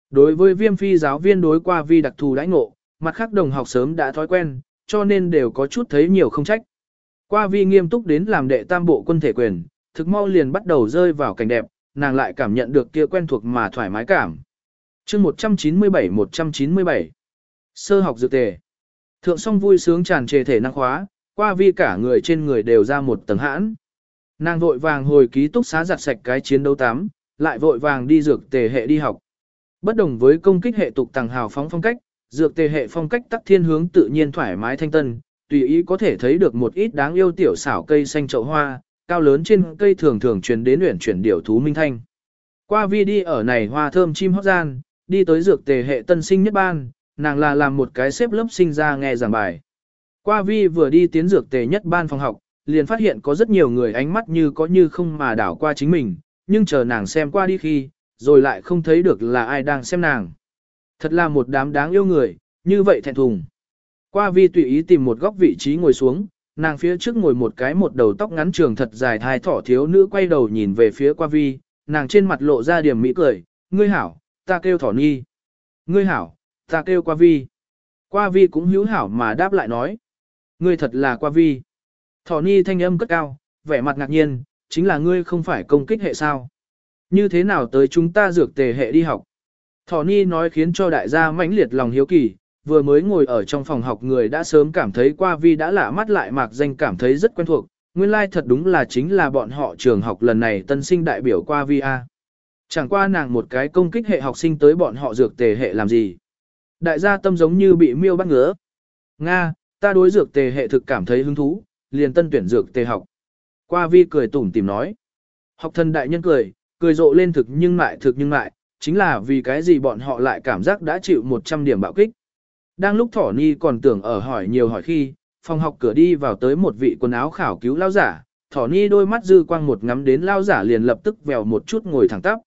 Đối với viêm phi giáo viên đối qua vi đặc thù đãi ngộ, mặt khác đồng học sớm đã thói quen, cho nên đều có chút thấy nhiều không trách. Qua vi nghiêm túc đến làm đệ tam bộ quân thể quyền, thực mau liền bắt đầu rơi vào cảnh đẹp, nàng lại cảm nhận được kia quen thuộc mà thoải mái cảm. chương 197-197 Sơ học dược tề Thượng song vui sướng tràn trề thể năng khóa, qua vi cả người trên người đều ra một tầng hãn. Nàng vội vàng hồi ký túc xá giặt sạch cái chiến đấu tám, lại vội vàng đi dược tề hệ đi học. Bất đồng với công kích hệ tục tàng hào phóng phong cách, dược tề hệ phong cách tắc thiên hướng tự nhiên thoải mái thanh tân, tùy ý có thể thấy được một ít đáng yêu tiểu xảo cây xanh chậu hoa, cao lớn trên cây thường thường truyền đến luyện chuyển điểu thú minh thanh. Qua vi đi ở này hoa thơm chim hót gian, đi tới dược tề hệ tân sinh nhất ban, nàng là làm một cái xếp lớp sinh ra nghe giảng bài. Qua vi vừa đi tiến dược tề nhất ban phòng học, liền phát hiện có rất nhiều người ánh mắt như có như không mà đảo qua chính mình, nhưng chờ nàng xem qua đi khi, rồi lại không thấy được là ai đang xem nàng. Thật là một đám đáng yêu người, như vậy thẹn thùng. Qua vi tùy ý tìm một góc vị trí ngồi xuống, Nàng phía trước ngồi một cái một đầu tóc ngắn trường thật dài thai thỏ thiếu nữ quay đầu nhìn về phía qua vi, nàng trên mặt lộ ra điểm mỹ cười, ngươi hảo, ta kêu thỏ nhi. Ngươi hảo, ta kêu qua vi. Qua vi cũng hữu hảo mà đáp lại nói. Ngươi thật là qua vi. Thỏ nhi thanh âm cất cao, vẻ mặt ngạc nhiên, chính là ngươi không phải công kích hệ sao. Như thế nào tới chúng ta dược tề hệ đi học? Thỏ Ni nói khiến cho đại gia mãnh liệt lòng hiếu kỳ, vừa mới ngồi ở trong phòng học người đã sớm cảm thấy qua vi đã lạ mắt lại mạc danh cảm thấy rất quen thuộc, nguyên lai like thật đúng là chính là bọn họ trường học lần này tân sinh đại biểu qua vi A. Chẳng qua nàng một cái công kích hệ học sinh tới bọn họ dược tề hệ làm gì. Đại gia tâm giống như bị miêu bắt ngứa. Nga, ta đối dược tề hệ thực cảm thấy hứng thú, liền tân tuyển dược tề học. Qua vi cười tủm tìm nói. Học thần đại nhân cười, cười rộ lên thực nhưng lại thực nhưng lại, chính là vì cái gì bọn họ lại cảm giác đã chịu 100 điểm bạo kích. Đang lúc Thỏ Ni còn tưởng ở hỏi nhiều hỏi khi, phòng học cửa đi vào tới một vị quần áo khảo cứu lao giả, Thỏ Ni đôi mắt dư quang một ngắm đến lao giả liền lập tức vèo một chút ngồi thẳng tắp.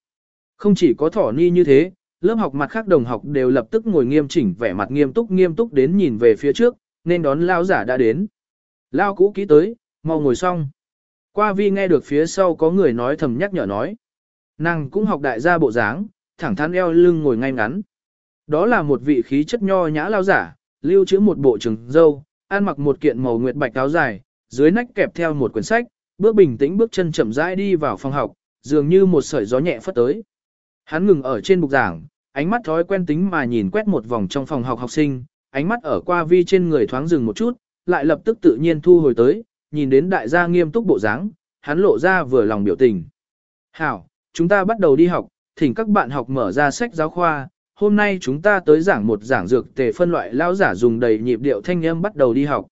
Không chỉ có Thỏ Ni như thế, lớp học mặt khác đồng học đều lập tức ngồi nghiêm chỉnh vẻ mặt nghiêm túc nghiêm túc đến nhìn về phía trước, nên đón lao giả đã đến. Lao cũ kỹ tới, mau ngồi xong. Qua vi nghe được phía sau có người nói thầm nhắc nhở nói. Nàng cũng học đại gia bộ dáng, thẳng thắn eo lưng ngồi ngay ngắn. Đó là một vị khí chất nho nhã lao giả, lưu trữ một bộ trừng dâu, ăn mặc một kiện màu nguyệt bạch áo dài, dưới nách kẹp theo một quyển sách, bước bình tĩnh bước chân chậm rãi đi vào phòng học, dường như một sợi gió nhẹ phất tới. Hắn ngừng ở trên bục giảng, ánh mắt thói quen tính mà nhìn quét một vòng trong phòng học học sinh, ánh mắt ở qua vi trên người thoáng dừng một chút, lại lập tức tự nhiên thu hồi tới, nhìn đến đại gia nghiêm túc bộ dáng, hắn lộ ra vừa lòng biểu tình. Hảo, chúng ta bắt đầu đi học, thỉnh các bạn học mở ra sách giáo khoa, hôm nay chúng ta tới giảng một giảng dược tề phân loại lao giả dùng đầy nhịp điệu thanh âm bắt đầu đi học.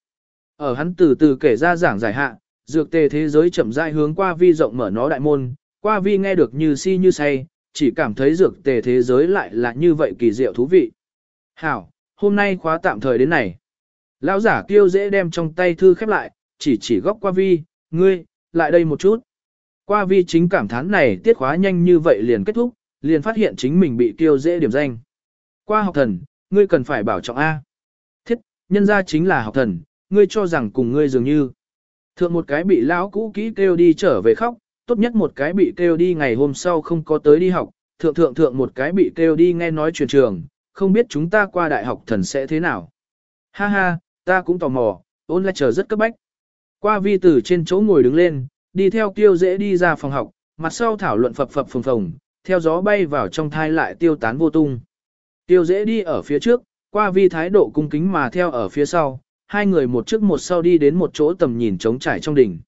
Ở hắn từ từ kể ra giảng giải hạ, dược tề thế giới chậm rãi hướng qua vi rộng mở nó đại môn, qua vi nghe được như si như say, chỉ cảm thấy dược tề thế giới lại là như vậy kỳ diệu thú vị. Hảo, hôm nay khóa tạm thời đến này. Lão giả kêu dễ đem trong tay thư khép lại, chỉ chỉ góc qua vi, ngươi, lại đây một chút. Qua vi chính cảm thán này tiết khóa nhanh như vậy liền kết thúc, liền phát hiện chính mình bị tiêu dễ điểm danh. Qua học thần, ngươi cần phải bảo trọng A. Thiết, nhân ra chính là học thần, ngươi cho rằng cùng ngươi dường như. Thượng một cái bị lão cũ kỹ kêu đi trở về khóc, tốt nhất một cái bị kêu đi ngày hôm sau không có tới đi học, thượng thượng thượng một cái bị kêu đi nghe nói truyền trường, không biết chúng ta qua đại học thần sẽ thế nào. Ha ha, ta cũng tò mò, ôn lại chờ rất cấp bách. Qua vi tử trên chỗ ngồi đứng lên, đi theo tiêu dễ đi ra phòng học, mặt sau thảo luận phập phập phồng phồng, theo gió bay vào trong thai lại tiêu tán vô tung. Tiêu dễ đi ở phía trước, qua vi thái độ cung kính mà theo ở phía sau, hai người một trước một sau đi đến một chỗ tầm nhìn trống trải trong đỉnh.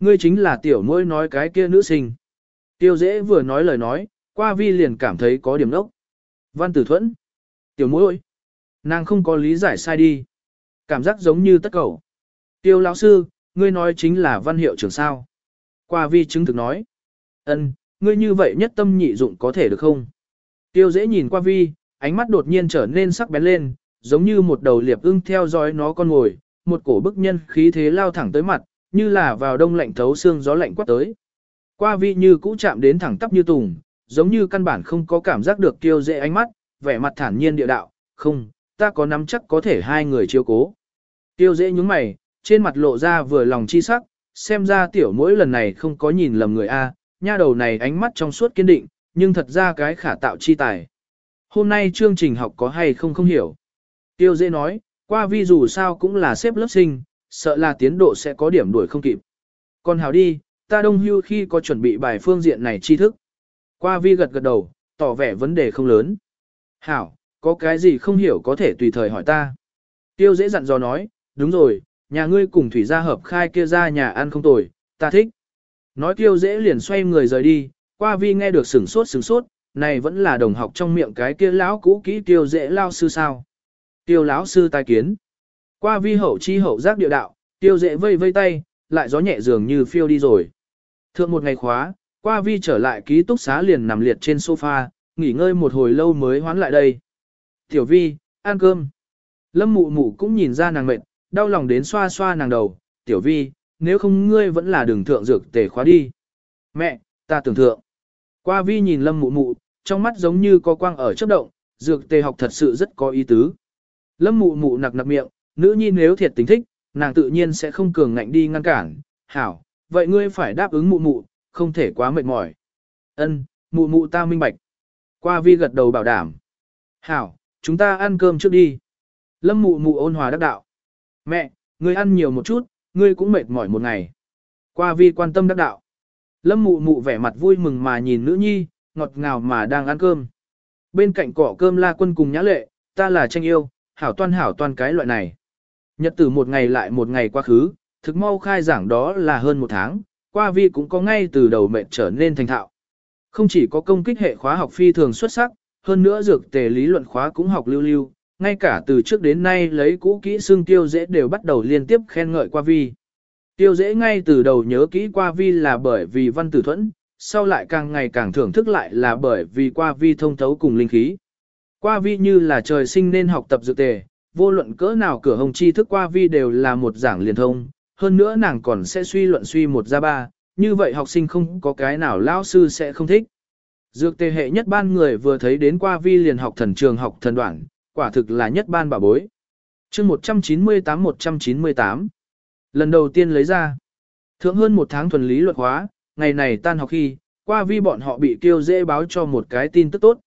Ngươi chính là tiểu môi nói cái kia nữ sinh. Tiêu dễ vừa nói lời nói, qua vi liền cảm thấy có điểm đốc. Văn tử thuẫn. Tiểu môi. Nàng không có lý giải sai đi. Cảm giác giống như tất cầu. Tiêu lão sư, ngươi nói chính là văn hiệu trưởng sao. Qua vi chứng thực nói. ân, ngươi như vậy nhất tâm nhị dụng có thể được không? Tiêu dễ nhìn qua vi, ánh mắt đột nhiên trở nên sắc bén lên, giống như một đầu liệp ưng theo dõi nó con ngồi, một cổ bức nhân khí thế lao thẳng tới mặt, như là vào đông lạnh thấu xương gió lạnh quát tới. Qua vi như cũ chạm đến thẳng tắp như tùng, giống như căn bản không có cảm giác được tiêu dễ ánh mắt, vẻ mặt thản nhiên địa đạo, không, ta có nắm chắc có thể hai người chiếu cố. Tiêu dễ nhúng mày, trên mặt lộ ra vừa lòng chi sắc, xem ra tiểu mỗi lần này không có nhìn lầm người A, nha đầu này ánh mắt trong suốt kiên định, nhưng thật ra cái khả tạo chi tài. Hôm nay chương trình học có hay không không hiểu. Tiêu dễ nói, qua vi dù sao cũng là xếp lớp sinh, sợ là tiến độ sẽ có điểm đuổi không kịp. Còn hào đi, ta đông hưu khi có chuẩn bị bài phương diện này tri thức. Qua vi gật gật đầu, tỏ vẻ vấn đề không lớn. Hảo, có cái gì không hiểu có thể tùy thời hỏi ta. Tiêu dễ dặn dò nói, đúng rồi, nhà ngươi cùng thủy gia hợp khai kia ra nhà ăn không tồi, ta thích. Nói tiêu dễ liền xoay người rời đi, qua vi nghe được sửng sốt sửng sốt, này vẫn là đồng học trong miệng cái kia lão cũ kỹ tiêu dễ lao sư sao. Tiêu lão sư tai kiến. Qua vi hậu chi hậu giác địa đạo, tiêu dễ vây vây tay, lại gió nhẹ dường như phiêu đi rồi. Thượng một ngày khóa, qua vi trở lại ký túc xá liền nằm liệt trên sofa, nghỉ ngơi một hồi lâu mới hoán lại đây. Tiểu vi, ăn cơm. Lâm mụ mụ cũng nhìn ra nàng mệt, đau lòng đến xoa xoa nàng đầu, tiểu vi, nếu không ngươi vẫn là đường thượng dược tề khóa đi. Mẹ, ta tưởng thượng. Qua vi nhìn lâm mụ mụ, trong mắt giống như có quang ở chớp động, dược tề học thật sự rất có ý tứ. Lâm mụ mụ nặc nặc miệng, nữ nhi nếu thiệt tình thích, nàng tự nhiên sẽ không cường ngạnh đi ngăn cản. Hảo, vậy ngươi phải đáp ứng mụ mụ, không thể quá mệt mỏi. Ân, mụ mụ ta minh bạch. Qua vi gật đầu bảo đảm. Hảo, chúng ta ăn cơm trước đi. Lâm mụ mụ ôn hòa đắc đạo. Mẹ, ngươi ăn nhiều một chút, ngươi cũng mệt mỏi một ngày. Qua vi quan tâm đắc đạo. Lâm mụ mụ vẻ mặt vui mừng mà nhìn nữ nhi, ngọt ngào mà đang ăn cơm. Bên cạnh cỏ cơm la quân cùng nhã lệ, ta là tranh yêu, hảo toan hảo toan cái loại này. Nhật tử một ngày lại một ngày quá khứ, thực mau khai giảng đó là hơn một tháng, qua vi cũng có ngay từ đầu mệt trở nên thành thạo. Không chỉ có công kích hệ khóa học phi thường xuất sắc, hơn nữa dược tề lý luận khóa cũng học lưu lưu, ngay cả từ trước đến nay lấy cũ kỹ xương tiêu dễ đều bắt đầu liên tiếp khen ngợi qua vi. Tiêu dễ ngay từ đầu nhớ kỹ qua vi là bởi vì văn tử thuẫn, sau lại càng ngày càng thưởng thức lại là bởi vì qua vi thông thấu cùng linh khí. Qua vi như là trời sinh nên học tập dược tề, vô luận cỡ nào cửa hồng chi thức qua vi đều là một giảng liền thông, hơn nữa nàng còn sẽ suy luận suy một ra ba, như vậy học sinh không có cái nào lao sư sẽ không thích. Dược tề hệ nhất ban người vừa thấy đến qua vi liền học thần trường học thần đoạn, quả thực là nhất ban bảo bối. chương 198-198 Lần đầu tiên lấy ra. Thượng hơn một tháng thuần lý luật hóa, ngày này tan học khi, qua vi bọn họ bị kêu dễ báo cho một cái tin tức tốt.